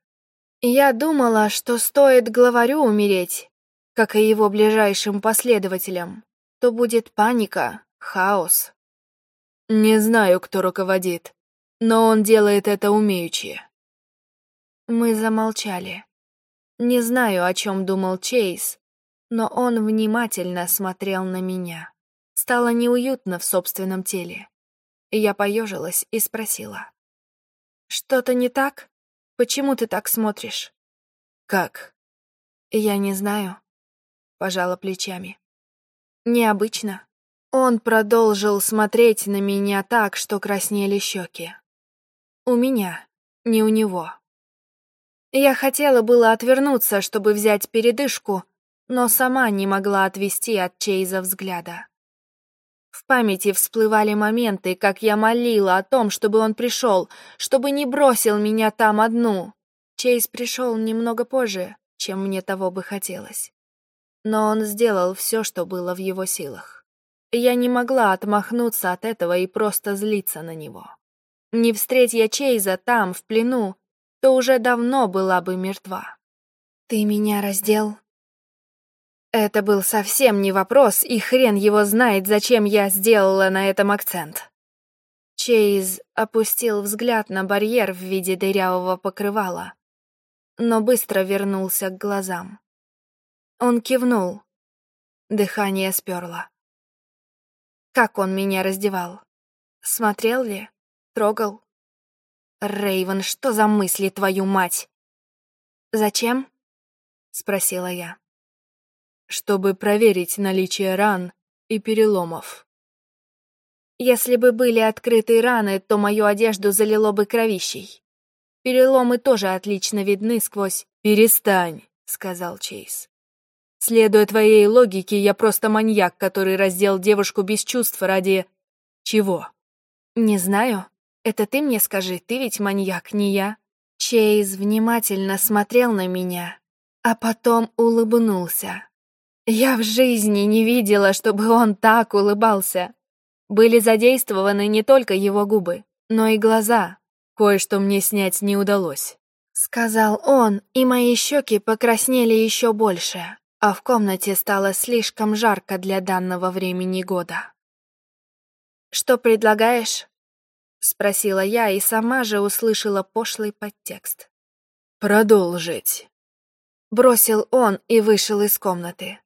«Я думала, что стоит главарю умереть, как и его ближайшим последователям, то будет паника, хаос». «Не знаю, кто руководит, но он делает это умеючи». Мы замолчали. Не знаю, о чем думал Чейз, но он внимательно смотрел на меня. Стало неуютно в собственном теле. Я поежилась и спросила. «Что-то не так?» Почему ты так смотришь? Как? Я не знаю. Пожала плечами. Необычно. Он продолжил смотреть на меня так, что краснели щеки. У меня, не у него. Я хотела было отвернуться, чтобы взять передышку, но сама не могла отвести от Чейза взгляда. В памяти всплывали моменты, как я молила о том, чтобы он пришел, чтобы не бросил меня там одну. Чейз пришел немного позже, чем мне того бы хотелось. Но он сделал все, что было в его силах. Я не могла отмахнуться от этого и просто злиться на него. Не встреть я Чейза там, в плену, то уже давно была бы мертва. «Ты меня раздел?» Это был совсем не вопрос, и хрен его знает, зачем я сделала на этом акцент. Чейз опустил взгляд на барьер в виде дырявого покрывала, но быстро вернулся к глазам. Он кивнул. Дыхание сперло. Как он меня раздевал? Смотрел ли? Трогал? Рейвен, что за мысли, твою мать? Зачем? Спросила я чтобы проверить наличие ран и переломов. Если бы были открыты раны, то мою одежду залило бы кровищей. Переломы тоже отлично видны сквозь... «Перестань», — сказал Чейз. «Следуя твоей логике, я просто маньяк, который раздел девушку без чувств ради... чего?» «Не знаю. Это ты мне скажи, ты ведь маньяк, не я». Чейз внимательно смотрел на меня, а потом улыбнулся. Я в жизни не видела, чтобы он так улыбался. Были задействованы не только его губы, но и глаза. Кое-что мне снять не удалось. Сказал он, и мои щеки покраснели еще больше, а в комнате стало слишком жарко для данного времени года. «Что предлагаешь?» — спросила я и сама же услышала пошлый подтекст. «Продолжить», — бросил он и вышел из комнаты.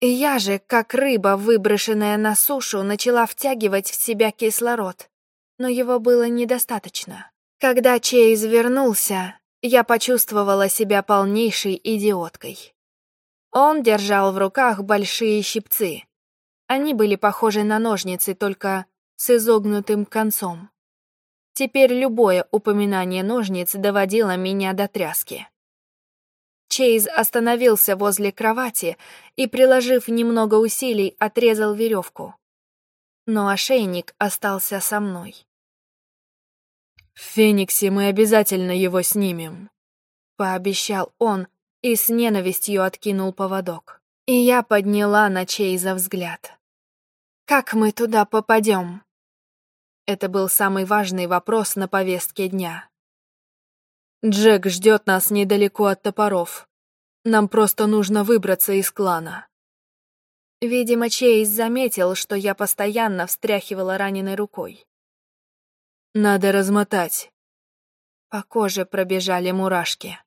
Я же, как рыба, выброшенная на сушу, начала втягивать в себя кислород, но его было недостаточно. Когда Чейз вернулся, я почувствовала себя полнейшей идиоткой. Он держал в руках большие щипцы. Они были похожи на ножницы, только с изогнутым концом. Теперь любое упоминание ножниц доводило меня до тряски. Чейз остановился возле кровати и, приложив немного усилий, отрезал веревку. Но ошейник остался со мной. «В Фениксе мы обязательно его снимем», — пообещал он и с ненавистью откинул поводок. И я подняла на Чейза взгляд. «Как мы туда попадем?» Это был самый важный вопрос на повестке дня. Джек ждет нас недалеко от топоров. Нам просто нужно выбраться из клана. Видимо, Чейз заметил, что я постоянно встряхивала раненой рукой. Надо размотать. По коже пробежали мурашки.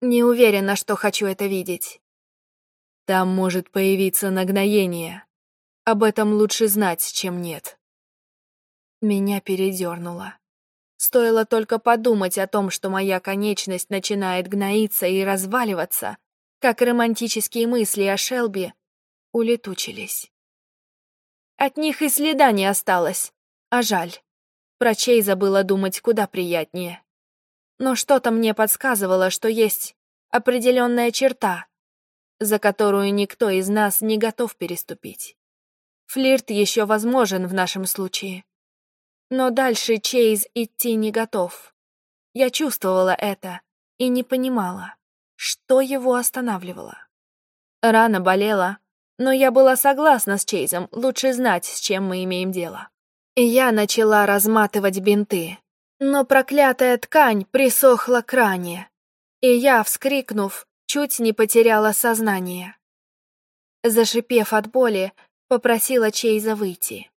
Не уверена, что хочу это видеть. Там может появиться нагноение. Об этом лучше знать, чем нет. Меня передернуло. Стоило только подумать о том, что моя конечность начинает гноиться и разваливаться, как романтические мысли о Шелби улетучились. От них и следа не осталось, а жаль. Про чей забыла думать куда приятнее. Но что-то мне подсказывало, что есть определенная черта, за которую никто из нас не готов переступить. Флирт еще возможен в нашем случае. Но дальше Чейз идти не готов. Я чувствовала это и не понимала, что его останавливало. Рана болела, но я была согласна с Чейзом, лучше знать, с чем мы имеем дело. Я начала разматывать бинты, но проклятая ткань присохла к ране, и я, вскрикнув, чуть не потеряла сознание. Зашипев от боли, попросила Чейза выйти.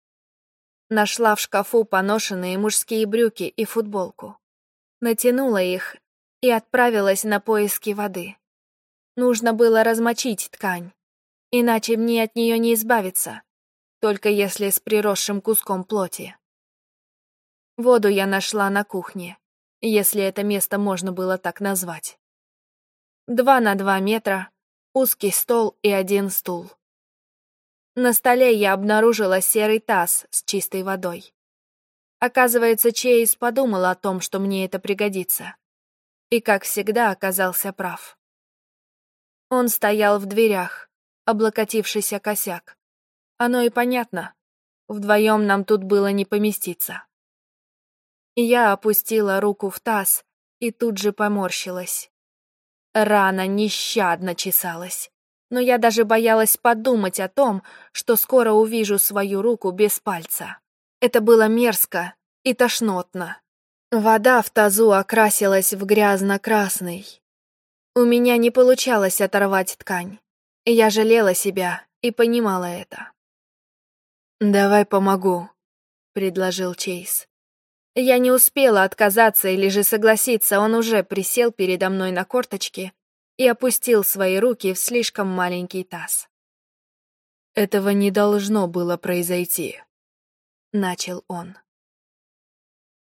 Нашла в шкафу поношенные мужские брюки и футболку. Натянула их и отправилась на поиски воды. Нужно было размочить ткань, иначе мне от нее не избавиться, только если с приросшим куском плоти. Воду я нашла на кухне, если это место можно было так назвать. Два на два метра, узкий стол и один стул. На столе я обнаружила серый таз с чистой водой. Оказывается, Чейз подумал о том, что мне это пригодится. И, как всегда, оказался прав. Он стоял в дверях, облокотившись о косяк. Оно и понятно. Вдвоем нам тут было не поместиться. Я опустила руку в таз и тут же поморщилась. Рана нещадно чесалась но я даже боялась подумать о том, что скоро увижу свою руку без пальца. Это было мерзко и тошнотно. Вода в тазу окрасилась в грязно-красный. У меня не получалось оторвать ткань. Я жалела себя и понимала это. «Давай помогу», — предложил Чейз. Я не успела отказаться или же согласиться, он уже присел передо мной на корточки и опустил свои руки в слишком маленький таз. «Этого не должно было произойти», — начал он.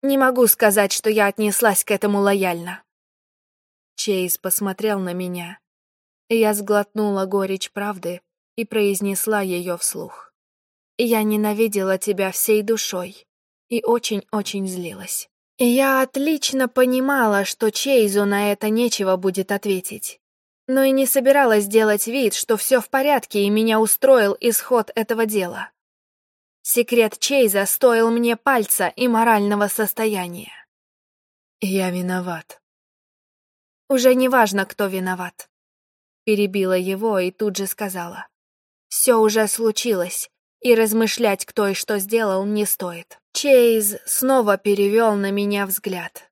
«Не могу сказать, что я отнеслась к этому лояльно». Чейз посмотрел на меня, я сглотнула горечь правды и произнесла ее вслух. «Я ненавидела тебя всей душой и очень-очень злилась». Я отлично понимала, что Чейзу на это нечего будет ответить но и не собиралась делать вид, что все в порядке и меня устроил исход этого дела. Секрет Чейза стоил мне пальца и морального состояния. Я виноват. Уже не важно, кто виноват. Перебила его и тут же сказала. Все уже случилось, и размышлять, кто и что сделал, не стоит. Чейз снова перевел на меня взгляд.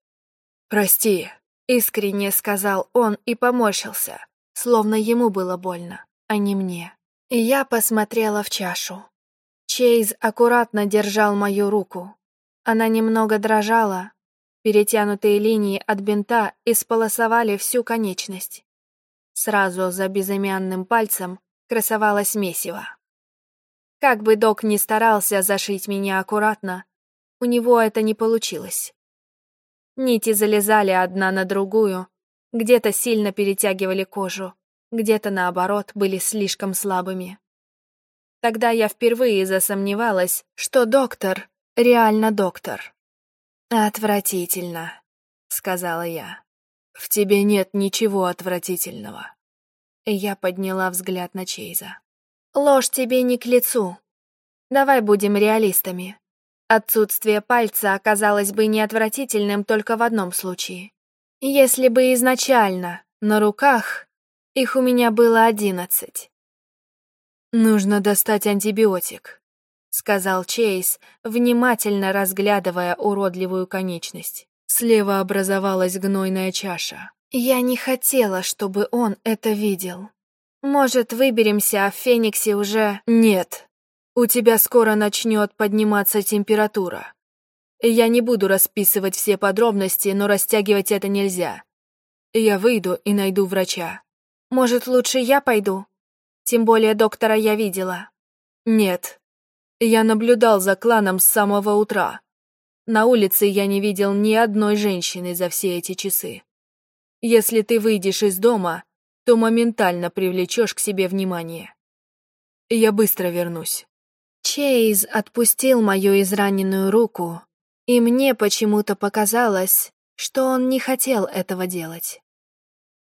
«Прости», Искренне сказал он и поморщился, словно ему было больно, а не мне. И я посмотрела в чашу. Чейз аккуратно держал мою руку. Она немного дрожала, перетянутые линии от бинта исполосовали всю конечность. Сразу за безымянным пальцем красовалось месиво. Как бы док ни старался зашить меня аккуратно, у него это не получилось. Нити залезали одна на другую, где-то сильно перетягивали кожу, где-то, наоборот, были слишком слабыми. Тогда я впервые засомневалась, что доктор реально доктор. «Отвратительно», — сказала я. «В тебе нет ничего отвратительного». Я подняла взгляд на Чейза. «Ложь тебе не к лицу. Давай будем реалистами. Отсутствие пальца оказалось бы неотвратительным только в одном случае. Если бы изначально на руках их у меня было одиннадцать. «Нужно достать антибиотик», — сказал Чейз, внимательно разглядывая уродливую конечность. Слева образовалась гнойная чаша. Я не хотела, чтобы он это видел. Может, выберемся, а в Фениксе уже... Нет, у тебя скоро начнет подниматься температура. Я не буду расписывать все подробности, но растягивать это нельзя. Я выйду и найду врача. Может, лучше я пойду? Тем более доктора я видела. Нет. Я наблюдал за кланом с самого утра. На улице я не видел ни одной женщины за все эти часы. Если ты выйдешь из дома, то моментально привлечешь к себе внимание. Я быстро вернусь. Чейз отпустил мою израненную руку, и мне почему-то показалось, что он не хотел этого делать.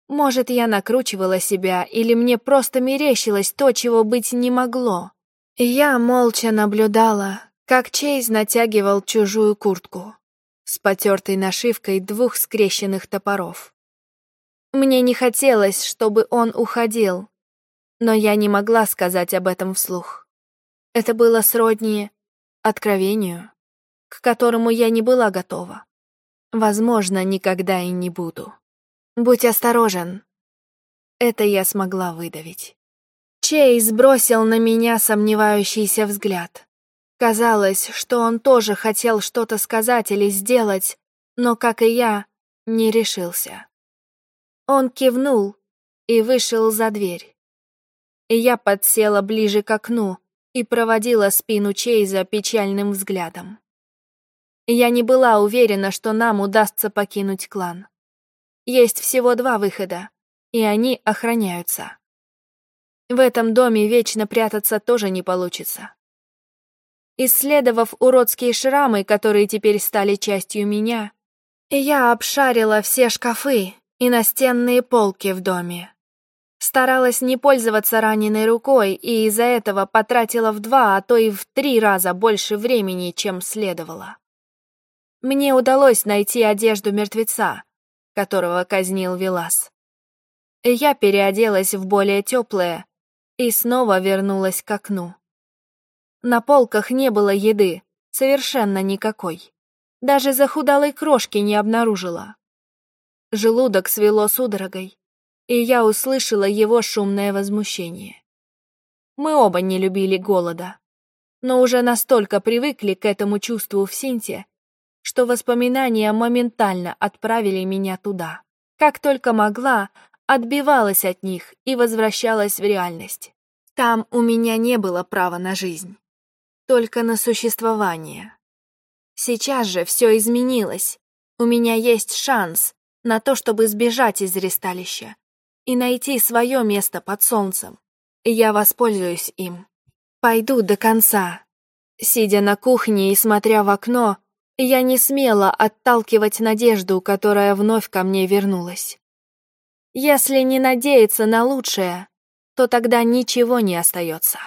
Может, я накручивала себя, или мне просто мерещилось то, чего быть не могло. Я молча наблюдала, как Чейз натягивал чужую куртку с потертой нашивкой двух скрещенных топоров. Мне не хотелось, чтобы он уходил, но я не могла сказать об этом вслух. Это было сродни откровению, к которому я не была готова. Возможно, никогда и не буду. Будь осторожен. Это я смогла выдавить. Чейз бросил на меня сомневающийся взгляд. Казалось, что он тоже хотел что-то сказать или сделать, но, как и я, не решился. Он кивнул и вышел за дверь. Я подсела ближе к окну, и проводила спину Чейза печальным взглядом. Я не была уверена, что нам удастся покинуть клан. Есть всего два выхода, и они охраняются. В этом доме вечно прятаться тоже не получится. Исследовав уродские шрамы, которые теперь стали частью меня, я обшарила все шкафы и настенные полки в доме. Старалась не пользоваться раненой рукой и из-за этого потратила в два, а то и в три раза больше времени, чем следовало. Мне удалось найти одежду мертвеца, которого казнил Вилас. Я переоделась в более теплое и снова вернулась к окну. На полках не было еды, совершенно никакой. Даже захудалой крошки не обнаружила. Желудок свело судорогой и я услышала его шумное возмущение. Мы оба не любили голода, но уже настолько привыкли к этому чувству в Синте, что воспоминания моментально отправили меня туда. Как только могла, отбивалась от них и возвращалась в реальность. Там у меня не было права на жизнь, только на существование. Сейчас же все изменилось. У меня есть шанс на то, чтобы сбежать из ресталища и найти свое место под солнцем. Я воспользуюсь им. Пойду до конца. Сидя на кухне и смотря в окно, я не смела отталкивать надежду, которая вновь ко мне вернулась. Если не надеяться на лучшее, то тогда ничего не остается.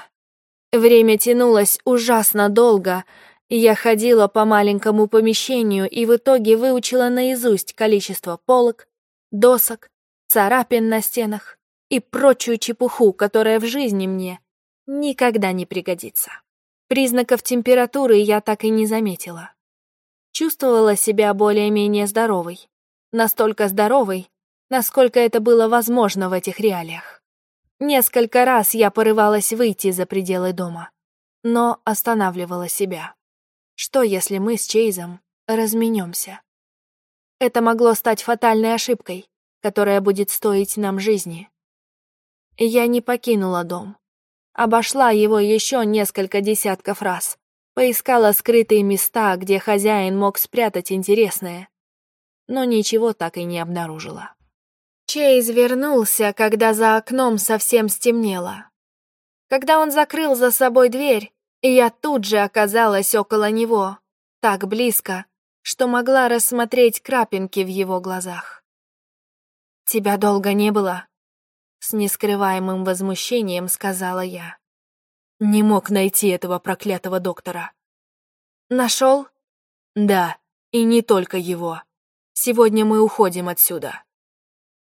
Время тянулось ужасно долго, я ходила по маленькому помещению и в итоге выучила наизусть количество полок, досок, царапин на стенах и прочую чепуху, которая в жизни мне никогда не пригодится. Признаков температуры я так и не заметила. Чувствовала себя более-менее здоровой. Настолько здоровой, насколько это было возможно в этих реалиях. Несколько раз я порывалась выйти за пределы дома, но останавливала себя. Что, если мы с Чейзом разменемся? Это могло стать фатальной ошибкой, которая будет стоить нам жизни. Я не покинула дом. Обошла его еще несколько десятков раз. Поискала скрытые места, где хозяин мог спрятать интересное. Но ничего так и не обнаружила. Чейз вернулся, когда за окном совсем стемнело. Когда он закрыл за собой дверь, я тут же оказалась около него, так близко, что могла рассмотреть крапинки в его глазах. «Тебя долго не было?» С нескрываемым возмущением сказала я. Не мог найти этого проклятого доктора. «Нашел?» «Да, и не только его. Сегодня мы уходим отсюда».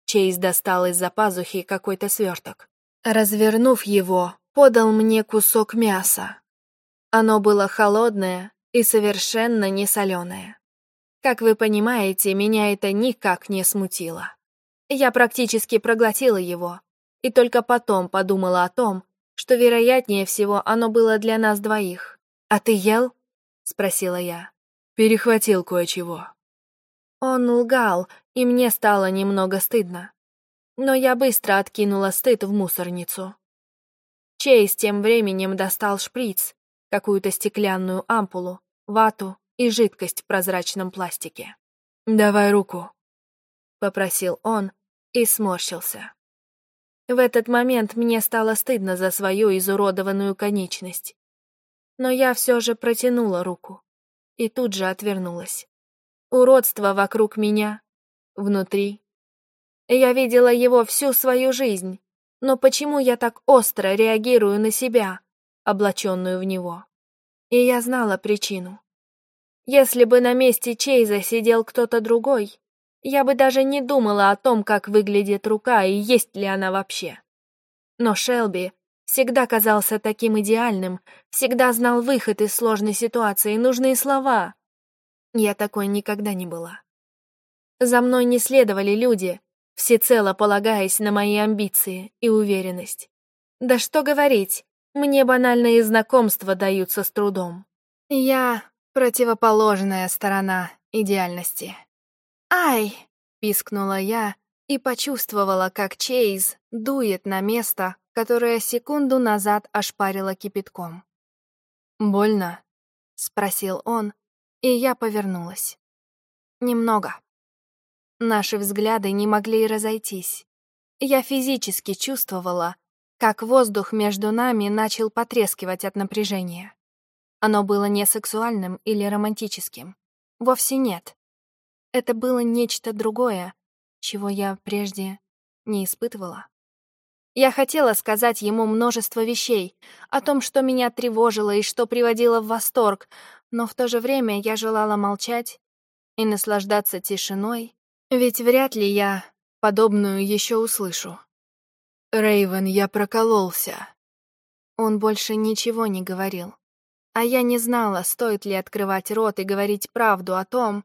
Чейз достал из-за пазухи какой-то сверток. Развернув его, подал мне кусок мяса. Оно было холодное и совершенно не соленое. Как вы понимаете, меня это никак не смутило. Я практически проглотила его, и только потом подумала о том, что, вероятнее всего, оно было для нас двоих. «А ты ел?» — спросила я. Перехватил кое-чего. Он лгал, и мне стало немного стыдно. Но я быстро откинула стыд в мусорницу. Чейз тем временем достал шприц, какую-то стеклянную ампулу, вату и жидкость в прозрачном пластике. «Давай руку», — попросил он и сморщился. В этот момент мне стало стыдно за свою изуродованную конечность. Но я все же протянула руку и тут же отвернулась. Уродство вокруг меня, внутри. Я видела его всю свою жизнь, но почему я так остро реагирую на себя, облаченную в него? И я знала причину. Если бы на месте Чейза сидел кто-то другой, я бы даже не думала о том, как выглядит рука и есть ли она вообще. Но Шелби всегда казался таким идеальным, всегда знал выход из сложной ситуации, нужные слова. Я такой никогда не была. За мной не следовали люди, всецело полагаясь на мои амбиции и уверенность. Да что говорить, мне банальные знакомства даются с трудом. Я противоположная сторона идеальности. «Ай!» — пискнула я и почувствовала, как Чейз дует на место, которое секунду назад ошпарило кипятком. «Больно?» — спросил он, и я повернулась. Немного. Наши взгляды не могли разойтись. Я физически чувствовала, как воздух между нами начал потрескивать от напряжения. Оно было не сексуальным или романтическим. Вовсе нет. Это было нечто другое, чего я прежде не испытывала. Я хотела сказать ему множество вещей, о том, что меня тревожило и что приводило в восторг, но в то же время я желала молчать и наслаждаться тишиной, ведь вряд ли я подобную еще услышу. Рейвен, я прокололся. Он больше ничего не говорил. А я не знала, стоит ли открывать рот и говорить правду о том,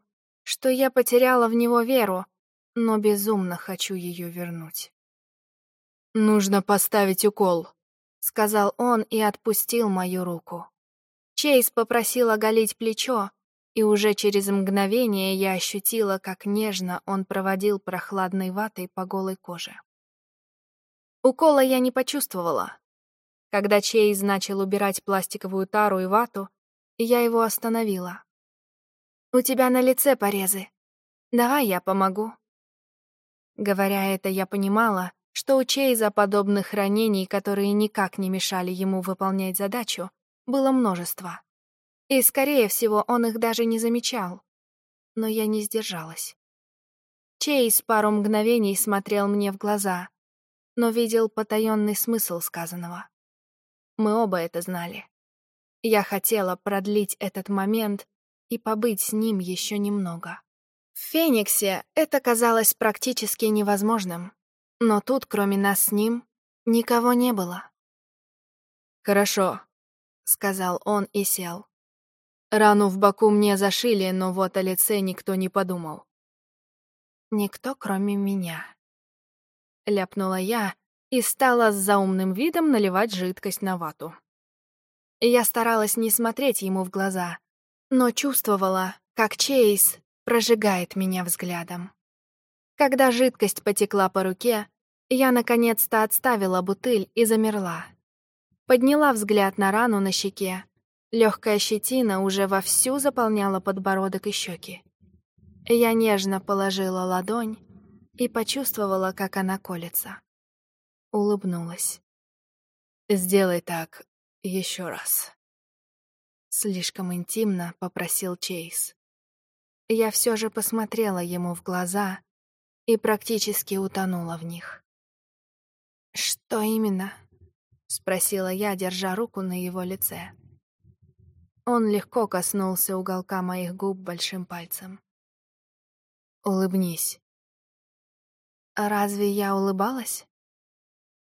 что я потеряла в него веру, но безумно хочу ее вернуть. «Нужно поставить укол», — сказал он и отпустил мою руку. Чейз попросил оголить плечо, и уже через мгновение я ощутила, как нежно он проводил прохладной ватой по голой коже. Укола я не почувствовала. Когда Чейз начал убирать пластиковую тару и вату, я его остановила. «У тебя на лице порезы. Давай я помогу». Говоря это, я понимала, что у Чейза подобных ранений, которые никак не мешали ему выполнять задачу, было множество. И, скорее всего, он их даже не замечал. Но я не сдержалась. Чейз пару мгновений смотрел мне в глаза, но видел потаенный смысл сказанного. Мы оба это знали. Я хотела продлить этот момент и побыть с ним еще немного. В Фениксе это казалось практически невозможным. Но тут, кроме нас с ним, никого не было. «Хорошо», — сказал он и сел. Рану в боку мне зашили, но вот о лице никто не подумал. Никто, кроме меня. ляпнула я и стала с заумным видом наливать жидкость на вату. Я старалась не смотреть ему в глаза, но чувствовала, как Чейз прожигает меня взглядом. Когда жидкость потекла по руке, я наконец-то отставила бутыль и замерла. Подняла взгляд на рану на щеке. Легкая щетина уже вовсю заполняла подбородок и щеки. Я нежно положила ладонь и почувствовала, как она колется. Улыбнулась. «Сделай так еще раз». Слишком интимно попросил Чейз. Я все же посмотрела ему в глаза и практически утонула в них. «Что именно?» — спросила я, держа руку на его лице. Он легко коснулся уголка моих губ большим пальцем. «Улыбнись». «Разве я улыбалась?»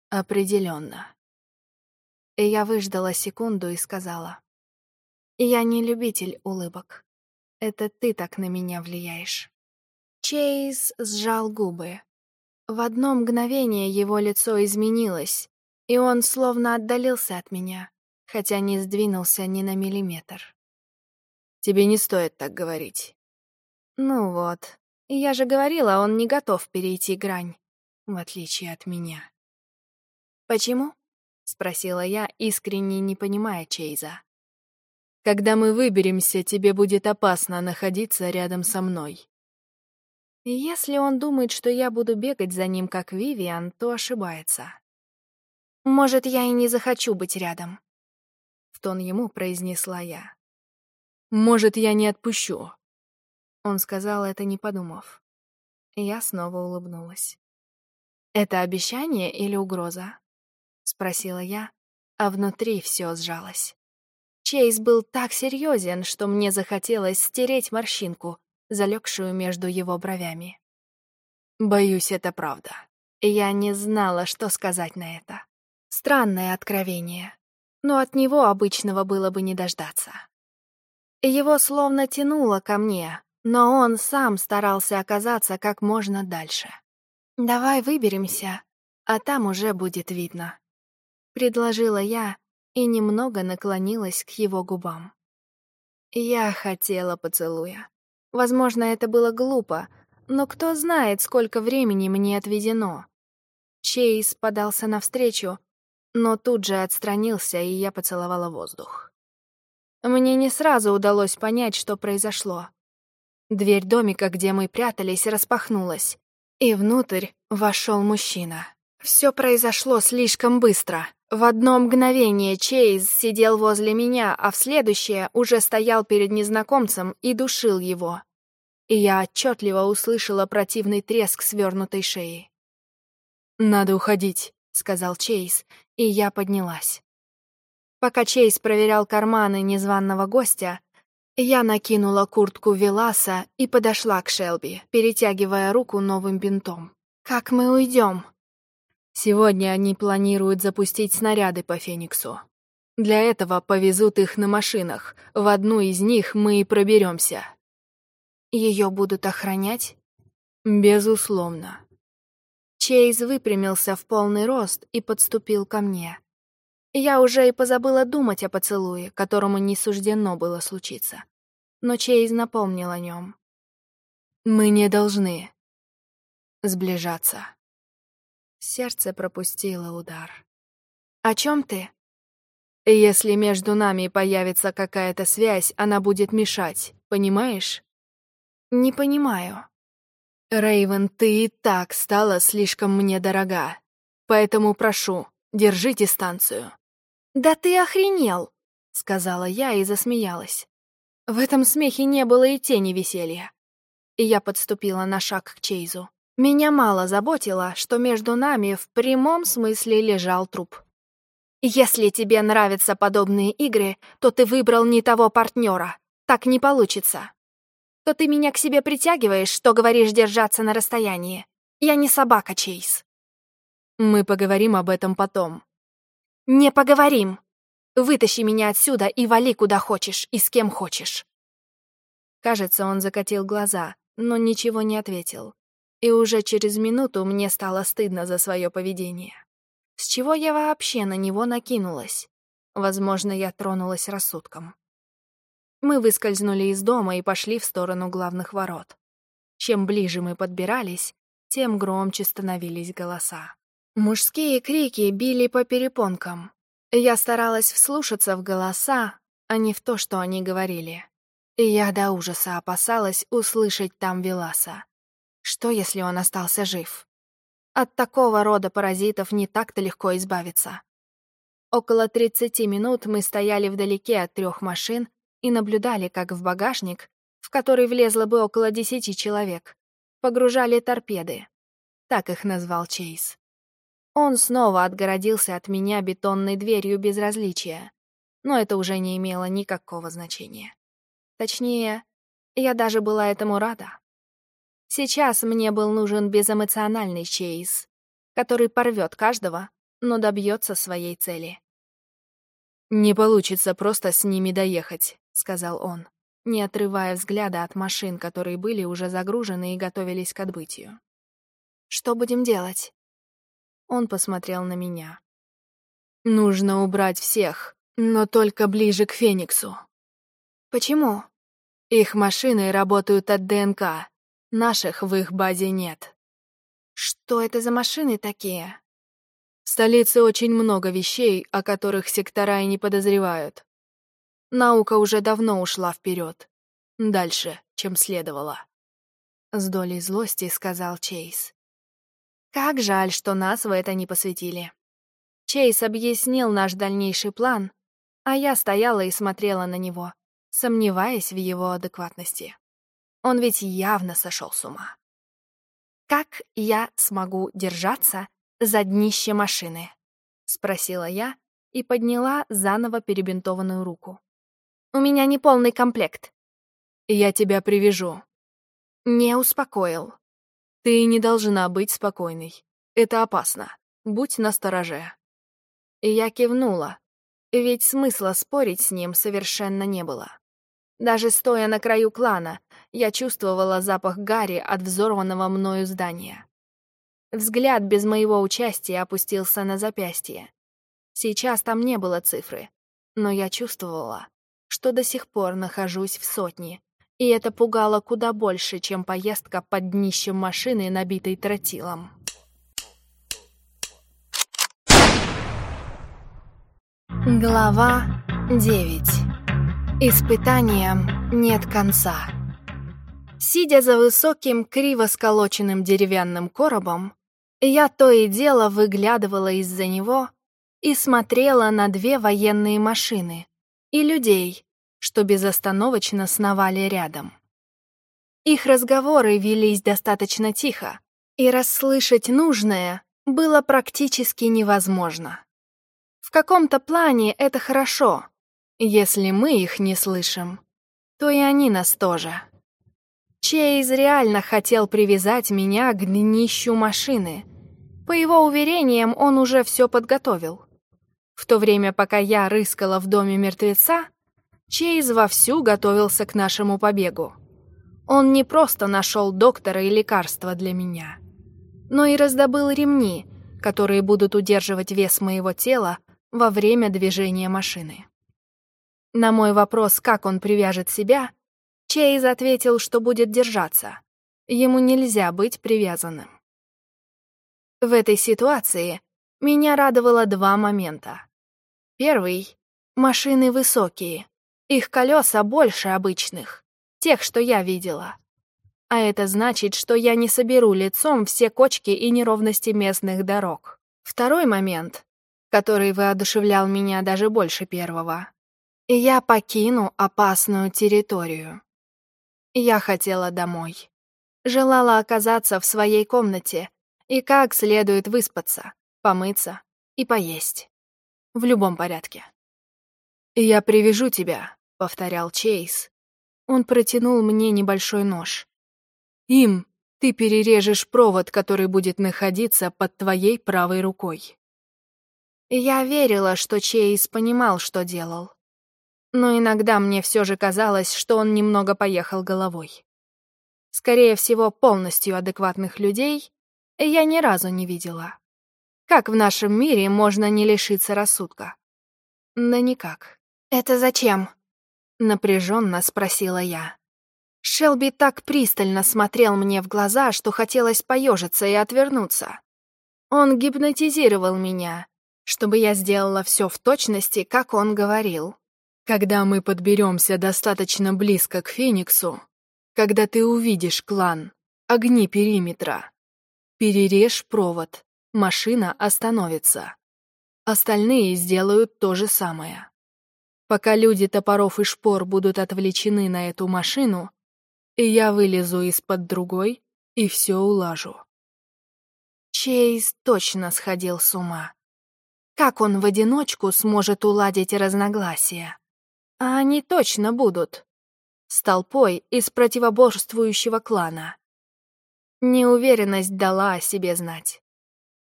«Определенно». И я выждала секунду и сказала. «Я не любитель улыбок. Это ты так на меня влияешь». Чейз сжал губы. В одно мгновение его лицо изменилось, и он словно отдалился от меня, хотя не сдвинулся ни на миллиметр. «Тебе не стоит так говорить». «Ну вот, я же говорила, он не готов перейти грань, в отличие от меня». «Почему?» — спросила я, искренне не понимая Чейза. «Когда мы выберемся, тебе будет опасно находиться рядом со мной», если он думает, что я буду бегать за ним, как Вивиан, то ошибается. «Может, я и не захочу быть рядом», — в тон ему произнесла я. «Может, я не отпущу». Он сказал это, не подумав. Я снова улыбнулась. «Это обещание или угроза?» — спросила я, а внутри все сжалось. Чейз был так серьезен, что мне захотелось стереть морщинку, залегшую между его бровями. Боюсь, это правда. Я не знала, что сказать на это. Странное откровение, но от него обычного было бы не дождаться. Его словно тянуло ко мне, но он сам старался оказаться как можно дальше. «Давай выберемся, а там уже будет видно», — предложила я и немного наклонилась к его губам. Я хотела поцелуя. Возможно, это было глупо, но кто знает, сколько времени мне отведено. Чейз подался навстречу, но тут же отстранился, и я поцеловала воздух. Мне не сразу удалось понять, что произошло. Дверь домика, где мы прятались, распахнулась, и внутрь вошел мужчина. Все произошло слишком быстро. В одно мгновение Чейз сидел возле меня, а в следующее уже стоял перед незнакомцем и душил его. И я отчетливо услышала противный треск свернутой шеи. «Надо уходить», — сказал Чейз, и я поднялась. Пока Чейз проверял карманы незваного гостя, я накинула куртку Веласа и подошла к Шелби, перетягивая руку новым бинтом. «Как мы уйдем?» Сегодня они планируют запустить снаряды по Фениксу. Для этого повезут их на машинах. В одну из них мы и проберемся. Ее будут охранять? Безусловно. Чейз выпрямился в полный рост и подступил ко мне. Я уже и позабыла думать о поцелуе, которому не суждено было случиться. Но Чейз напомнил о нем. «Мы не должны сближаться». Сердце пропустило удар. «О чем ты?» «Если между нами появится какая-то связь, она будет мешать, понимаешь?» «Не понимаю». Рейвен, ты и так стала слишком мне дорога. Поэтому прошу, держите станцию». «Да ты охренел!» — сказала я и засмеялась. В этом смехе не было и тени веселья. И я подступила на шаг к Чейзу. Меня мало заботило, что между нами в прямом смысле лежал труп. «Если тебе нравятся подобные игры, то ты выбрал не того партнера. Так не получится. То ты меня к себе притягиваешь, что говоришь держаться на расстоянии. Я не собака, Чейз». «Мы поговорим об этом потом». «Не поговорим. Вытащи меня отсюда и вали куда хочешь и с кем хочешь». Кажется, он закатил глаза, но ничего не ответил. И уже через минуту мне стало стыдно за свое поведение. С чего я вообще на него накинулась? Возможно, я тронулась рассудком. Мы выскользнули из дома и пошли в сторону главных ворот. Чем ближе мы подбирались, тем громче становились голоса. Мужские крики били по перепонкам. Я старалась вслушаться в голоса, а не в то, что они говорили. И я до ужаса опасалась услышать там Веласа. Что, если он остался жив? От такого рода паразитов не так-то легко избавиться. Около 30 минут мы стояли вдалеке от трех машин и наблюдали, как в багажник, в который влезло бы около десяти человек, погружали торпеды. Так их назвал Чейз. Он снова отгородился от меня бетонной дверью безразличия, но это уже не имело никакого значения. Точнее, я даже была этому рада. Сейчас мне был нужен безэмоциональный Чейз, который порвет каждого, но добьется своей цели. «Не получится просто с ними доехать», — сказал он, не отрывая взгляда от машин, которые были уже загружены и готовились к отбытию. «Что будем делать?» Он посмотрел на меня. «Нужно убрать всех, но только ближе к Фениксу». «Почему?» «Их машины работают от ДНК, наших в их базе нет». «Что это за машины такие?» В столице очень много вещей, о которых сектора и не подозревают. Наука уже давно ушла вперед. Дальше, чем следовало. С долей злости сказал Чейз. Как жаль, что нас в это не посвятили. Чейз объяснил наш дальнейший план, а я стояла и смотрела на него, сомневаясь в его адекватности. Он ведь явно сошел с ума. «Как я смогу держаться за днище машины?» — спросила я и подняла заново перебинтованную руку. У меня не полный комплект. Я тебя привяжу. Не успокоил. Ты не должна быть спокойной. Это опасно. Будь настороже. Я кивнула, ведь смысла спорить с ним совершенно не было. Даже стоя на краю клана, я чувствовала запах гари от взорванного мною здания. Взгляд без моего участия опустился на запястье. Сейчас там не было цифры, но я чувствовала, что до сих пор нахожусь в сотне, и это пугало куда больше, чем поездка под днищем машины, набитой тротилом. Глава 9. Испытаниям нет конца. Сидя за высоким, криво сколоченным деревянным коробом, я то и дело выглядывала из-за него и смотрела на две военные машины, и людей, что безостановочно сновали рядом. Их разговоры велись достаточно тихо, и расслышать нужное было практически невозможно. В каком-то плане это хорошо. Если мы их не слышим, то и они нас тоже. Чейз реально хотел привязать меня к днищу машины. По его уверениям, он уже все подготовил. В то время, пока я рыскала в доме мертвеца, Чейз вовсю готовился к нашему побегу. Он не просто нашел доктора и лекарства для меня, но и раздобыл ремни, которые будут удерживать вес моего тела во время движения машины. На мой вопрос, как он привяжет себя, Чейз ответил, что будет держаться. Ему нельзя быть привязанным. В этой ситуации меня радовало два момента. Первый — машины высокие. Их колеса больше обычных, тех, что я видела. А это значит, что я не соберу лицом все кочки и неровности местных дорог. Второй момент, который воодушевлял меня даже больше первого. Я покину опасную территорию. Я хотела домой. Желала оказаться в своей комнате и как следует выспаться, помыться и поесть. В любом порядке. «Я привяжу тебя», — повторял Чейз. Он протянул мне небольшой нож. «Им ты перережешь провод, который будет находиться под твоей правой рукой». Я верила, что Чейз понимал, что делал. Но иногда мне все же казалось, что он немного поехал головой. скорее всего, полностью адекватных людей, я ни разу не видела. Как в нашем мире можно не лишиться рассудка? Да никак. «Это зачем?» — напряженно спросила я. Шелби так пристально смотрел мне в глаза, что хотелось поежиться и отвернуться. Он гипнотизировал меня, чтобы я сделала все в точности, как он говорил. Когда мы подберемся достаточно близко к Фениксу, когда ты увидишь клан, огни периметра, перережь провод, машина остановится. Остальные сделают то же самое. Пока люди топоров и шпор будут отвлечены на эту машину, и я вылезу из-под другой и все улажу. Чейз точно сходил с ума. Как он в одиночку сможет уладить разногласия? А они точно будут. С толпой из противоборствующего клана. Неуверенность дала о себе знать.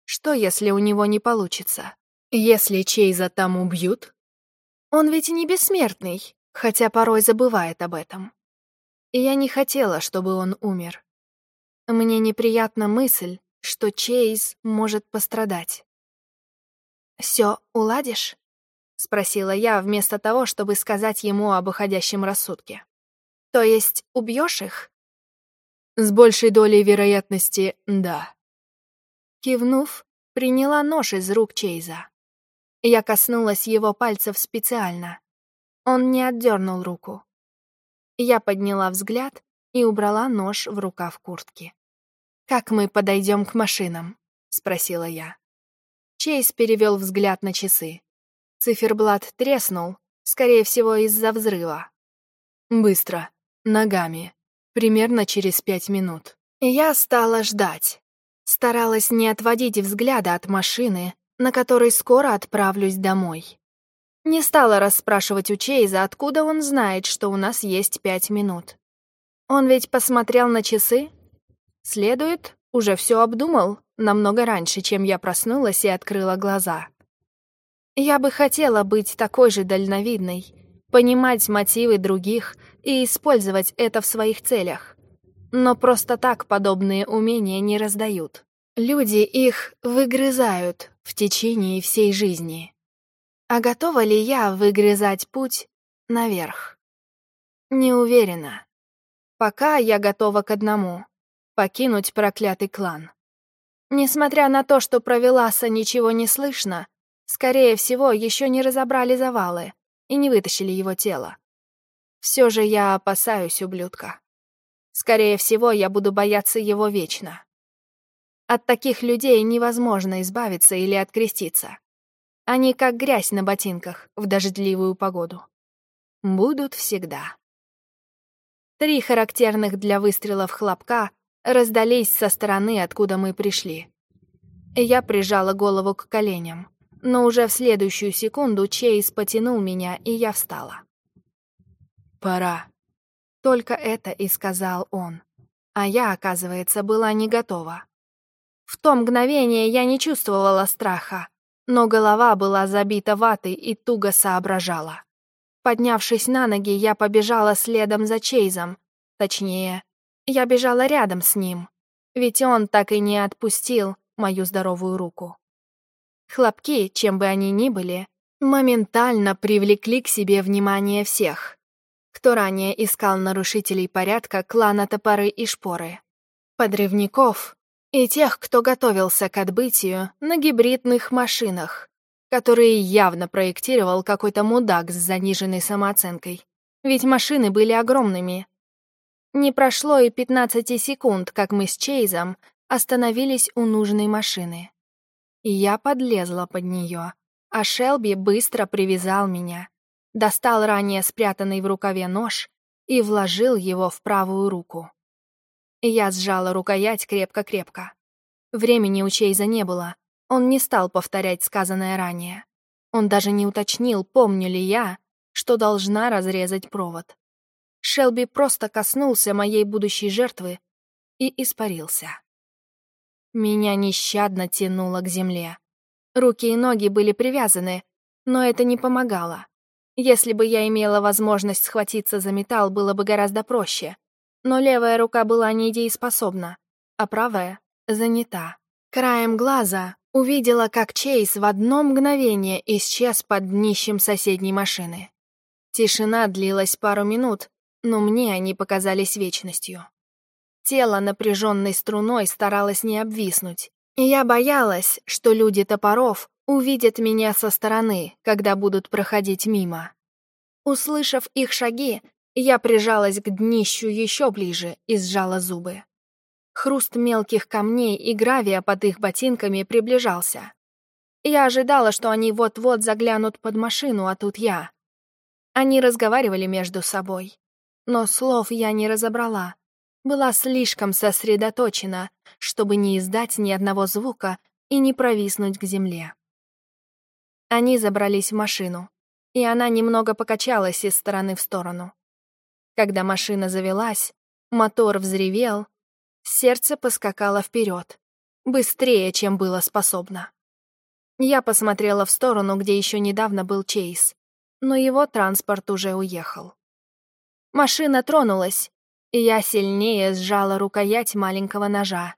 Что, если у него не получится? Если Чейза там убьют? Он ведь не бессмертный, хотя порой забывает об этом. И я не хотела, чтобы он умер. Мне неприятна мысль, что Чейз может пострадать. «Все уладишь?» — спросила я, вместо того, чтобы сказать ему об уходящем рассудке. «То есть убьешь их?» «С большей долей вероятности, да». Кивнув, приняла нож из рук Чейза. Я коснулась его пальцев специально. Он не отдернул руку. Я подняла взгляд и убрала нож в рукав куртки. «Как мы подойдем к машинам?» — спросила я. Чейз перевел взгляд на часы. Циферблат треснул, скорее всего, из-за взрыва. «Быстро. Ногами. Примерно через пять минут». Я стала ждать. Старалась не отводить взгляда от машины, на которой скоро отправлюсь домой. Не стала расспрашивать у Чейза, откуда он знает, что у нас есть пять минут. Он ведь посмотрел на часы. Следует, уже все обдумал намного раньше, чем я проснулась и открыла глаза. Я бы хотела быть такой же дальновидной, понимать мотивы других и использовать это в своих целях. Но просто так подобные умения не раздают. Люди их выгрызают в течение всей жизни. А готова ли я выгрызать путь наверх? Не уверена. Пока я готова к одному — покинуть проклятый клан. Несмотря на то, что про Веласа ничего не слышно, скорее всего, еще не разобрали завалы и не вытащили его тело. Все же я опасаюсь ублюдка. Скорее всего, я буду бояться его вечно. От таких людей невозможно избавиться или откреститься. Они как грязь на ботинках в дождливую погоду. Будут всегда. Три характерных для выстрелов хлопка раздались со стороны, откуда мы пришли. Я прижала голову к коленям, но уже в следующую секунду Чейз потянул меня, и я встала. «Пора», — только это и сказал он. А я, оказывается, была не готова. В то мгновение я не чувствовала страха, но голова была забита ватой и туго соображала. Поднявшись на ноги, я побежала следом за Чейзом. Точнее, я бежала рядом с ним, ведь он так и не отпустил мою здоровую руку. Хлопки, чем бы они ни были, моментально привлекли к себе внимание всех, кто ранее искал нарушителей порядка клана Топоры и Шпоры, подрывников и тех, кто готовился к отбытию на гибридных машинах, которые явно проектировал какой-то мудак с заниженной самооценкой. Ведь машины были огромными. Не прошло и 15 секунд, как мы с Чейзом остановились у нужной машины. Я подлезла под нее, а Шелби быстро привязал меня, достал ранее спрятанный в рукаве нож и вложил его в правую руку. Я сжала рукоять крепко-крепко. Времени у Чейза не было. Он не стал повторять сказанное ранее. Он даже не уточнил, помню ли я, что должна разрезать провод. Шелби просто коснулся моей будущей жертвы и испарился. Меня нещадно тянуло к земле. Руки и ноги были привязаны, но это не помогало. Если бы я имела возможность схватиться за металл, было бы гораздо проще. но левая рука была недееспособна, а правая занята. Краем глаза увидела, как Чейз в одно мгновение исчез под днищем соседней машины. Тишина длилась пару минут, но мне они показались вечностью. Тело напряженной струной старалось не обвиснуть, и я боялась, что люди топоров увидят меня со стороны, когда будут проходить мимо. Услышав их шаги, я прижалась к днищу еще ближе и сжала зубы. Хруст мелких камней и гравия под их ботинками приближался. Я ожидала, что они вот-вот заглянут под машину, а тут я. Они разговаривали между собой. Но слов я не разобрала. Была слишком сосредоточена, чтобы не издать ни одного звука и не провиснуть к земле. Они забрались в машину, и она немного покачалась из стороны в сторону. Когда машина завелась, мотор взревел, сердце поскакало вперед, быстрее, чем было способно. Я посмотрела в сторону, где еще недавно был Чейз, но его транспорт уже уехал. Машина тронулась, я сильнее сжала рукоять маленького ножа.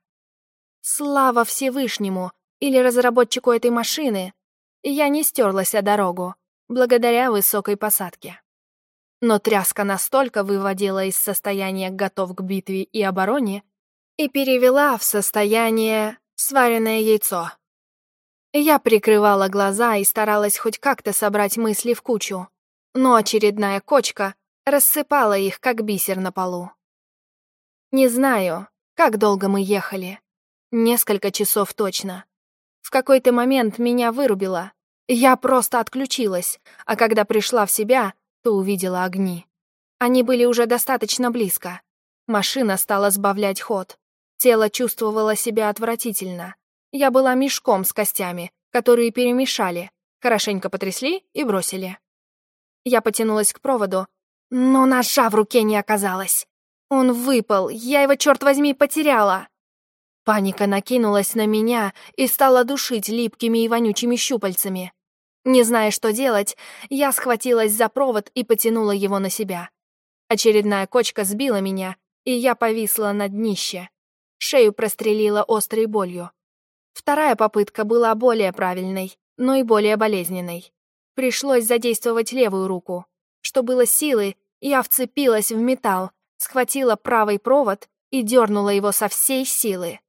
Слава Всевышнему или разработчику этой машины, я не стерлась о дорогу, благодаря высокой посадке. Но тряска настолько выводила из состояния готов к битве и обороне и перевела в состояние сваренное яйцо. Я прикрывала глаза и старалась хоть как-то собрать мысли в кучу, но очередная кочка рассыпала их, как бисер на полу. Не знаю, как долго мы ехали. Несколько часов точно. В какой-то момент меня вырубило. Я просто отключилась, а когда пришла в себя, то увидела огни. Они были уже достаточно близко. Машина стала сбавлять ход. Тело чувствовало себя отвратительно. Я была мешком с костями, которые перемешали, хорошенько потрясли и бросили. Я потянулась к проводу, но ножа в руке не оказалось. Он выпал, я его, черт возьми, потеряла. Паника накинулась на меня и стала душить липкими и вонючими щупальцами. Не зная, что делать, я схватилась за провод и потянула его на себя. Очередная кочка сбила меня, и я повисла на днище. Шею прострелила острой болью. Вторая попытка была более правильной, но и более болезненной. Пришлось задействовать левую руку. Что было силы, я вцепилась в металл, схватила правый провод и дернула его со всей силы.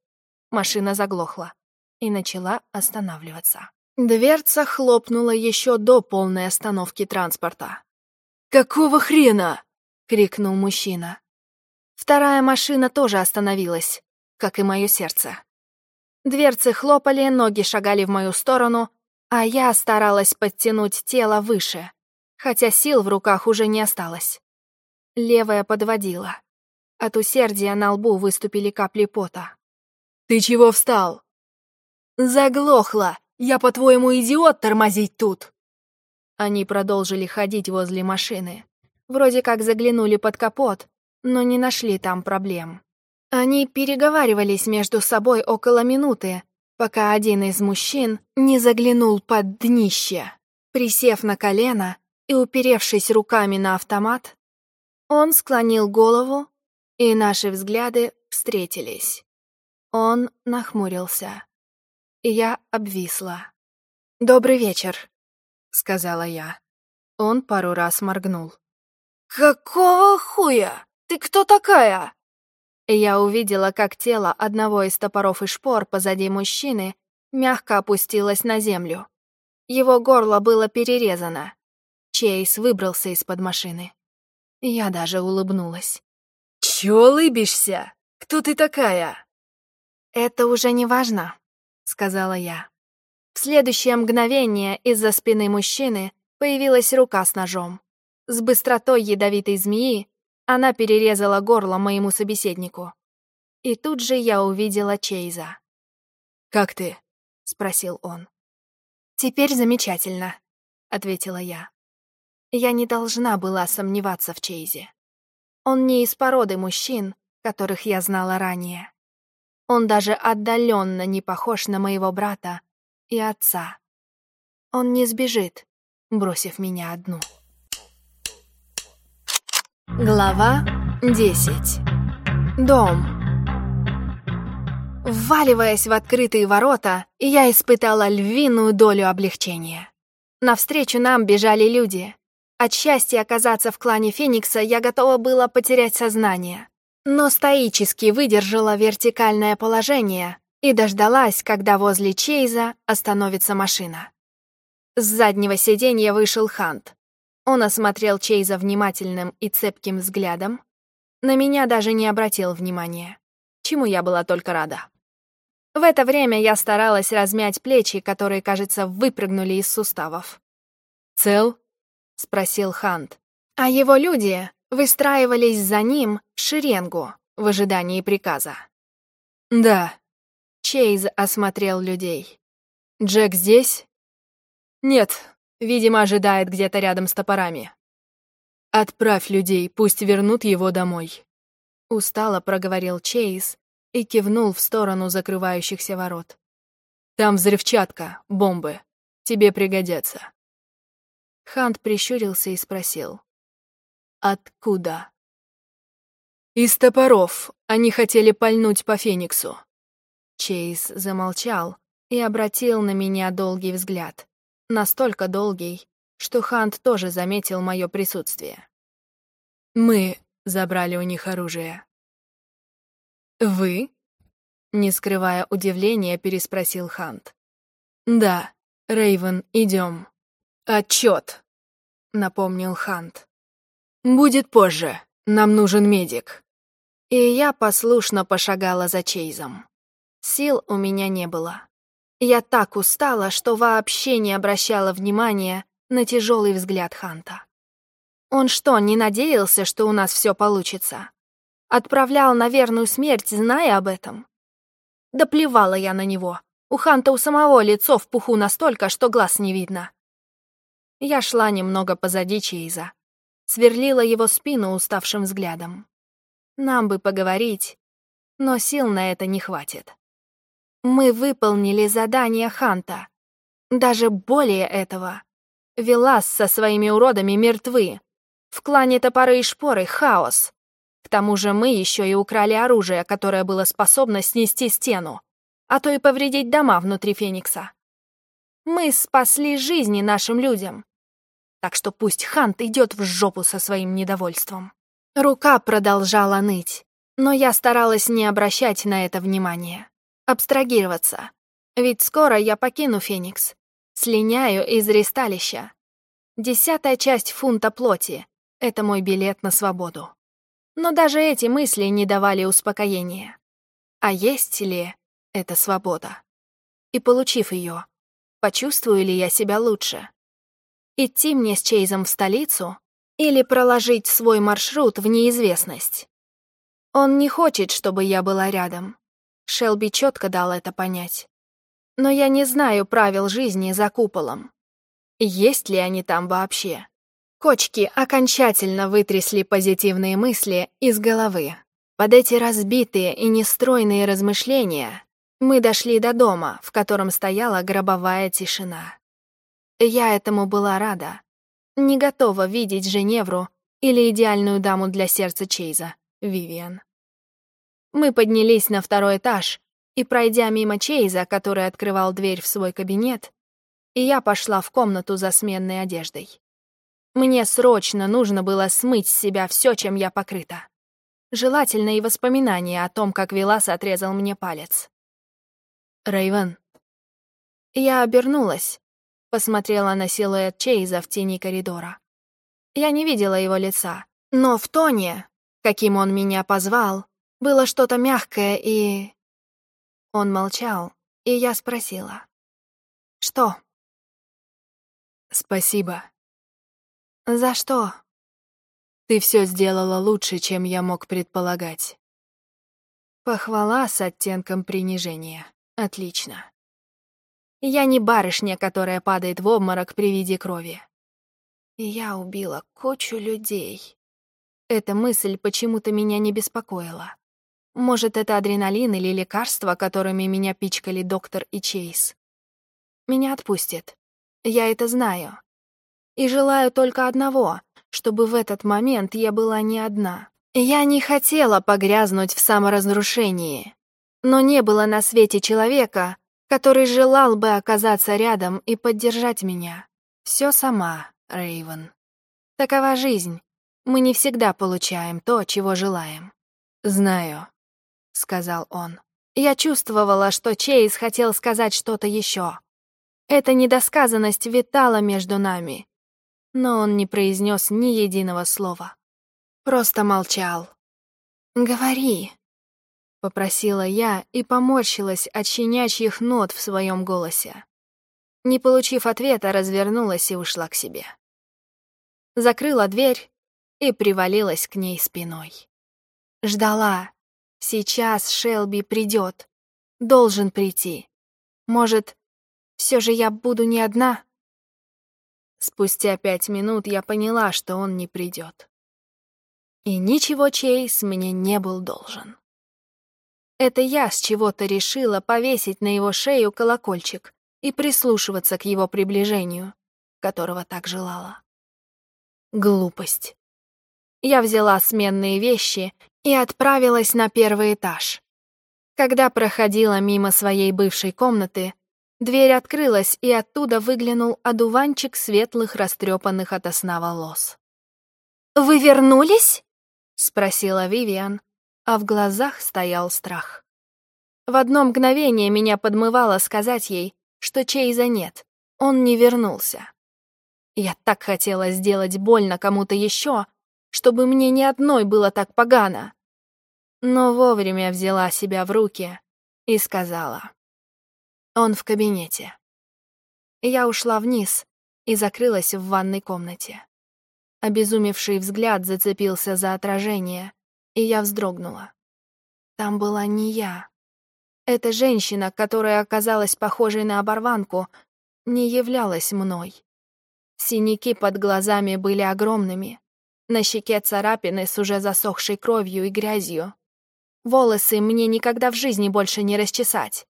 Машина заглохла и начала останавливаться. Дверца хлопнула еще до полной остановки транспорта. «Какого хрена?» — крикнул мужчина. Вторая машина тоже остановилась, как и мое сердце. Дверцы хлопали, ноги шагали в мою сторону, а я старалась подтянуть тело выше, хотя сил в руках уже не осталось. Левая подводила. От усердия на лбу выступили капли пота. «Ты чего встал?» «Заглохла! Я, по-твоему, идиот тормозить тут?» Они продолжили ходить возле машины. Вроде как заглянули под капот, но не нашли там проблем. Они переговаривались между собой около минуты, пока один из мужчин не заглянул под днище. Присев на колено и уперевшись руками на автомат, он склонил голову, и наши взгляды встретились. Он нахмурился. Я обвисла. «Добрый вечер», — сказала я. Он пару раз моргнул. «Какого хуя? Ты кто такая?» Я увидела, как тело одного из топоров и шпор позади мужчины мягко опустилось на землю. Его горло было перерезано. Чейз выбрался из-под машины. Я даже улыбнулась. «Чё улыбишься? Кто ты такая?» «Это уже не важно», — сказала я. В следующее мгновение из-за спины мужчины появилась рука с ножом. С быстротой ядовитой змеи она перерезала горло моему собеседнику. И тут же я увидела Чейза. «Как ты?» — спросил он. «Теперь замечательно», — ответила я. Я не должна была сомневаться в Чейзе. Он не из породы мужчин, которых я знала ранее. Он даже отдаленно не похож на моего брата и отца. Он не сбежит, бросив меня одну. Глава 10 Дом. Вваливаясь в открытые ворота, я испытала львиную долю облегчения. Навстречу нам бежали люди. От счастья оказаться в клане Феникса я готова была потерять сознание. Но стоически выдержала вертикальное положение и дождалась, когда возле Чейза остановится машина. С заднего сиденья вышел Хант. Он осмотрел Чейза внимательным и цепким взглядом. На меня даже не обратил внимания, чему я была только рада. В это время я старалась размять плечи, которые, кажется, выпрыгнули из суставов. «Цел?» — спросил Хант. А его люди выстраивались за ним в шеренгу в ожидании приказа. «Да». Чейз осмотрел людей. «Джек здесь?» «Нет, видимо, ожидает где-то рядом с топорами». «Отправь людей, пусть вернут его домой», — устало проговорил Чейз и кивнул в сторону закрывающихся ворот. «Там взрывчатка, бомбы. Тебе пригодятся». Хант прищурился и спросил. «Откуда?» «Из топоров. Они хотели пальнуть по Фениксу». Чейз замолчал и обратил на меня долгий взгляд. Настолько долгий, что Хант тоже заметил мое присутствие. «Мы забрали у них оружие». «Вы?» Не скрывая удивления, переспросил Хант. «Да, Рейвен, идем. «Отчет», — напомнил Хант. «Будет позже. Нам нужен медик». И я послушно пошагала за Чейзом. Сил у меня не было. Я так устала, что вообще не обращала внимания на тяжелый взгляд Ханта. Он что, не надеялся, что у нас все получится? Отправлял на верную смерть, зная об этом? Да плевала я на него. У Ханта у самого лицо в пуху настолько, что глаз не видно. Я шла немного позади Чейза. Сверлила его спину уставшим взглядом. Нам бы поговорить, но сил на это не хватит. Мы выполнили задание Ханта. Даже более этого. Велас со своими уродами мертвы. В клане топоры и шпоры — хаос. К тому же мы еще и украли оружие, которое было способно снести стену, а то и повредить дома внутри Феникса. Мы спасли жизни нашим людям. Так что пусть Хант идет в жопу со своим недовольством. Рука продолжала ныть, но я старалась не обращать на это внимания. Абстрагироваться. Ведь скоро я покину Феникс. Слиняю из ресталища. Десятая часть фунта плоти — это мой билет на свободу. Но даже эти мысли не давали успокоения. А есть ли эта свобода? И получив ее, почувствую ли я себя лучше? Идти мне с Чейзом в столицу или проложить свой маршрут в неизвестность? Он не хочет, чтобы я была рядом. Шелби четко дал это понять. Но я не знаю правил жизни за куполом. Есть ли они там вообще? Кочки окончательно вытрясли позитивные мысли из головы. Под эти разбитые и нестройные размышления мы дошли до дома, в котором стояла гробовая тишина. Я этому была рада. Не готова видеть Женевру или идеальную даму для сердца Чейза, Вивиан. Мы поднялись на второй этаж, и, пройдя мимо Чейза, который открывал дверь в свой кабинет, я пошла в комнату за сменной одеждой. Мне срочно нужно было смыть с себя все, чем я покрыта. Желательно и воспоминания о том, как Велас отрезал мне палец. Рейвен. Я обернулась, посмотрела на силуэт Чейза в тени коридора. Я не видела его лица, но в тоне, каким он меня позвал, было что-то мягкое и... Он молчал, и я спросила. «Что?» «Спасибо». «За что?» «Ты все сделала лучше, чем я мог предполагать». Похвала с оттенком принижения. Отлично. Я не барышня, которая падает в обморок при виде крови. Я убила кучу людей. Эта мысль почему-то меня не беспокоила. Может, это адреналин или лекарства, которыми меня пичкали доктор и Чейз. Меня отпустит. Я это знаю. И желаю только одного, чтобы в этот момент я была не одна. Я не хотела погрязнуть в саморазрушении, но не было на свете человека, который желал бы оказаться рядом и поддержать меня. Все сама, Рейвен. Такова жизнь. Мы не всегда получаем то, чего желаем. «Знаю», — сказал он. Я чувствовала, что Чейз хотел сказать что-то еще. Эта недосказанность витала между нами, но он не произнес ни единого слова. Просто молчал. «Говори», — попросила я и поморщилась от щенячьих нот в своем голосе. Не получив ответа, развернулась и ушла к себе. Закрыла дверь и привалилась к ней спиной. Ждала. Сейчас Шелби придет. Должен прийти. Может, все же я буду не одна? Спустя пять минут я поняла, что он не придет. И ничего Чейз мне не был должен. Это я с чего-то решила повесить на его шею колокольчик и прислушиваться к его приближению, которого так желала. Глупость. Я взяла сменные вещи и отправилась на первый этаж. Когда проходила мимо своей бывшей комнаты, дверь открылась, и оттуда выглянул одуванчик светлых, растрепанных от сна волос. «Вы вернулись?» — спросила Вивиан, а в глазах стоял страх. В одно мгновение меня подмывало сказать ей, что Чейза нет, он не вернулся. Я так хотела сделать больно кому-то еще, чтобы мне ни одной было так погано. Но вовремя взяла себя в руки и сказала. Он в кабинете. Я ушла вниз и закрылась в ванной комнате. Обезумевший взгляд зацепился за отражение, и я вздрогнула. Там была не я. Эта женщина, которая оказалась похожей на оборванку, не являлась мной. Синяки под глазами были огромными. На щеке царапины с уже засохшей кровью и грязью. Волосы мне никогда в жизни больше не расчесать.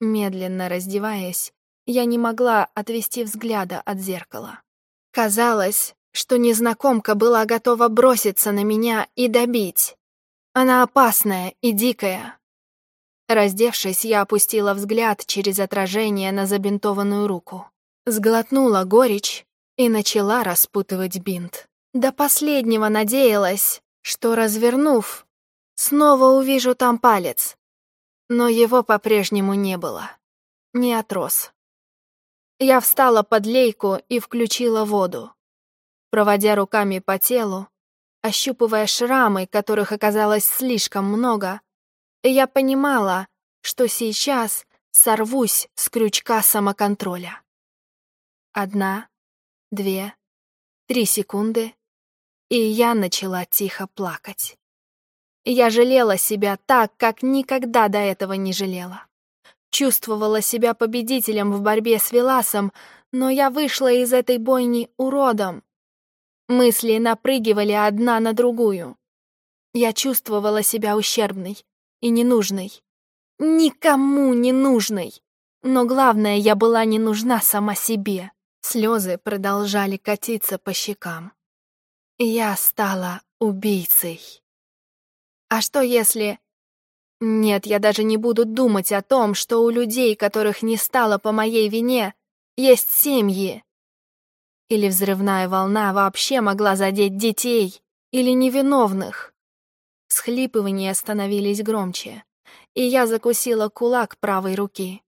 Медленно раздеваясь, я не могла отвести взгляда от зеркала. Казалось, что незнакомка была готова броситься на меня и добить. Она опасная и дикая. Раздевшись, я опустила взгляд через отражение на забинтованную руку. Сглотнула горечь и начала распутывать бинт. До последнего надеялась, что, развернув, снова увижу там палец. Но его по-прежнему не было. Не отрос. Я встала под лейку и включила воду. Проводя руками по телу, ощупывая шрамы, которых оказалось слишком много, я понимала, что сейчас сорвусь с крючка самоконтроля. Одна, две, три секунды, и я начала тихо плакать. Я жалела себя так, как никогда до этого не жалела. Чувствовала себя победителем в борьбе с Веласом, но я вышла из этой бойни уродом. Мысли напрыгивали одна на другую. Я чувствовала себя ущербной и ненужной. Никому не нужной. Но главное, я была не нужна сама себе. Слезы продолжали катиться по щекам. Я стала убийцей. А что если... Нет, я даже не буду думать о том, что у людей, которых не стало по моей вине, есть семьи. Или взрывная волна вообще могла задеть детей или невиновных. Схлипывания становились громче, и я закусила кулак правой руки.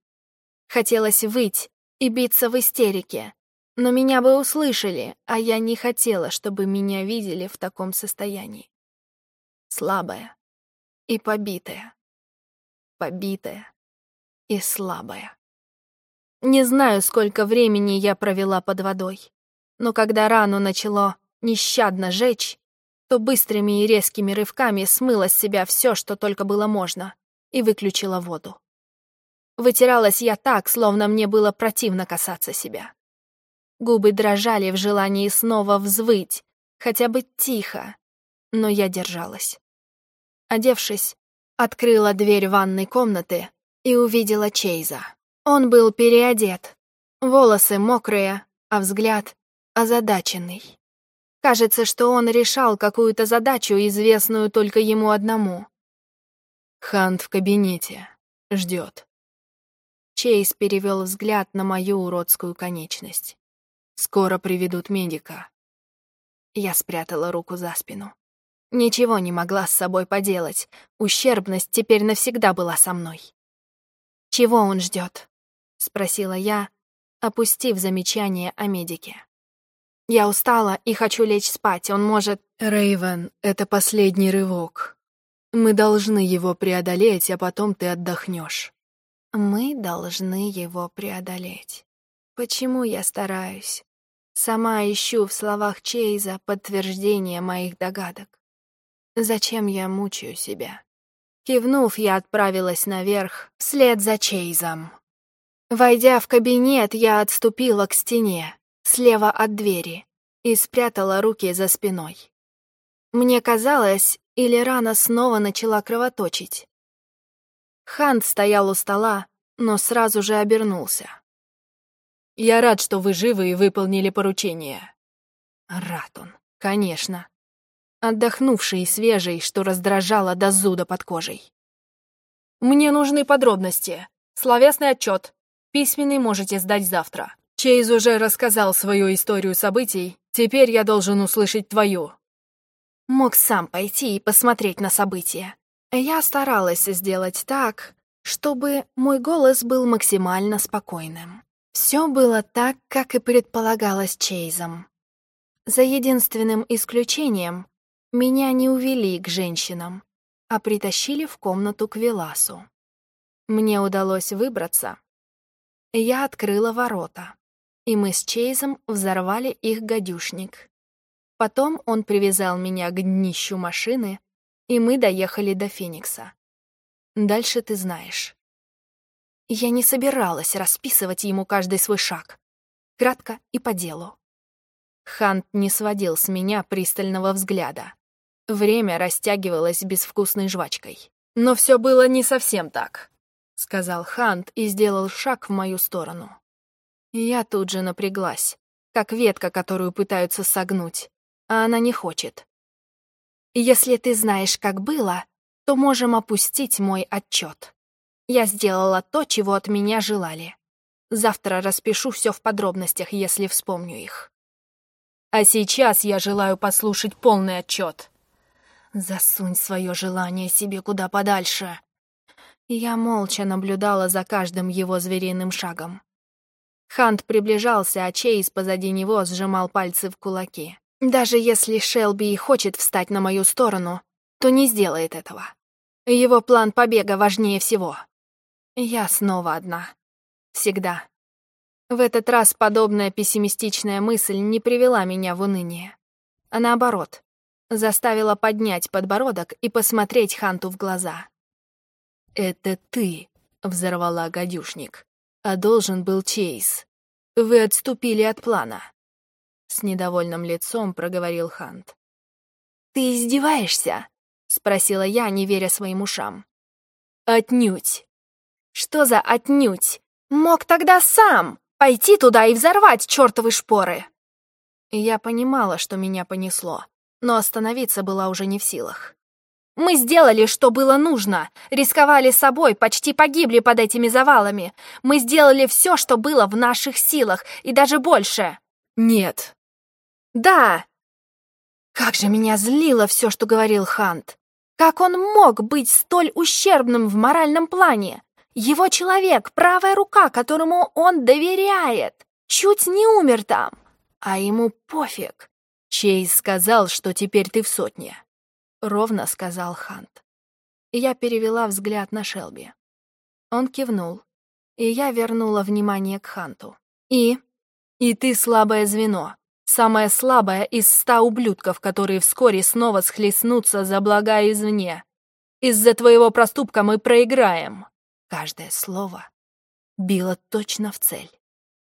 Хотелось выть и биться в истерике, но меня бы услышали, а я не хотела, чтобы меня видели в таком состоянии. Слабая и побитая. Побитая и слабая. Не знаю, сколько времени я провела под водой, но когда рану начало нещадно жечь, то быстрыми и резкими рывками смыла с себя все, что только было можно, и выключила воду. Вытиралась я так, словно мне было противно касаться себя. Губы дрожали в желании снова взвыть, хотя бы тихо, но я держалась. Одевшись, открыла дверь ванной комнаты и увидела Чейза. Он был переодет, волосы мокрые, а взгляд озадаченный. Кажется, что он решал какую-то задачу, известную только ему одному. Хант в кабинете. Ждет. Чейз перевел взгляд на мою уродскую конечность. Скоро приведут медика. Я спрятала руку за спину. Ничего не могла с собой поделать. Ущербность теперь навсегда была со мной. «Чего он ждет? спросила я, опустив замечание о медике. «Я устала и хочу лечь спать. Он может...» Рейвен, это последний рывок. Мы должны его преодолеть, а потом ты отдохнешь. Мы должны его преодолеть. Почему я стараюсь? Сама ищу в словах Чейза подтверждение моих догадок. Зачем я мучаю себя? Кивнув, я отправилась наверх, вслед за Чейзом. Войдя в кабинет, я отступила к стене, слева от двери, и спрятала руки за спиной. Мне казалось, или рана снова начала кровоточить. Хант стоял у стола, но сразу же обернулся. «Я рад, что вы живы и выполнили поручение». Рад он, конечно. Отдохнувший и свежий, что раздражало до зуда под кожей. «Мне нужны подробности. Словесный отчет. Письменный можете сдать завтра. Чейз уже рассказал свою историю событий, теперь я должен услышать твою». Мог сам пойти и посмотреть на события. Я старалась сделать так, чтобы мой голос был максимально спокойным. Все было так, как и предполагалось Чейзом. За единственным исключением, меня не увели к женщинам, а притащили в комнату к Веласу. Мне удалось выбраться. Я открыла ворота, и мы с Чейзом взорвали их гадюшник. Потом он привязал меня к днищу машины, и мы доехали до Феникса. Дальше ты знаешь. Я не собиралась расписывать ему каждый свой шаг. Кратко и по делу. Хант не сводил с меня пристального взгляда. Время растягивалось безвкусной жвачкой. «Но все было не совсем так», — сказал Хант и сделал шаг в мою сторону. Я тут же напряглась, как ветка, которую пытаются согнуть, а она не хочет. Если ты знаешь, как было, то можем опустить мой отчет. Я сделала то, чего от меня желали. Завтра распишу все в подробностях, если вспомню их. А сейчас я желаю послушать полный отчет. Засунь свое желание себе куда подальше. Я молча наблюдала за каждым его звериным шагом. Хант приближался, а Чейз позади него сжимал пальцы в кулаки. Даже если Шелби и хочет встать на мою сторону, то не сделает этого. Его план побега важнее всего. Я снова одна. Всегда. В этот раз подобная пессимистичная мысль не привела меня в уныние, а наоборот, заставила поднять подбородок и посмотреть Ханту в глаза. «Это ты», — взорвала гадюшник, — «а должен был Чейз. Вы отступили от плана». С недовольным лицом проговорил Хант. «Ты издеваешься?» — спросила я, не веря своим ушам. «Отнюдь!» «Что за отнюдь? Мог тогда сам пойти туда и взорвать чертовы шпоры!» Я понимала, что меня понесло, но остановиться была уже не в силах. Мы сделали, что было нужно, рисковали собой, почти погибли под этими завалами. Мы сделали все, что было в наших силах, и даже больше. Нет, да. Как же меня злило все, что говорил Хант. Как он мог быть столь ущербным в моральном плане? Его человек, правая рука, которому он доверяет, чуть не умер там. А ему пофиг. Чейз сказал, что теперь ты в сотне. Ровно сказал Хант. Я перевела взгляд на Шелби. Он кивнул, и я вернула внимание к Ханту. И? И ты слабое звено. Самая слабая из ста ублюдков, которые вскоре снова схлестнутся за блага извне. Из-за твоего проступка мы проиграем. Каждое слово било точно в цель.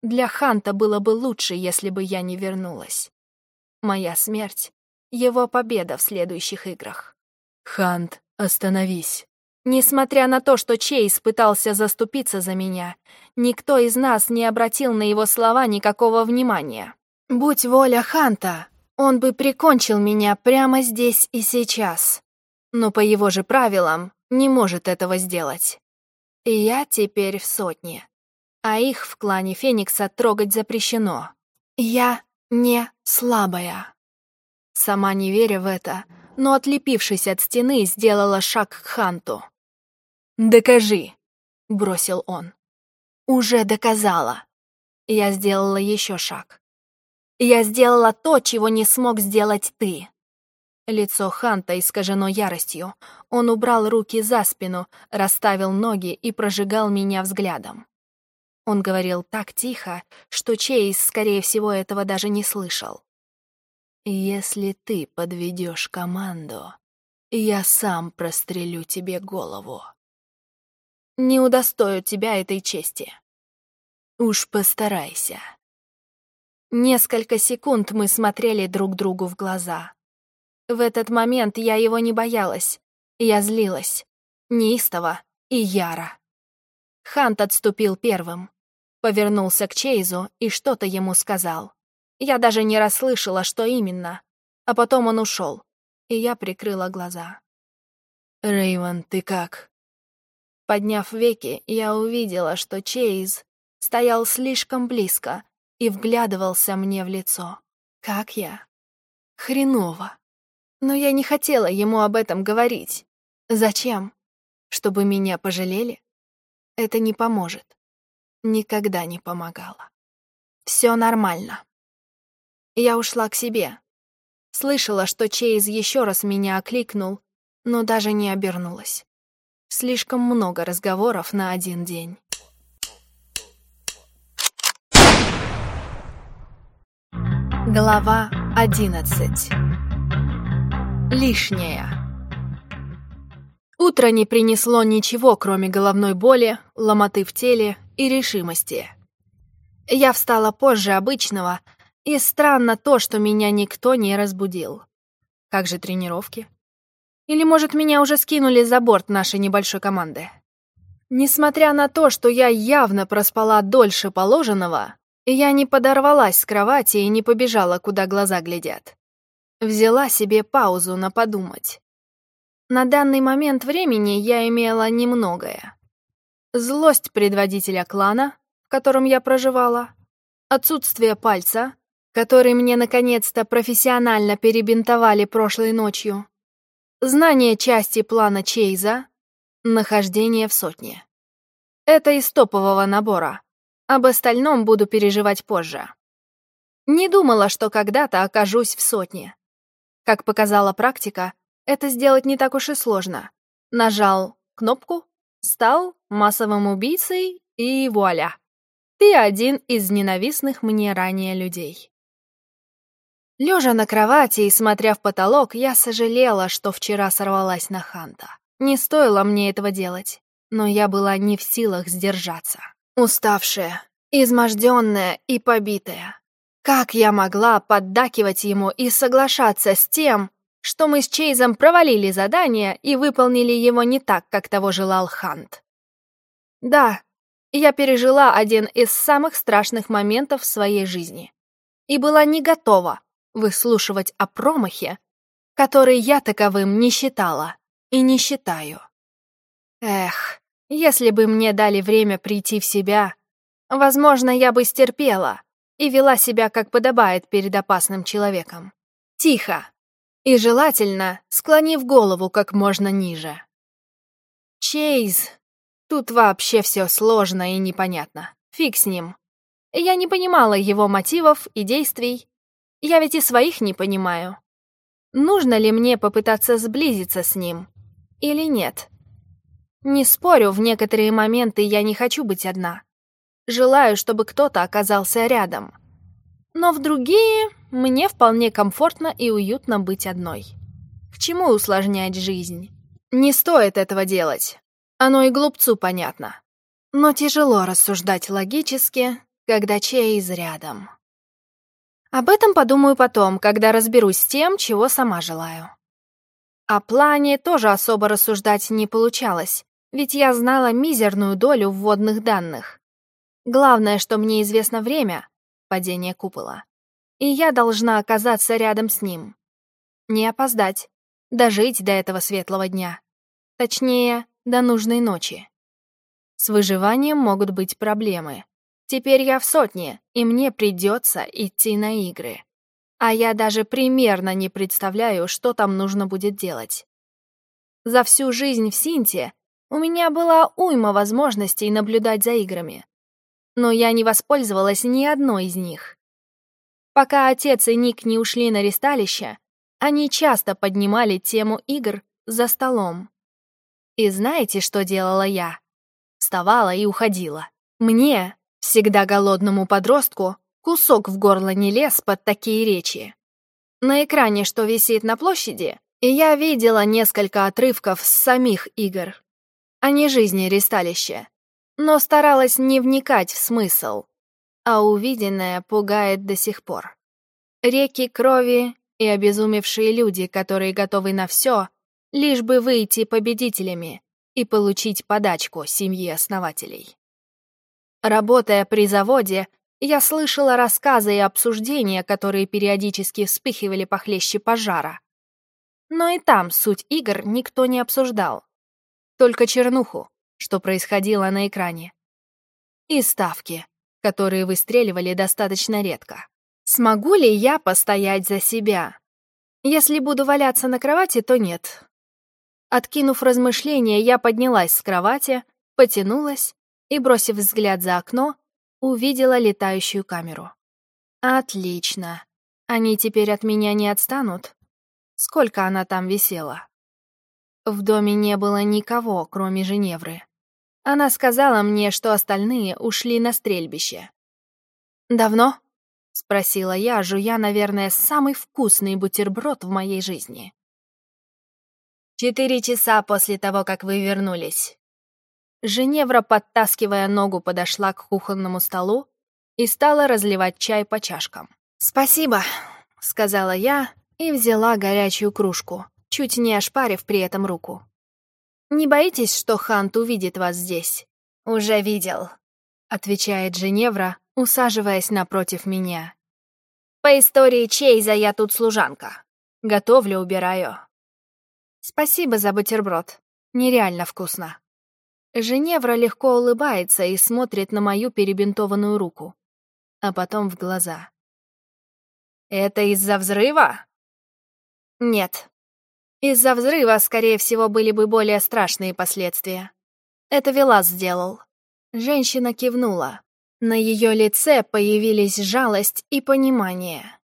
Для Ханта было бы лучше, если бы я не вернулась. Моя смерть — его победа в следующих играх. «Хант, остановись!» Несмотря на то, что Чейз пытался заступиться за меня, никто из нас не обратил на его слова никакого внимания. Будь воля Ханта, Он бы прикончил меня прямо здесь и сейчас. Но по его же правилам не может этого сделать. И я теперь в сотне. А их в клане Феникса трогать запрещено. Я не слабая. Сама не веря в это, но отлепившись от стены, сделала шаг к Ханту. «Докажи», — бросил он. «Уже доказала». Я сделала еще шаг. «Я сделала то, чего не смог сделать ты». Лицо Ханта искажено яростью. Он убрал руки за спину, расставил ноги и прожигал меня взглядом. Он говорил так тихо, что Чейз, скорее всего, этого даже не слышал. «Если ты подведешь команду, я сам прострелю тебе голову. Не удостою тебя этой чести. Уж постарайся». Несколько секунд мы смотрели друг другу в глаза. В этот момент я его не боялась. Я злилась. Неистово и яро. Хант отступил первым. Повернулся к Чейзу и что-то ему сказал. Я даже не расслышала, что именно. А потом он ушел, и я прикрыла глаза. Рейвен, ты как?» Подняв веки, я увидела, что Чейз стоял слишком близко и вглядывался мне в лицо. Как я? Хреново. Но я не хотела ему об этом говорить. Зачем? Чтобы меня пожалели? Это не поможет. Никогда не помогало. Все нормально. Я ушла к себе. Слышала, что Чейз еще раз меня окликнул, но даже не обернулась. Слишком много разговоров на один день. Глава одиннадцать Лишнее. Утро не принесло ничего, кроме головной боли, ломоты в теле и решимости. Я встала позже обычного, и странно то, что меня никто не разбудил. Как же тренировки? Или, может, меня уже скинули за борт нашей небольшой команды? Несмотря на то, что я явно проспала дольше положенного, я не подорвалась с кровати и не побежала, куда глаза глядят. Взяла себе паузу на подумать. На данный момент времени я имела немногое. Злость предводителя клана, в котором я проживала, отсутствие пальца, который мне наконец-то профессионально перебинтовали прошлой ночью, знание части плана Чейза, нахождение в сотне. Это из топового набора. Об остальном буду переживать позже. Не думала, что когда-то окажусь в сотне. Как показала практика, это сделать не так уж и сложно. Нажал кнопку, стал массовым убийцей и вуаля. Ты один из ненавистных мне ранее людей. Лежа на кровати и смотря в потолок, я сожалела, что вчера сорвалась на Ханта. Не стоило мне этого делать, но я была не в силах сдержаться. Уставшая, изможденная и побитая. Как я могла поддакивать ему и соглашаться с тем, что мы с Чейзом провалили задание и выполнили его не так, как того желал Хант? Да, я пережила один из самых страшных моментов в своей жизни и была не готова выслушивать о промахе, который я таковым не считала и не считаю. Эх, если бы мне дали время прийти в себя, возможно, я бы стерпела, и вела себя, как подобает перед опасным человеком. Тихо. И желательно, склонив голову как можно ниже. Чейз. Тут вообще все сложно и непонятно. Фиг с ним. Я не понимала его мотивов и действий. Я ведь и своих не понимаю. Нужно ли мне попытаться сблизиться с ним? Или нет? Не спорю, в некоторые моменты я не хочу быть одна. Желаю, чтобы кто-то оказался рядом. Но в другие мне вполне комфортно и уютно быть одной. К чему усложнять жизнь? Не стоит этого делать. Оно и глупцу понятно. Но тяжело рассуждать логически, когда Чейз рядом. Об этом подумаю потом, когда разберусь с тем, чего сама желаю. О плане тоже особо рассуждать не получалось, ведь я знала мизерную долю вводных данных. Главное, что мне известно время падения купола. и я должна оказаться рядом с ним. Не опоздать, дожить до этого светлого дня. Точнее, до нужной ночи. С выживанием могут быть проблемы. Теперь я в сотне, и мне придется идти на игры. А я даже примерно не представляю, что там нужно будет делать. За всю жизнь в Синте у меня была уйма возможностей наблюдать за играми. Но я не воспользовалась ни одной из них. Пока отец и Ник не ушли на ресталище, они часто поднимали тему игр за столом. И знаете, что делала я? Вставала и уходила. Мне, всегда голодному подростку, кусок в горло не лез под такие речи. На экране, что висит на площади, я видела несколько отрывков с самих игр, а не жизни ресталища, но старалась не вникать в смысл, а увиденное пугает до сих пор. Реки крови и обезумевшие люди, которые готовы на все, лишь бы выйти победителями и получить подачку семьи основателей. Работая при заводе, я слышала рассказы и обсуждения, которые периодически вспыхивали похлеще пожара. Но и там суть игр никто не обсуждал. Только чернуху, что происходило на экране. И ставки, которые выстреливали достаточно редко. Смогу ли я постоять за себя? Если буду валяться на кровати, то нет. Откинув размышления, я поднялась с кровати, потянулась и, бросив взгляд за окно, увидела летающую камеру. Отлично. Они теперь от меня не отстанут. Сколько она там висела? В доме не было никого, кроме Женевры. Она сказала мне, что остальные ушли на стрельбище. «Давно?» — спросила я, жуя, наверное, самый вкусный бутерброд в моей жизни. «Четыре часа после того, как вы вернулись». Женевра, подтаскивая ногу, подошла к кухонному столу и стала разливать чай по чашкам. «Спасибо», — сказала я и взяла горячую кружку, чуть не ошпарив при этом руку. «Не боитесь, что Хант увидит вас здесь?» «Уже видел», — отвечает Женевра, усаживаясь напротив меня. «По истории Чейза я тут служанка. Готовлю, убираю». «Спасибо за бутерброд. Нереально вкусно». Женевра легко улыбается и смотрит на мою перебинтованную руку, а потом в глаза. «Это из-за взрыва?» «Нет. Из-за взрыва, скорее всего, были бы более страшные последствия. Это Велас сделал». Женщина кивнула. На ее лице появились жалость и понимание.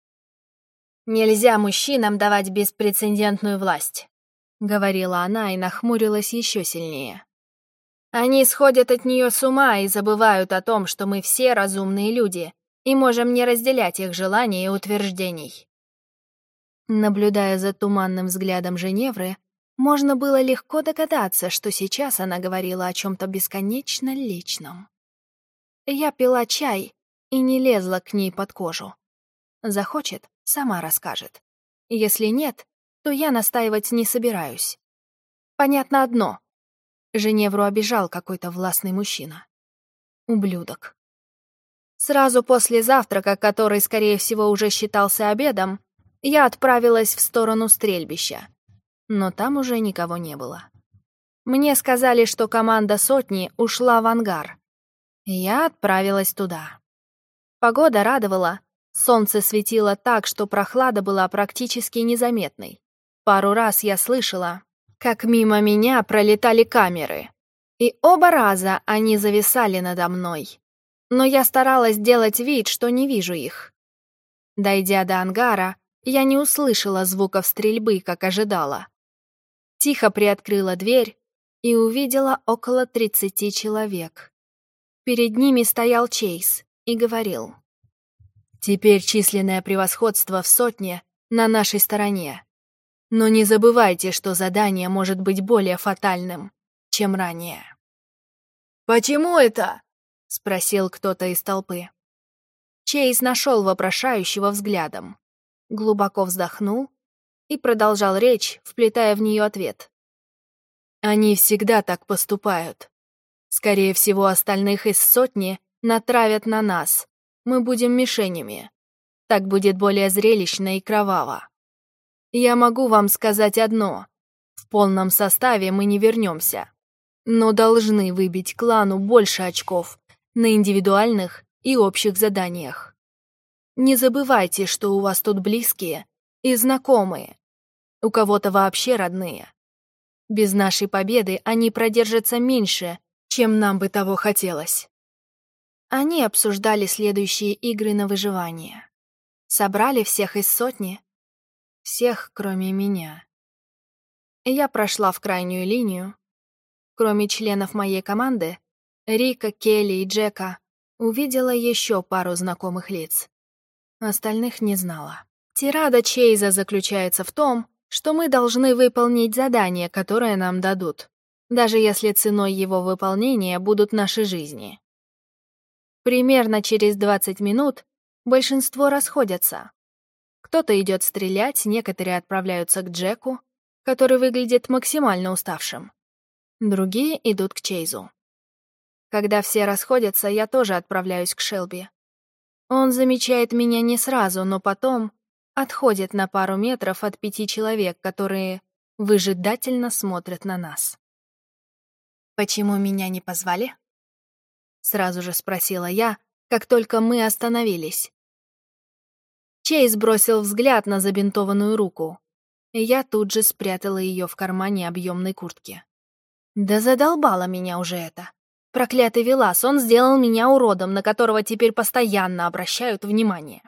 «Нельзя мужчинам давать беспрецедентную власть», — говорила она и нахмурилась еще сильнее. «Они сходят от нее с ума и забывают о том, что мы все разумные люди и можем не разделять их желаний и утверждений. Наблюдая за туманным взглядом Женевры, можно было легко догадаться, что сейчас она говорила о чем-то бесконечно личном. Я пила чай и не лезла к ней под кожу. Захочет — сама расскажет. Если нет, то я настаивать не собираюсь. Понятно одно. Женевру обижал какой-то властный мужчина. Ублюдок. Сразу после завтрака, который, скорее всего, уже считался обедом, я отправилась в сторону стрельбища. Но там уже никого не было. Мне сказали, что команда сотни ушла в ангар. Я отправилась туда. Погода радовала. Солнце светило так, что прохлада была практически незаметной. Пару раз я слышала, как мимо меня пролетали камеры. И оба раза они зависали надо мной. Но я старалась делать вид, что не вижу их. Дойдя до ангара, я не услышала звуков стрельбы, как ожидала. Тихо приоткрыла дверь и увидела около тридцати человек. Перед ними стоял Чейз и говорил. «Теперь численное превосходство в сотне на нашей стороне. Но не забывайте, что задание может быть более фатальным, чем ранее». «Почему это?» — спросил кто-то из толпы. Чейз нашел вопрошающего взглядом глубоко вздохнул и продолжал речь, вплетая в нее ответ. «Они всегда так поступают. Скорее всего, остальных из сотни натравят на нас. Мы будем мишенями. Так будет более зрелищно и кроваво. Я могу вам сказать одно. В полном составе мы не вернемся. Но должны выбить клану больше очков на индивидуальных и общих заданиях. Не забывайте, что у вас тут близкие и знакомые. У кого-то вообще родные. Без нашей победы они продержатся меньше, чем нам бы того хотелось. Они обсуждали следующие игры на выживание. Собрали всех из сотни. Всех, кроме меня. Я прошла в крайнюю линию. Кроме членов моей команды, Рика, Келли и Джека, увидела еще пару знакомых лиц. Остальных не знала. Тирада Чейза заключается в том, что мы должны выполнить задание, которое нам дадут, даже если ценой его выполнения будут наши жизни. Примерно через 20 минут большинство расходятся. Кто-то идет стрелять, некоторые отправляются к Джеку, который выглядит максимально уставшим. Другие идут к Чейзу. Когда все расходятся, я тоже отправляюсь к Шелби. Он замечает меня не сразу, но потом отходит на пару метров от пяти человек, которые выжидательно смотрят на нас. «Почему меня не позвали?» Сразу же спросила я, как только мы остановились. Чейз бросил взгляд на забинтованную руку, я тут же спрятала ее в кармане объемной куртки. Да задолбало меня уже это. Проклятый Велас, он сделал меня уродом, на которого теперь постоянно обращают внимание.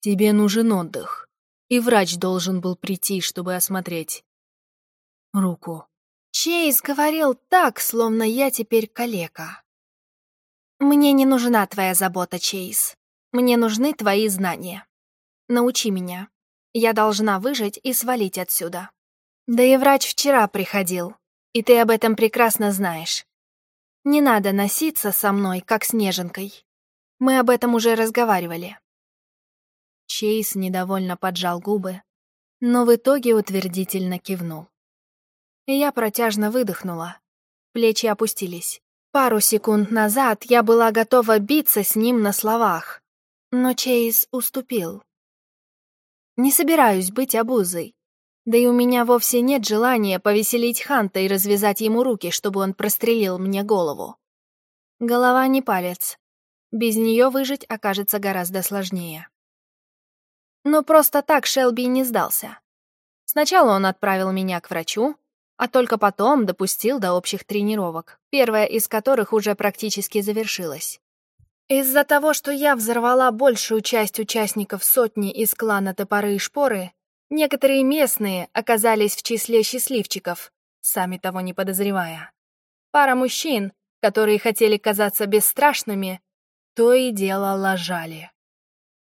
Тебе нужен отдых, и врач должен был прийти, чтобы осмотреть руку. Чейз говорил так, словно я теперь калека. Мне не нужна твоя забота, Чейз. Мне нужны твои знания. Научи меня. Я должна выжить и свалить отсюда. Да и врач вчера приходил, и ты об этом прекрасно знаешь. Не надо носиться со мной, как с. Мы об этом уже разговаривали. Чейз недовольно поджал губы, но в итоге утвердительно кивнул. Я протяжно выдохнула. Плечи опустились. Пару секунд назад я была готова биться с ним на словах, но Чейз уступил. Не собираюсь быть обузой. Да и у меня вовсе нет желания повеселить Ханта и развязать ему руки, чтобы он прострелил мне голову. Голова не палец. Без нее выжить окажется гораздо сложнее. Но просто так Шелби не сдался. Сначала он отправил меня к врачу, а только потом допустил до общих тренировок, первая из которых уже практически завершилась. Из-за того, что я взорвала большую часть участников сотни из клана Топоры и Шпоры, Некоторые местные оказались в числе счастливчиков, сами того не подозревая. Пара мужчин, которые хотели казаться бесстрашными, то и дело лажали.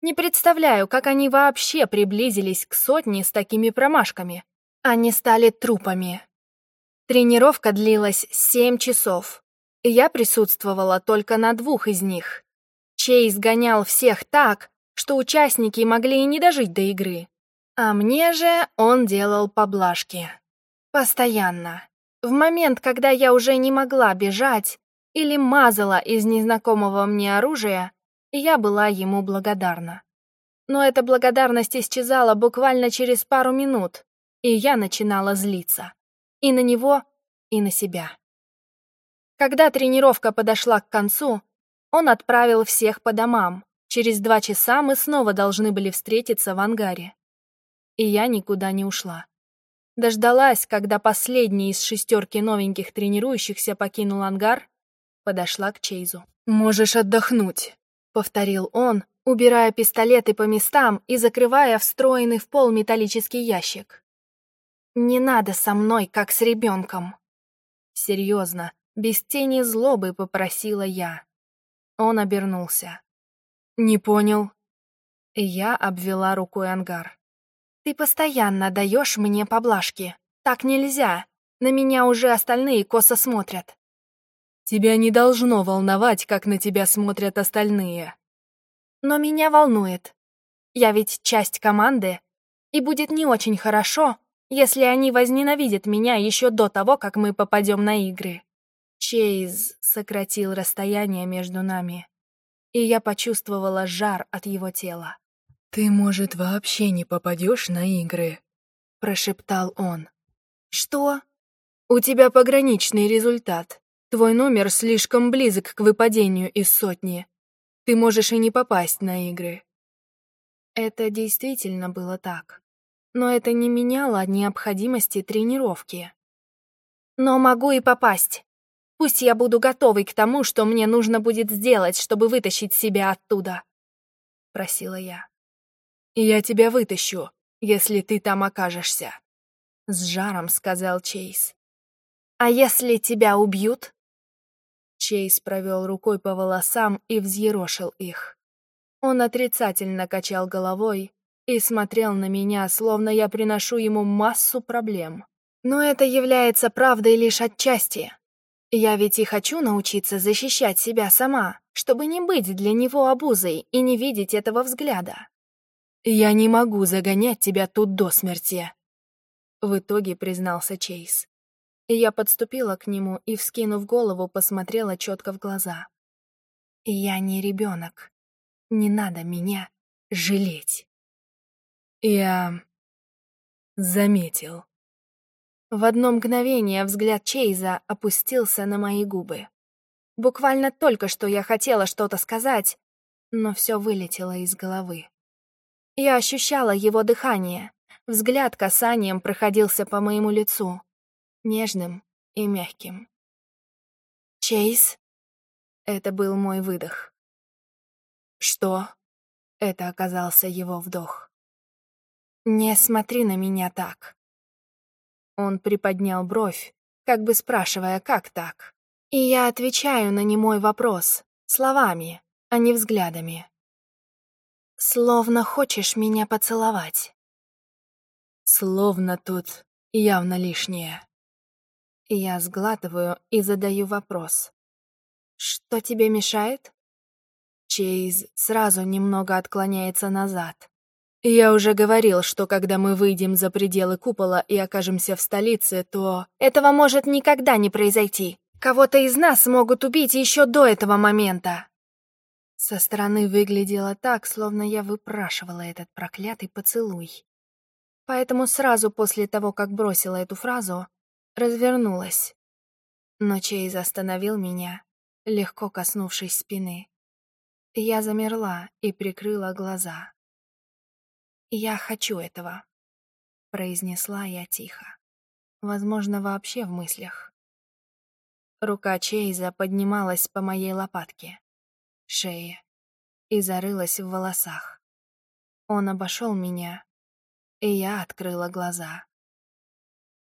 Не представляю, как они вообще приблизились к сотне с такими промашками. Они стали трупами. Тренировка длилась семь часов. Я присутствовала только на двух из них. Чейз гонял всех так, что участники могли и не дожить до игры. А мне же он делал поблажки. Постоянно. В момент, когда я уже не могла бежать или мазала из незнакомого мне оружия, я была ему благодарна. Но эта благодарность исчезала буквально через пару минут, и я начинала злиться. И на него, и на себя. Когда тренировка подошла к концу, он отправил всех по домам. Через два часа мы снова должны были встретиться в ангаре и я никуда не ушла. Дождалась, когда последний из шестерки новеньких тренирующихся покинул ангар, подошла к Чейзу. «Можешь отдохнуть», — повторил он, убирая пистолеты по местам и закрывая встроенный в пол металлический ящик. «Не надо со мной, как с ребенком». Серьезно, без тени злобы попросила я. Он обернулся. «Не понял». Я обвела рукой ангар. Ты постоянно даешь мне поблажки. Так нельзя. На меня уже остальные косо смотрят. Тебя не должно волновать, как на тебя смотрят остальные. Но меня волнует. Я ведь часть команды, и будет не очень хорошо, если они возненавидят меня еще до того, как мы попадем на игры. Чейз сократил расстояние между нами, и я почувствовала жар от его тела. «Ты, может, вообще не попадешь на игры?» — прошептал он. «Что?» «У тебя пограничный результат. Твой номер слишком близок к выпадению из сотни. Ты можешь и не попасть на игры». Это действительно было так. Но это не меняло необходимости тренировки. Но могу и попасть. Пусть я буду готовой к тому, что мне нужно будет сделать, чтобы вытащить себя оттуда. Просила я. «Я тебя вытащу, если ты там окажешься», — с жаром сказал Чейз. «А если тебя убьют?» Чейз провел рукой по волосам и взъерошил их. Он отрицательно качал головой и смотрел на меня, словно я приношу ему массу проблем. Но это является правдой лишь отчасти. Я ведь и хочу научиться защищать себя сама, чтобы не быть для него обузой и не видеть этого взгляда. «Я не могу загонять тебя тут до смерти», — в итоге признался Чейз. Я подступила к нему и, вскинув голову, посмотрела четко в глаза. «Я не ребенок. Не надо меня жалеть». «Я... заметил». В одно мгновение взгляд Чейза опустился на мои губы. Буквально только что я хотела что-то сказать, но все вылетело из головы. Я ощущала его дыхание. Взгляд касанием проходился по моему лицу. Нежным и мягким. «Чейз?» Это был мой выдох. «Что?» Это оказался его вдох. «Не смотри на меня так». Он приподнял бровь, как бы спрашивая, как так. И я отвечаю на немой вопрос, словами, а не взглядами. Словно хочешь меня поцеловать. Словно тут явно лишнее. Я сглатываю и задаю вопрос. Что тебе мешает? Чейз сразу немного отклоняется назад. Я уже говорил, что когда мы выйдем за пределы купола и окажемся в столице, то... Этого может никогда не произойти. Кого-то из нас могут убить еще до этого момента. Со стороны выглядело так, словно я выпрашивала этот проклятый поцелуй. Поэтому сразу после того, как бросила эту фразу, развернулась. Но Чейз остановил меня, легко коснувшись спины. Я замерла и прикрыла глаза. «Я хочу этого», — произнесла я тихо. Возможно, вообще в мыслях. Рука Чейза поднималась по моей лопатке шее и зарылась в волосах. Он обошел меня, и я открыла глаза.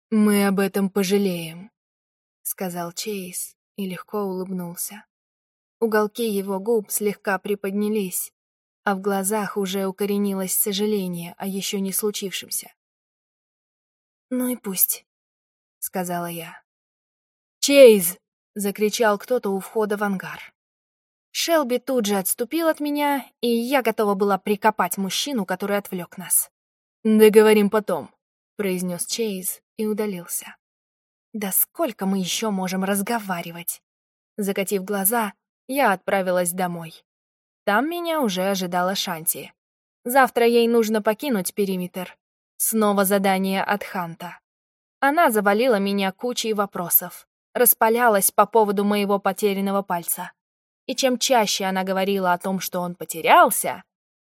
«Мы об этом пожалеем», — сказал Чейз и легко улыбнулся. Уголки его губ слегка приподнялись, а в глазах уже укоренилось сожаление о еще не случившемся. «Ну и пусть», — сказала я. «Чейз!» — закричал кто-то у входа в ангар. Шелби тут же отступил от меня, и я готова была прикопать мужчину, который отвлек нас. «Договорим потом», — произнес Чейз и удалился. «Да сколько мы еще можем разговаривать?» Закатив глаза, я отправилась домой. Там меня уже ожидала Шанти. Завтра ей нужно покинуть периметр. Снова задание от Ханта. Она завалила меня кучей вопросов, распалялась по поводу моего потерянного пальца. И чем чаще она говорила о том, что он потерялся,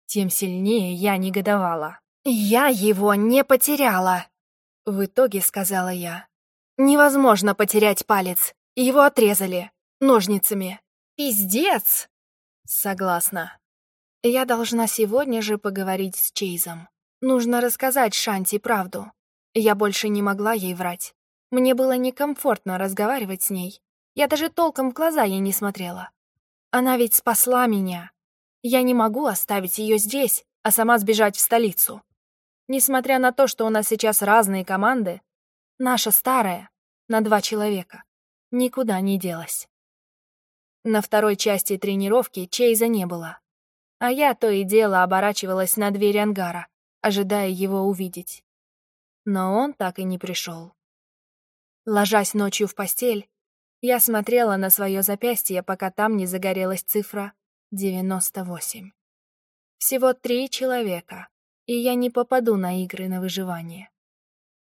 тем сильнее я негодовала. «Я его не потеряла!» В итоге сказала я. «Невозможно потерять палец. Его отрезали. Ножницами. Пиздец!» «Согласна. Я должна сегодня же поговорить с Чейзом. Нужно рассказать Шанти правду. Я больше не могла ей врать. Мне было некомфортно разговаривать с ней. Я даже толком в глаза ей не смотрела. Она ведь спасла меня. Я не могу оставить ее здесь, а сама сбежать в столицу. Несмотря на то, что у нас сейчас разные команды, наша старая, на два человека, никуда не делась. На второй части тренировки Чейза не было, а я то и дело оборачивалась на дверь ангара, ожидая его увидеть. Но он так и не пришел. Ложась ночью в постель, я смотрела на свое запястье, пока там не загорелась цифра 98. Всего три человека, и я не попаду на игры на выживание.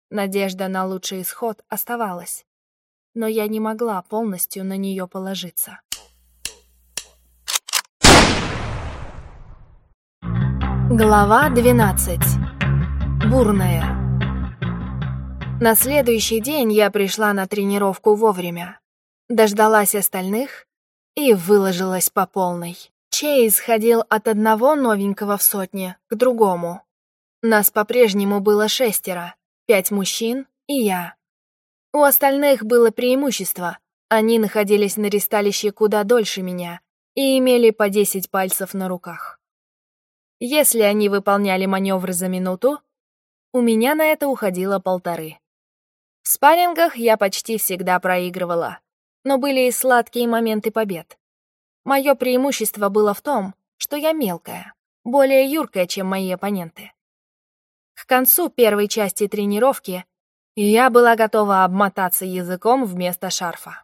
Надежда на лучший исход оставалась, но я не могла полностью на нее положиться. Глава 12. Бурная. На следующий день я пришла на тренировку вовремя. Дождалась остальных и выложилась по полной. Чейз ходил от одного новенького в сотне к другому. Нас по-прежнему было шестеро, пять мужчин и я. У остальных было преимущество. Они находились на ристалище куда дольше меня и имели по десять пальцев на руках. Если они выполняли маневры за минуту, у меня на это уходило полторы. В спаррингах я почти всегда проигрывала, но были и сладкие моменты побед. Мое преимущество было в том, что я мелкая, более юркая, чем мои оппоненты. К концу первой части тренировки я была готова обмотаться языком вместо шарфа.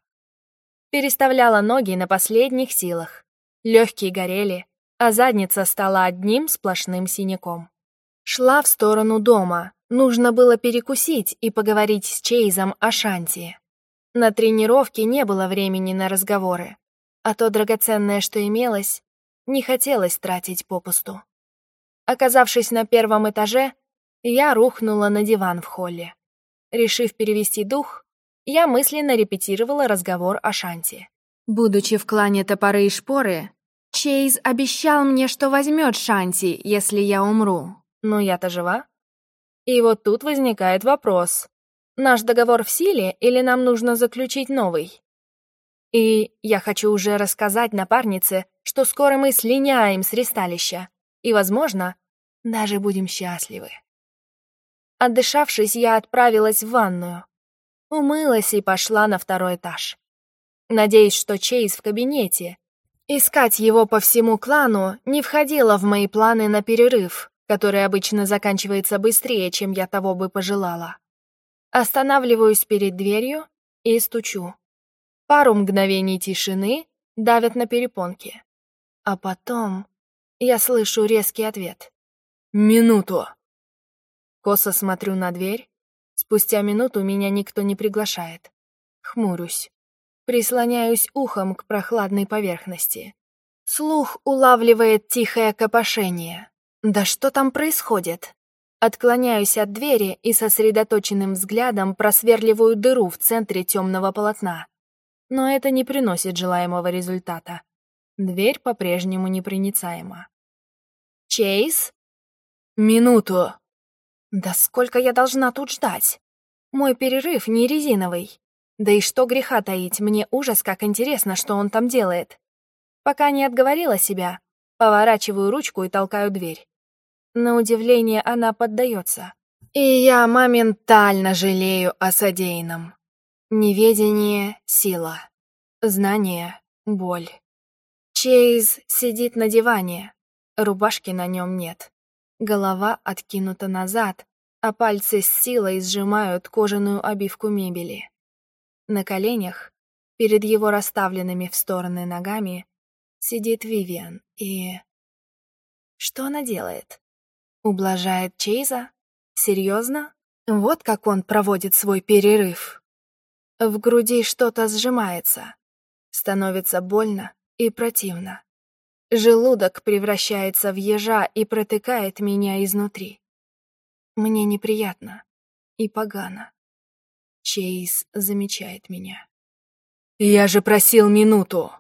Переставляла ноги на последних силах. Легкие горели, а задница стала одним сплошным синяком. Шла в сторону дома, нужно было перекусить и поговорить с Чейзом о Шанти. На тренировке не было времени на разговоры, а то драгоценное, что имелось, не хотелось тратить попусту. Оказавшись на первом этаже, я рухнула на диван в холле. Решив перевести дух, я мысленно репетировала разговор о Шанти. Будучи в клане топоры и шпоры, Чейз обещал мне, что возьмет Шанти, если я умру. Но я-то жива. И вот тут возникает вопрос. Наш договор в силе или нам нужно заключить новый? И я хочу уже рассказать напарнице, что скоро мы слиняем с ресталища. И, возможно, даже будем счастливы. Отдышавшись, я отправилась в ванную. Умылась и пошла на второй этаж. Надеюсь, что Чейз в кабинете, Искать его по всему клану не входило в мои планы на перерыв, который обычно заканчивается быстрее, чем я того бы пожелала. Останавливаюсь перед дверью и стучу. Пару мгновений тишины давят на перепонки. А потом я слышу резкий ответ. «Минуту!» Косо смотрю на дверь. Спустя минуту меня никто не приглашает. Хмурюсь. Прислоняюсь ухом к прохладной поверхности. Слух улавливает тихое копошение. Да что там происходит? Отклоняюсь от двери и сосредоточенным взглядом просверливаю дыру в центре темного полотна. Но это не приносит желаемого результата. Дверь по-прежнему непроницаема. «Чейз?» «Минуту!» «Да сколько я должна тут ждать? Мой перерыв не резиновый. Да и что греха таить, мне ужас, как интересно, что он там делает. Пока не отговорила себя, поворачиваю ручку и толкаю дверь. На удивление она поддается. И я моментально жалею о содеянном. Неведение — сила. Знание — боль. Чейз сидит на диване. Рубашки на нем нет. Голова откинута назад, а пальцы с силой сжимают кожаную обивку мебели. На коленях, перед его расставленными в стороны ногами, сидит Вивиан и... Что она делает? Ублажает Чейза? Серьезно? Вот как он проводит свой перерыв. В груди что-то сжимается. Становится больно и противно. Желудок превращается в ежа и протыкает меня изнутри. Мне неприятно и погано. Чейз замечает меня. «Я же просил минуту!»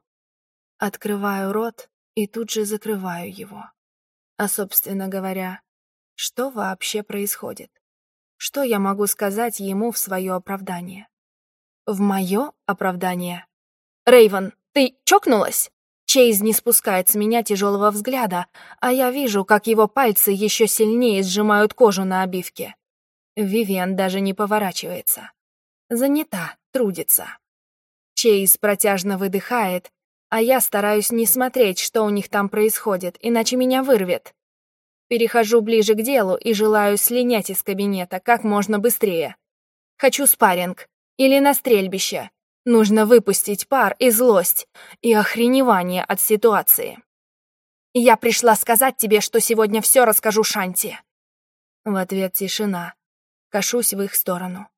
Открываю рот и тут же закрываю его. А, собственно говоря, что вообще происходит? Что я могу сказать ему в свое оправдание? В мое оправдание? Рейвен, ты чокнулась? Чейз не спускает с меня тяжелого взгляда, а я вижу, как его пальцы еще сильнее сжимают кожу на обивке. Вивиан даже не поворачивается. Занята, трудится. Чейз протяжно выдыхает, а я стараюсь не смотреть, что у них там происходит, иначе меня вырвет. Перехожу ближе к делу и желаю слинять из кабинета как можно быстрее. Хочу спарринг или на стрельбище. Нужно выпустить пар и злость, и охреневание от ситуации. Я пришла сказать тебе, что сегодня все расскажу Шанти. В ответ тишина. Кашусь в их сторону.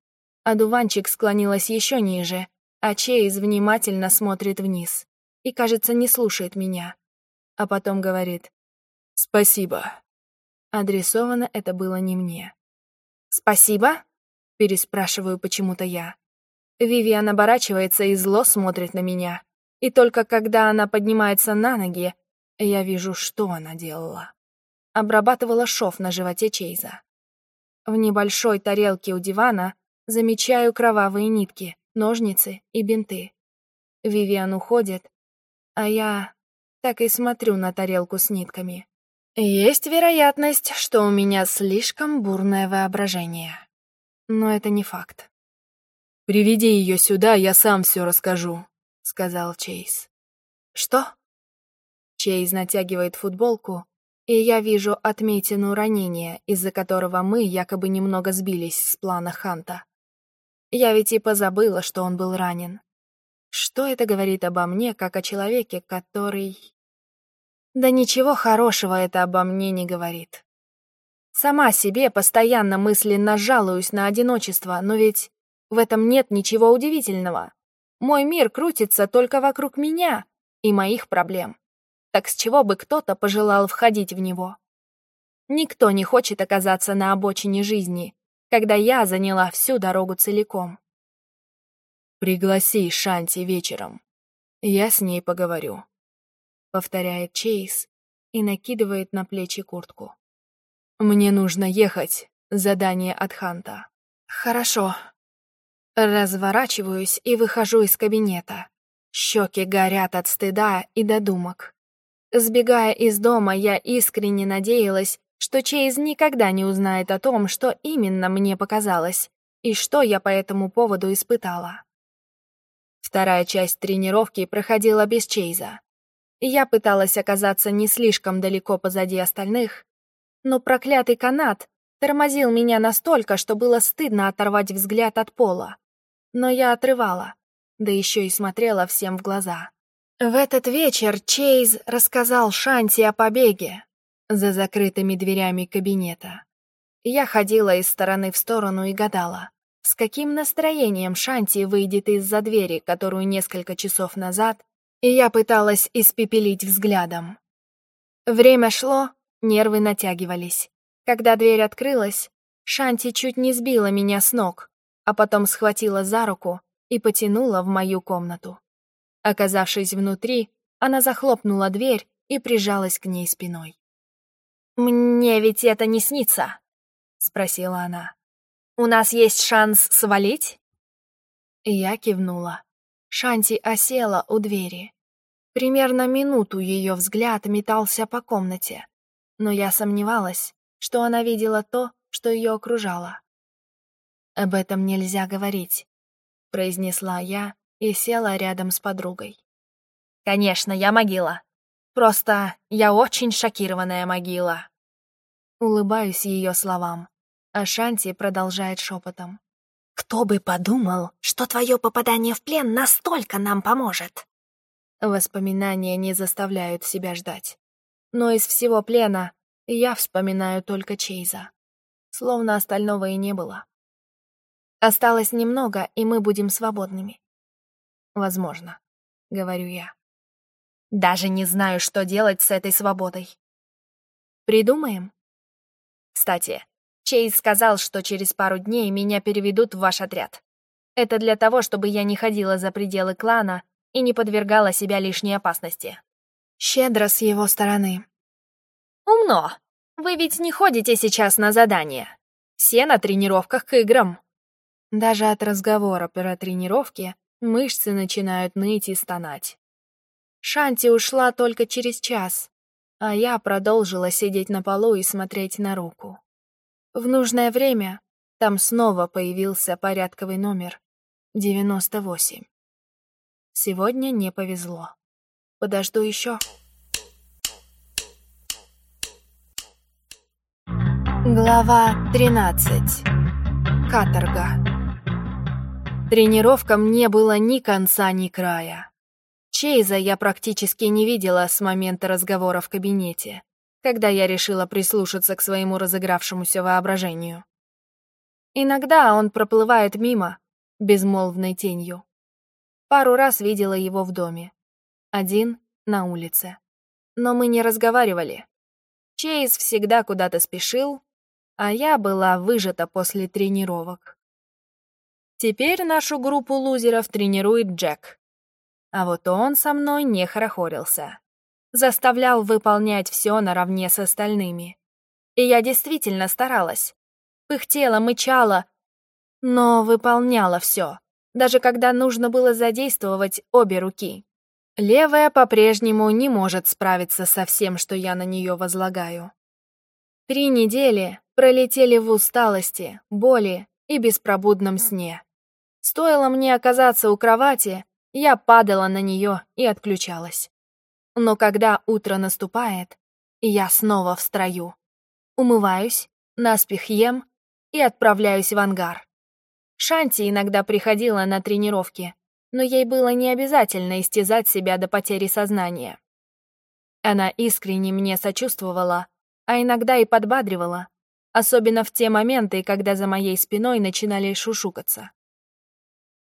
Одуванчик склонилась еще ниже, а Чейз внимательно смотрит вниз и, кажется, не слушает меня. А потом говорит «Спасибо». Адресовано это было не мне. «Спасибо?» — переспрашиваю почему-то я. Вивиан оборачивается и зло смотрит на меня. И только когда она поднимается на ноги, я вижу, что она делала. Обрабатывала шов на животе Чейза. В небольшой тарелке у дивана замечаю кровавые нитки, ножницы и бинты. Вивиан уходит, а я так и смотрю на тарелку с нитками. Есть вероятность, что у меня слишком бурное воображение. Но это не факт. «Приведи ее сюда, я сам все расскажу», — сказал Чейз. «Что?» Чейз натягивает футболку, и я вижу отметину ранения, из-за которого мы якобы немного сбились с плана Ханта. Я ведь и позабыла, что он был ранен. Что это говорит обо мне, как о человеке, который... Да ничего хорошего это обо мне не говорит. Сама себе постоянно мысленно жалуюсь на одиночество, но ведь в этом нет ничего удивительного. Мой мир крутится только вокруг меня и моих проблем. Так с чего бы кто-то пожелал входить в него? Никто не хочет оказаться на обочине жизни, когда я заняла всю дорогу целиком. «Пригласи Шанти вечером. Я с ней поговорю», — повторяет Чейз и накидывает на плечи куртку. «Мне нужно ехать. Задание от Ханта». «Хорошо», Разворачиваюсь и выхожу из кабинета. Щеки горят от стыда и додумок. Сбегая из дома, я искренне надеялась, что Чейз никогда не узнает о том, что именно мне показалось, и что я по этому поводу испытала. Вторая часть тренировки проходила без Чейза. Я пыталась оказаться не слишком далеко позади остальных, но проклятый канат тормозил меня настолько, что было стыдно оторвать взгляд от пола но я отрывала, да еще и смотрела всем в глаза. В этот вечер Чейз рассказал Шанти о побеге за закрытыми дверями кабинета. Я ходила из стороны в сторону и гадала, с каким настроением Шанти выйдет из-за двери, которую несколько часов назад, и я пыталась испепелить взглядом. Время шло, нервы натягивались. Когда дверь открылась, Шанти чуть не сбила меня с ног, а потом схватила за руку и потянула в мою комнату. Оказавшись внутри, она захлопнула дверь и прижалась к ней спиной. «Мне ведь это не снится?» — спросила она. «У нас есть шанс свалить?» Я кивнула. Шанти осела у двери. Примерно минуту ее взгляд метался по комнате, но я сомневалась, что она видела то, что ее окружало. «Об этом нельзя говорить», — произнесла я и села рядом с подругой. «Конечно, я могила. Просто я очень шокированная могила». Улыбаюсь ее словам, а Шанти продолжает шепотом. «Кто бы подумал, что твое попадание в плен настолько нам поможет?» Воспоминания не заставляют себя ждать. Но из всего плена я вспоминаю только Чейза. Словно остального и не было. Осталось немного, и мы будем свободными. Возможно, говорю я. Даже не знаю, что делать с этой свободой. Придумаем? Кстати, Чейз сказал, что через пару дней меня переведут в ваш отряд. Это для того, чтобы я не ходила за пределы клана и не подвергала себя лишней опасности. Щедро с его стороны. Умно. Вы ведь не ходите сейчас на задание. Все на тренировках к играм. Даже от разговора про тренировки мышцы начинают ныть и стонать. Шанти ушла только через час, а я продолжила сидеть на полу и смотреть на руку. В нужное время там снова появился порядковый номер 98. Сегодня не повезло. Подожду еще. Глава 13. Каторга. Тренировкам не было ни конца, ни края. Чейза я практически не видела с момента разговора в кабинете, когда я решила прислушаться к своему разыгравшемуся воображению. Иногда он проплывает мимо, безмолвной тенью. Пару раз видела его в доме. Один — на улице. Но мы не разговаривали. Чейз всегда куда-то спешил, а я была выжата после тренировок. Теперь нашу группу лузеров тренирует Джек. А вот он со мной не хорохорился. Заставлял выполнять все наравне с остальными. И я действительно старалась. Пыхтела, мычала, но выполняла все, даже когда нужно было задействовать обе руки. Левая по-прежнему не может справиться со всем, что я на нее возлагаю. Три недели пролетели в усталости, боли и беспробудном сне. Стоило мне оказаться у кровати, я падала на нее и отключалась. Но когда утро наступает, я снова в строю. Умываюсь, наспех ем и отправляюсь в ангар. Шанти иногда приходила на тренировки, но ей было не обязательно истязать себя до потери сознания. Она искренне мне сочувствовала, а иногда и подбадривала, особенно в те моменты, когда за моей спиной начинали шушукаться.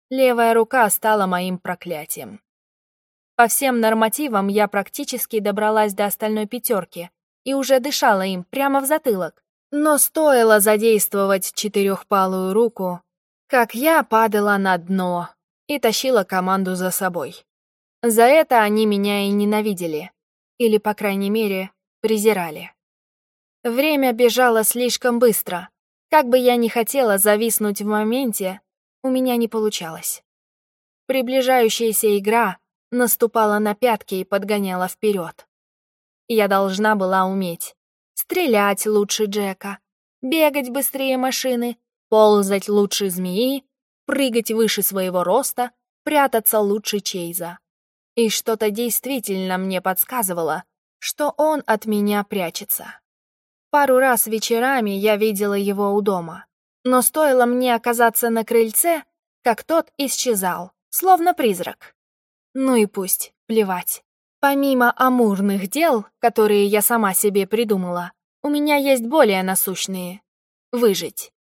Левая рука стала моим проклятием. По всем нормативам я практически добралась до остальной пятерки и уже дышала им прямо в затылок. Но стоило задействовать четырехпалую руку, как я падала на дно и тащила команду за собой. За это они меня и ненавидели, или, по крайней мере, презирали. Время бежало слишком быстро. Как бы я ни хотела зависнуть в моменте, у меня не получалось. Приближающаяся игра наступала на пятки и подгоняла вперед. Я должна была уметь стрелять лучше Джека, бегать быстрее машины, ползать лучше змеи, прыгать выше своего роста, прятаться лучше Чейза. И что-то действительно мне подсказывало, что он от меня прячется. Пару раз вечерами я видела его у дома, но стоило мне оказаться на крыльце, как тот исчезал, словно призрак. Ну и пусть, плевать. Помимо амурных дел, которые я сама себе придумала, у меня есть более насущные — выжить.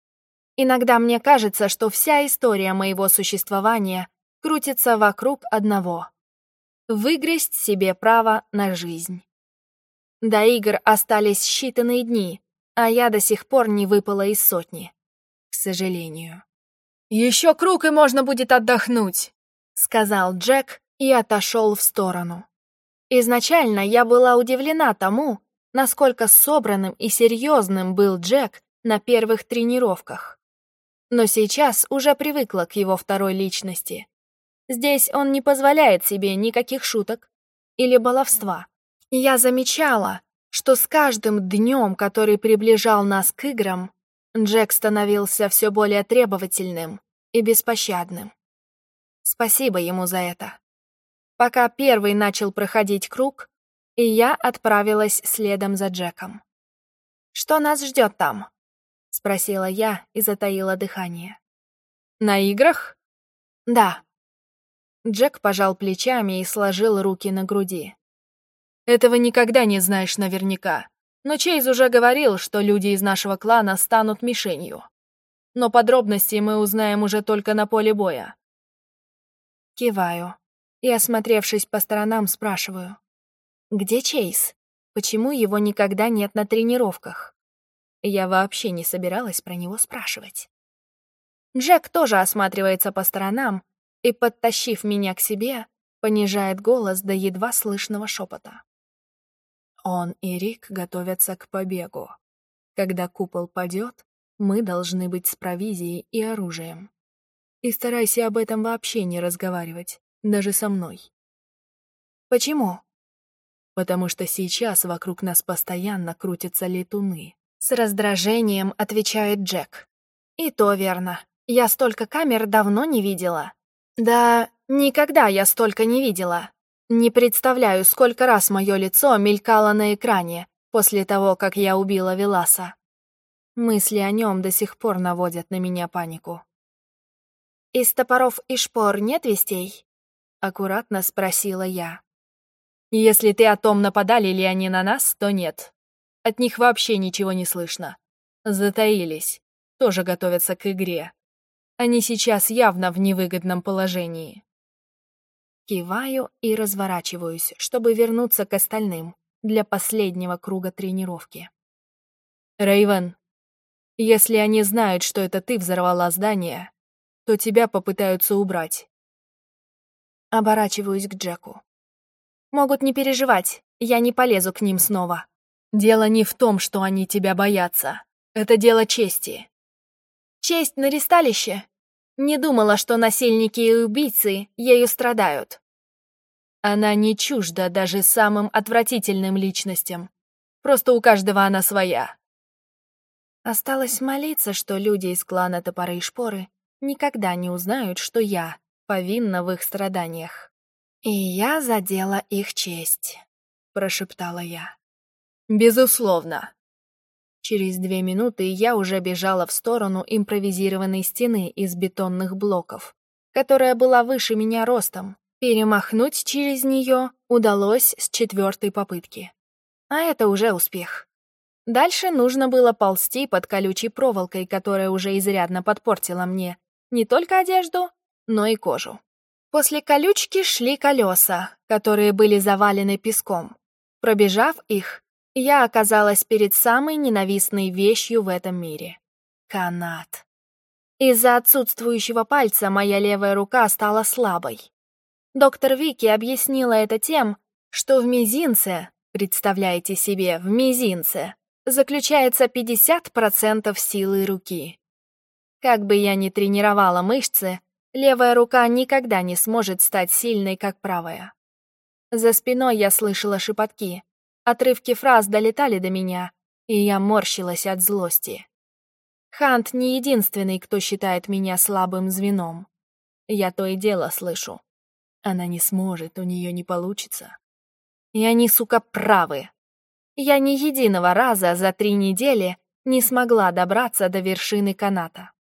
Иногда мне кажется, что вся история моего существования крутится вокруг одного — выгрызть себе право на жизнь. До игр остались считанные дни, а я до сих пор не выпала из сотни. Сожалению. «Еще круг, и можно будет отдохнуть», — сказал Джек и отошел в сторону. Изначально я была удивлена тому, насколько собранным и серьезным был Джек на первых тренировках. Но сейчас уже привыкла к его второй личности. Здесь он не позволяет себе никаких шуток или баловства. Я замечала, что с каждым днем, который приближал нас к играм, Джек становился все более требовательным и беспощадным. Спасибо ему за это. Пока первый начал проходить круг, и я отправилась следом за Джеком. «Что нас ждет там?» — спросила я и затаила дыхание. «На играх?» «Да». Джек пожал плечами и сложил руки на груди. Этого никогда не знаешь наверняка. Но Чейз уже говорил, что люди из нашего клана станут мишенью. Но подробности мы узнаем уже только на поле боя. Киваю и, осмотревшись по сторонам, спрашиваю. «Где Чейз? Почему его никогда нет на тренировках?» Я вообще не собиралась про него спрашивать. Джек тоже осматривается по сторонам и, подтащив меня к себе, понижает голос до едва слышного шепота. Он и Рик готовятся к побегу. Когда купол падет, мы должны быть с провизией и оружием. И старайся об этом вообще не разговаривать, даже со мной. Почему? Потому что сейчас вокруг нас постоянно крутятся летуны. С раздражением отвечает Джек. И то верно. Я столько камер давно не видела. Да, никогда я столько не видела. Не представляю, сколько раз мое лицо мелькало на экране после того, как я убила Веласа. Мысли о нем до сих пор наводят на меня панику. «Из топоров и шпор нет вестей?» — Аккуратно спросила я. Если ты о том, нападали ли они на нас, то нет. От них вообще ничего не слышно. Затаились. Тоже готовятся к игре. Они сейчас явно в невыгодном положении. Киваю и разворачиваюсь, чтобы вернуться к остальным для последнего круга тренировки. Рейвен, если они знают, что это ты взорвала здание, то тебя попытаются убрать. Оборачиваюсь к Джеку. Могут не переживать, я не полезу к ним снова. Дело не в том, что они тебя боятся. Это дело чести. Честь на ристалище? Не думала, что насильники и убийцы ею страдают. Она не чужда даже самым отвратительным личностям. Просто у каждого она своя. Осталось молиться, что люди из клана Топоры и Шпоры никогда не узнают, что я повинна в их страданиях. «И я задела их честь», — прошептала я. «Безусловно». Через две минуты я уже бежала в сторону импровизированной стены из бетонных блоков, которая была выше меня ростом. Перемахнуть через нее удалось с четвертой попытки. А это уже успех. Дальше нужно было ползти под колючей проволокой, которая уже изрядно подпортила мне не только одежду, но и кожу. После колючки шли колеса, которые были завалены песком. Пробежав их, я оказалась перед самой ненавистной вещью в этом мире — канат. Из-за отсутствующего пальца моя левая рука стала слабой. Доктор Вики объяснила это тем, что в мизинце, представляете себе, в мизинце, заключается 50% силы руки. Как бы я ни тренировала мышцы, Левая рука никогда не сможет стать сильной, как правая. За спиной я слышала шепотки. Отрывки фраз долетали до меня, и я морщилась от злости. Хант не единственный, кто считает меня слабым звеном. Я то и дело слышу. Она не сможет, у нее не получится. И они, сука, правы. Я ни единого раза за три недели не смогла добраться до вершины каната.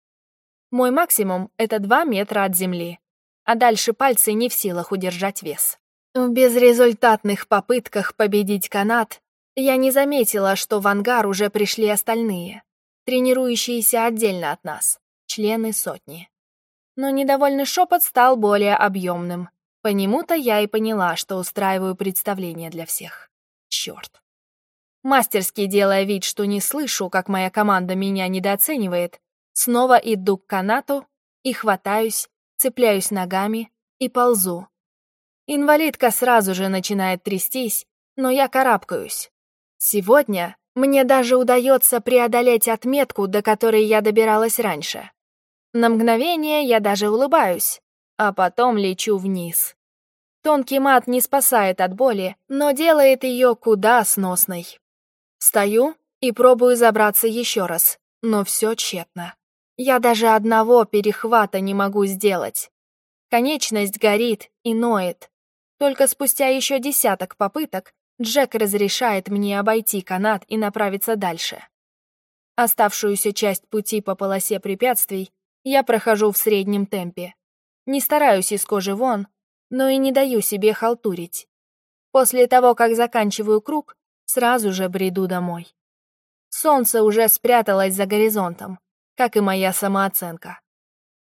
Мой максимум — это 2 метра от земли, а дальше пальцы не в силах удержать вес. В безрезультатных попытках победить канат я не заметила, что в ангар уже пришли остальные, тренирующиеся отдельно от нас, члены сотни. Но недовольный шепот стал более объемным. По нему-то я и поняла, что устраиваю представление для всех. Черт. Мастерски делая вид, что не слышу, как моя команда меня недооценивает, Снова иду к канату и хватаюсь, цепляюсь ногами и ползу. Инвалидка сразу же начинает трястись, но я карабкаюсь. Сегодня мне даже удается преодолеть отметку, до которой я добиралась раньше. На мгновение я даже улыбаюсь, а потом лечу вниз. Тонкий мат не спасает от боли, но делает ее куда сносной. Встаю и пробую забраться еще раз, но все тщетно. Я даже одного перехвата не могу сделать. Конечность горит и ноет. Только спустя еще десяток попыток Джек разрешает мне обойти канат и направиться дальше. Оставшуюся часть пути по полосе препятствий я прохожу в среднем темпе. Не стараюсь из кожи вон, но и не даю себе халтурить. После того, как заканчиваю круг, сразу же бреду домой. Солнце уже спряталось за горизонтом как и моя самооценка.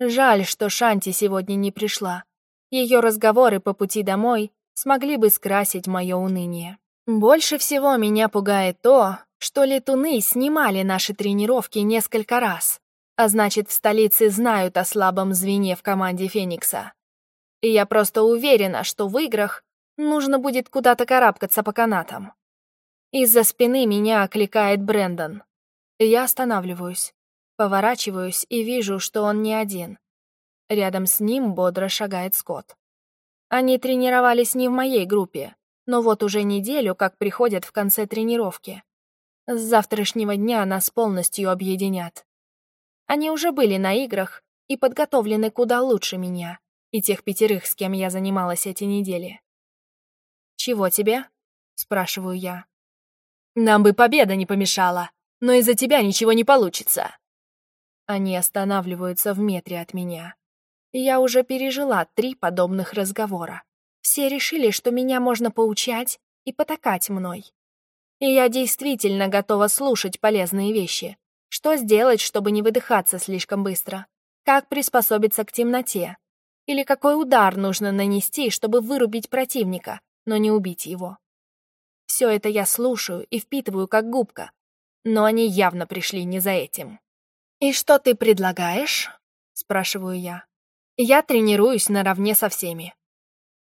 Жаль, что Шанти сегодня не пришла. Ее разговоры по пути домой смогли бы скрасить мое уныние. Больше всего меня пугает то, что летуны снимали наши тренировки несколько раз, а значит, в столице знают о слабом звене в команде Феникса. И я просто уверена, что в играх нужно будет куда-то карабкаться по канатам. Из-за спины меня окликает Брэндон. Я останавливаюсь. Поворачиваюсь и вижу, что он не один. Рядом с ним бодро шагает Скотт. Они тренировались не в моей группе, но вот уже неделю как приходят в конце тренировки. С завтрашнего дня нас полностью объединят. Они уже были на играх и подготовлены куда лучше меня и тех пятерых, с кем я занималась эти недели. «Чего тебе?» — спрашиваю я. «Нам бы победа не помешала, но из-за тебя ничего не получится», они останавливаются в метре от меня. Я уже пережила три подобных разговора. Все решили, что меня можно поучать и потакать мной. И я действительно готова слушать полезные вещи. Что сделать, чтобы не выдыхаться слишком быстро? Как приспособиться к темноте? Или какой удар нужно нанести, чтобы вырубить противника, но не убить его? Все это я слушаю и впитываю как губка, но они явно пришли не за этим. «И что ты предлагаешь?» — спрашиваю я. Я тренируюсь наравне со всеми.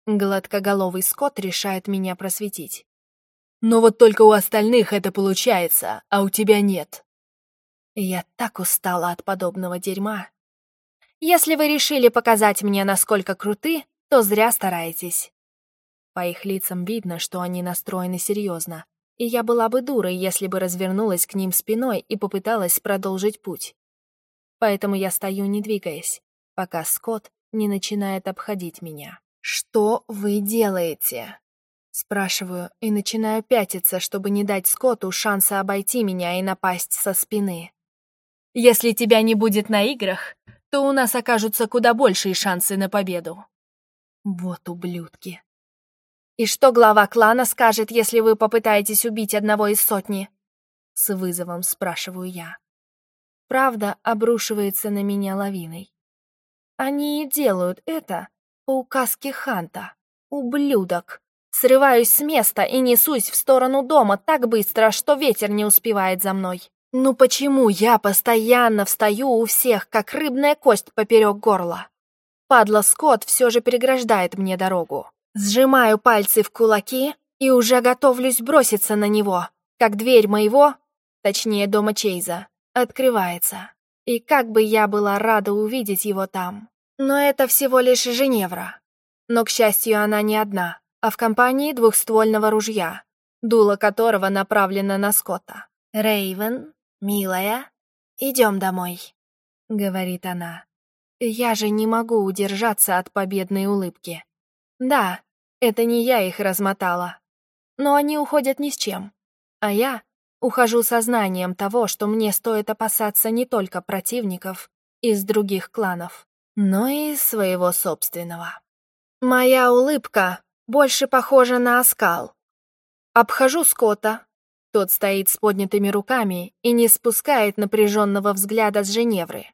Гладкоголовый Скотт решает меня просветить. Но вот только у остальных это получается, а у тебя нет. Я так устала от подобного дерьма. Если вы решили показать мне, насколько круты, то зря стараетесь. По их лицам видно, что они настроены серьезно, и я была бы дурой, если бы развернулась к ним спиной и попыталась продолжить путь. Поэтому я стою, не двигаясь пока Скотт не начинает обходить меня. «Что вы делаете?» Спрашиваю и начинаю пятиться, чтобы не дать Скотту шанса обойти меня и напасть со спины. «Если тебя не будет на играх, то у нас окажутся куда большие шансы на победу». Вот ублюдки. «И что глава клана скажет, если вы попытаетесь убить одного из сотни?» С вызовом спрашиваю я. Правда обрушивается на меня лавиной. Они и делают это по указке Ханта. Ублюдок. Срываюсь с места и несусь в сторону дома так быстро, что ветер не успевает за мной. Ну почему я постоянно встаю у всех, как рыбная кость поперек горла? Падла Скотт все же переграждает мне дорогу. Сжимаю пальцы в кулаки и уже готовлюсь броситься на него, как дверь моего, точнее дома Чейза, открывается. И как бы я была рада увидеть его там. Но это всего лишь Женевра. Но, к счастью, она не одна, а в компании двухствольного ружья, дуло которого направлено на Скотта. «Рейвен, милая, идем домой», — говорит она. Я же не могу удержаться от победной улыбки. Да, это не я их размотала. Но они уходят ни с чем. А я Ухожу сознанием того, что мне стоит опасаться не только противников из других кланов, но и своего собственного. Моя улыбка больше похожа на оскал. Обхожу Скотта. Тот стоит с поднятыми руками и не спускает напряженного взгляда с Женевры.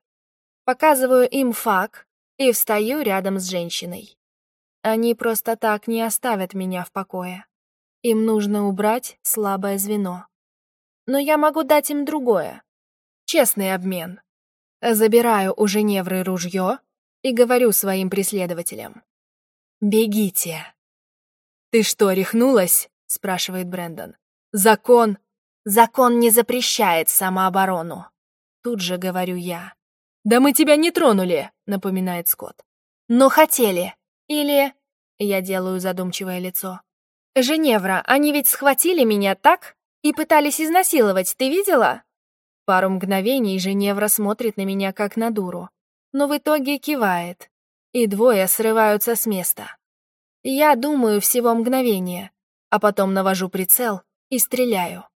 Показываю им фак и встаю рядом с женщиной. Они просто так не оставят меня в покое. Им нужно убрать слабое звено но я могу дать им другое. Честный обмен. Забираю у Женевры ружье и говорю своим преследователям. «Бегите». «Ты что, рехнулась?» — спрашивает Брэндон. «Закон...» «Закон не запрещает самооборону», — тут же говорю я. «Да мы тебя не тронули», — напоминает Скотт. «Но хотели. Или...» — я делаю задумчивое лицо. «Женевра, они ведь схватили меня, так?» И пытались изнасиловать, ты видела? Пару мгновений Женевра смотрит на меня как на дуру, но в итоге кивает, и двое срываются с места. Я думаю всего мгновение, а потом навожу прицел и стреляю.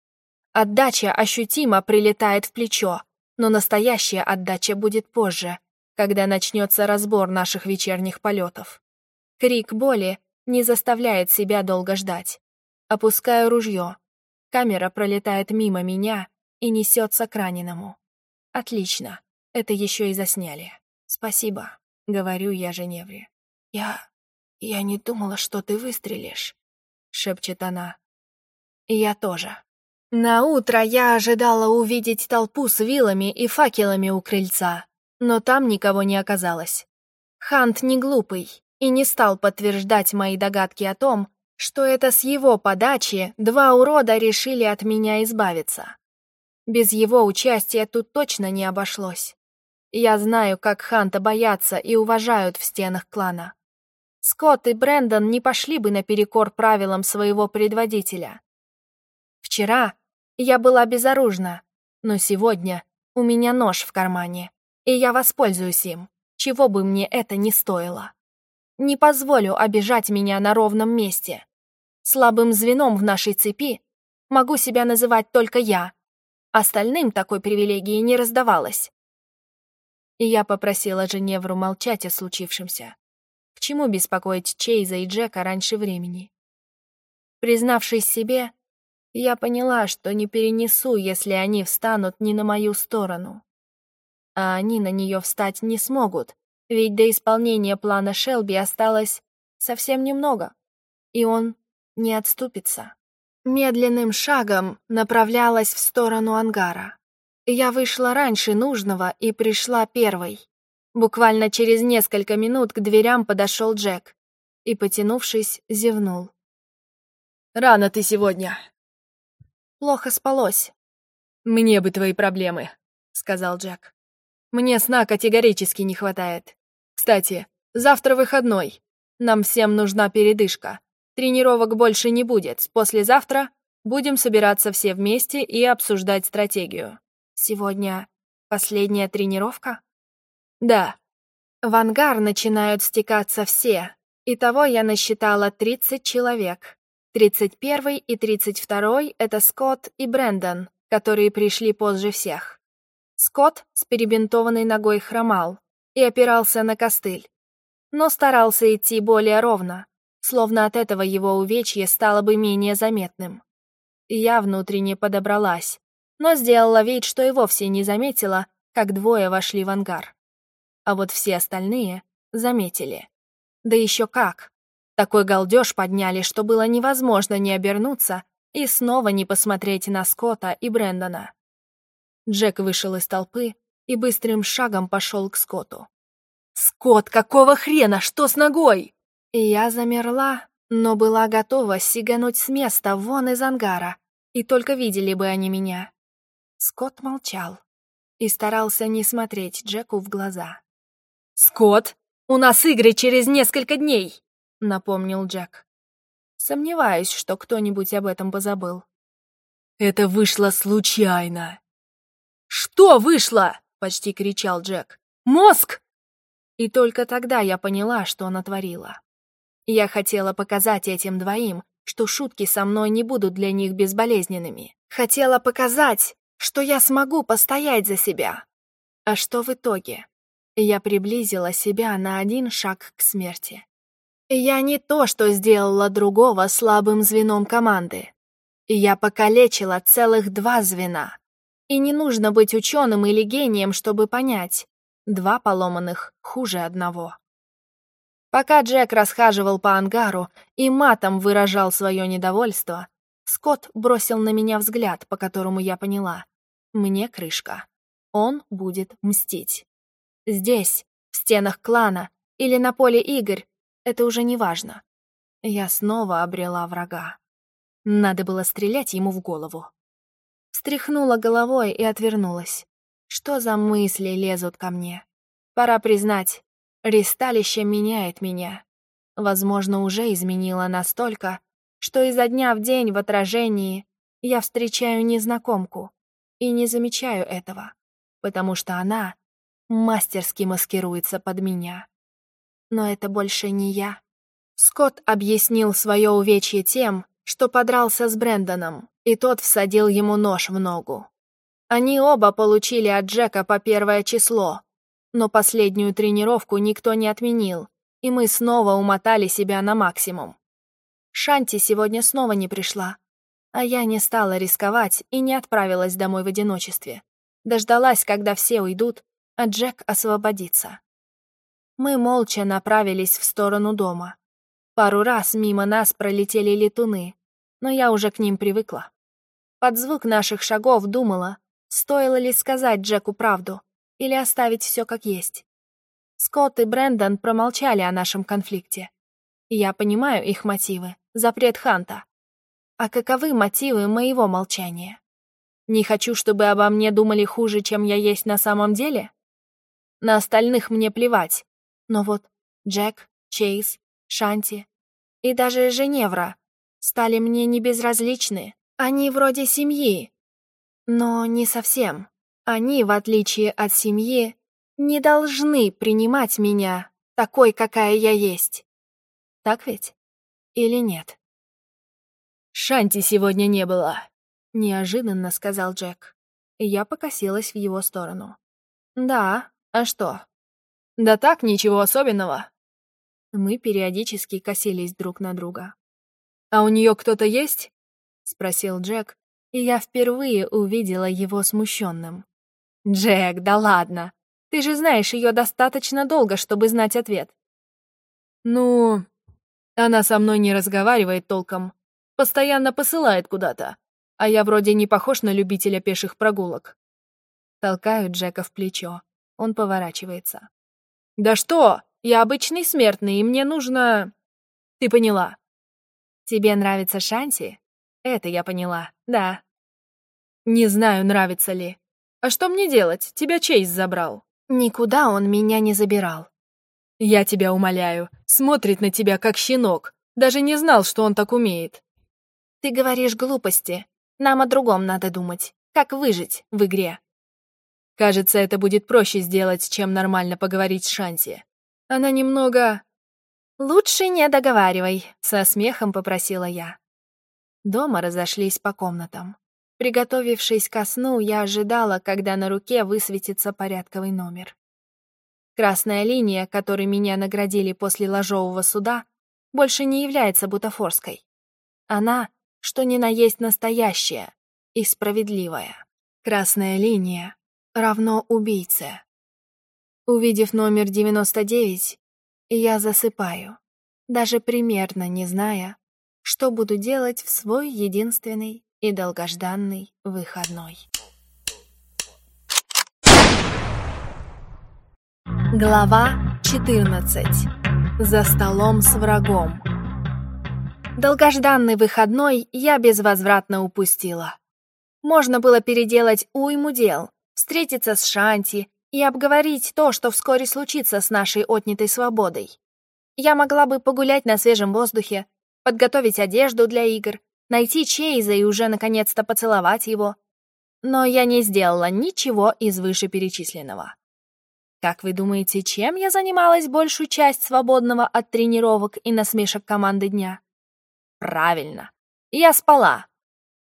Отдача ощутимо прилетает в плечо, но настоящая отдача будет позже, когда начнется разбор наших вечерних полетов. Крик боли не заставляет себя долго ждать. Опускаю ружье, Камера пролетает мимо меня и несется к раненому. Отлично, это еще и засняли. Спасибо, говорю я Женевре. Я... я не думала, что ты выстрелишь, шепчет она. Я тоже. На утро я ожидала увидеть толпу с вилами и факелами у крыльца, но там никого не оказалось. Хант не глупый и не стал подтверждать мои догадки о том, что это с его подачи два урода решили от меня избавиться. Без его участия тут точно не обошлось. Я знаю, как Ханта боятся и уважают в стенах клана. Скотт и Брэндон не пошли бы наперекор правилам своего предводителя. Вчера я была безоружна, но сегодня у меня нож в кармане, и я воспользуюсь им, чего бы мне это ни стоило. Не позволю обижать меня на ровном месте. Слабым звеном в нашей цепи могу себя называть только я. Остальным такой привилегии не раздавалось. и я попросила Женевру молчать о случившемся. К чему беспокоить Чейза и Джека раньше времени? Признавшись себе, я поняла, что не перенесу, если они встанут не на мою сторону. А они на нее встать не смогут, ведь до исполнения плана Шелби осталось совсем немного, и он не отступится. Медленным шагом направлялась в сторону ангара. Я вышла раньше нужного и пришла первой. Буквально через несколько минут к дверям подошел Джек и, потянувшись, зевнул. «Рано ты сегодня!» Плохо спалось. «Мне бы твои проблемы», — сказал Джек. «Мне сна категорически не хватает. Кстати, завтра выходной. Нам всем нужна передышка. Тренировок больше не будет. Послезавтра будем собираться все вместе и обсуждать стратегию. Сегодня последняя тренировка? Да. В ангар начинают стекаться все. Итого я насчитала 30 человек. 31 и 32 — это Скотт и Брэндон, которые пришли позже всех. Скотт с перебинтованной ногой хромал и опирался на костыль, но старался идти более ровно, словно от этого его увечье стало бы менее заметным. Я внутренне подобралась, но сделала вид, что и вовсе не заметила, как двое вошли в ангар. А вот все остальные заметили. Да еще как. Такой галдеж подняли, что было невозможно не обернуться и снова не посмотреть на Скотта и Брэндона. Джек вышел из толпы и быстрым шагом пошел к Скотту. «Скотт, какого хрена? Что с ногой?» Я замерла, но была готова сигануть с места вон из ангара, и только видели бы они меня. Скотт молчал и старался не смотреть Джеку в глаза. «Скотт, у нас игры через несколько дней!» — напомнил Джек. Сомневаюсь, что кто-нибудь об этом позабыл. «Это вышло случайно!» «Что вышло?» — почти кричал Джек. «Мозг!» И только тогда я поняла, что натворила. Я хотела показать этим двоим, что шутки со мной не будут для них безболезненными. Хотела показать, что я смогу постоять за себя. А что в итоге? Я приблизила себя на один шаг к смерти. Я не то, что сделала другого слабым звеном команды. Я покалечила целых два звена. И не нужно быть ученым или гением, чтобы понять. Два поломанных хуже одного. Пока Джек расхаживал по ангару и матом выражал свое недовольство, Скотт бросил на меня взгляд, по которому я поняла. Мне крышка. Он будет мстить. Здесь, в стенах клана или на поле игр, это уже не важно. Я снова обрела врага. Надо было стрелять ему в голову. Встряхнула головой и отвернулась. Что за мысли лезут ко мне? Пора признать, Ристалище меняет меня. Возможно, уже изменило настолько, что изо дня в день в отражении я встречаю незнакомку и не замечаю этого, потому что она мастерски маскируется под меня. Но это больше не я. Скотт объяснил свое увечье тем, что подрался с Брэндоном, и тот всадил ему нож в ногу. Они оба получили от Джека по первое число, но последнюю тренировку никто не отменил, и мы снова умотали себя на максимум. Шанти сегодня снова не пришла, а я не стала рисковать и не отправилась домой в одиночестве. Дождалась, когда все уйдут, а Джек освободится. Мы молча направились в сторону дома. Пару раз мимо нас пролетели летуны, но я уже к ним привыкла. Под звук наших шагов думала, стоило ли сказать Джеку правду, или оставить все как есть. Скотт и Брэндон промолчали о нашем конфликте. Я понимаю их мотивы, запрет Ханта. А каковы мотивы моего молчания? Не хочу, чтобы обо мне думали хуже, чем я есть на самом деле? На остальных мне плевать. Но вот Джек, Чейз, Шанти и даже Женевра стали мне небезразличны. Они вроде семьи, но не совсем. Они, в отличие от семьи, не должны принимать меня такой, какая я есть. Так ведь? Или нет? «Шанти сегодня не было», — неожиданно сказал Джек. Я покосилась в его сторону. «Да, А что? Да так, ничего особенного. Мы периодически косились друг на друга. «А у нее кто-то есть?» — спросил Джек, и я впервые увидела его смущенным. «Джек, да ладно! Ты же знаешь ее достаточно долго, чтобы знать ответ». «Ну, она со мной не разговаривает толком, постоянно посылает куда-то, а я вроде не похож на любителя пеших прогулок». Толкаю Джека в плечо. Он поворачивается. «Да что? Я обычный смертный, и мне нужно...» «Ты поняла?» «Тебе нравится Шанти?» «Это я поняла, да». «Не знаю, нравится ли. А что мне делать? Тебя Чейз забрал». «Никуда он меня не забирал». «Я тебя умоляю. Смотрит на тебя, как щенок. Даже не знал, что он так умеет». «Ты говоришь глупости. Нам о другом надо думать. Как выжить в игре?» Кажется, это будет проще сделать, чем нормально поговорить с Шанти. Она немного... «Лучше не договаривай», — со смехом попросила я. Дома разошлись по комнатам. Приготовившись ко сну, я ожидала, когда на руке высветится порядковый номер. Красная линия, которой меня наградили после ложового суда, больше не является бутафорской. Она, что ни на есть настоящая и справедливая. Красная линия равно убийце. Увидев номер 99, я засыпаю, даже примерно не зная, что буду делать в свой единственный и долгожданный выходной. Глава 14. За столом с врагом. Долгожданный выходной я безвозвратно упустила. Можно было переделать уйму дел, встретиться с Шанти и обговорить то, что вскоре случится с нашей отнятой свободой. Я могла бы погулять на свежем воздухе, подготовить одежду для игр, найти Чейза и уже наконец-то поцеловать его. Но я не сделала ничего из вышеперечисленного. Как вы думаете, чем я занималась большую часть свободного от тренировок и насмешек команды дня? Правильно, я спала.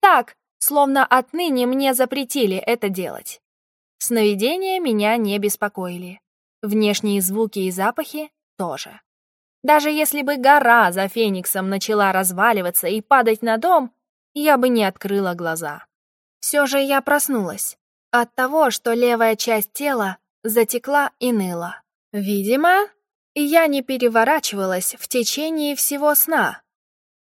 Так, словно отныне мне запретили это делать. Сновидения меня не беспокоили. Внешние звуки и запахи тоже. Даже если бы гора за Фениксом начала разваливаться и падать на дом, я бы не открыла глаза. Все же я проснулась от того, что левая часть тела затекла и ныла. Видимо, я не переворачивалась в течение всего сна.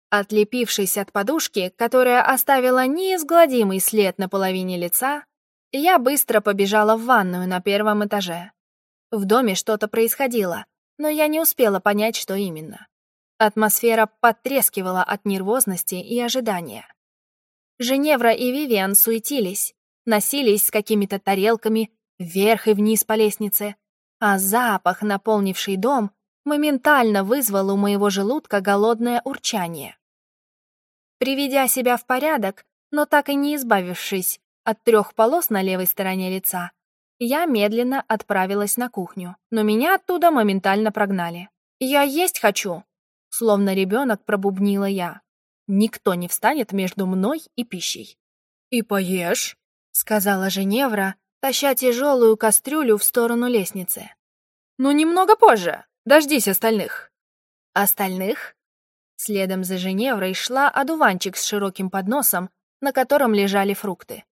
Отлепившись от подушки, которая оставила неизгладимый след на половине лица, я быстро побежала в ванную на первом этаже. В доме что-то происходило, но я не успела понять, что именно. Атмосфера потрескивала от нервозности и ожидания. Женевра и Вивиан суетились, носились с какими-то тарелками вверх и вниз по лестнице, а запах, наполнивший дом, моментально вызвал у моего желудка голодное урчание. Приведя себя в порядок, но так и не избавившись от трех полос на левой стороне лица, я медленно отправилась на кухню, но меня оттуда моментально прогнали. «Я есть хочу!» Словно ребенок пробубнила я. Никто не встанет между мной и пищей. «И поешь», — сказала Женевра, таща тяжелую кастрюлю в сторону лестницы. «Ну, немного позже. Дождись остальных». «Остальных?» Следом за Женеврой шла одуванчик с широким подносом, на котором лежали фрукты.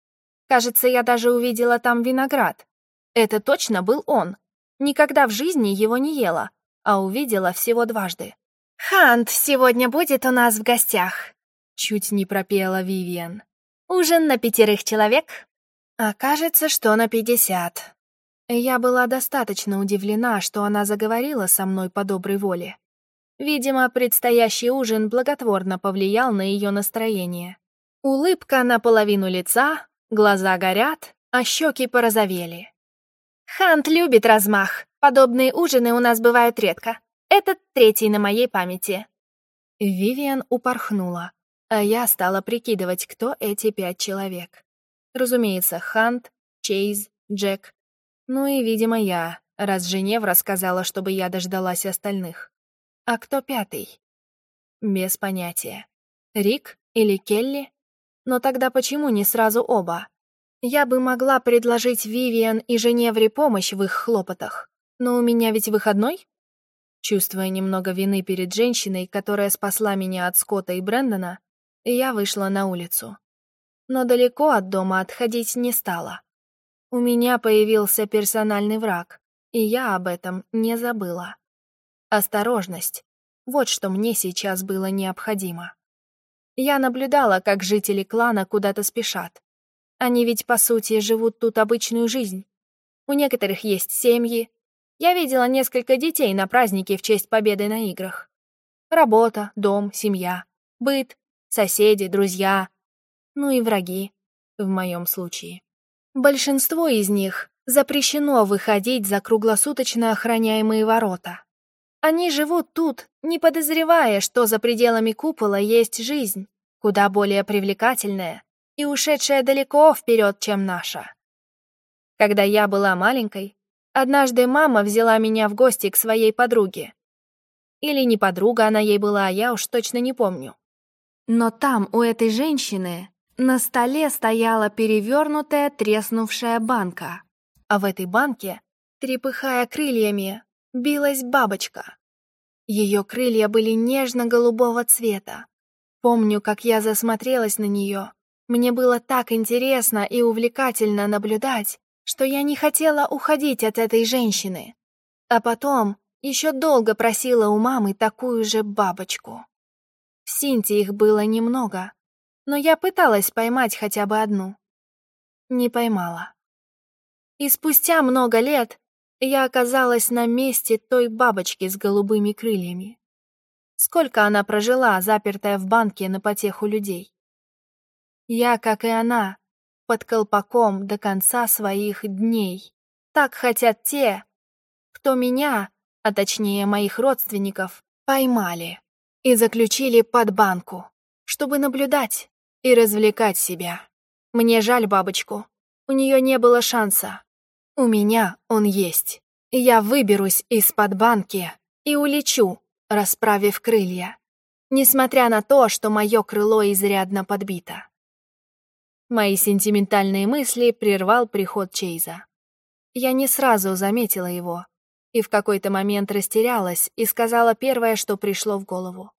Кажется, я даже увидела там виноград. Это точно был он. Никогда в жизни его не ела, а увидела всего дважды. «Хант сегодня будет у нас в гостях», — чуть не пропела Вивиан. «Ужин на пятерых человек?» «А кажется, что на пятьдесят». Я была достаточно удивлена, что она заговорила со мной по доброй воле. Видимо, предстоящий ужин благотворно повлиял на ее настроение. Улыбка на половину лица, Глаза горят, а щеки порозовели. Хант любит размах. Подобные ужины у нас бывают редко. Этот третий на моей памяти. Вивиан упорхнула, а я стала прикидывать, кто эти пять человек. Разумеется, Хант, Чейз, Джек. Ну и, видимо, я, раз Женевра рассказала, чтобы я дождалась остальных. А кто пятый? Без понятия. Рик или Келли? Но тогда почему не сразу оба? Я бы могла предложить Вивиан и Женевре помощь в их хлопотах, но у меня ведь выходной. Чувствуя немного вины перед женщиной, которая спасла меня от Скотта и Брэндона, я вышла на улицу. Но далеко от дома отходить не стала. У меня появился персональный враг, и я об этом не забыла. Осторожность — вот что мне сейчас было необходимо. Я наблюдала, как жители клана куда-то спешат. Они ведь, по сути, живут тут обычную жизнь. У некоторых есть семьи. Я видела несколько детей на празднике в честь победы на играх. Работа, дом, семья, быт, соседи, друзья. Ну и враги, в моем случае. Большинство из них запрещено выходить за круглосуточно охраняемые ворота. Они живут тут, не подозревая, что за пределами купола есть жизнь, куда более привлекательная и ушедшая далеко вперед, чем наша. Когда я была маленькой, однажды мама взяла меня в гости к своей подруге. Или не подруга она ей была, я уж точно не помню. Но там у этой женщины на столе стояла перевернутая треснувшая банка, а в этой банке, трепыхая крыльями, билась бабочка. Ее крылья были нежно-голубого цвета. Помню, как я засмотрелась на нее. Мне было так интересно и увлекательно наблюдать, что я не хотела уходить от этой женщины. А потом еще долго просила у мамы такую же бабочку. В Синте их было немного, но я пыталась поймать хотя бы одну. Не поймала. И спустя много лет я оказалась на месте той бабочки с голубыми крыльями. Сколько она прожила, запертая в банке на потеху людей. Я, как и она, под колпаком до конца своих дней. Так хотят те, кто меня, а точнее моих родственников, поймали и заключили под банку, чтобы наблюдать, и развлекать себя. Мне жаль бабочку. У нее не было шанса. У меня он есть. Я выберусь из-под банки и улечу, расправив крылья, несмотря на то, что мое крыло изрядно подбито. Мои сентиментальные мысли прервал приход Чейза. Я не сразу заметила его и в какой-то момент растерялась и сказала первое, что пришло в голову.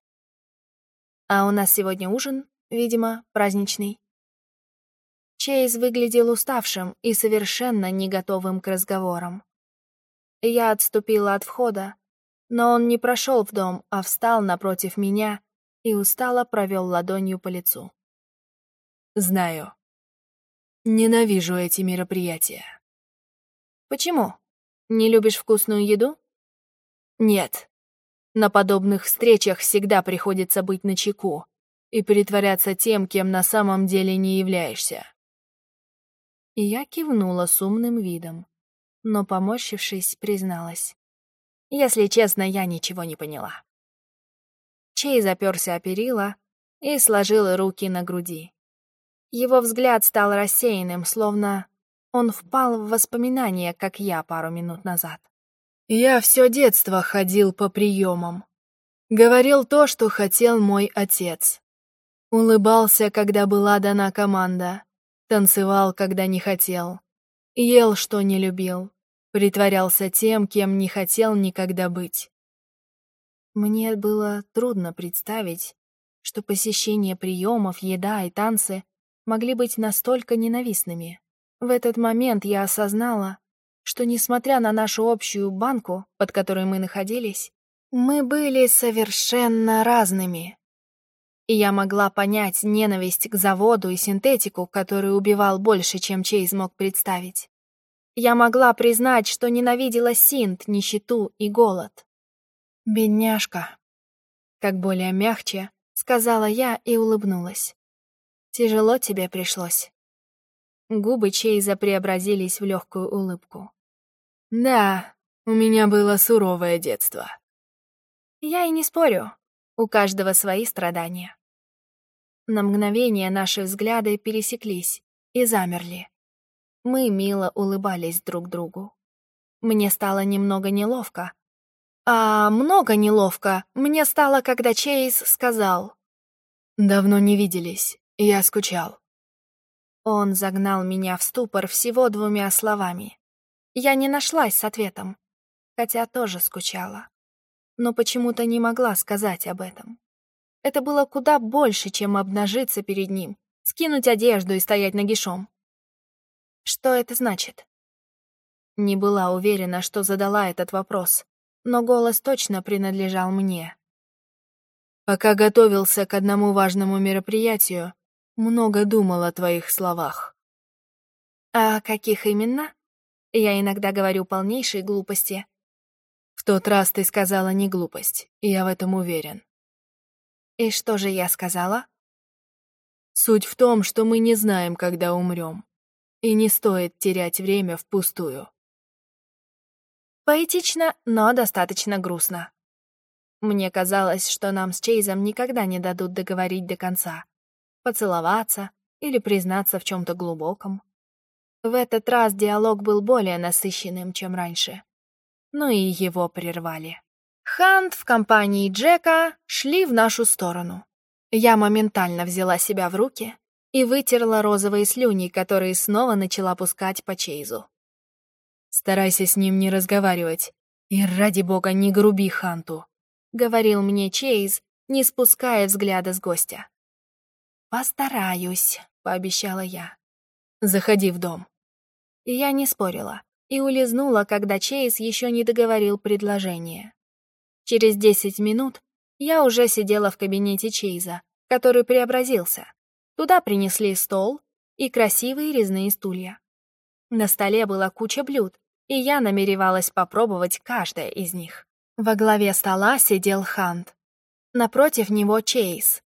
«А у нас сегодня ужин?» видимо, праздничный. Чейз выглядел уставшим и совершенно не готовым к разговорам. Я отступила от входа, но он не прошел в дом, а встал напротив меня и устало провел ладонью по лицу. «Знаю. Ненавижу эти мероприятия». «Почему? Не любишь вкусную еду?» «Нет. На подобных встречах всегда приходится быть начеку, и притворяться тем, кем на самом деле не являешься. И я кивнула с умным видом, но, поморщившись, призналась. Если честно, я ничего не поняла. Чей заперся о перила и сложил руки на груди. Его взгляд стал рассеянным, словно он впал в воспоминания, как я пару минут назад. Я все детство ходил по приемам. Говорил то, что хотел мой отец. Улыбался, когда была дана команда. Танцевал, когда не хотел. Ел, что не любил. Притворялся тем, кем не хотел никогда быть. Мне было трудно представить, что посещение приемов, еда и танцы могли быть настолько ненавистными. В этот момент я осознала, что, несмотря на нашу общую банку, под которой мы находились, мы были совершенно разными. И я могла понять ненависть к заводу и синтетику, который убивал больше, чем Чейз мог представить. Я могла признать, что ненавидела синт, нищету и голод. «Бедняжка», — как более мягче, сказала я и улыбнулась. «Тяжело тебе пришлось». Губы Чейза преобразились в легкую улыбку. «Да, у меня было суровое детство». «Я и не спорю. У каждого свои страдания. На мгновение наши взгляды пересеклись и замерли. Мы мило улыбались друг другу. Мне стало немного неловко. А много неловко мне стало, когда Чейз сказал. «Давно не виделись, я скучал». Он загнал меня в ступор всего двумя словами. Я не нашлась с ответом, хотя тоже скучала. Но почему-то не могла сказать об этом. Это было куда больше, чем обнажиться перед ним, скинуть одежду и стоять нагишом. Что это значит? Не была уверена, что задала этот вопрос, но голос точно принадлежал мне. Пока готовился к одному важному мероприятию, много думал о твоих словах. А каких именно? Я иногда говорю полнейшие глупости. В тот раз ты сказала не глупость, я в этом уверен. И что же я сказала? Суть в том, что мы не знаем, когда умрем, и не стоит терять время впустую. Поэтично, но достаточно грустно. Мне казалось, что нам с Чейзом никогда не дадут договорить до конца, поцеловаться или признаться в чем-то глубоком. В этот раз диалог был более насыщенным, чем раньше. Ну и его прервали. Хант в компании Джека шли в нашу сторону. Я моментально взяла себя в руки и вытерла розовые слюни, которые снова начала пускать по Чейзу. «Старайся с ним не разговаривать, и ради бога не груби Ханту», — говорил мне Чейз, не спуская взгляда с гостя. «Постараюсь», — пообещала я. «Заходи в дом». Я не спорила и улизнула, когда Чейз еще не договорил предложение. Через десять минут я уже сидела в кабинете Чейза, который преобразился. Туда принесли стол и красивые резные стулья. На столе была куча блюд, и я намеревалась попробовать каждое из них. Во главе стола сидел Хант. Напротив него Чейз.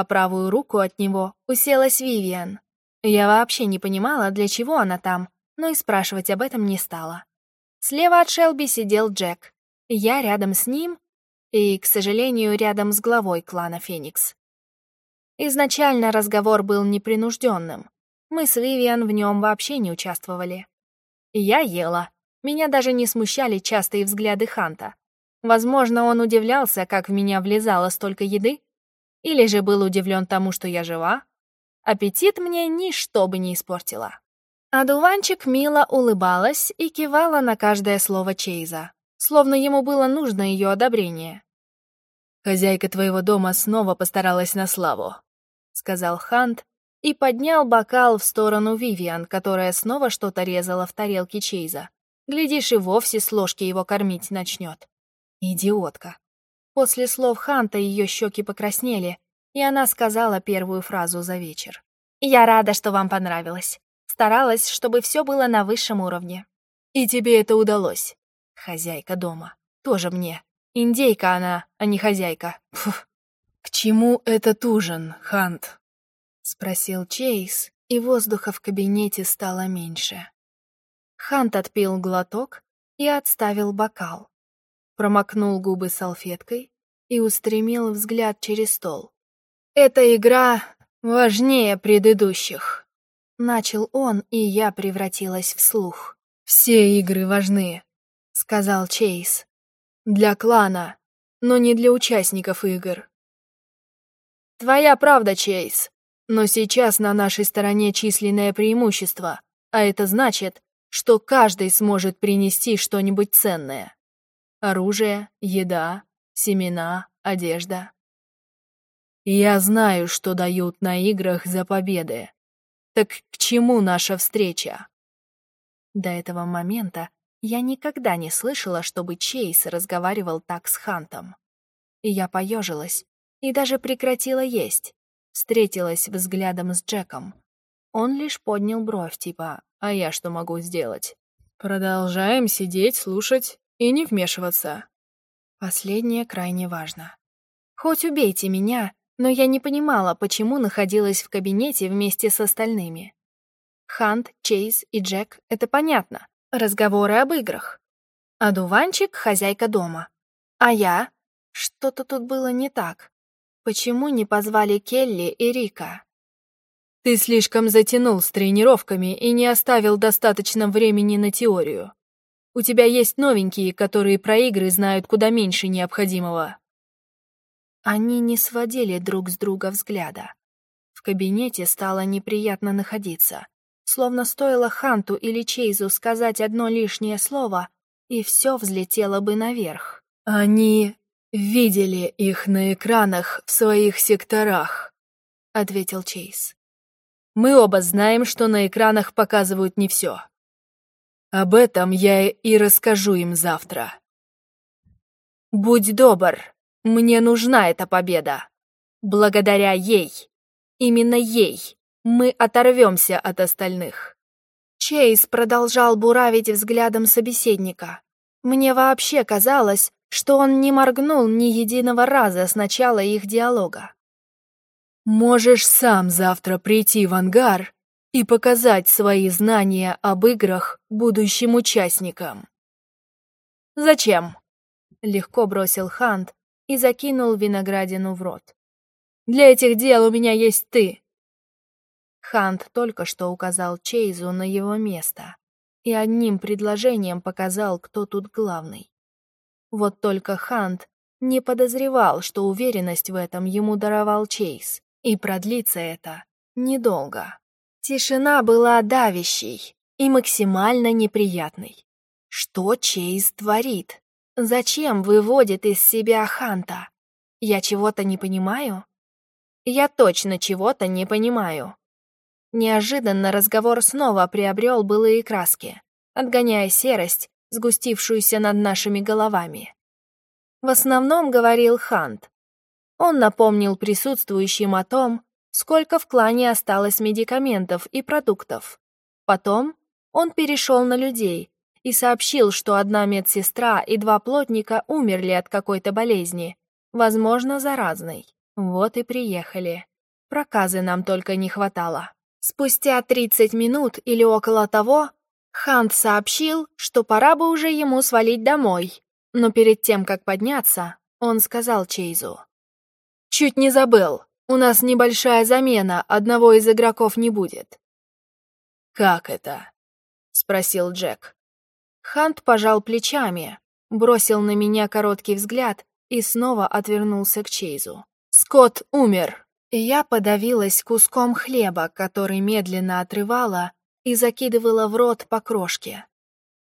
По правую руку от него уселась Вивиан. Я вообще не понимала, для чего она там, но и спрашивать об этом не стала. Слева от Шелби сидел Джек. Я рядом с ним и, к сожалению, рядом с главой клана Феникс. Изначально разговор был непринужденным. Мы с Вивиан в нем вообще не участвовали. Я ела. Меня даже не смущали частые взгляды Ханта. Возможно, он удивлялся, как в меня влезало столько еды, или же был удивлен тому, что я жива. Аппетит мне ничто бы не испортило. А дуванчик мило улыбалась и кивала на каждое слово Чейза, словно ему было нужно ее одобрение. «Хозяйка твоего дома снова постаралась на славу», — сказал Хант и поднял бокал в сторону Вивиан, которая снова что-то резала в тарелке Чейза. Глядишь, и вовсе с ложки его кормить начнет. Идиотка. После слов Ханта ее щеки покраснели, и она сказала первую фразу за вечер. «Я рада, что вам понравилось. Старалась, чтобы все было на высшем уровне. И тебе это удалось. Хозяйка дома. Тоже мне. Индейка она, а не хозяйка. Фух. «К чему этот ужин, Хант?» — спросил Чейз, и воздуха в кабинете стало меньше. Хант отпил глоток и отставил бокал. Промокнул губы салфеткой и устремил взгляд через стол. «Эта игра важнее предыдущих». Начал он, и я превратилась в слух. «Все игры важны», — сказал Чейз. «Для клана, но не для участников игр». «Твоя правда, Чейз, но сейчас на нашей стороне численное преимущество, а это значит, что каждый сможет принести что-нибудь ценное. Оружие, еда, семена, одежда. Я знаю, что дают на играх за победы, так к чему наша встреча? До этого момента я никогда не слышала, чтобы Чейз разговаривал так с Хантом. Я поежилась и даже прекратила есть. Встретилась взглядом с Джеком. Он лишь поднял бровь, типа «А я что могу сделать?» Продолжаем сидеть, слушать и не вмешиваться. Последнее крайне важно. Хоть убейте меня, но я не понимала, почему находилась в кабинете вместе с остальными. Хант, Чейз и Джек — это понятно. Разговоры об играх. А дуванчик — хозяйка дома. А я? Что-то тут было не так. Почему не позвали Келли и Рика? Ты слишком затянул с тренировками и не оставил достаточно времени на теорию. У тебя есть новенькие, которые про игры знают куда меньше необходимого. Они не сводили друг с друга взгляда. В кабинете стало неприятно находиться. Словно стоило Ханту или Чейзу сказать одно лишнее слово, и все взлетело бы наверх. «Они видели их на экранах в своих секторах», — ответил Чейз. «Мы оба знаем, что на экранах показывают не все. Об этом я и расскажу им завтра. Будь добр, мне нужна эта победа. Благодаря ей, именно ей, мы оторвемся от остальных. Чейз продолжал буравить взглядом собеседника. Мне вообще казалось, что он не моргнул ни единого раза с начала их диалога. «Можешь сам завтра прийти в ангар и показать свои знания об играх будущим участникам. «Зачем?» — легко бросил Хант и закинул виноградину в рот. «Для этих дел у меня есть ты!» Хант только что указал Чейзу на его место и одним предложением показал, кто тут главный. Вот только Хант не подозревал, что уверенность в этом ему даровал Чейз, и продлится это недолго. Тишина была давящей и максимально неприятной. Что Чейз творит? Зачем выводит из себя Ханта? Я чего-то не понимаю? Я точно чего-то не понимаю. Неожиданно разговор снова приобрел былые краски, отгоняя серость, сгустившуюся над нашими головами. В основном говорил Хант. Он напомнил присутствующим о том, сколько в клане осталось медикаментов и продуктов. Потом он перешел на людей и сообщил, что одна медсестра и два плотника умерли от какой-то болезни, возможно, заразной. Вот и приехали. Проказы нам только не хватало. Спустя 30 минут или около того, Хант сообщил, что пора бы уже ему свалить домой. Но перед тем, как подняться, он сказал Чейзу. «Чуть не забыл. У нас небольшая замена, одного из игроков не будет». «Как это?» — спросил Джек. Хант пожал плечами, бросил на меня короткий взгляд и снова отвернулся к Чейзу. «Скотт умер!» Я подавилась куском хлеба, который медленно отрывала и закидывала в рот по крошке.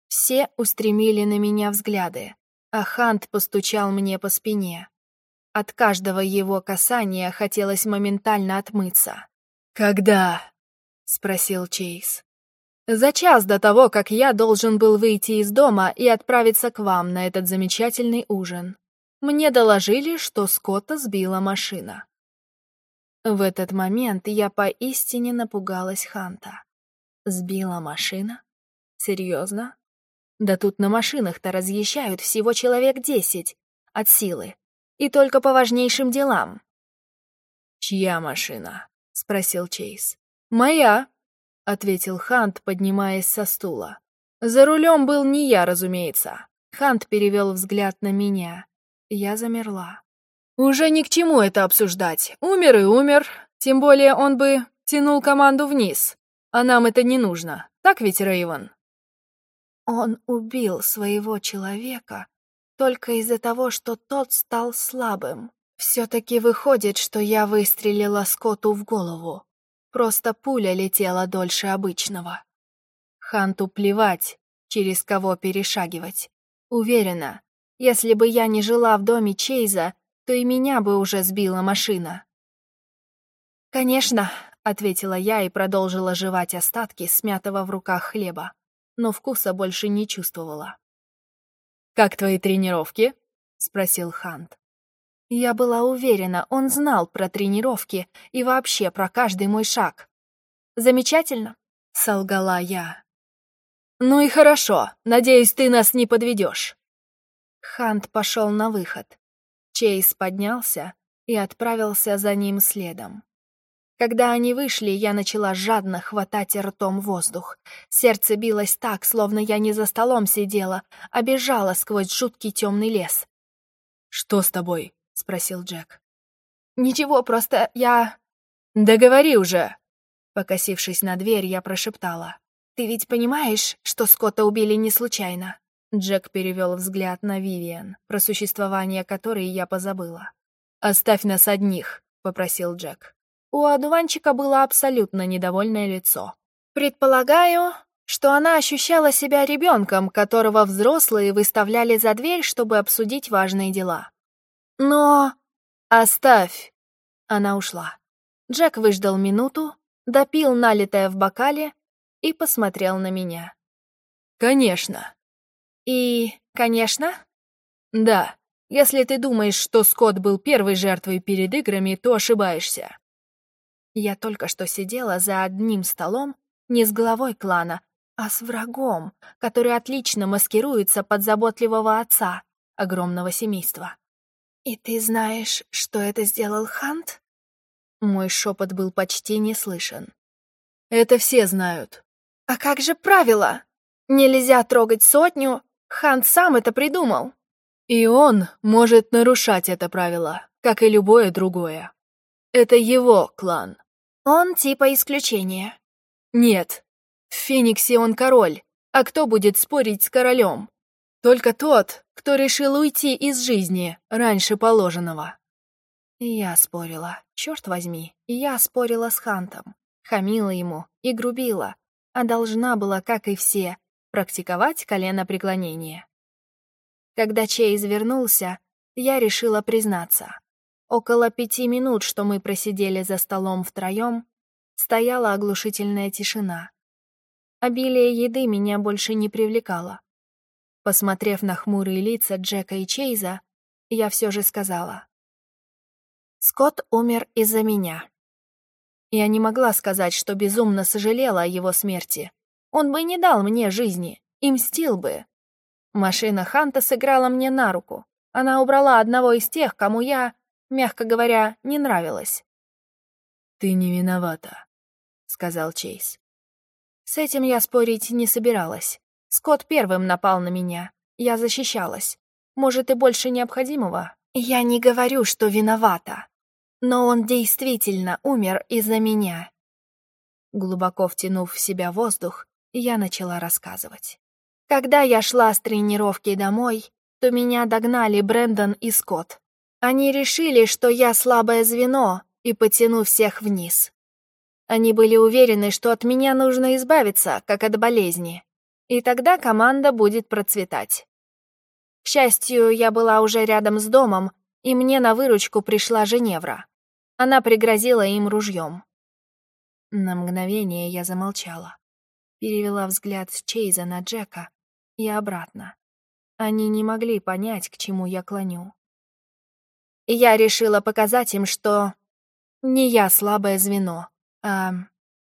Все устремили на меня взгляды, а Хант постучал мне по спине. От каждого его касания хотелось моментально отмыться. «Когда?» — спросил Чейз. «За час до того, как я должен был выйти из дома и отправиться к вам на этот замечательный ужин. Мне доложили, что Скотта сбила машина». В этот момент я поистине напугалась Ханта. Сбила машина? Серьезно? Да тут на машинах-то разъезжают всего человек десять. От силы и только по важнейшим делам. «Чья машина?» — спросил Чейз. «Моя», — ответил Хант, поднимаясь со стула. «За рулем был не я, разумеется». Хант перевел взгляд на меня. Я замерла. «Уже ни к чему это обсуждать. Умер и умер. Тем более он бы тянул команду вниз. А нам это не нужно. Так ведь, Рейвен?» Он убил своего человека только из-за того, что тот стал слабым. Все-таки выходит, что я выстрелила Скотту в голову. Просто пуля летела дольше обычного. Ханту плевать, через кого перешагивать. Уверена, если бы я не жила в доме Чейза, то и меня бы уже сбила машина. «Конечно», — ответила я и продолжила жевать остатки смятого в руках хлеба, но вкуса больше не чувствовала. «Как твои тренировки?» — спросил Хант. Я была уверена, он знал про тренировки и вообще про каждый мой шаг. «Замечательно», — солгала я. «Ну и хорошо, надеюсь, ты нас не подведешь». Хант пошел на выход. Чейз поднялся и отправился за ним следом. Когда они вышли, я начала жадно хватать ртом воздух. Сердце билось так, словно я не за столом сидела, а бежала сквозь жуткий темный лес. «Что с тобой?» — спросил Джек. «Ничего, просто я...» «Да говори уже!» Покосившись на дверь, я прошептала. «Ты ведь понимаешь, что Скотта убили не случайно?» Джек перевел взгляд на Вивиан, про существование которой я позабыла. «Оставь нас одних», — попросил Джек. У одуванчика было абсолютно недовольное лицо. Предполагаю, что она ощущала себя ребенком, которого взрослые выставляли за дверь, чтобы обсудить важные дела. Но... «Оставь!» Она ушла. Джек выждал минуту, допил налитое в бокале и посмотрел на меня. «Конечно». «И... конечно?» «Да. Если ты думаешь, что Скотт был первой жертвой перед играми, то ошибаешься». Я только что сидела за одним столом не с главой клана, а с врагом, который отлично маскируется под заботливого отца огромного семейства. «И ты знаешь, что это сделал Хант?» Мой шепот был почти не слышен. «Это все знают». «А как же правило? Нельзя трогать сотню, Хант сам это придумал». И он может нарушать это правило, как и любое другое. Это его клан. Он типа исключение. Нет. В Фениксе он король, а кто будет спорить с королем? Только тот, кто решил уйти из жизни раньше положенного. Я спорила, черт возьми, я спорила с Хантом, хамила ему и грубила, а должна была, как и все, практиковать коленопреклонение. Когда Чейз вернулся, я решила признаться. Около пяти минут, что мы просидели за столом втроем, стояла оглушительная тишина. Обилие еды меня больше не привлекало. Посмотрев на хмурые лица Джека и Чейза, я все же сказала. Скотт умер из-за меня. Я не могла сказать, что безумно сожалела о его смерти. Он бы не дал мне жизни и мстил бы. Машина Ханта сыграла мне на руку. Она убрала одного из тех, кому я, мягко говоря, не нравилась. «Ты не виновата», — сказал Чейз. С этим я спорить не собиралась. Скотт первым напал на меня. Я защищалась. Может, и больше необходимого. Я не говорю, что виновата. Но он действительно умер из-за меня. Глубоко втянув в себя воздух, я начала рассказывать. Когда я шла с тренировки домой, то меня догнали Брэндон и Скотт. Они решили, что я слабое звено и потяну всех вниз. Они были уверены, что от меня нужно избавиться, как от болезни, и тогда команда будет процветать. К счастью, я была уже рядом с домом, и мне на выручку пришла Женевра. Она пригрозила им ружьем. На мгновение я замолчала, перевела взгляд с Чейза на Джека, и обратно. Они не могли понять, к чему я клоню. И я решила показать им, что не я слабое звено, а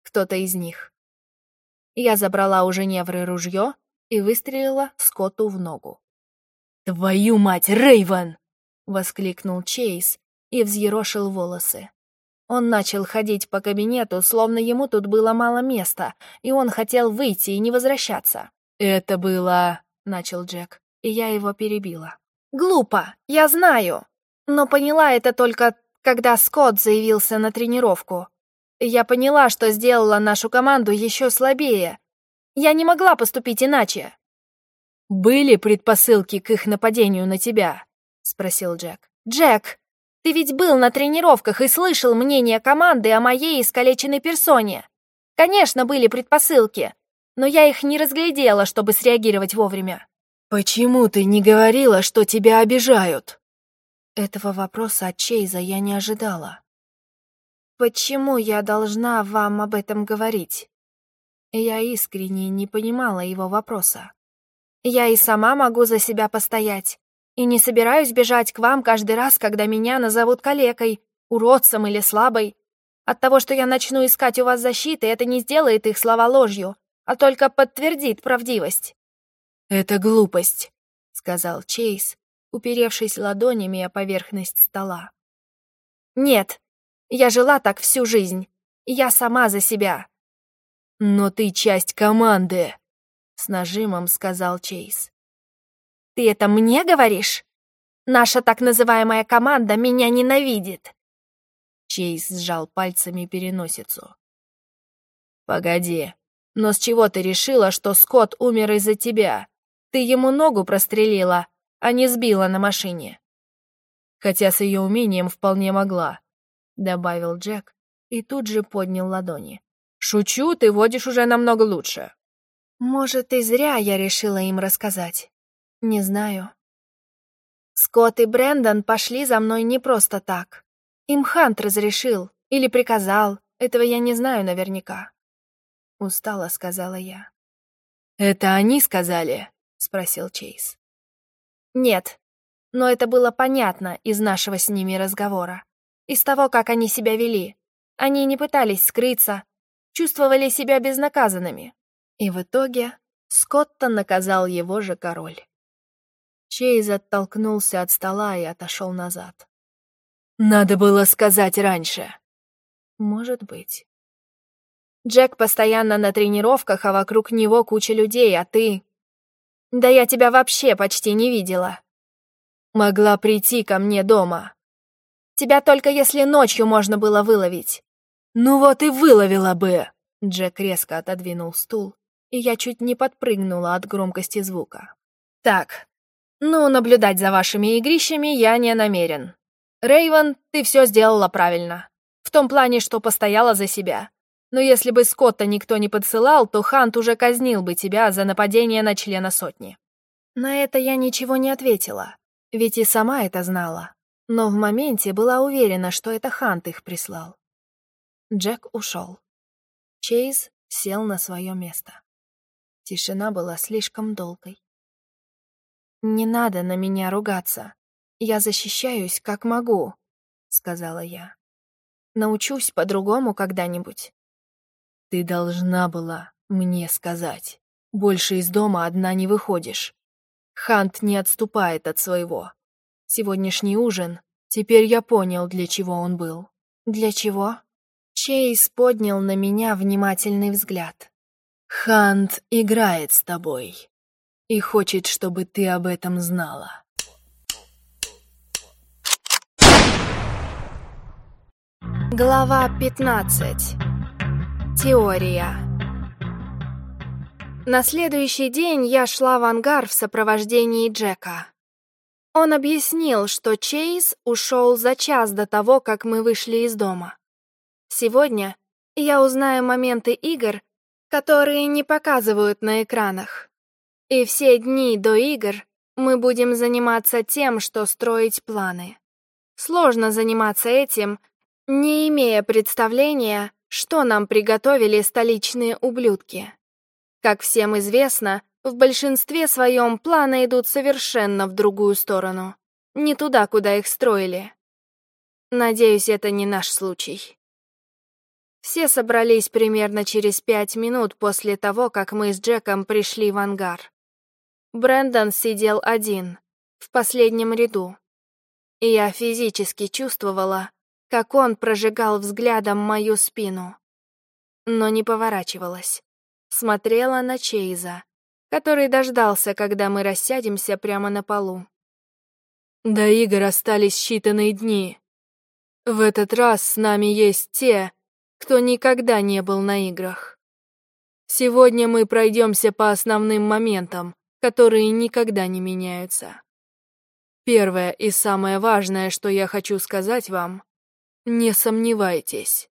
кто-то из них. Я забрала у Женевры ружье и выстрелила Скотту в ногу. «Твою мать, Рейвен!» — воскликнул Чейз и взъерошил волосы. Он начал ходить по кабинету, словно ему тут было мало места, и он хотел выйти и не возвращаться. «Это было...» — начал Джек, и я его перебила. «Глупо, я знаю, но поняла это только, когда Скотт заявился на тренировку. Я поняла, что сделала нашу команду еще слабее. Я не могла поступить иначе». «Были предпосылки к их нападению на тебя?» — спросил Джек. «Джек, ты ведь был на тренировках и слышал мнение команды о моей искалеченной персоне. Конечно, были предпосылки, но я их не разглядела, чтобы среагировать вовремя. «Почему ты не говорила, что тебя обижают?» Этого вопроса от Чейза я не ожидала. «Почему я должна вам об этом говорить?» Я искренне не понимала его вопроса. «Я и сама могу за себя постоять, и не собираюсь бежать к вам каждый раз, когда меня назовут калекой, уродцем или слабой. От того, что я начну искать у вас защиты, это не сделает их слова ложью, а только подтвердит правдивость». «Это глупость», — сказал Чейз, уперевшись ладонями о поверхность стола. «Нет, я жила так всю жизнь. Я сама за себя». «Но ты часть команды», — с нажимом сказал Чейз. «Ты это мне говоришь? Наша так называемая команда меня ненавидит». Чейз сжал пальцами переносицу. «Погоди, но с чего ты решила, что Скотт умер из-за тебя? Ты ему ногу прострелила, а не сбила на машине. Хотя с ее умением вполне могла, добавил Джек и тут же поднял ладони. «Шучу, ты водишь уже намного лучше». Может, и зря я решила им рассказать. Не знаю. Скотт и Брэндон пошли за мной не просто так. Им Хант разрешил или приказал, этого я не знаю наверняка. Устала, сказала я. «Это они сказали?» — спросил Чейз. «Нет, но это было понятно из нашего с ними разговора, из того, как они себя вели. Они не пытались скрыться, чувствовали себя безнаказанными. И в итоге Скотта наказал его же король. Чейз оттолкнулся от стола и отошел назад. «Надо было сказать раньше». «Может быть». Джек постоянно на тренировках, а вокруг него куча людей, а ты... Да я тебя вообще почти не видела. Могла прийти ко мне дома. Тебя только если ночью можно было выловить. Ну вот и выловила бы. Джек резко отодвинул стул, и я чуть не подпрыгнула от громкости звука. Так, ну, наблюдать за вашими игрищами я не намерен. Рейвен, ты все сделала правильно. В том плане, что постояла за себя. Но если бы Скотта никто не подсылал, то Хант уже казнил бы тебя за нападение на члена сотни. На это я ничего не ответила, ведь и сама это знала. Но в моменте была уверена, что это Хант их прислал. Джек ушел. Чейз сел на свое место. Тишина была слишком долгой. «Не надо на меня ругаться. Я защищаюсь, как могу», — сказала я. «Научусь по-другому когда-нибудь». Ты должна была мне сказать. Больше из дома одна не выходишь. Хант не отступает от своего. Сегодняшний ужин, теперь я понял, для чего он был. Для чего? Чейз поднял на меня внимательный взгляд. Хант играет с тобой и хочет, чтобы ты об этом знала. Глава пятнадцать. Теория. На следующий день я шла в ангар в сопровождении Джека. Он объяснил, что Чейз ушел за час до того, как мы вышли из дома. Сегодня я узнаю моменты игр, которые не показывают на экранах. И все дни до игр мы будем заниматься тем, что строить планы. Сложно заниматься этим, не имея представления, что нам приготовили столичные ублюдки. Как всем известно, в большинстве своем планы идут совершенно в другую сторону, не туда, куда их строили. Надеюсь, это не наш случай. Все собрались примерно через пять минут после того, как мы с Джеком пришли в ангар. Брэндон сидел один, в последнем ряду. И я физически чувствовала, как он прожигал взглядом мою спину. Но не поворачивалась. Смотрела на Чейза, который дождался, когда мы рассядемся прямо на полу. До игр остались считанные дни. В этот раз с нами есть те, кто никогда не был на играх. Сегодня мы пройдемся по основным моментам, которые никогда не меняются. Первое и самое важное, что я хочу сказать вам, не сомневайтесь.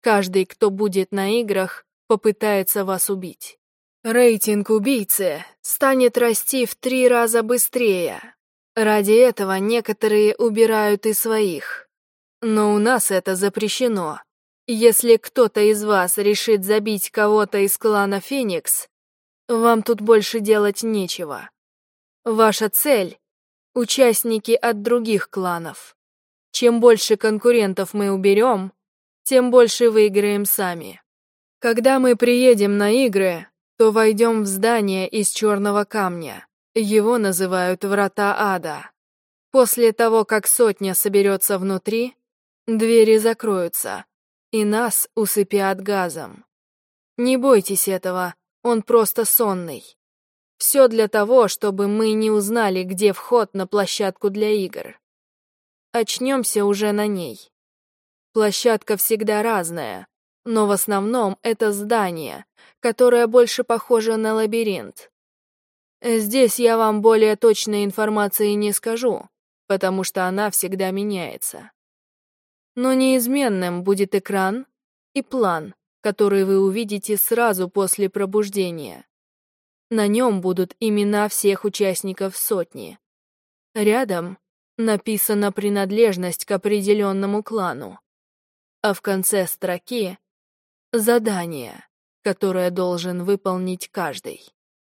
Каждый, кто будет на играх, попытается вас убить. Рейтинг убийцы станет расти в три раза быстрее. Ради этого некоторые убирают и своих. Но у нас это запрещено. Если кто-то из вас решит забить кого-то из клана Феникс, вам тут больше делать нечего. Ваша цель — участники от других кланов. Чем больше конкурентов мы уберем, тем больше выиграем сами. Когда мы приедем на игры, то войдем в здание из черного камня. Его называют Врата Ада. После того, как сотня соберется внутри, двери закроются, и нас усыпят газом. Не бойтесь этого, он просто сонный. Все для того, чтобы мы не узнали, где вход на площадку для игр. Очнемся уже на ней. Площадка всегда разная, но в основном это здание, которое больше похоже на лабиринт. Здесь я вам более точной информации не скажу, потому что она всегда меняется. Но неизменным будет экран и план, который вы увидите сразу после пробуждения. На нем будут имена всех участников сотни. Рядом написана принадлежность к определенному клану. А в конце строки — задание, которое должен выполнить каждый.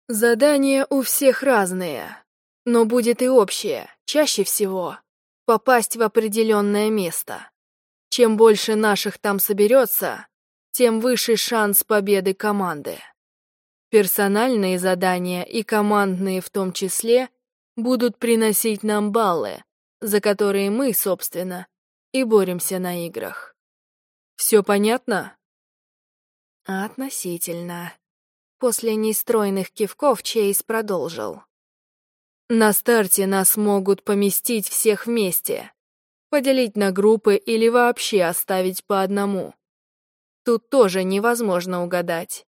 Задания у всех разные, но будет и общее, чаще всего — попасть в определенное место. Чем больше наших там соберется, тем выше шанс победы команды. Персональные задания и командные в том числе будут приносить нам баллы, за которые мы, собственно, и боремся на играх. Все понятно? Относительно. После нестройных кивков Чейз продолжил. На старте нас могут поместить всех вместе, поделить на группы или вообще оставить по одному. Тут тоже невозможно угадать.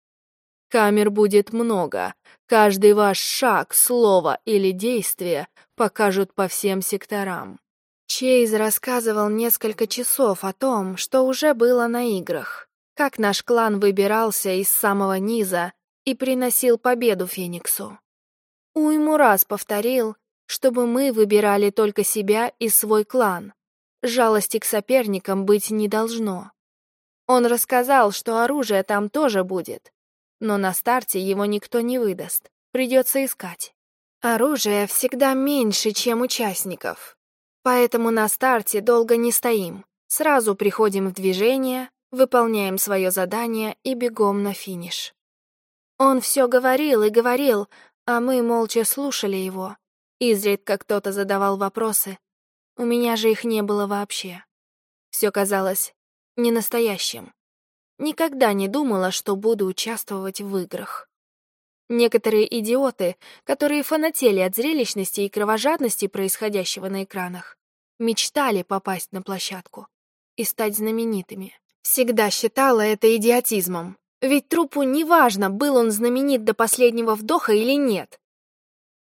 Камер будет много, каждый ваш шаг, слово или действие покажут по всем секторам. Чейз рассказывал несколько часов о том, что уже было на играх, как наш клан выбирался из самого низа и приносил победу Фениксу. Уйму раз повторил, чтобы мы выбирали только себя и свой клан. Жалости к соперникам быть не должно. Он рассказал, что оружие там тоже будет, но на старте его никто не выдаст, придется искать. Оружие всегда меньше, чем участников, поэтому на старте долго не стоим, сразу приходим в движение, выполняем свое задание и бегом на финиш. Он все говорил и говорил, а мы молча слушали его. Изредка кто-то задавал вопросы, у меня же их не было вообще. Все казалось ненастоящим. Никогда не думала, что буду участвовать в играх. Некоторые идиоты, которые фанатели от зрелищности и кровожадности происходящего на экранах, мечтали попасть на площадку и стать знаменитыми. Всегда считала это идиотизмом, ведь трупу неважно, был он знаменит до последнего вдоха или нет.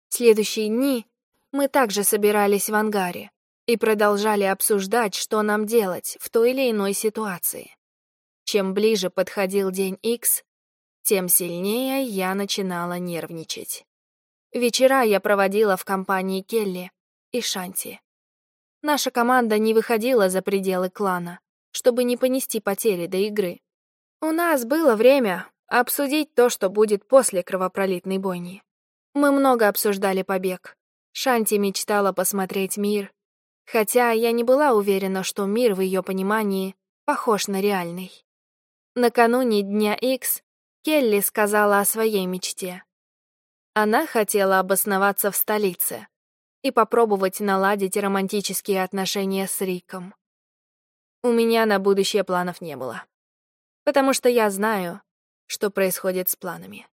следующие дни мы также собирались в ангаре, и продолжали обсуждать, что нам делать в той или иной ситуации. Чем ближе подходил день X, тем сильнее я начинала нервничать. Вечера я проводила в компании Келли и Шанти. Наша команда не выходила за пределы клана, чтобы не понести потери до игры. У нас было время обсудить то, что будет после кровопролитной бойни. Мы много обсуждали побег. Шанти мечтала посмотреть мир, хотя я не была уверена, что мир в ее понимании похож на реальный. Накануне Дня Икс Келли сказала о своей мечте. Она хотела обосноваться в столице и попробовать наладить романтические отношения с Риком. У меня на будущее планов не было, потому что я знаю, что происходит с планами.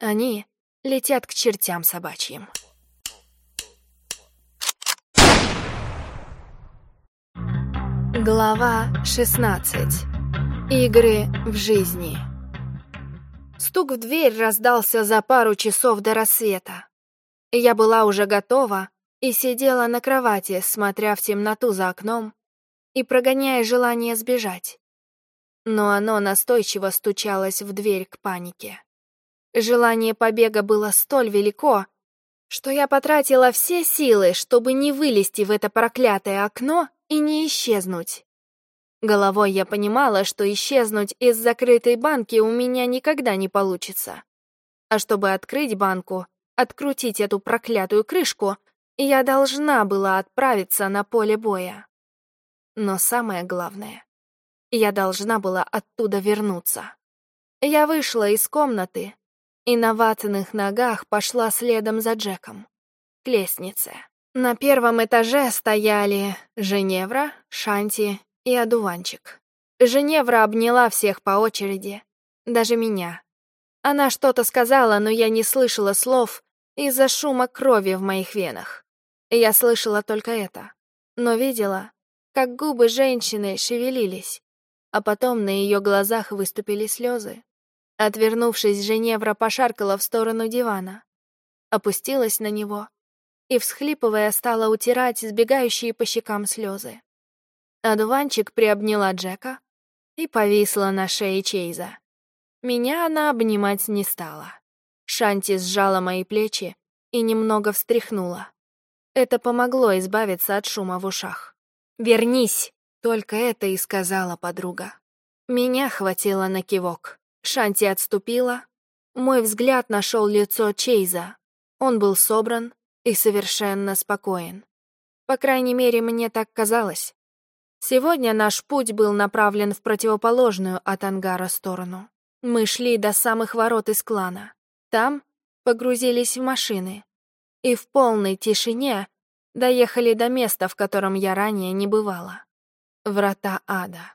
Они летят к чертям собачьим. Глава 16. Игры в жизни. Стук в дверь раздался за пару часов до рассвета. Я была уже готова и сидела на кровати, смотря в темноту за окном и прогоняя желание сбежать. Но оно настойчиво стучалось в дверь к панике. Желание побега было столь велико, что я потратила все силы, чтобы не вылезти в это проклятое окно и не исчезнуть. Головой я понимала, что исчезнуть из закрытой банки у меня никогда не получится. А чтобы открыть банку, открутить эту проклятую крышку, я должна была отправиться на поле боя. Но самое главное, я должна была оттуда вернуться. Я вышла из комнаты и на ватных ногах пошла следом за Джеком к лестнице. На первом этаже стояли Женевра, Шанти и Одуванчик. Женевра обняла всех по очереди, даже меня. Она что-то сказала, но я не слышала слов из-за шума крови в моих венах. Я слышала только это, но видела, как губы женщины шевелились, а потом на ее глазах выступили слезы. Отвернувшись, Женевра пошаркала в сторону дивана, опустилась на него и, всхлипывая, стала утирать сбегающие по щекам слезы. Одуванчик приобняла Джека и повисла на шее Чейза. Меня она обнимать не стала. Шанти сжала мои плечи и немного встряхнула. Это помогло избавиться от шума в ушах. «Вернись!» — только это и сказала подруга. Меня хватило на кивок. Шанти отступила. Мой взгляд нашел лицо Чейза. Он был собран и совершенно спокоен. По крайней мере, мне так казалось. Сегодня наш путь был направлен в противоположную от ангара сторону. Мы шли до самых ворот из клана. Там погрузились в машины. И в полной тишине доехали до места, в котором я ранее не бывала. Врата ада.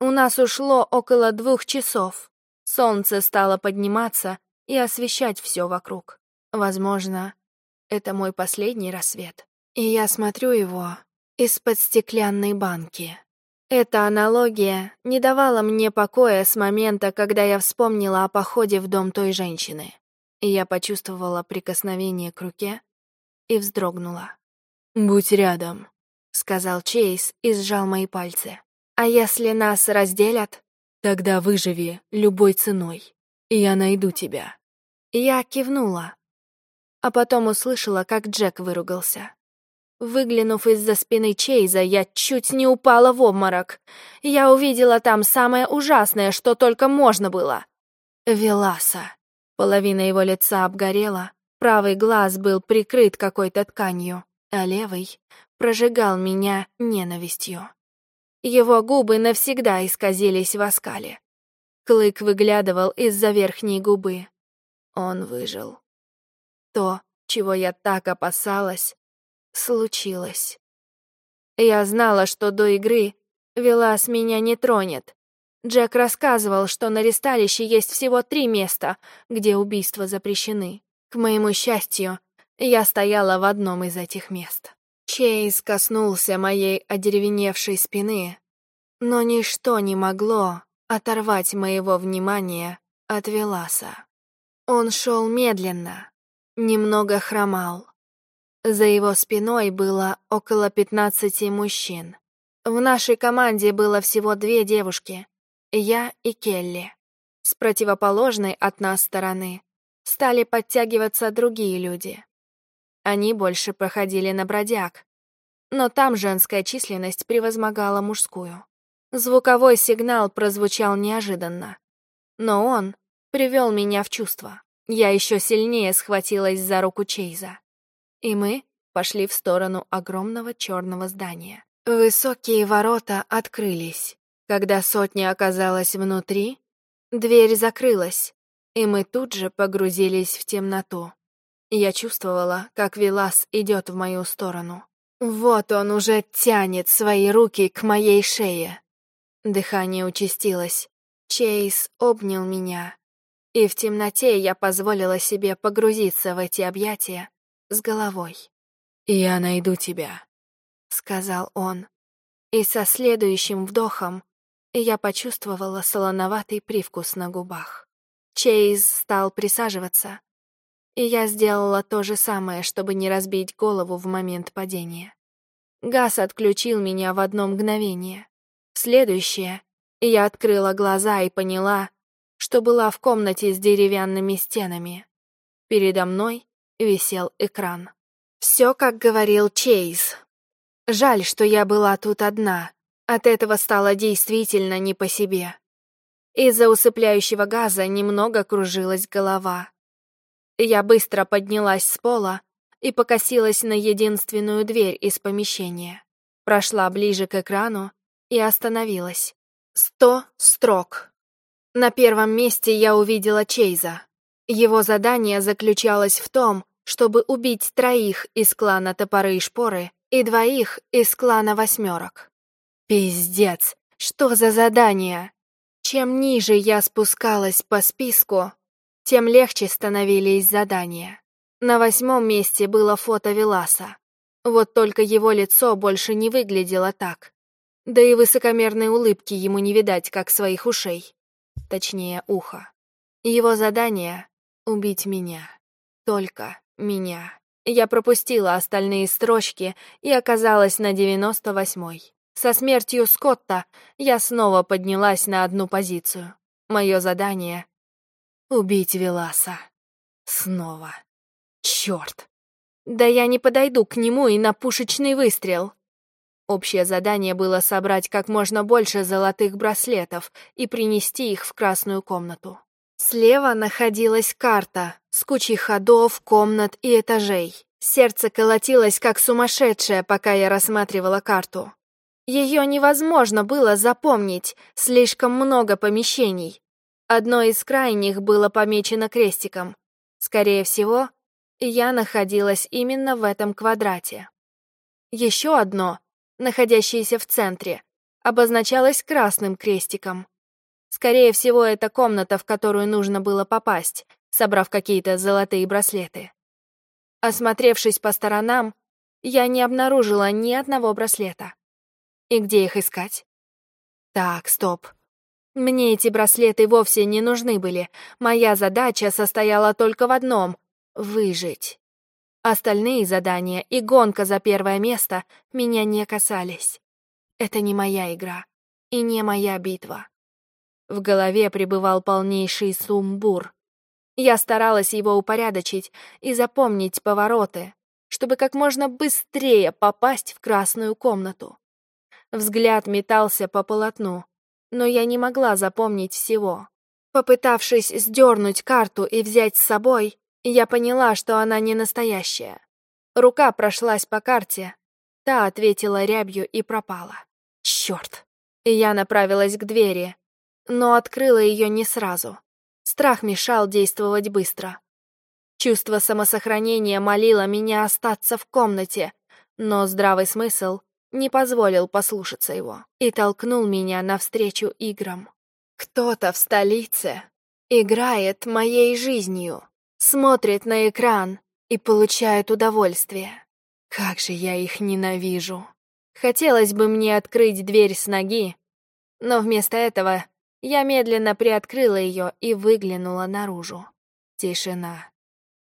У нас ушло около двух часов. Солнце стало подниматься и освещать все вокруг. Возможно, это мой последний рассвет. И я смотрю его из-под стеклянной банки. Эта аналогия не давала мне покоя с момента, когда я вспомнила о походе в дом той женщины. И я почувствовала прикосновение к руке и вздрогнула. «Будь рядом», — сказал Чейз и сжал мои пальцы. «А если нас разделят?» «Тогда выживи любой ценой, и я найду тебя». Я кивнула, а потом услышала, как Джек выругался. Выглянув из-за спины Чейза, я чуть не упала в обморок. Я увидела там самое ужасное, что только можно было. Веласа. Половина его лица обгорела, правый глаз был прикрыт какой-то тканью, а левый прожигал меня ненавистью. Его губы навсегда исказились в оскале. Клык выглядывал из-за верхней губы. Он выжил. То, чего я так опасалась, случилось. Я знала, что до игры Велас меня не тронет. Джек рассказывал, что на ресталище есть всего три места, где убийства запрещены. К моему счастью, я стояла в одном из этих мест. Чейз коснулся моей одеревеневшей спины, но ничто не могло оторвать моего внимания от Веласа. Он шел медленно, немного хромал. За его спиной было около пятнадцати мужчин. В нашей команде было всего две девушки, я и Келли. С противоположной от нас стороны стали подтягиваться другие люди. Они больше проходили на бродяг, но там женская численность превозмогала мужскую. Звуковой сигнал прозвучал неожиданно, но он привел меня в чувство. Я еще сильнее схватилась за руку Чейза и мы пошли в сторону огромного черного здания. Высокие ворота открылись. Когда сотня оказалась внутри, дверь закрылась, и мы тут же погрузились в темноту. Я чувствовала, как Вилас идет в мою сторону. Вот он уже тянет свои руки к моей шее. Дыхание участилось. Чейз обнял меня, и в темноте я позволила себе погрузиться в эти объятия с головой. «Я найду тебя», — сказал он. И со следующим вдохом я почувствовала солоноватый привкус на губах. Чейз стал присаживаться, и я сделала то же самое, чтобы не разбить голову в момент падения. Газ отключил меня в одно мгновение. В следующее я открыла глаза и поняла, что была в комнате с деревянными стенами. Передо мной висел экран. Все, как говорил Чейз. Жаль, что я была тут одна. От этого стало действительно не по себе. Из-за усыпляющего газа немного кружилась голова. Я быстро поднялась с пола и покосилась на единственную дверь из помещения. Прошла ближе к экрану и остановилась. Сто строк. На первом месте я увидела Чейза. Его задание заключалось в том, чтобы убить троих из клана Топоры и Шпоры и двоих из клана Восьмерок. Пиздец, что за задание? Чем ниже я спускалась по списку, тем легче становились задания. На восьмом месте было фото Веласа. Вот только его лицо больше не выглядело так. Да и высокомерной улыбки ему не видать, как своих ушей. Точнее, уха. Его задание — убить меня. Только меня. Я пропустила остальные строчки и оказалась на девяносто восьмой. Со смертью Скотта я снова поднялась на одну позицию. Мое задание — убить Веласа. Снова. Черт. Да я не подойду к нему и на пушечный выстрел. Общее задание было собрать как можно больше золотых браслетов и принести их в красную комнату. Слева находилась карта с кучей ходов, комнат и этажей. Сердце колотилось как сумасшедшее, пока я рассматривала карту. Ее невозможно было запомнить, слишком много помещений. Одно из крайних было помечено крестиком. Скорее всего, я находилась именно в этом квадрате. Еще одно, находящееся в центре, обозначалось красным крестиком. Скорее всего, это комната, в которую нужно было попасть, собрав какие-то золотые браслеты. Осмотревшись по сторонам, я не обнаружила ни одного браслета. И где их искать? Так, стоп. Мне эти браслеты вовсе не нужны были. Моя задача состояла только в одном — выжить. Остальные задания и гонка за первое место меня не касались. Это не моя игра и не моя битва. В голове пребывал полнейший сумбур. Я старалась его упорядочить и запомнить повороты, чтобы как можно быстрее попасть в красную комнату. Взгляд метался по полотну, но я не могла запомнить всего. Попытавшись сдернуть карту и взять с собой, я поняла, что она не настоящая. Рука прошлась по карте, та ответила рябью и пропала. Черт! Я направилась к двери, но открыла ее не сразу. Страх мешал действовать быстро. Чувство самосохранения молило меня остаться в комнате, но здравый смысл не позволил послушаться его и толкнул меня навстречу играм. Кто-то в столице играет моей жизнью, смотрит на экран и получает удовольствие. Как же я их ненавижу. Хотелось бы мне открыть дверь с ноги, но вместо этого я медленно приоткрыла ее и выглянула наружу. Тишина.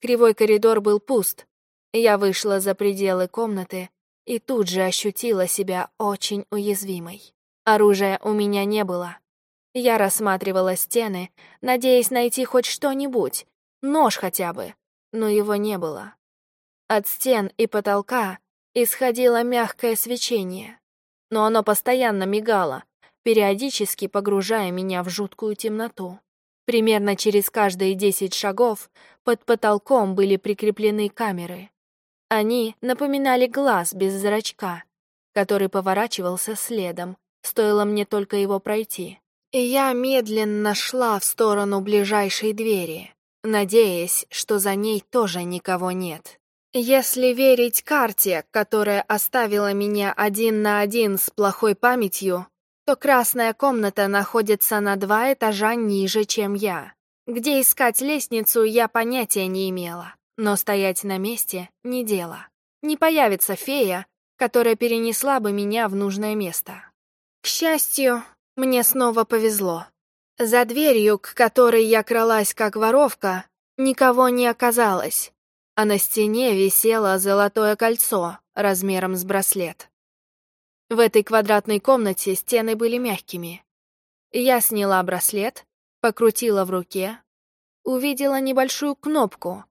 Кривой коридор был пуст. Я вышла за пределы комнаты и тут же ощутила себя очень уязвимой. Оружия у меня не было. Я рассматривала стены, надеясь найти хоть что-нибудь, нож хотя бы, но его не было. От стен и потолка исходило мягкое свечение, но оно постоянно мигало, периодически погружая меня в жуткую темноту. Примерно через каждые десять шагов под потолком были прикреплены камеры. Они напоминали глаз без зрачка, который поворачивался следом, стоило мне только его пройти. И я медленно шла в сторону ближайшей двери, надеясь, что за ней тоже никого нет. Если верить карте, которая оставила меня один на один с плохой памятью, то красная комната находится на два этажа ниже, чем я. Где искать лестницу, я понятия не имела. Но стоять на месте — не дело. Не появится фея, которая перенесла бы меня в нужное место. К счастью, мне снова повезло. За дверью, к которой я кралась как воровка, никого не оказалось, а на стене висело золотое кольцо размером с браслет. В этой квадратной комнате стены были мягкими. Я сняла браслет, покрутила в руке, увидела небольшую кнопку,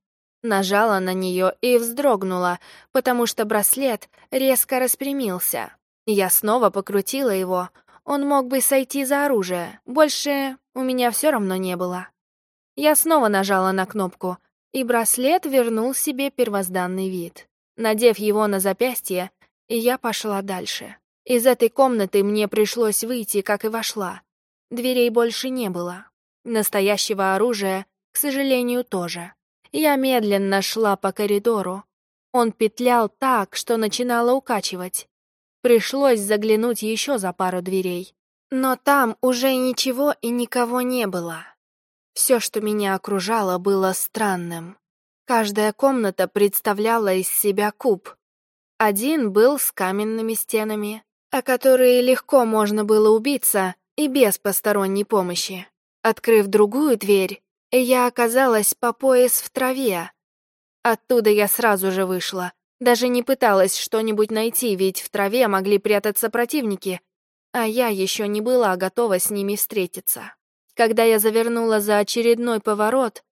Нажала на нее и вздрогнула, потому что браслет резко распрямился. Я снова покрутила его. Он мог бы сойти за оружие. Больше у меня все равно не было. Я снова нажала на кнопку, и браслет вернул себе первозданный вид. Надев его на запястье, я пошла дальше. Из этой комнаты мне пришлось выйти, как и вошла. Дверей больше не было. Настоящего оружия, к сожалению, тоже. Я медленно шла по коридору. Он петлял так, что начинало укачивать. Пришлось заглянуть еще за пару дверей. Но там уже ничего и никого не было. Все, что меня окружало, было странным. Каждая комната представляла из себя куб. Один был с каменными стенами, о которые легко можно было убиться и без посторонней помощи. Открыв другую дверь, я оказалась по пояс в траве. Оттуда я сразу же вышла, Даже не пыталась что-нибудь найти, ведь в траве могли прятаться противники, а я еще не была готова с ними встретиться. Когда я завернула за очередной поворот,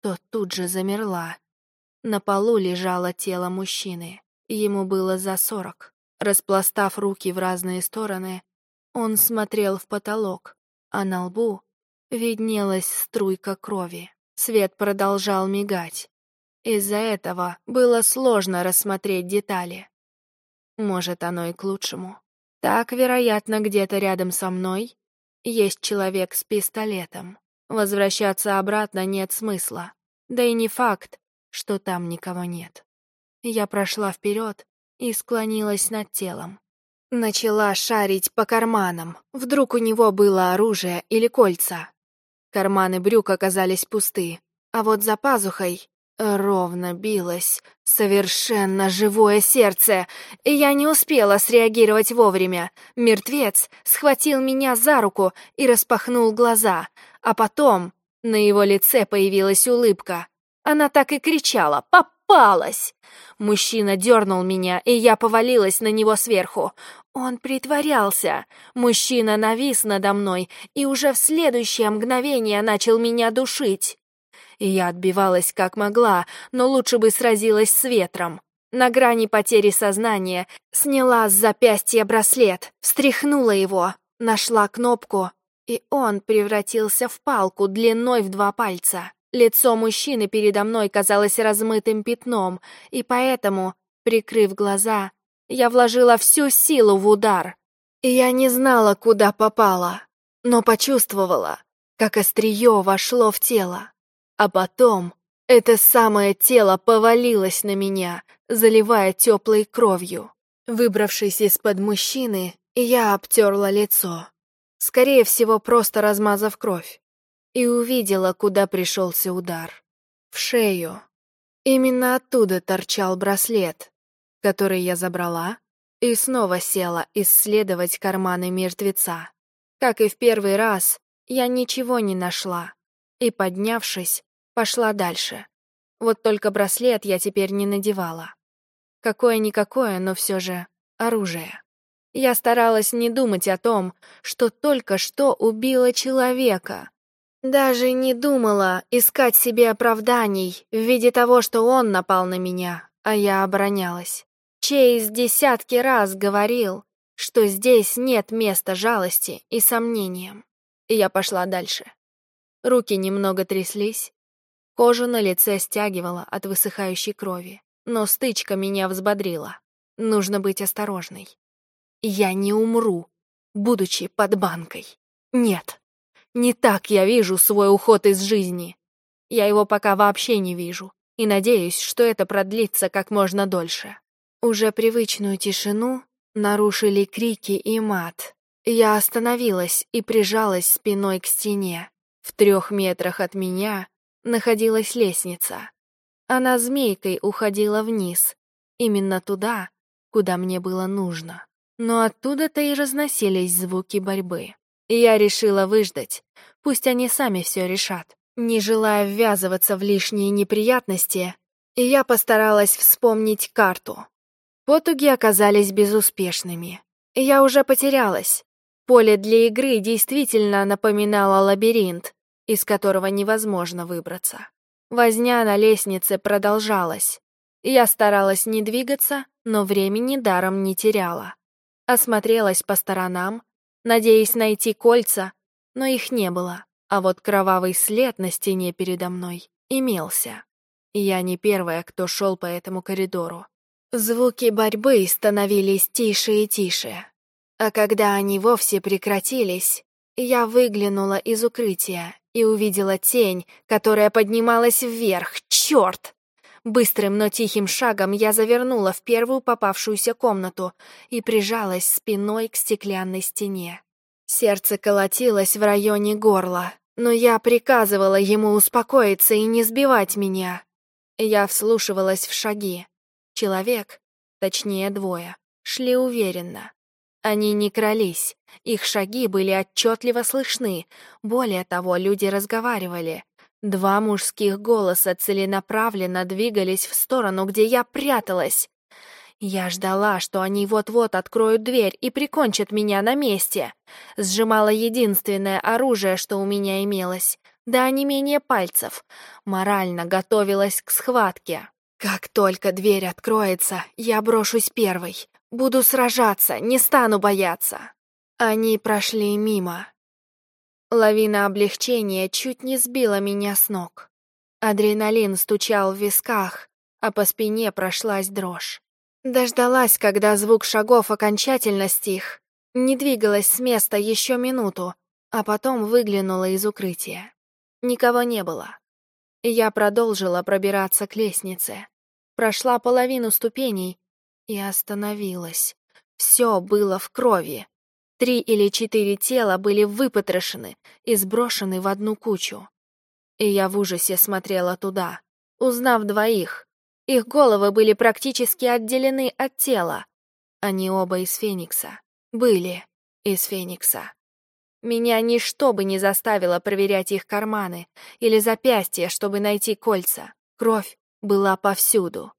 то тут же замерла. На полу лежало тело мужчины. Ему было за сорок. Распластав руки в разные стороны, он смотрел в потолок, а на лбу виднелась струйка крови. Свет продолжал мигать. Из-за этого было сложно рассмотреть детали. Может, оно и к лучшему. Так, вероятно, где-то рядом со мной есть человек с пистолетом. Возвращаться обратно нет смысла. Да и не факт, что там никого нет. Я прошла вперед и склонилась над телом. Начала шарить по карманам. Вдруг у него было оружие или кольца. Карманы брюк оказались пусты, а вот за пазухой ровно билось совершенно живое сердце, и я не успела среагировать вовремя. Мертвец схватил меня за руку и распахнул глаза, а потом на его лице появилась улыбка. Она так и кричала «Попалась!». Мужчина дернул меня, и я повалилась на него сверху. Он притворялся. Мужчина навис надо мной и уже в следующее мгновение начал меня душить. Я отбивалась как могла, но лучше бы сразилась с ветром. На грани потери сознания сняла с запястья браслет, встряхнула его, нашла кнопку, и он превратился в палку длиной в два пальца. Лицо мужчины передо мной казалось размытым пятном, и поэтому, прикрыв глаза, я вложила всю силу в удар. Я не знала, куда попала, но почувствовала, как острие вошло в тело. А потом это самое тело повалилось на меня, заливая теплой кровью. Выбравшись из-под мужчины, я обтерла лицо. Скорее всего, просто размазав кровь и увидела, куда пришелся удар. В шею. Именно оттуда торчал браслет, который я забрала, и снова села исследовать карманы мертвеца. Как и в первый раз, я ничего не нашла, и, поднявшись, пошла дальше. Вот только браслет я теперь не надевала. Какое-никакое, но все же оружие. Я старалась не думать о том, что только что убила человека, даже не думала искать себе оправданий в виде того, что он напал на меня, а я оборонялась. Чейз десятки раз говорил, что здесь нет места жалости и сомнениям. И я пошла дальше. Руки немного тряслись, кожу на лице стягивала от высыхающей крови, но стычка меня взбодрила. Нужно быть осторожной. Я не умру, будучи под банкой. Нет. Не так я вижу свой уход из жизни. Я его пока вообще не вижу, и надеюсь, что это продлится как можно дольше. Уже привычную тишину нарушили крики и мат. Я остановилась и прижалась спиной к стене. В трех метрах от меня находилась лестница. Она змейкой уходила вниз, именно туда, куда мне было нужно. Но оттуда-то и разносились звуки борьбы. Я решила выждать, пусть они сами все решат. Не желая ввязываться в лишние неприятности, я постаралась вспомнить карту. Потуги оказались безуспешными. Я уже потерялась. Поле для игры действительно напоминало лабиринт, из которого невозможно выбраться. Возня на лестнице продолжалась. Я старалась не двигаться, но времени даром не теряла. Осмотрелась по сторонам, надеясь найти кольца, но их не было, а вот кровавый след на стене передо мной имелся. Я не первая, кто шел по этому коридору. Звуки борьбы становились тише и тише, а когда они вовсе прекратились, я выглянула из укрытия и увидела тень, которая поднималась вверх. Черт! Быстрым, но тихим шагом я завернула в первую попавшуюся комнату и прижалась спиной к стеклянной стене. Сердце колотилось в районе горла, но я приказывала ему успокоиться и не сбивать меня. Я вслушивалась в шаги. Человек, точнее двое, шли уверенно. Они не крались, их шаги были отчетливо слышны. Более того, люди разговаривали, Два мужских голоса целенаправленно двигались в сторону, где я пряталась. Я ждала, что они вот-вот откроют дверь и прикончат меня на месте. Сжимала единственное оружие, что у меня имелось, да не менее пальцев. Морально готовилась к схватке. Как только дверь откроется, я брошусь первой. Буду сражаться, не стану бояться. Они прошли мимо. Лавина облегчения чуть не сбила меня с ног. Адреналин стучал в висках, а по спине прошлась дрожь. Дождалась, когда звук шагов окончательно стих, не двигалась с места еще минуту, а потом выглянула из укрытия. Никого не было. Я продолжила пробираться к лестнице. Прошла половину ступеней и остановилась. Все было в крови. Три или четыре тела были выпотрошены и сброшены в одну кучу. И я в ужасе смотрела туда, узнав двоих. Их головы были практически отделены от тела. Они оба из Феникса. Были из Феникса. Меня ничто бы не заставило проверять их карманы или запястья, чтобы найти кольца. Кровь была повсюду.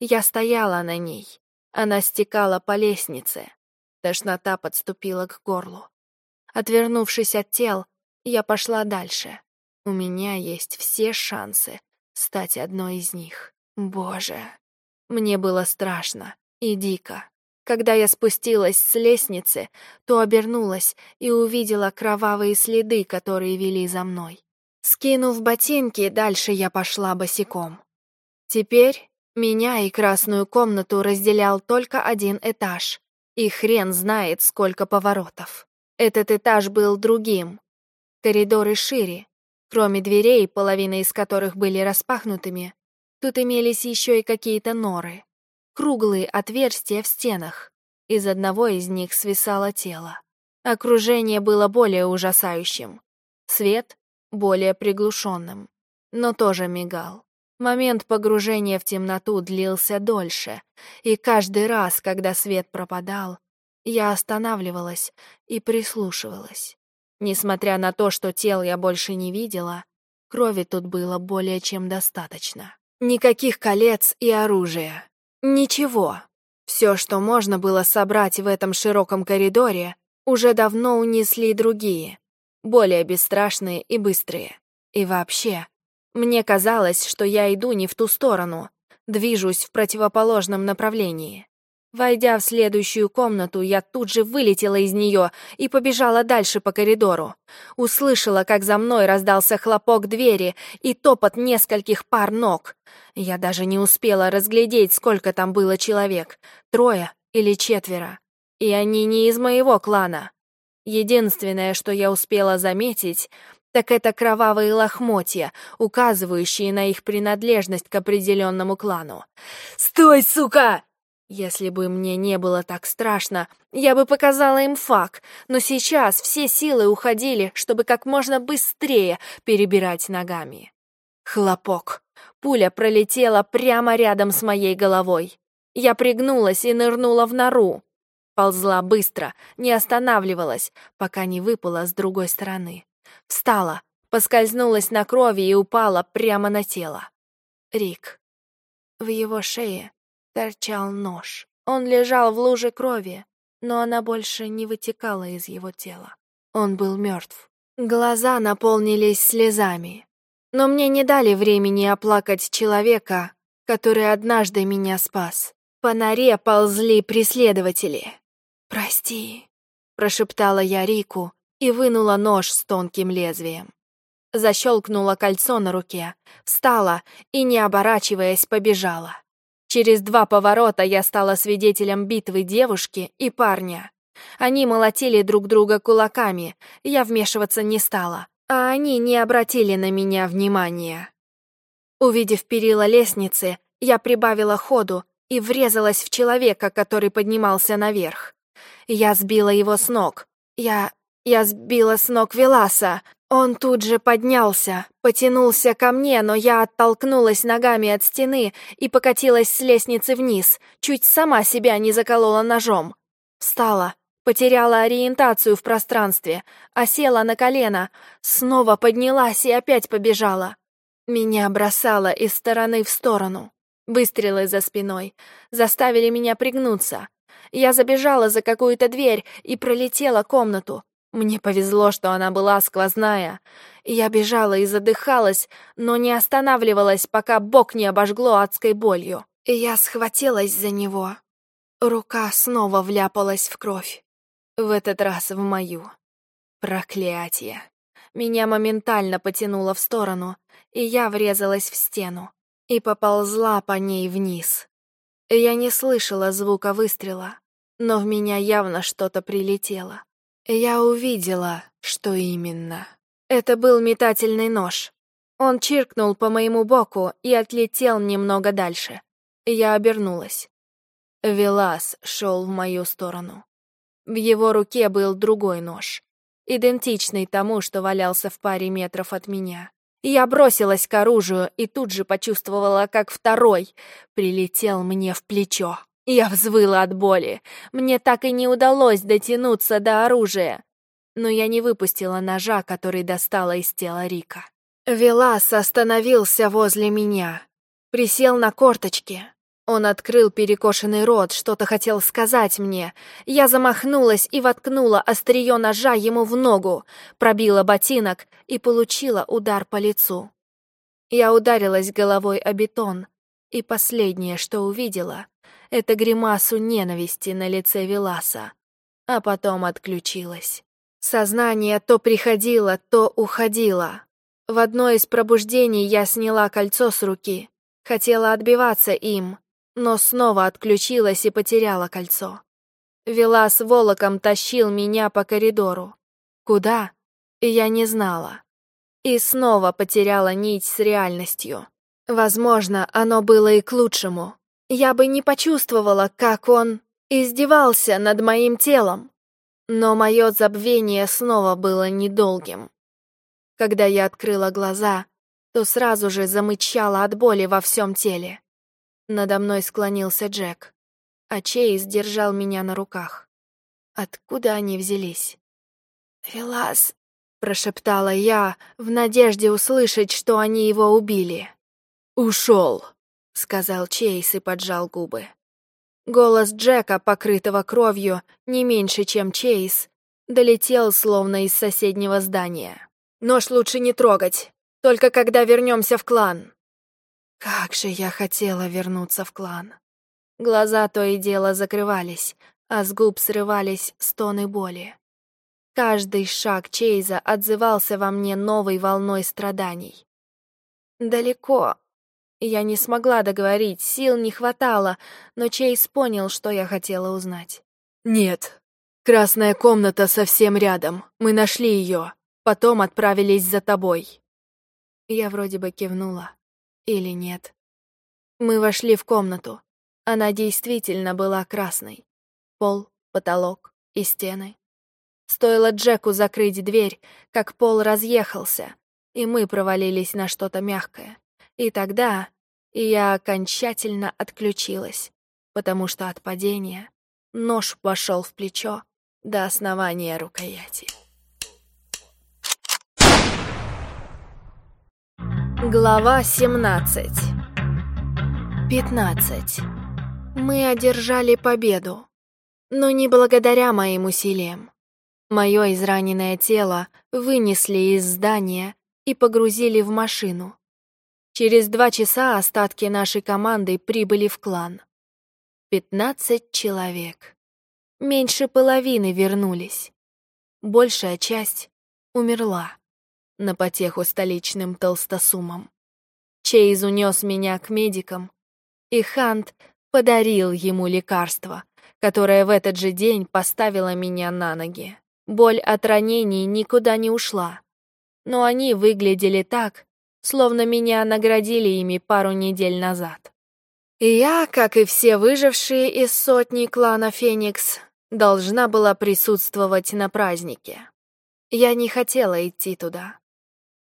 Я стояла на ней. Она стекала по лестнице. Тошнота подступила к горлу. Отвернувшись от тел, я пошла дальше. У меня есть все шансы стать одной из них. Боже, мне было страшно и дико. Когда я спустилась с лестницы, то обернулась и увидела кровавые следы, которые вели за мной. Скинув ботинки, дальше я пошла босиком. Теперь меня и красную комнату разделял только один этаж, и хрен знает, сколько поворотов. Этот этаж был другим. Коридоры шире. Кроме дверей, половина из которых были распахнутыми, тут имелись еще и какие-то норы. Круглые отверстия в стенах. Из одного из них свисало тело. Окружение было более ужасающим. Свет более приглушенным, но тоже мигал. Момент погружения в темноту длился дольше, и каждый раз, когда свет пропадал, я останавливалась и прислушивалась. Несмотря на то, что тел я больше не видела, крови тут было более чем достаточно. Никаких колец и оружия. Ничего. Все, что можно было собрать в этом широком коридоре, уже давно унесли другие, более бесстрашные и быстрые. И вообще, мне казалось, что я иду не в ту сторону, движусь в противоположном направлении. Войдя в следующую комнату, я тут же вылетела из нее и побежала дальше по коридору. Услышала, как за мной раздался хлопок двери и топот нескольких пар ног. Я даже не успела разглядеть, сколько там было человек, трое или четверо. И они не из моего клана. Единственное, что я успела заметить, так это кровавые лохмотья, указывающие на их принадлежность к определенному клану. «Стой, сука!» Если бы мне не было так страшно, я бы показала им фак, но сейчас все силы уходили, чтобы как можно быстрее перебирать ногами. Хлопок. Пуля пролетела прямо рядом с моей головой. Я пригнулась и нырнула в нору. Ползла быстро, не останавливалась, пока не выпала с другой стороны. Встала, поскользнулась на крови и упала прямо на тело. Рик. В его шее торчал нож. Он лежал в луже крови, но она больше не вытекала из его тела. Он был мертв. Глаза наполнились слезами. Но мне не дали времени оплакать человека, который однажды меня спас. По норе ползли преследователи. «Прости», — прошептала я Рику, и вынула нож с тонким лезвием. Защелкнула кольцо на руке, встала и, не оборачиваясь, побежала. Через два поворота я стала свидетелем битвы девушки и парня. Они молотили друг друга кулаками, я вмешиваться не стала, а они не обратили на меня внимания. Увидев перила лестницы, я прибавила ходу и врезалась в человека, который поднимался наверх. Я сбила его с ног. Я я сбила с ног Веласа. Он тут же поднялся, потянулся ко мне, но я оттолкнулась ногами от стены и покатилась с лестницы вниз, чуть сама себя не заколола ножом. Встала, потеряла ориентацию в пространстве, осела на колено, снова поднялась и опять побежала. Меня бросало из стороны в сторону. Выстрелы за спиной заставили меня пригнуться. Я забежала за какую-то дверь и пролетела комнату. Мне повезло, что она была сквозная. Я бежала и задыхалась, но не останавливалась, пока бок не обожгло адской болью. И я схватилась за него. Рука снова вляпалась в кровь. В этот раз в мою. Проклятие. Меня моментально потянуло в сторону, и я врезалась в стену и поползла по ней вниз. Я не слышала звука выстрела, но в меня явно что-то прилетело. Я увидела, что именно. Это был метательный нож. Он чиркнул по моему боку и отлетел немного дальше. Я обернулась. Велас шел в мою сторону. В его руке был другой нож, идентичный тому, что валялся в паре метров от меня. Я бросилась к оружию и тут же почувствовала, как второй прилетел мне в плечо. Я взвыла от боли. Мне так и не удалось дотянуться до оружия. Но я не выпустила ножа, который достала из тела Рика. Велас остановился возле меня. Присел на корточки, он открыл перекошенный рот, что-то хотел сказать мне. Я замахнулась и воткнула острие ножа ему в ногу, пробила ботинок и получила удар по лицу. Я ударилась головой о бетон, и последнее, что увидела, это гримасу ненависти на лице Веласа, а потом отключилась. Сознание то приходило, то уходило. В одно из пробуждений я сняла кольцо с руки, хотела отбиваться им, но снова отключилась и потеряла кольцо. Вела с волоком тащил меня по коридору. Куда? Я не знала. И снова потеряла нить с реальностью. Возможно, оно было и к лучшему. Я бы не почувствовала, как он издевался над моим телом. Но мое забвение снова было недолгим. Когда я открыла глаза, то сразу же замычала от боли во всем теле. Надо мной склонился Джек, а Чейз держал меня на руках. Откуда они взялись? «Велас», — прошептала я, в надежде услышать, что они его убили. «Ушел», — сказал Чейз и поджал губы. Голос Джека, покрытого кровью, не меньше, чем Чейз, долетел словно из соседнего здания. «Нож лучше не трогать, только когда вернемся в клан». Как же я хотела вернуться в клан. Глаза то и дело закрывались, а с губ срывались стоны боли. Каждый шаг Чейза отзывался во мне новой волной страданий. Далеко. Я не смогла договорить, сил не хватало, но Чейз понял, что я хотела узнать. «Нет. Красная комната совсем рядом. Мы нашли ее. Потом отправились за тобой». Я вроде бы кивнула. Или нет? Мы вошли в комнату. Она действительно была красной. Пол, потолок и стены. Стоило Джеку закрыть дверь, как пол разъехался, и мы провалились на что-то мягкое. И тогда я окончательно отключилась, потому что от падения нож пошел в плечо до основания рукояти. Глава 17 15 Мы одержали победу, но не благодаря моим усилиям. Мое израненное тело вынесли из здания и погрузили в машину. Через два часа остатки нашей команды прибыли в клан. Пятнадцать человек. Меньше половины вернулись. Большая часть умерла на потеху столичным толстосумам. Чейз унес меня к медикам, и Хант подарил ему лекарство, которое в этот же день поставило меня на ноги. Боль от ранений никуда не ушла, но они выглядели так, словно меня наградили ими пару недель назад. Я, как и все выжившие из сотни клана Феникс, должна была присутствовать на празднике. Я не хотела идти туда.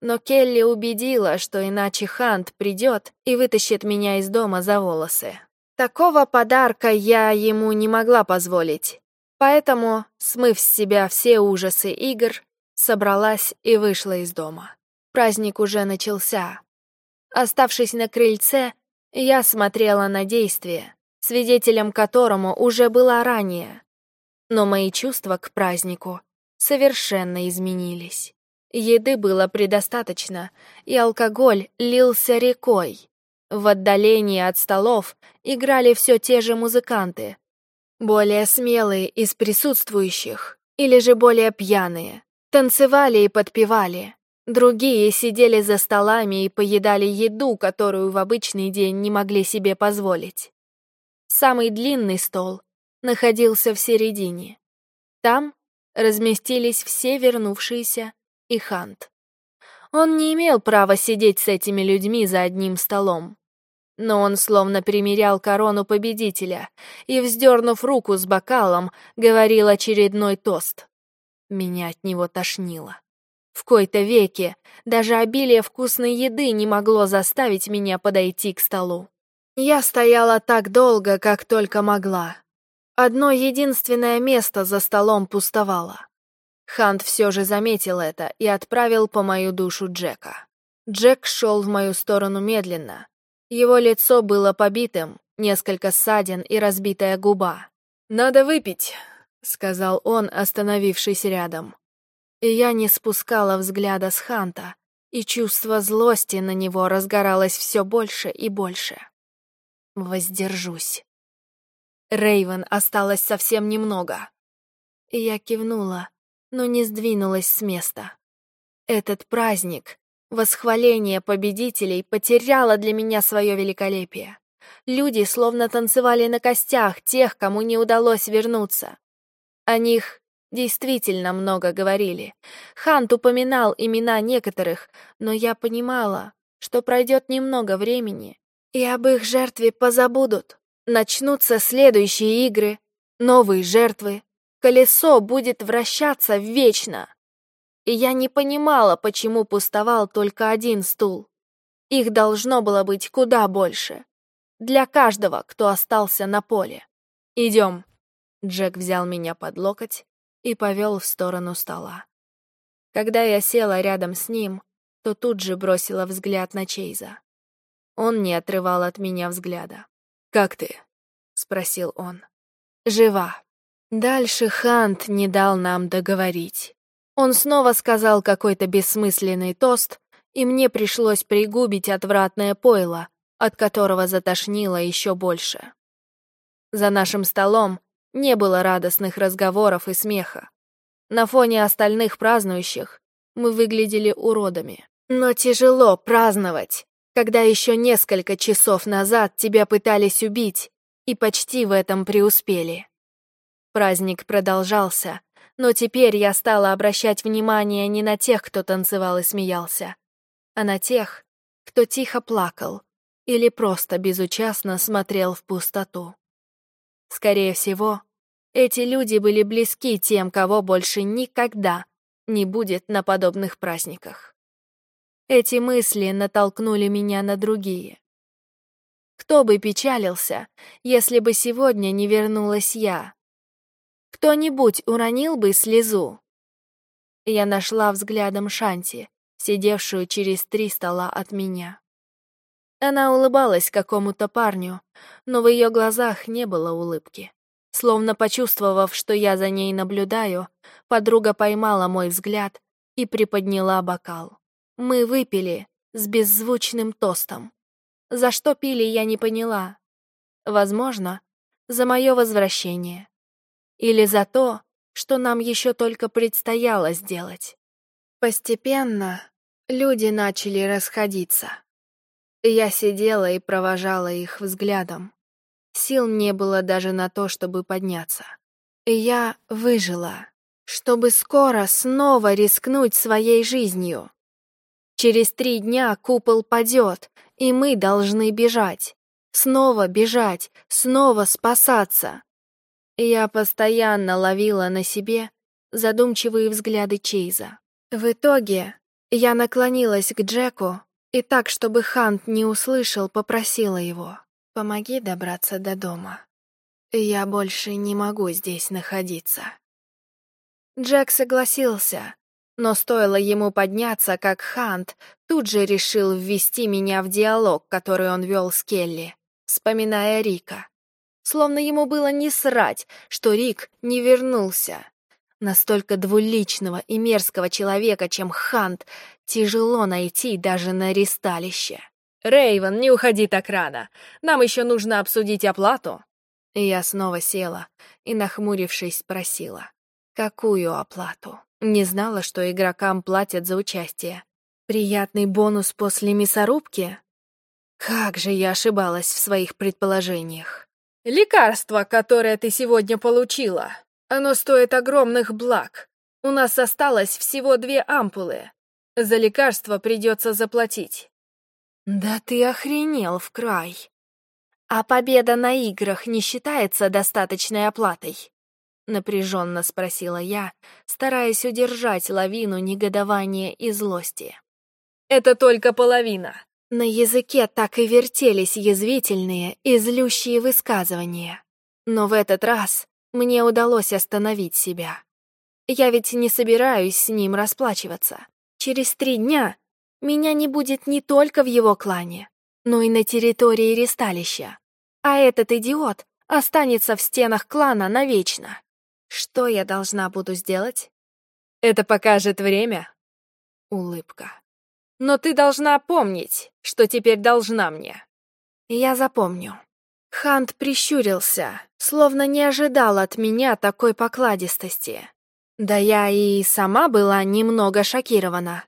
Но Келли убедила, что иначе Хант придет и вытащит меня из дома за волосы. Такого подарка я ему не могла позволить. Поэтому, смыв с себя все ужасы игр, собралась и вышла из дома. Праздник уже начался. Оставшись на крыльце, Я смотрела на действие, свидетелем которому уже была ранее. Но мои чувства к празднику совершенно изменились. Еды было предостаточно, и алкоголь лился рекой. В отдалении от столов играли все те же музыканты. Более смелые из присутствующих, или же более пьяные, танцевали и подпевали. Другие сидели за столами и поедали еду, которую в обычный день не могли себе позволить. Самый длинный стол находился в середине. Там разместились все вернувшиеся и Хант. Он не имел права сидеть с этими людьми за одним столом. Но он словно примерял корону победителя и, вздернув руку с бокалом, говорил очередной тост. Меня от него тошнило. В кои-то веке даже обилие вкусной еды не могло заставить меня подойти к столу. Я стояла так долго, как только могла. Одно единственное место за столом пустовало. Хант все же заметил это и отправил по мою душу Джека. Джек шел в мою сторону медленно. Его лицо было побитым, несколько ссадин и разбитая губа. «Надо выпить», — сказал он, остановившись рядом я не спускала взгляда с Ханта, и чувство злости на него разгоралось все больше и больше. Воздержусь. Рейвен осталось совсем немного. И я кивнула, но не сдвинулась с места. Этот праздник, восхваление победителей, потеряло для меня свое великолепие. Люди словно танцевали на костях тех, кому не удалось вернуться. О них Действительно много говорили. Хант упоминал имена некоторых, но я понимала, что пройдет немного времени, и об их жертве позабудут. Начнутся следующие игры, новые жертвы. Колесо будет вращаться вечно. И я не понимала, почему пустовал только один стул. Их должно было быть куда больше. Для каждого, кто остался на поле. «Идем». Джек взял меня под локоть и повел в сторону стола. Когда я села рядом с ним, то тут же бросила взгляд на Чейза. Он не отрывал от меня взгляда. «Как ты?» — спросил он. «Жива». Дальше Хант не дал нам договорить. Он снова сказал какой-то бессмысленный тост, и мне пришлось пригубить отвратное пойло, от которого затошнило еще больше. За нашим столом не было радостных разговоров и смеха. На фоне остальных празднующих мы выглядели уродами. Но тяжело праздновать, когда еще несколько часов назад тебя пытались убить и почти в этом преуспели. Праздник продолжался, но теперь я стала обращать внимание не на тех, кто танцевал и смеялся, а на тех, кто тихо плакал или просто безучастно смотрел в пустоту. Скорее всего, эти люди были близки тем, кого больше никогда не будет на подобных праздниках. Эти мысли натолкнули меня на другие. Кто бы печалился, если бы сегодня не вернулась я? Кто-нибудь уронил бы слезу? Я нашла взглядом Шанти, сидевшую через три стола от меня. Она улыбалась какому-то парню, но в ее глазах не было улыбки. Словно почувствовав, что я за ней наблюдаю, подруга поймала мой взгляд и приподняла бокал. Мы выпили с беззвучным тостом. За что пили, я не поняла. Возможно, за мое возвращение. Или за то, что нам еще только предстояло сделать. Постепенно люди начали расходиться. Я сидела и провожала их взглядом. Сил не было даже на то, чтобы подняться. Я выжила, чтобы скоро снова рискнуть своей жизнью. Через три дня купол падет, и мы должны бежать. Снова бежать, снова спасаться. Я постоянно ловила на себе задумчивые взгляды Чейза. В итоге я наклонилась к Джеку и так, чтобы Хант не услышал, попросила его. «Помоги добраться до дома. Я больше не могу здесь находиться». Джек согласился, Но стоило ему подняться, как Хант тут же решил ввести меня в диалог, который он вел с Келли, вспоминая Рика. Словно ему было не срать, что Рик не вернулся. Настолько двуличного и мерзкого человека, чем Хант, тяжело найти даже на ристалище. Рейвен, не уходи так рано. Нам еще нужно обсудить оплату. Я снова села и, нахмурившись, спросила. Какую оплату? Не знала, что игрокам платят за участие. Приятный бонус после мясорубки? Как же я ошибалась в своих предположениях. Лекарство, которое ты сегодня получила, оно стоит огромных благ. У нас осталось всего две ампулы. За лекарство придется заплатить. Да ты охренел в край. А победа на играх не считается достаточной оплатой? Напряженно спросила я, стараясь удержать лавину негодования и злости. Это только половина. На языке так и вертелись язвительные и злющие высказывания. Но в этот раз мне удалось остановить себя. Я ведь не собираюсь с ним расплачиваться. Через три дня меня не будет не только в его клане, но и на территории ресталища. А этот идиот останется в стенах клана навечно. Что я должна буду сделать? Это покажет время. Улыбка. Но ты должна помнить, что теперь должна мне. Я запомню. Хант прищурился, словно не ожидал от меня такой покладистости. Да я и сама была немного шокирована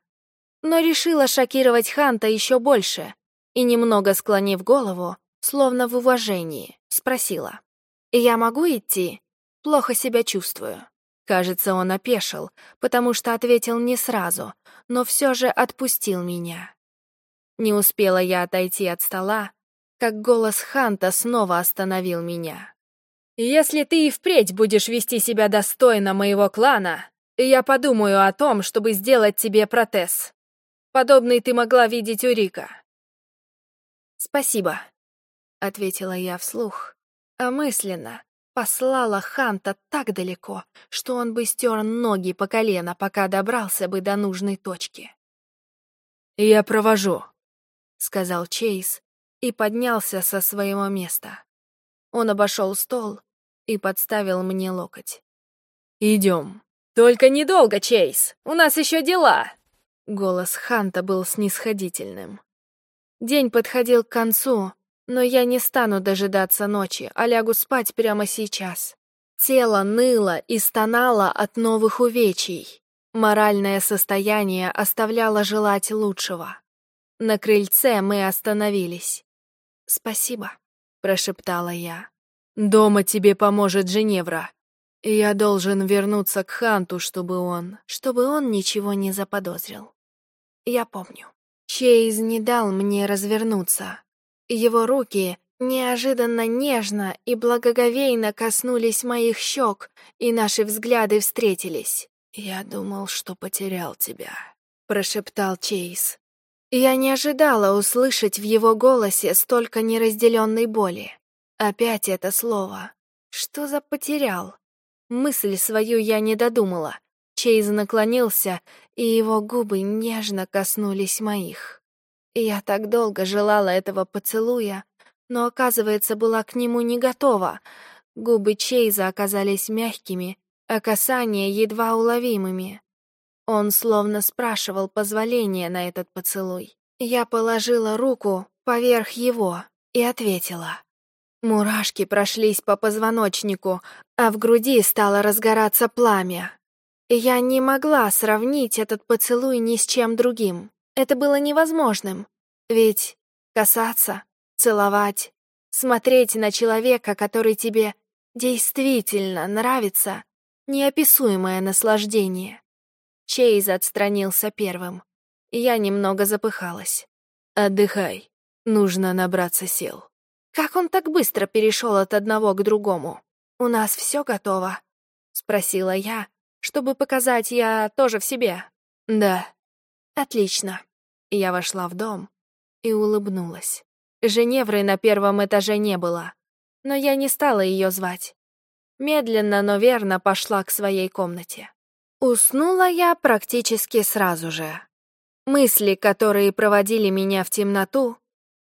но решила шокировать Ханта еще больше и, немного склонив голову, словно в уважении, спросила. «Я могу идти? Плохо себя чувствую». Кажется, он опешил, потому что ответил не сразу, но все же отпустил меня. Не успела я отойти от стола, как голос Ханта снова остановил меня. «Если ты и впредь будешь вести себя достойно моего клана, я подумаю о том, чтобы сделать тебе протез». Подобный ты могла видеть у Рика. «Спасибо», — ответила я вслух, а мысленно послала Ханта так далеко, что он бы стер ноги по колено, пока добрался бы до нужной точки. «Я провожу», — сказал Чейз и поднялся со своего места. Он обошел стол и подставил мне локоть. «Идем». «Только недолго, Чейз, у нас еще дела», Голос Ханта был снисходительным. День подходил к концу, но я не стану дожидаться ночи, а лягу спать прямо сейчас. Тело ныло и стонало от новых увечий. Моральное состояние оставляло желать лучшего. На крыльце мы остановились. «Спасибо», — прошептала я. «Дома тебе поможет Женевра. Я должен вернуться к Ханту, чтобы он... Чтобы он ничего не заподозрил. Я помню. Чейз не дал мне развернуться. Его руки неожиданно нежно и благоговейно коснулись моих щек, и наши взгляды встретились. «Я думал, что потерял тебя», — прошептал Чейз. Я не ожидала услышать в его голосе столько неразделенной боли. Опять это слово. Что за потерял? Мысль свою я не додумала. Чейз наклонился, и его губы нежно коснулись моих. Я так долго желала этого поцелуя, но, оказывается, была к нему не готова. Губы Чейза оказались мягкими, а касания едва уловимыми. Он словно спрашивал позволения на этот поцелуй. Я положила руку поверх его и ответила. Мурашки прошлись по позвоночнику, а в груди стало разгораться пламя. Я не могла сравнить этот поцелуй ни с чем другим. Это было невозможным. Ведь касаться, целовать, смотреть на человека, который тебе действительно нравится, неописуемое наслаждение. Чейз отстранился первым. Я немного запыхалась. «Отдыхай. Нужно набраться сил». Как он так быстро перешел от одного к другому? «У нас все готово?» — спросила я, чтобы показать, я тоже в себе. Да. Отлично. Я вошла в дом и улыбнулась. Женевры на первом этаже не было, но я не стала ее звать. Медленно, но верно пошла к своей комнате. Уснула я практически сразу же. Мысли, которые проводили меня в темноту,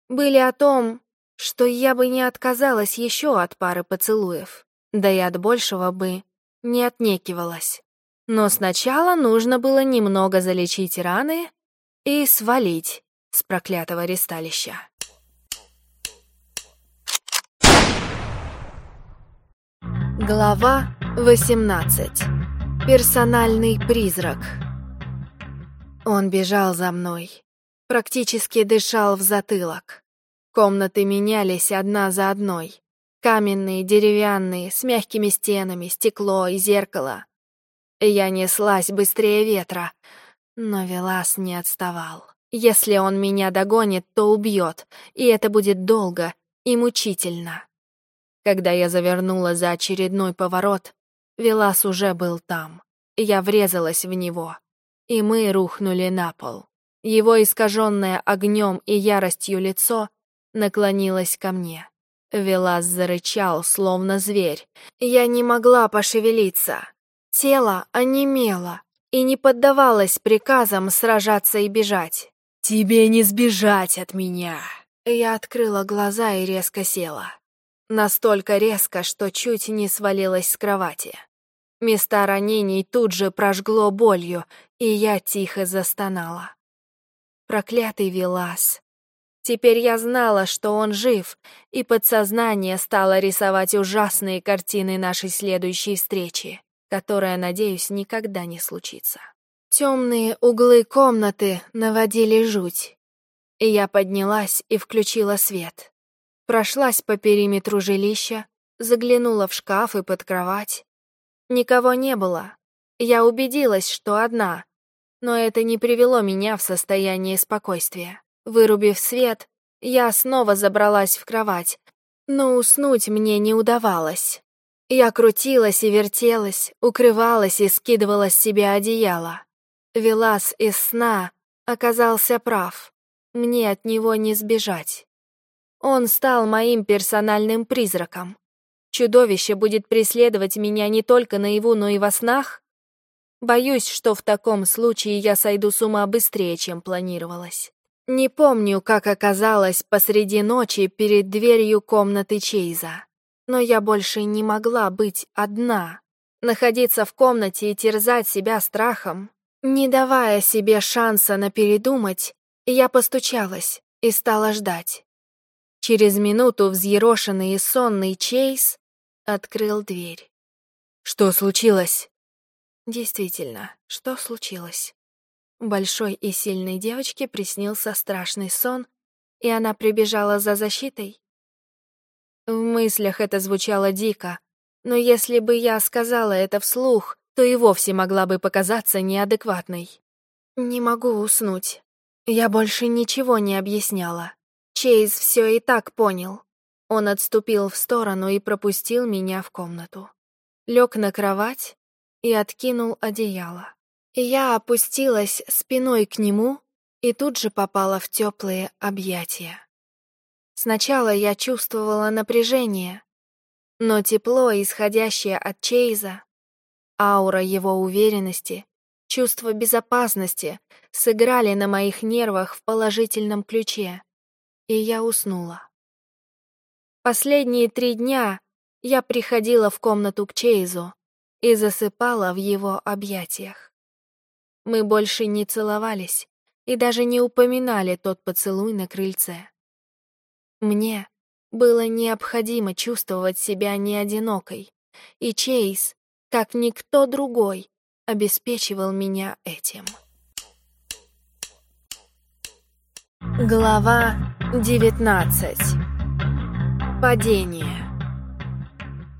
были о том, что я бы не отказалась еще от пары поцелуев, да и от большего бы не отнекивалась. Но сначала нужно было немного залечить раны и свалить с проклятого ресталища. Глава 18. Персональный призрак. Он бежал за мной, практически дышал в затылок. Комнаты менялись одна за одной. Каменные, деревянные, с мягкими стенами, стекло и зеркало. Я неслась быстрее ветра, но Велас не отставал. Если он меня догонит, то убьет, и это будет долго и мучительно. Когда я завернула за очередной поворот, Велас уже был там. Я врезалась в него, и мы рухнули на пол. Его искаженное огнем и яростью лицо наклонилось ко мне. Велас зарычал, словно зверь. Я не могла пошевелиться. Тело онемело и не поддавалось приказам сражаться и бежать. «Тебе не сбежать от меня!» Я открыла глаза и резко села. Настолько резко, что чуть не свалилась с кровати. Места ранений тут же прожгло болью, и я тихо застонала. Проклятый Велас. Теперь я знала, что он жив, и подсознание стало рисовать ужасные картины нашей следующей встречи, которая, надеюсь, никогда не случится. Темные углы комнаты наводили жуть. И я поднялась и включила свет. Прошлась по периметру жилища, заглянула в шкаф и под кровать. Никого не было. Я убедилась, что одна, но это не привело меня в состояние спокойствия. Вырубив свет, я снова забралась в кровать, но уснуть мне не удавалось. Я крутилась и вертелась, укрывалась и скидывала с себя одеяло. Велас из сна оказался прав. Мне от него не сбежать. Он стал моим персональным призраком. Чудовище будет преследовать меня не только наяву, но и во снах. Боюсь, что в таком случае я сойду с ума быстрее, чем планировалось. Не помню, как оказалась посреди ночи перед дверью комнаты Чейза. Но я больше не могла быть одна. Находиться в комнате и терзать себя страхом. Не давая себе шанса на передумать, я постучалась и стала ждать. Через минуту взъерошенный и сонный Чейз открыл дверь. «Что случилось?» Действительно, что случилось? Большой и сильной девочке приснился страшный сон, и она прибежала за защитой? В мыслях это звучало дико, но если бы я сказала это вслух, то и вовсе могла бы показаться неадекватной. Не могу уснуть. Я больше ничего не объясняла. Чейз все и так понял. Он отступил в сторону и пропустил меня в комнату. Лег на кровать и откинул одеяло. Я опустилась спиной к нему и тут же попала в теплые объятия. Сначала я чувствовала напряжение, но тепло, исходящее от Чейза, аура его уверенности, чувство безопасности сыграли на моих нервах в положительном ключе и я уснула. Последние три дня я приходила в комнату к Чейзу и засыпала в его объятиях. Мы больше не целовались и даже не упоминали тот поцелуй на крыльце. Мне было необходимо чувствовать себя не одинокой, и Чейз, как никто другой, обеспечивал меня этим. Глава 19. Падение.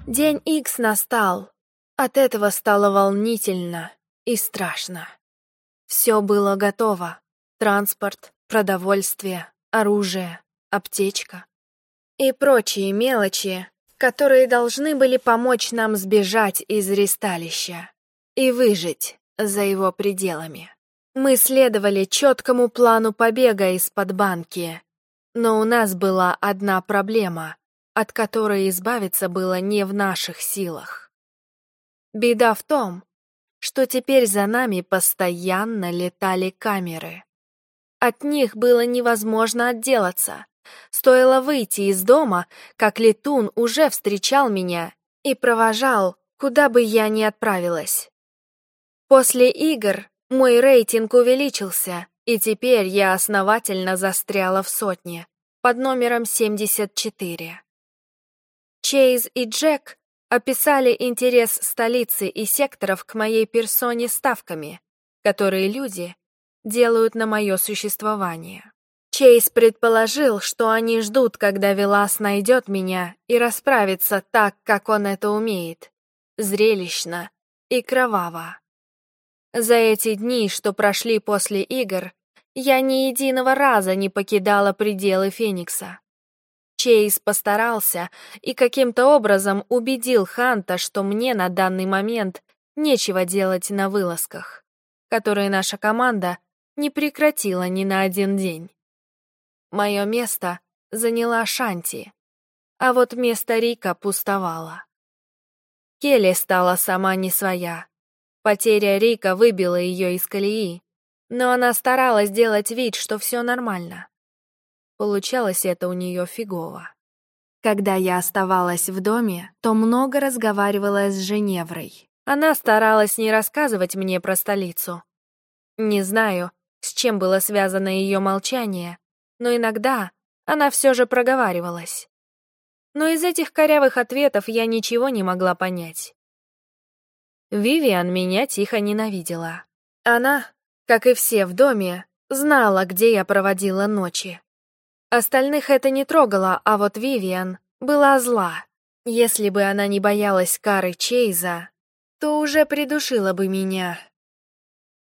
День Икс настал. От этого стало волнительно и страшно. Все было готово. Транспорт, продовольствие, оружие, аптечка и прочие мелочи, которые должны были помочь нам сбежать из ристалища и выжить за его пределами. Мы следовали четкому плану побега из-под банки, но у нас была одна проблема, от которой избавиться было не в наших силах. Беда в том, что теперь за нами постоянно летали камеры. От них было невозможно отделаться. Стоило выйти из дома, как летун уже встречал меня и провожал, куда бы я ни отправилась. После игр мой рейтинг увеличился, и теперь я основательно застряла в сотне, под номером 74. Чейз и Джек описали интерес столицы и секторов к моей персоне ставками, которые люди делают на мое существование. Чейз предположил, что они ждут, когда Велас найдет меня и расправится так, как он это умеет, зрелищно и кроваво. За эти дни, что прошли после игр, я ни единого раза не покидала пределы Феникса. Чейз постарался и каким-то образом убедил Ханта, что мне на данный момент нечего делать на вылазках, которые наша команда не прекратила ни на один день. Мое место заняла Шанти, а вот место Рика пустовало. Келли стала сама не своя. Потеря Рика выбила ее из колеи, но она старалась делать вид, что все нормально. Получалось это у нее фигово. Когда я оставалась в доме, то много разговаривала с Женеврой. Она старалась не рассказывать мне про столицу. Не знаю, с чем было связано ее молчание, но иногда она все же проговаривалась. Но из этих корявых ответов я ничего не могла понять. Вивиан меня тихо ненавидела. Она, как и все в доме, знала, где я проводила ночи. Остальных это не трогало, а вот Вивиан была зла. Если бы она не боялась кары Чейза, то уже придушила бы меня.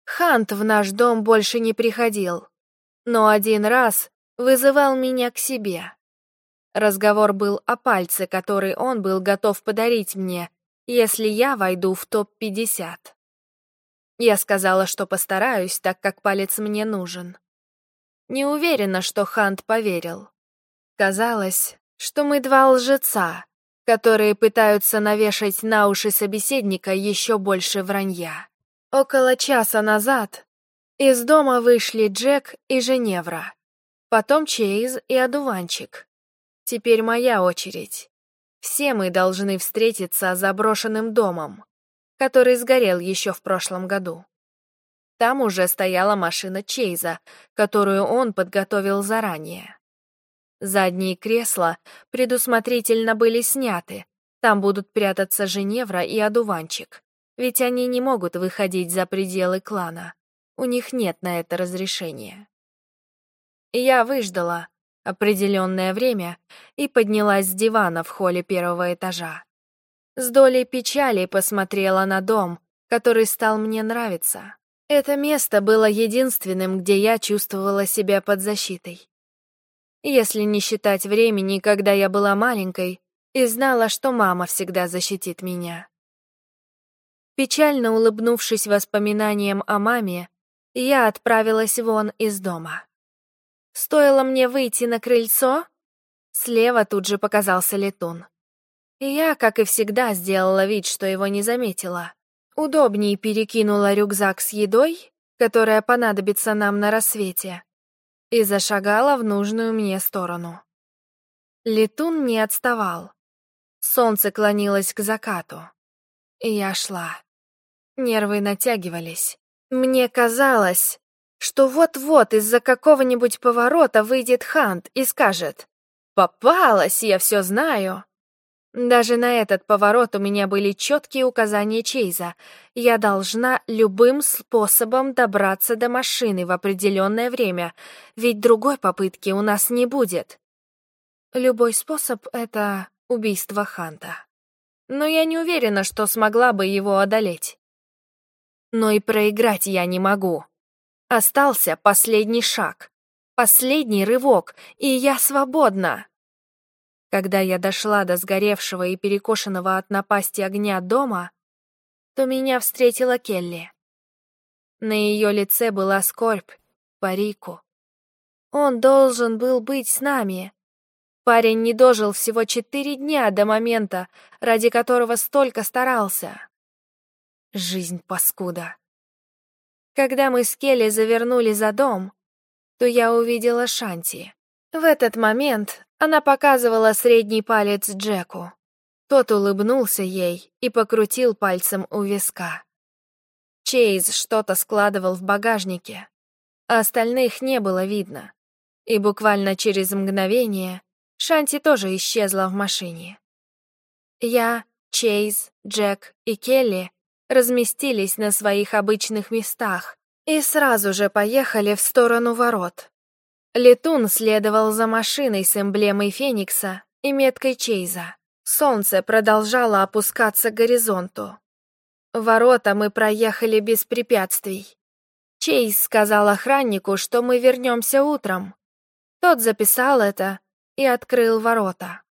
Хант в наш дом больше не приходил, но один раз вызывал меня к себе. Разговор был о пальце, который он был готов подарить мне, если я войду в топ-50. Я сказала, что постараюсь, так как палец мне нужен. Не уверена, что Хант поверил. Казалось, что мы два лжеца, которые пытаются навешать на уши собеседника еще больше вранья. Около часа назад из дома вышли Джек и Женевра, потом Чейз и Одуванчик. Теперь моя очередь. Все мы должны встретиться заброшенным домом, который сгорел еще в прошлом году. Там уже стояла машина Чейза, которую он подготовил заранее. Задние кресла предусмотрительно были сняты, там будут прятаться Женевра и Одуванчик, ведь они не могут выходить за пределы клана, у них нет на это разрешения. Я выждала, определенное время и поднялась с дивана в холле первого этажа. С долей печали посмотрела на дом, который стал мне нравиться. Это место было единственным, где я чувствовала себя под защитой. Если не считать времени, когда я была маленькой и знала, что мама всегда защитит меня. Печально улыбнувшись воспоминаниям о маме, я отправилась вон из дома. Стоило мне выйти на крыльцо, слева тут же показался летун. Я, как и всегда, сделала вид, что его не заметила. Удобнее перекинула рюкзак с едой, которая понадобится нам на рассвете, и зашагала в нужную мне сторону. Летун не отставал. Солнце клонилось к закату. И я шла. Нервы натягивались. Мне казалось, что вот-вот из-за какого-нибудь поворота выйдет Хант и скажет «Попалась, я все знаю». Даже на этот поворот у меня были четкие указания Чейза. Я должна любым способом добраться до машины в определенное время, ведь другой попытки у нас не будет. Любой способ — это убийство Ханта. Но я не уверена, что смогла бы его одолеть. Но и проиграть я не могу. Остался последний шаг, последний рывок, и я свободна. Когда я дошла до сгоревшего и перекошенного от напасти огня дома, то меня встретила Келли. На ее лице была скорбь по Рику. Он должен был быть с нами. Парень не дожил всего четыре дня до момента, ради которого столько старался. Жизнь паскуда. Когда мы с Келли завернули за дом, то я увидела Шанти. В этот момент она показывала средний палец Джеку. Тот улыбнулся ей и покрутил пальцем у виска. Чейз что-то складывал в багажнике, а остальных не было видно. И буквально через мгновение Шанти тоже исчезла в машине. Я, Чейз, Джек и Келли разместились на своих обычных местах и сразу же поехали в сторону ворот. Летун следовал за машиной с эмблемой Феникса и меткой Чейза. Солнце продолжало опускаться к горизонту. Ворота мы проехали без препятствий. Чейз сказал охраннику, что мы вернемся утром. Тот записал это и открыл ворота.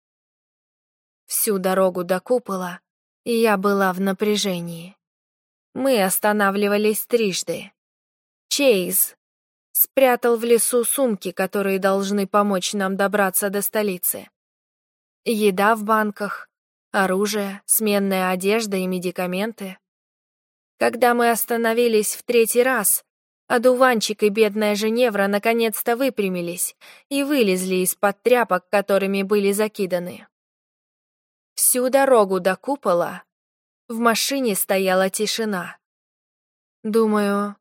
Всю дорогу до купола я была в напряжении. Мы останавливались трижды. Чейз спрятал в лесу сумки, которые должны помочь нам добраться до столицы. Еда в банках, оружие, сменная одежда и медикаменты. Когда мы остановились в третий раз, одуванчик и бедная Женевра наконец-то выпрямились и вылезли из-под тряпок, которыми были закиданы. Всю дорогу до купола в машине стояла тишина. Думаю,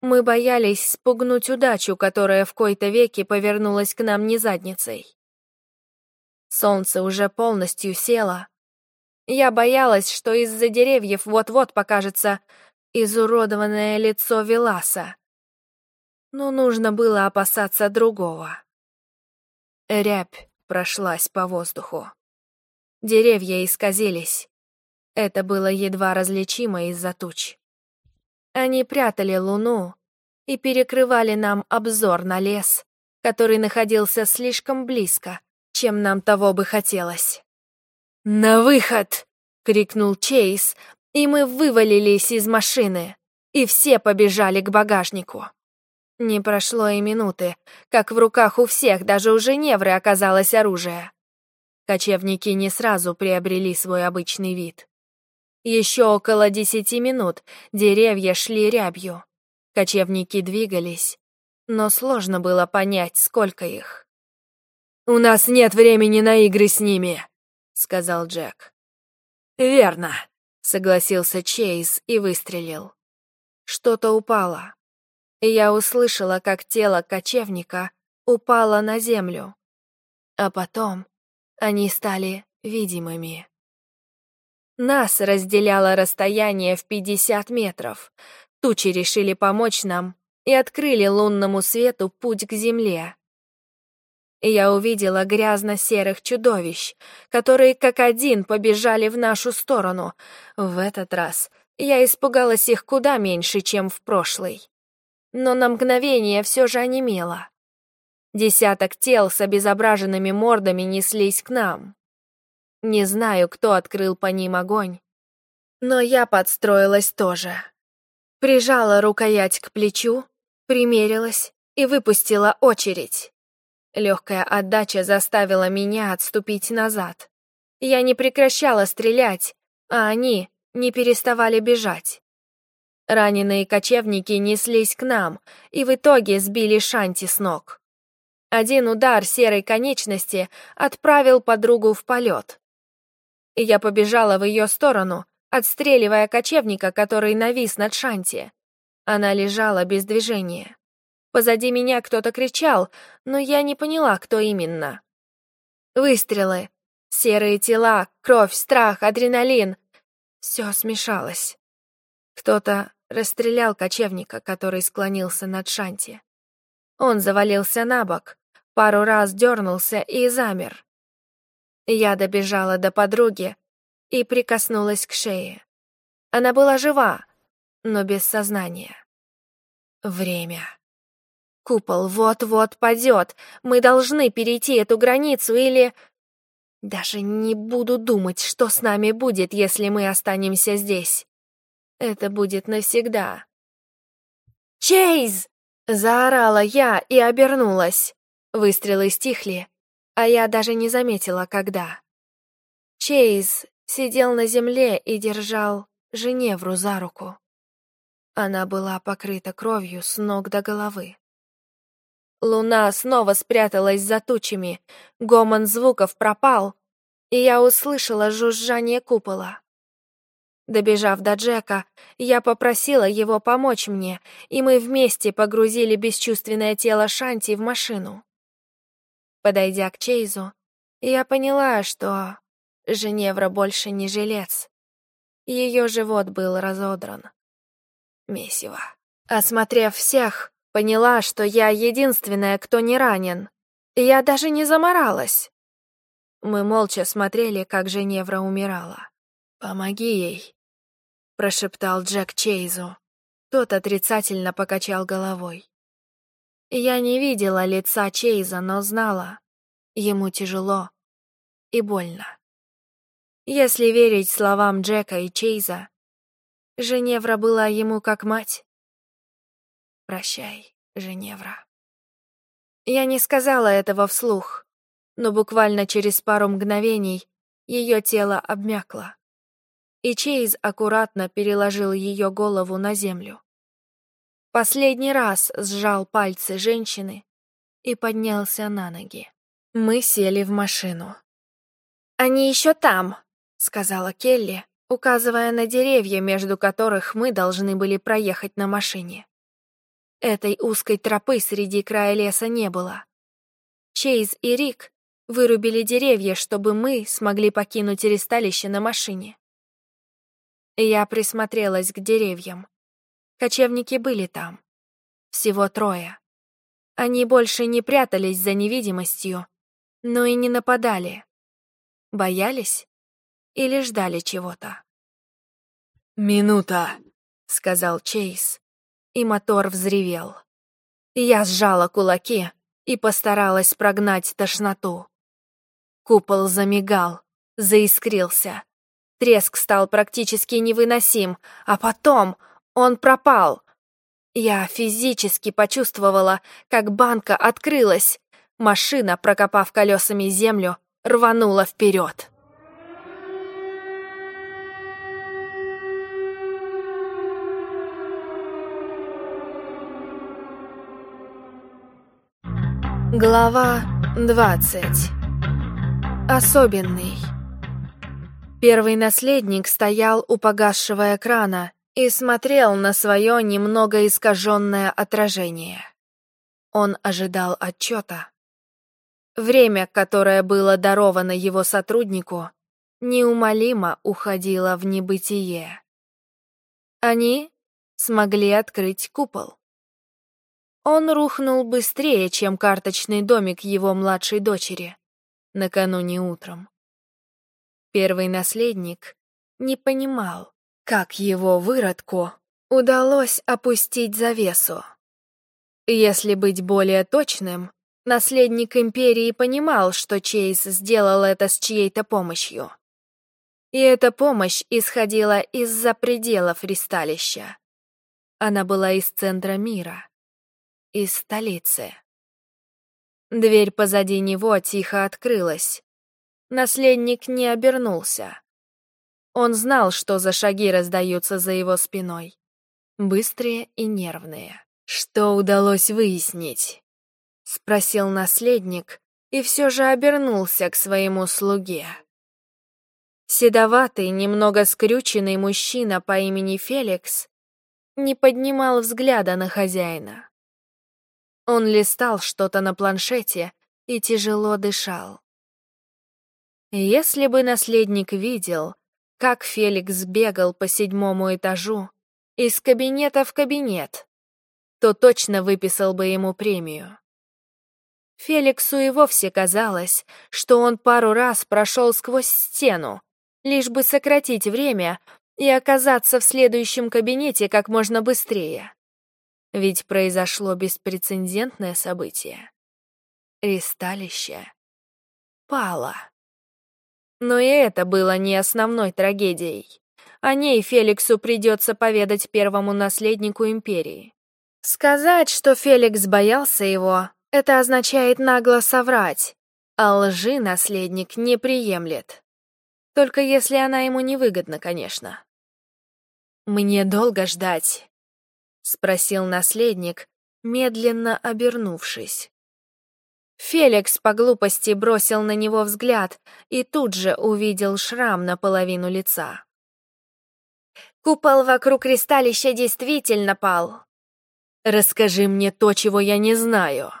мы боялись спугнуть удачу, которая в кои-то веки повернулась к нам не задницей. Солнце уже полностью село. Я боялась, что из-за деревьев вот-вот покажется изуродованное лицо Веласа. Но нужно было опасаться другого. Рябь прошлась по воздуху. Деревья исказились. Это было едва различимо из-за туч. Они прятали луну и перекрывали нам обзор на лес, который находился слишком близко, чем нам того бы хотелось. «На выход!» — крикнул Чейз, и мы вывалились из машины, и все побежали к багажнику. Не прошло и минуты, как в руках у всех, даже у Женевры, оказалось оружие. Кочевники не сразу приобрели свой обычный вид. Еще около десяти минут деревья шли рябью. Кочевники двигались, но сложно было понять, сколько их. «У нас нет времени на игры с ними», — сказал Джек. «Верно», — согласился Чейз и выстрелил. Что-то упало. Я услышала, как тело кочевника упало на землю. А потом они стали видимыми. Нас разделяло расстояние в 50 метров. Тучи решили помочь нам и открыли лунному свету путь к земле. Я увидела грязно-серых чудовищ, которые как один побежали в нашу сторону. В этот раз я испугалась их куда меньше, чем в прошлый. Но на мгновение все же онемела. Десяток тел с обезображенными мордами неслись к нам. Не знаю, кто открыл по ним огонь. Но я подстроилась тоже. Прижала рукоять к плечу, примерилась и выпустила очередь. Легкая отдача заставила меня отступить назад. Я не прекращала стрелять, а они не переставали бежать. Раненые кочевники неслись к нам и в итоге сбили Шанти с ног. Один удар серой конечности отправил подругу в полет и я побежала в ее сторону, отстреливая кочевника, который навис над Шанти. Она лежала без движения. Позади меня кто-то кричал, но я не поняла, кто именно. Выстрелы, серые тела, кровь, страх, адреналин. Все смешалось. Кто-то расстрелял кочевника, который склонился над Шанти. Он завалился на бок, пару раз дернулся и замер. Я добежала до подруги и прикоснулась к шее. Она была жива, но без сознания. Время. Купол вот-вот падет. Мы должны перейти эту границу или... Даже не буду думать, что с нами будет, если мы останемся здесь. Это будет навсегда. «Чейз!» — заорала я и обернулась. Выстрелы стихли, а я даже не заметила, когда. Чейз сидел на земле и держал Женевру за руку. Она была покрыта кровью с ног до головы. Луна снова спряталась за тучами, гомон звуков пропал, и я услышала жужжание купола. Добежав до Джека, я попросила его помочь мне, и мы вместе погрузили бесчувственное тело Шанти в машину. Подойдя к Чейзу, я поняла, что Женевра больше не жилец. Ее живот был разодран. Месиво. Осмотрев всех, поняла, что я единственная, кто не ранен. Я даже не заморалась. Мы молча смотрели, как Женевра умирала. «Помоги ей», прошептал Джек Чейзу. Тот отрицательно покачал головой. Я не видела лица Чейза, но знала, ему тяжело и больно. Если верить словам Джека и Чейза, Женевра была ему как мать. Прощай, Женевра. Я не сказала этого вслух, но буквально через пару мгновений ее тело обмякло и Чейз аккуратно переложил ее голову на землю. Последний раз сжал пальцы женщины и поднялся на ноги. Мы сели в машину. «Они еще там», — сказала Келли, указывая на деревья, между которых мы должны были проехать на машине. Этой узкой тропы среди края леса не было. Чейз и Рик вырубили деревья, чтобы мы смогли покинуть ресталище на машине. Я присмотрелась к деревьям. Кочевники были там. Всего трое. Они больше не прятались за невидимостью, но и не нападали. Боялись или ждали чего-то. «Минута», — сказал Чейз, и мотор взревел. Я сжала кулаки и постаралась прогнать тошноту. Купол замигал, заискрился. Треск стал практически невыносим, а потом он пропал. Я физически почувствовала, как банка открылась. Машина, прокопав колесами землю, рванула вперед. Глава двадцать. Особенный. Первый наследник стоял у погасшего экрана и смотрел на свое немного искаженное отражение. Он ожидал отчета. Время, которое было даровано его сотруднику, неумолимо уходило в небытие. Они смогли открыть купол. Он рухнул быстрее, чем карточный домик его младшей дочери накануне утром. Первый наследник не понимал, как его выродку удалось опустить завесу. Если быть более точным, наследник империи понимал, что Чейз сделал это с чьей-то помощью. И эта помощь исходила из-за пределов ристалища. Она была из центра мира, из столицы. Дверь позади него тихо открылась, Наследник не обернулся. Он знал, что за шаги раздаются за его спиной. Быстрые и нервные. «Что удалось выяснить?» — спросил наследник и все же обернулся к своему слуге. Седоватый, немного скрюченный мужчина по имени Феликс не поднимал взгляда на хозяина. Он листал что-то на планшете и тяжело дышал. Если бы наследник видел, как Феликс бегал по седьмому этажу, из кабинета в кабинет, то точно выписал бы ему премию. Феликсу и вовсе казалось, что он пару раз прошел сквозь стену, лишь бы сократить время и оказаться в следующем кабинете как можно быстрее. Ведь произошло беспрецедентное событие. Ристалище пало. Но и это было не основной трагедией. О ней Феликсу придется поведать первому наследнику империи. Сказать, что Феликс боялся его, это означает нагло соврать, а лжи наследник не приемлет. Только если она ему невыгодна, конечно. «Мне долго ждать?» — спросил наследник, медленно обернувшись. Феликс по глупости бросил на него взгляд и тут же увидел шрам наполовину лица. «Купол вокруг кристалища действительно пал». «Расскажи мне то, чего я не знаю».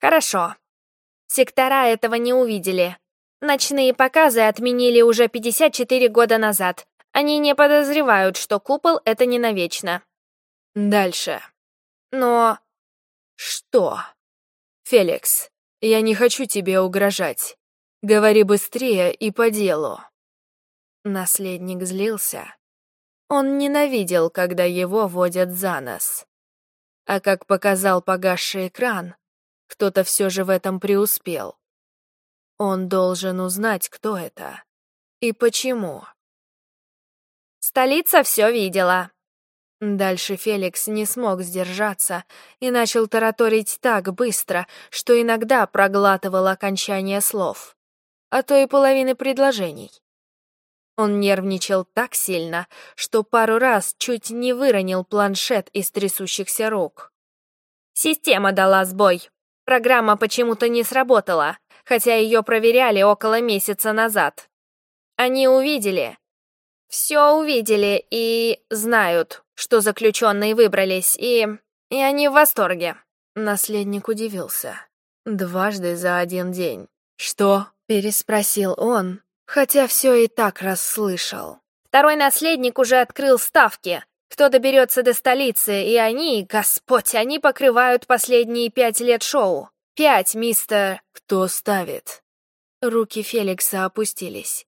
«Хорошо. Сектора этого не увидели. Ночные показы отменили уже 54 года назад. Они не подозревают, что купол — это не навечно». «Дальше». «Но...» «Что?» «Феликс, я не хочу тебе угрожать. Говори быстрее и по делу». Наследник злился. Он ненавидел, когда его водят за нос. А как показал погасший экран, кто-то все же в этом преуспел. Он должен узнать, кто это и почему. «Столица все видела», Дальше Феликс не смог сдержаться и начал тараторить так быстро, что иногда проглатывал окончание слов, а то и половины предложений. Он нервничал так сильно, что пару раз чуть не выронил планшет из трясущихся рук. Система дала сбой. Программа почему-то не сработала, хотя ее проверяли около месяца назад. Они увидели. Все увидели и знают, что заключенные выбрались, и... и они в восторге». Наследник удивился. Дважды за один день. «Что?» — переспросил он, хотя все и так расслышал. «Второй наследник уже открыл ставки. Кто доберется до столицы, и они, господь, они покрывают последние пять лет шоу. Пять, мистер...» «Кто ставит?» Руки Феликса опустились.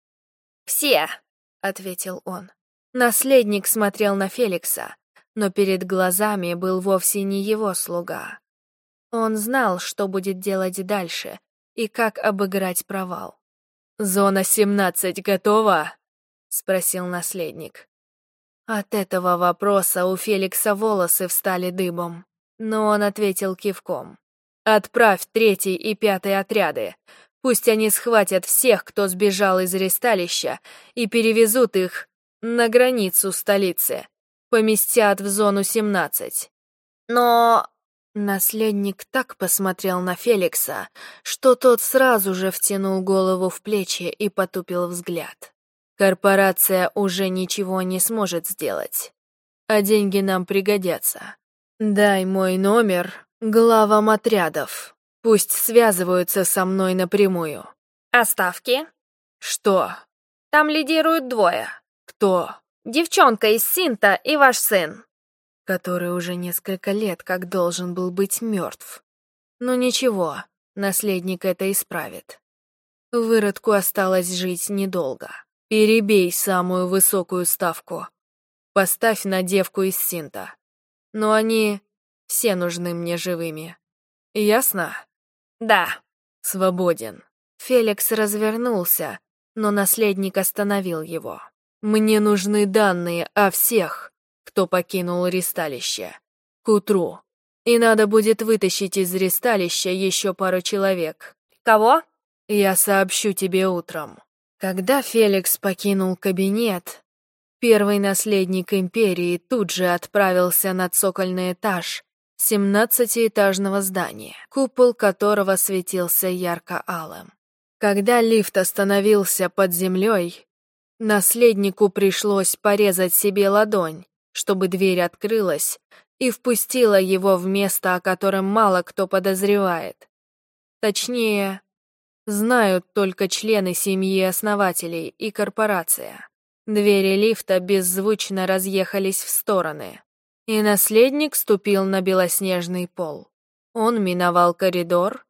«Все», — ответил он. Наследник смотрел на Феликса, но перед глазами был вовсе не его слуга. Он знал, что будет делать дальше и как обыграть провал. «Зона 17 готова?» — спросил наследник. От этого вопроса у Феликса волосы встали дыбом, но он ответил кивком. «Отправь третий и пятый отряды. Пусть они схватят всех, кто сбежал из ресталища, и перевезут их на границу столицы. Поместят в зону 17. Но... Наследник так посмотрел на Феликса, что тот сразу же втянул голову в плечи и потупил взгляд. Корпорация уже ничего не сможет сделать. А деньги нам пригодятся. Дай мой номер главам отрядов. Пусть связываются со мной напрямую. Оставки? Что? Там лидируют двое. «Кто?» «Девчонка из Синта и ваш сын». Который уже несколько лет как должен был быть мертв. Но ничего, наследник это исправит. Выродку осталось жить недолго. Перебей самую высокую ставку. Поставь на девку из Синта. Но они все нужны мне живыми. Ясно? Да. Свободен. Феликс развернулся, но наследник остановил его. Мне нужны данные о всех, кто покинул ристалище. К утру. И надо будет вытащить из ристалища еще пару человек. Кого? Я сообщу тебе утром. Когда Феликс покинул кабинет, первый наследник империи тут же отправился на цокольный этаж семнадцатиэтажного здания, купол которого светился ярко-алым. Когда лифт остановился под землей, Наследнику пришлось порезать себе ладонь, чтобы дверь открылась и впустила его в место, о котором мало кто подозревает. Точнее, знают только члены семьи основателей и корпорация. Двери лифта беззвучно разъехались в стороны, и наследник ступил на белоснежный пол. Он миновал коридор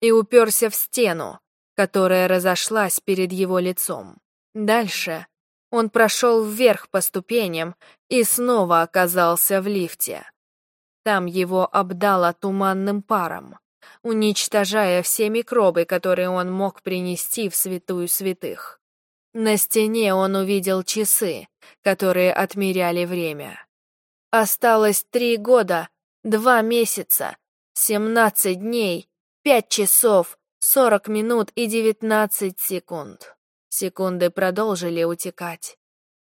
и уперся в стену, которая разошлась перед его лицом. Дальше он прошел вверх по ступеням и снова оказался в лифте. Там его обдало туманным паром, уничтожая все микробы, которые он мог принести в святую святых. На стене он увидел часы, которые отмеряли время. Осталось три года, два месяца, семнадцать дней, пять часов, сорок минут и девятнадцать секунд. Секунды продолжили утекать.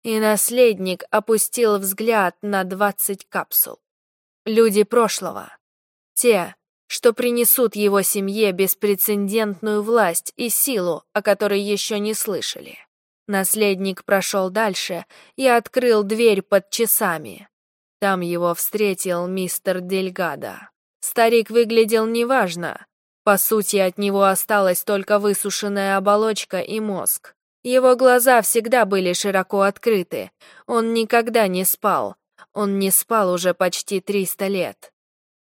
и наследник опустил взгляд на двадцать капсул. Люди прошлого. Те, что принесут его семье беспрецедентную власть и силу, о которой еще не слышали. Наследник прошел дальше и открыл дверь под часами. Там его встретил мистер Дельгадо. Старик выглядел неважно. По сути, от него осталась только высушенная оболочка и мозг. Его глаза всегда были широко открыты. Он никогда не спал. Он не спал уже почти триста лет.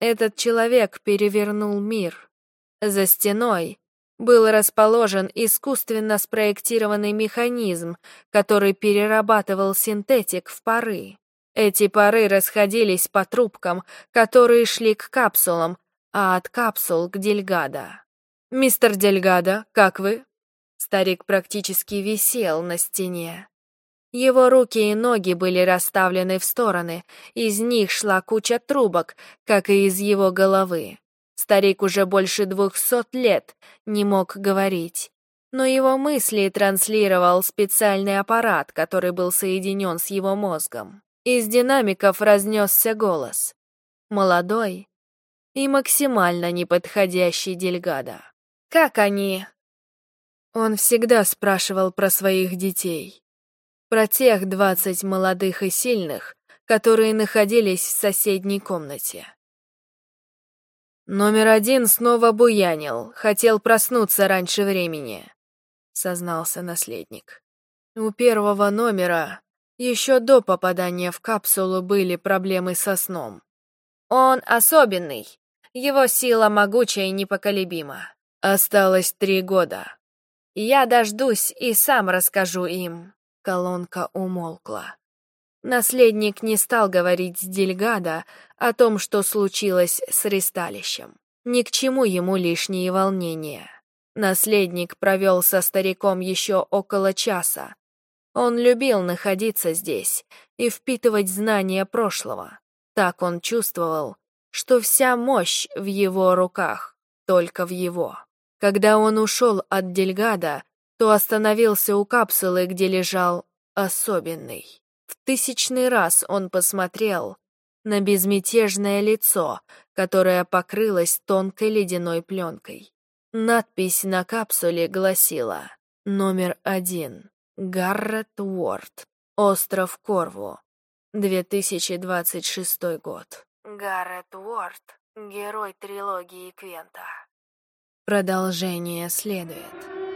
Этот человек перевернул мир. За стеной был расположен искусственно спроектированный механизм, который перерабатывал синтетик в пары. Эти пары расходились по трубкам, которые шли к капсулам, а от капсул к Дельгадо. «Мистер Дельгадо, как вы?» Старик практически висел на стене. Его руки и ноги были расставлены в стороны, из них шла куча трубок, как и из его головы. Старик уже больше двухсот лет не мог говорить, но его мысли транслировал специальный аппарат, который был соединен с его мозгом. Из динамиков разнесся голос. Молодой и максимально неподходящий Дельгада. «Как они?» Он всегда спрашивал про своих детей. Про тех двадцать молодых и сильных, которые находились в соседней комнате. Номер один снова буянил, хотел проснуться раньше времени, сознался наследник. У первого номера еще до попадания в капсулу были проблемы со сном. Он особенный, его сила могучая и непоколебима. Осталось три года. Я дождусь и сам расскажу им. Колонка умолкла. Наследник не стал говорить с Дельгадо о том, что случилось с ресталищем. Ни к чему ему лишние волнения. Наследник провел со стариком еще около часа. Он любил находиться здесь и впитывать знания прошлого. Так он чувствовал, что вся мощь в его руках, только в его. Когда он ушел от Дельгада, то остановился у капсулы, где лежал особенный. В тысячный раз он посмотрел на безмятежное лицо, которое покрылось тонкой ледяной пленкой. Надпись на капсуле гласила «Номер один. Гаррет Уорд. Остров Корву. 2026 год». Гаррет Уорд. Герой трилогии Квента. Продолжение следует.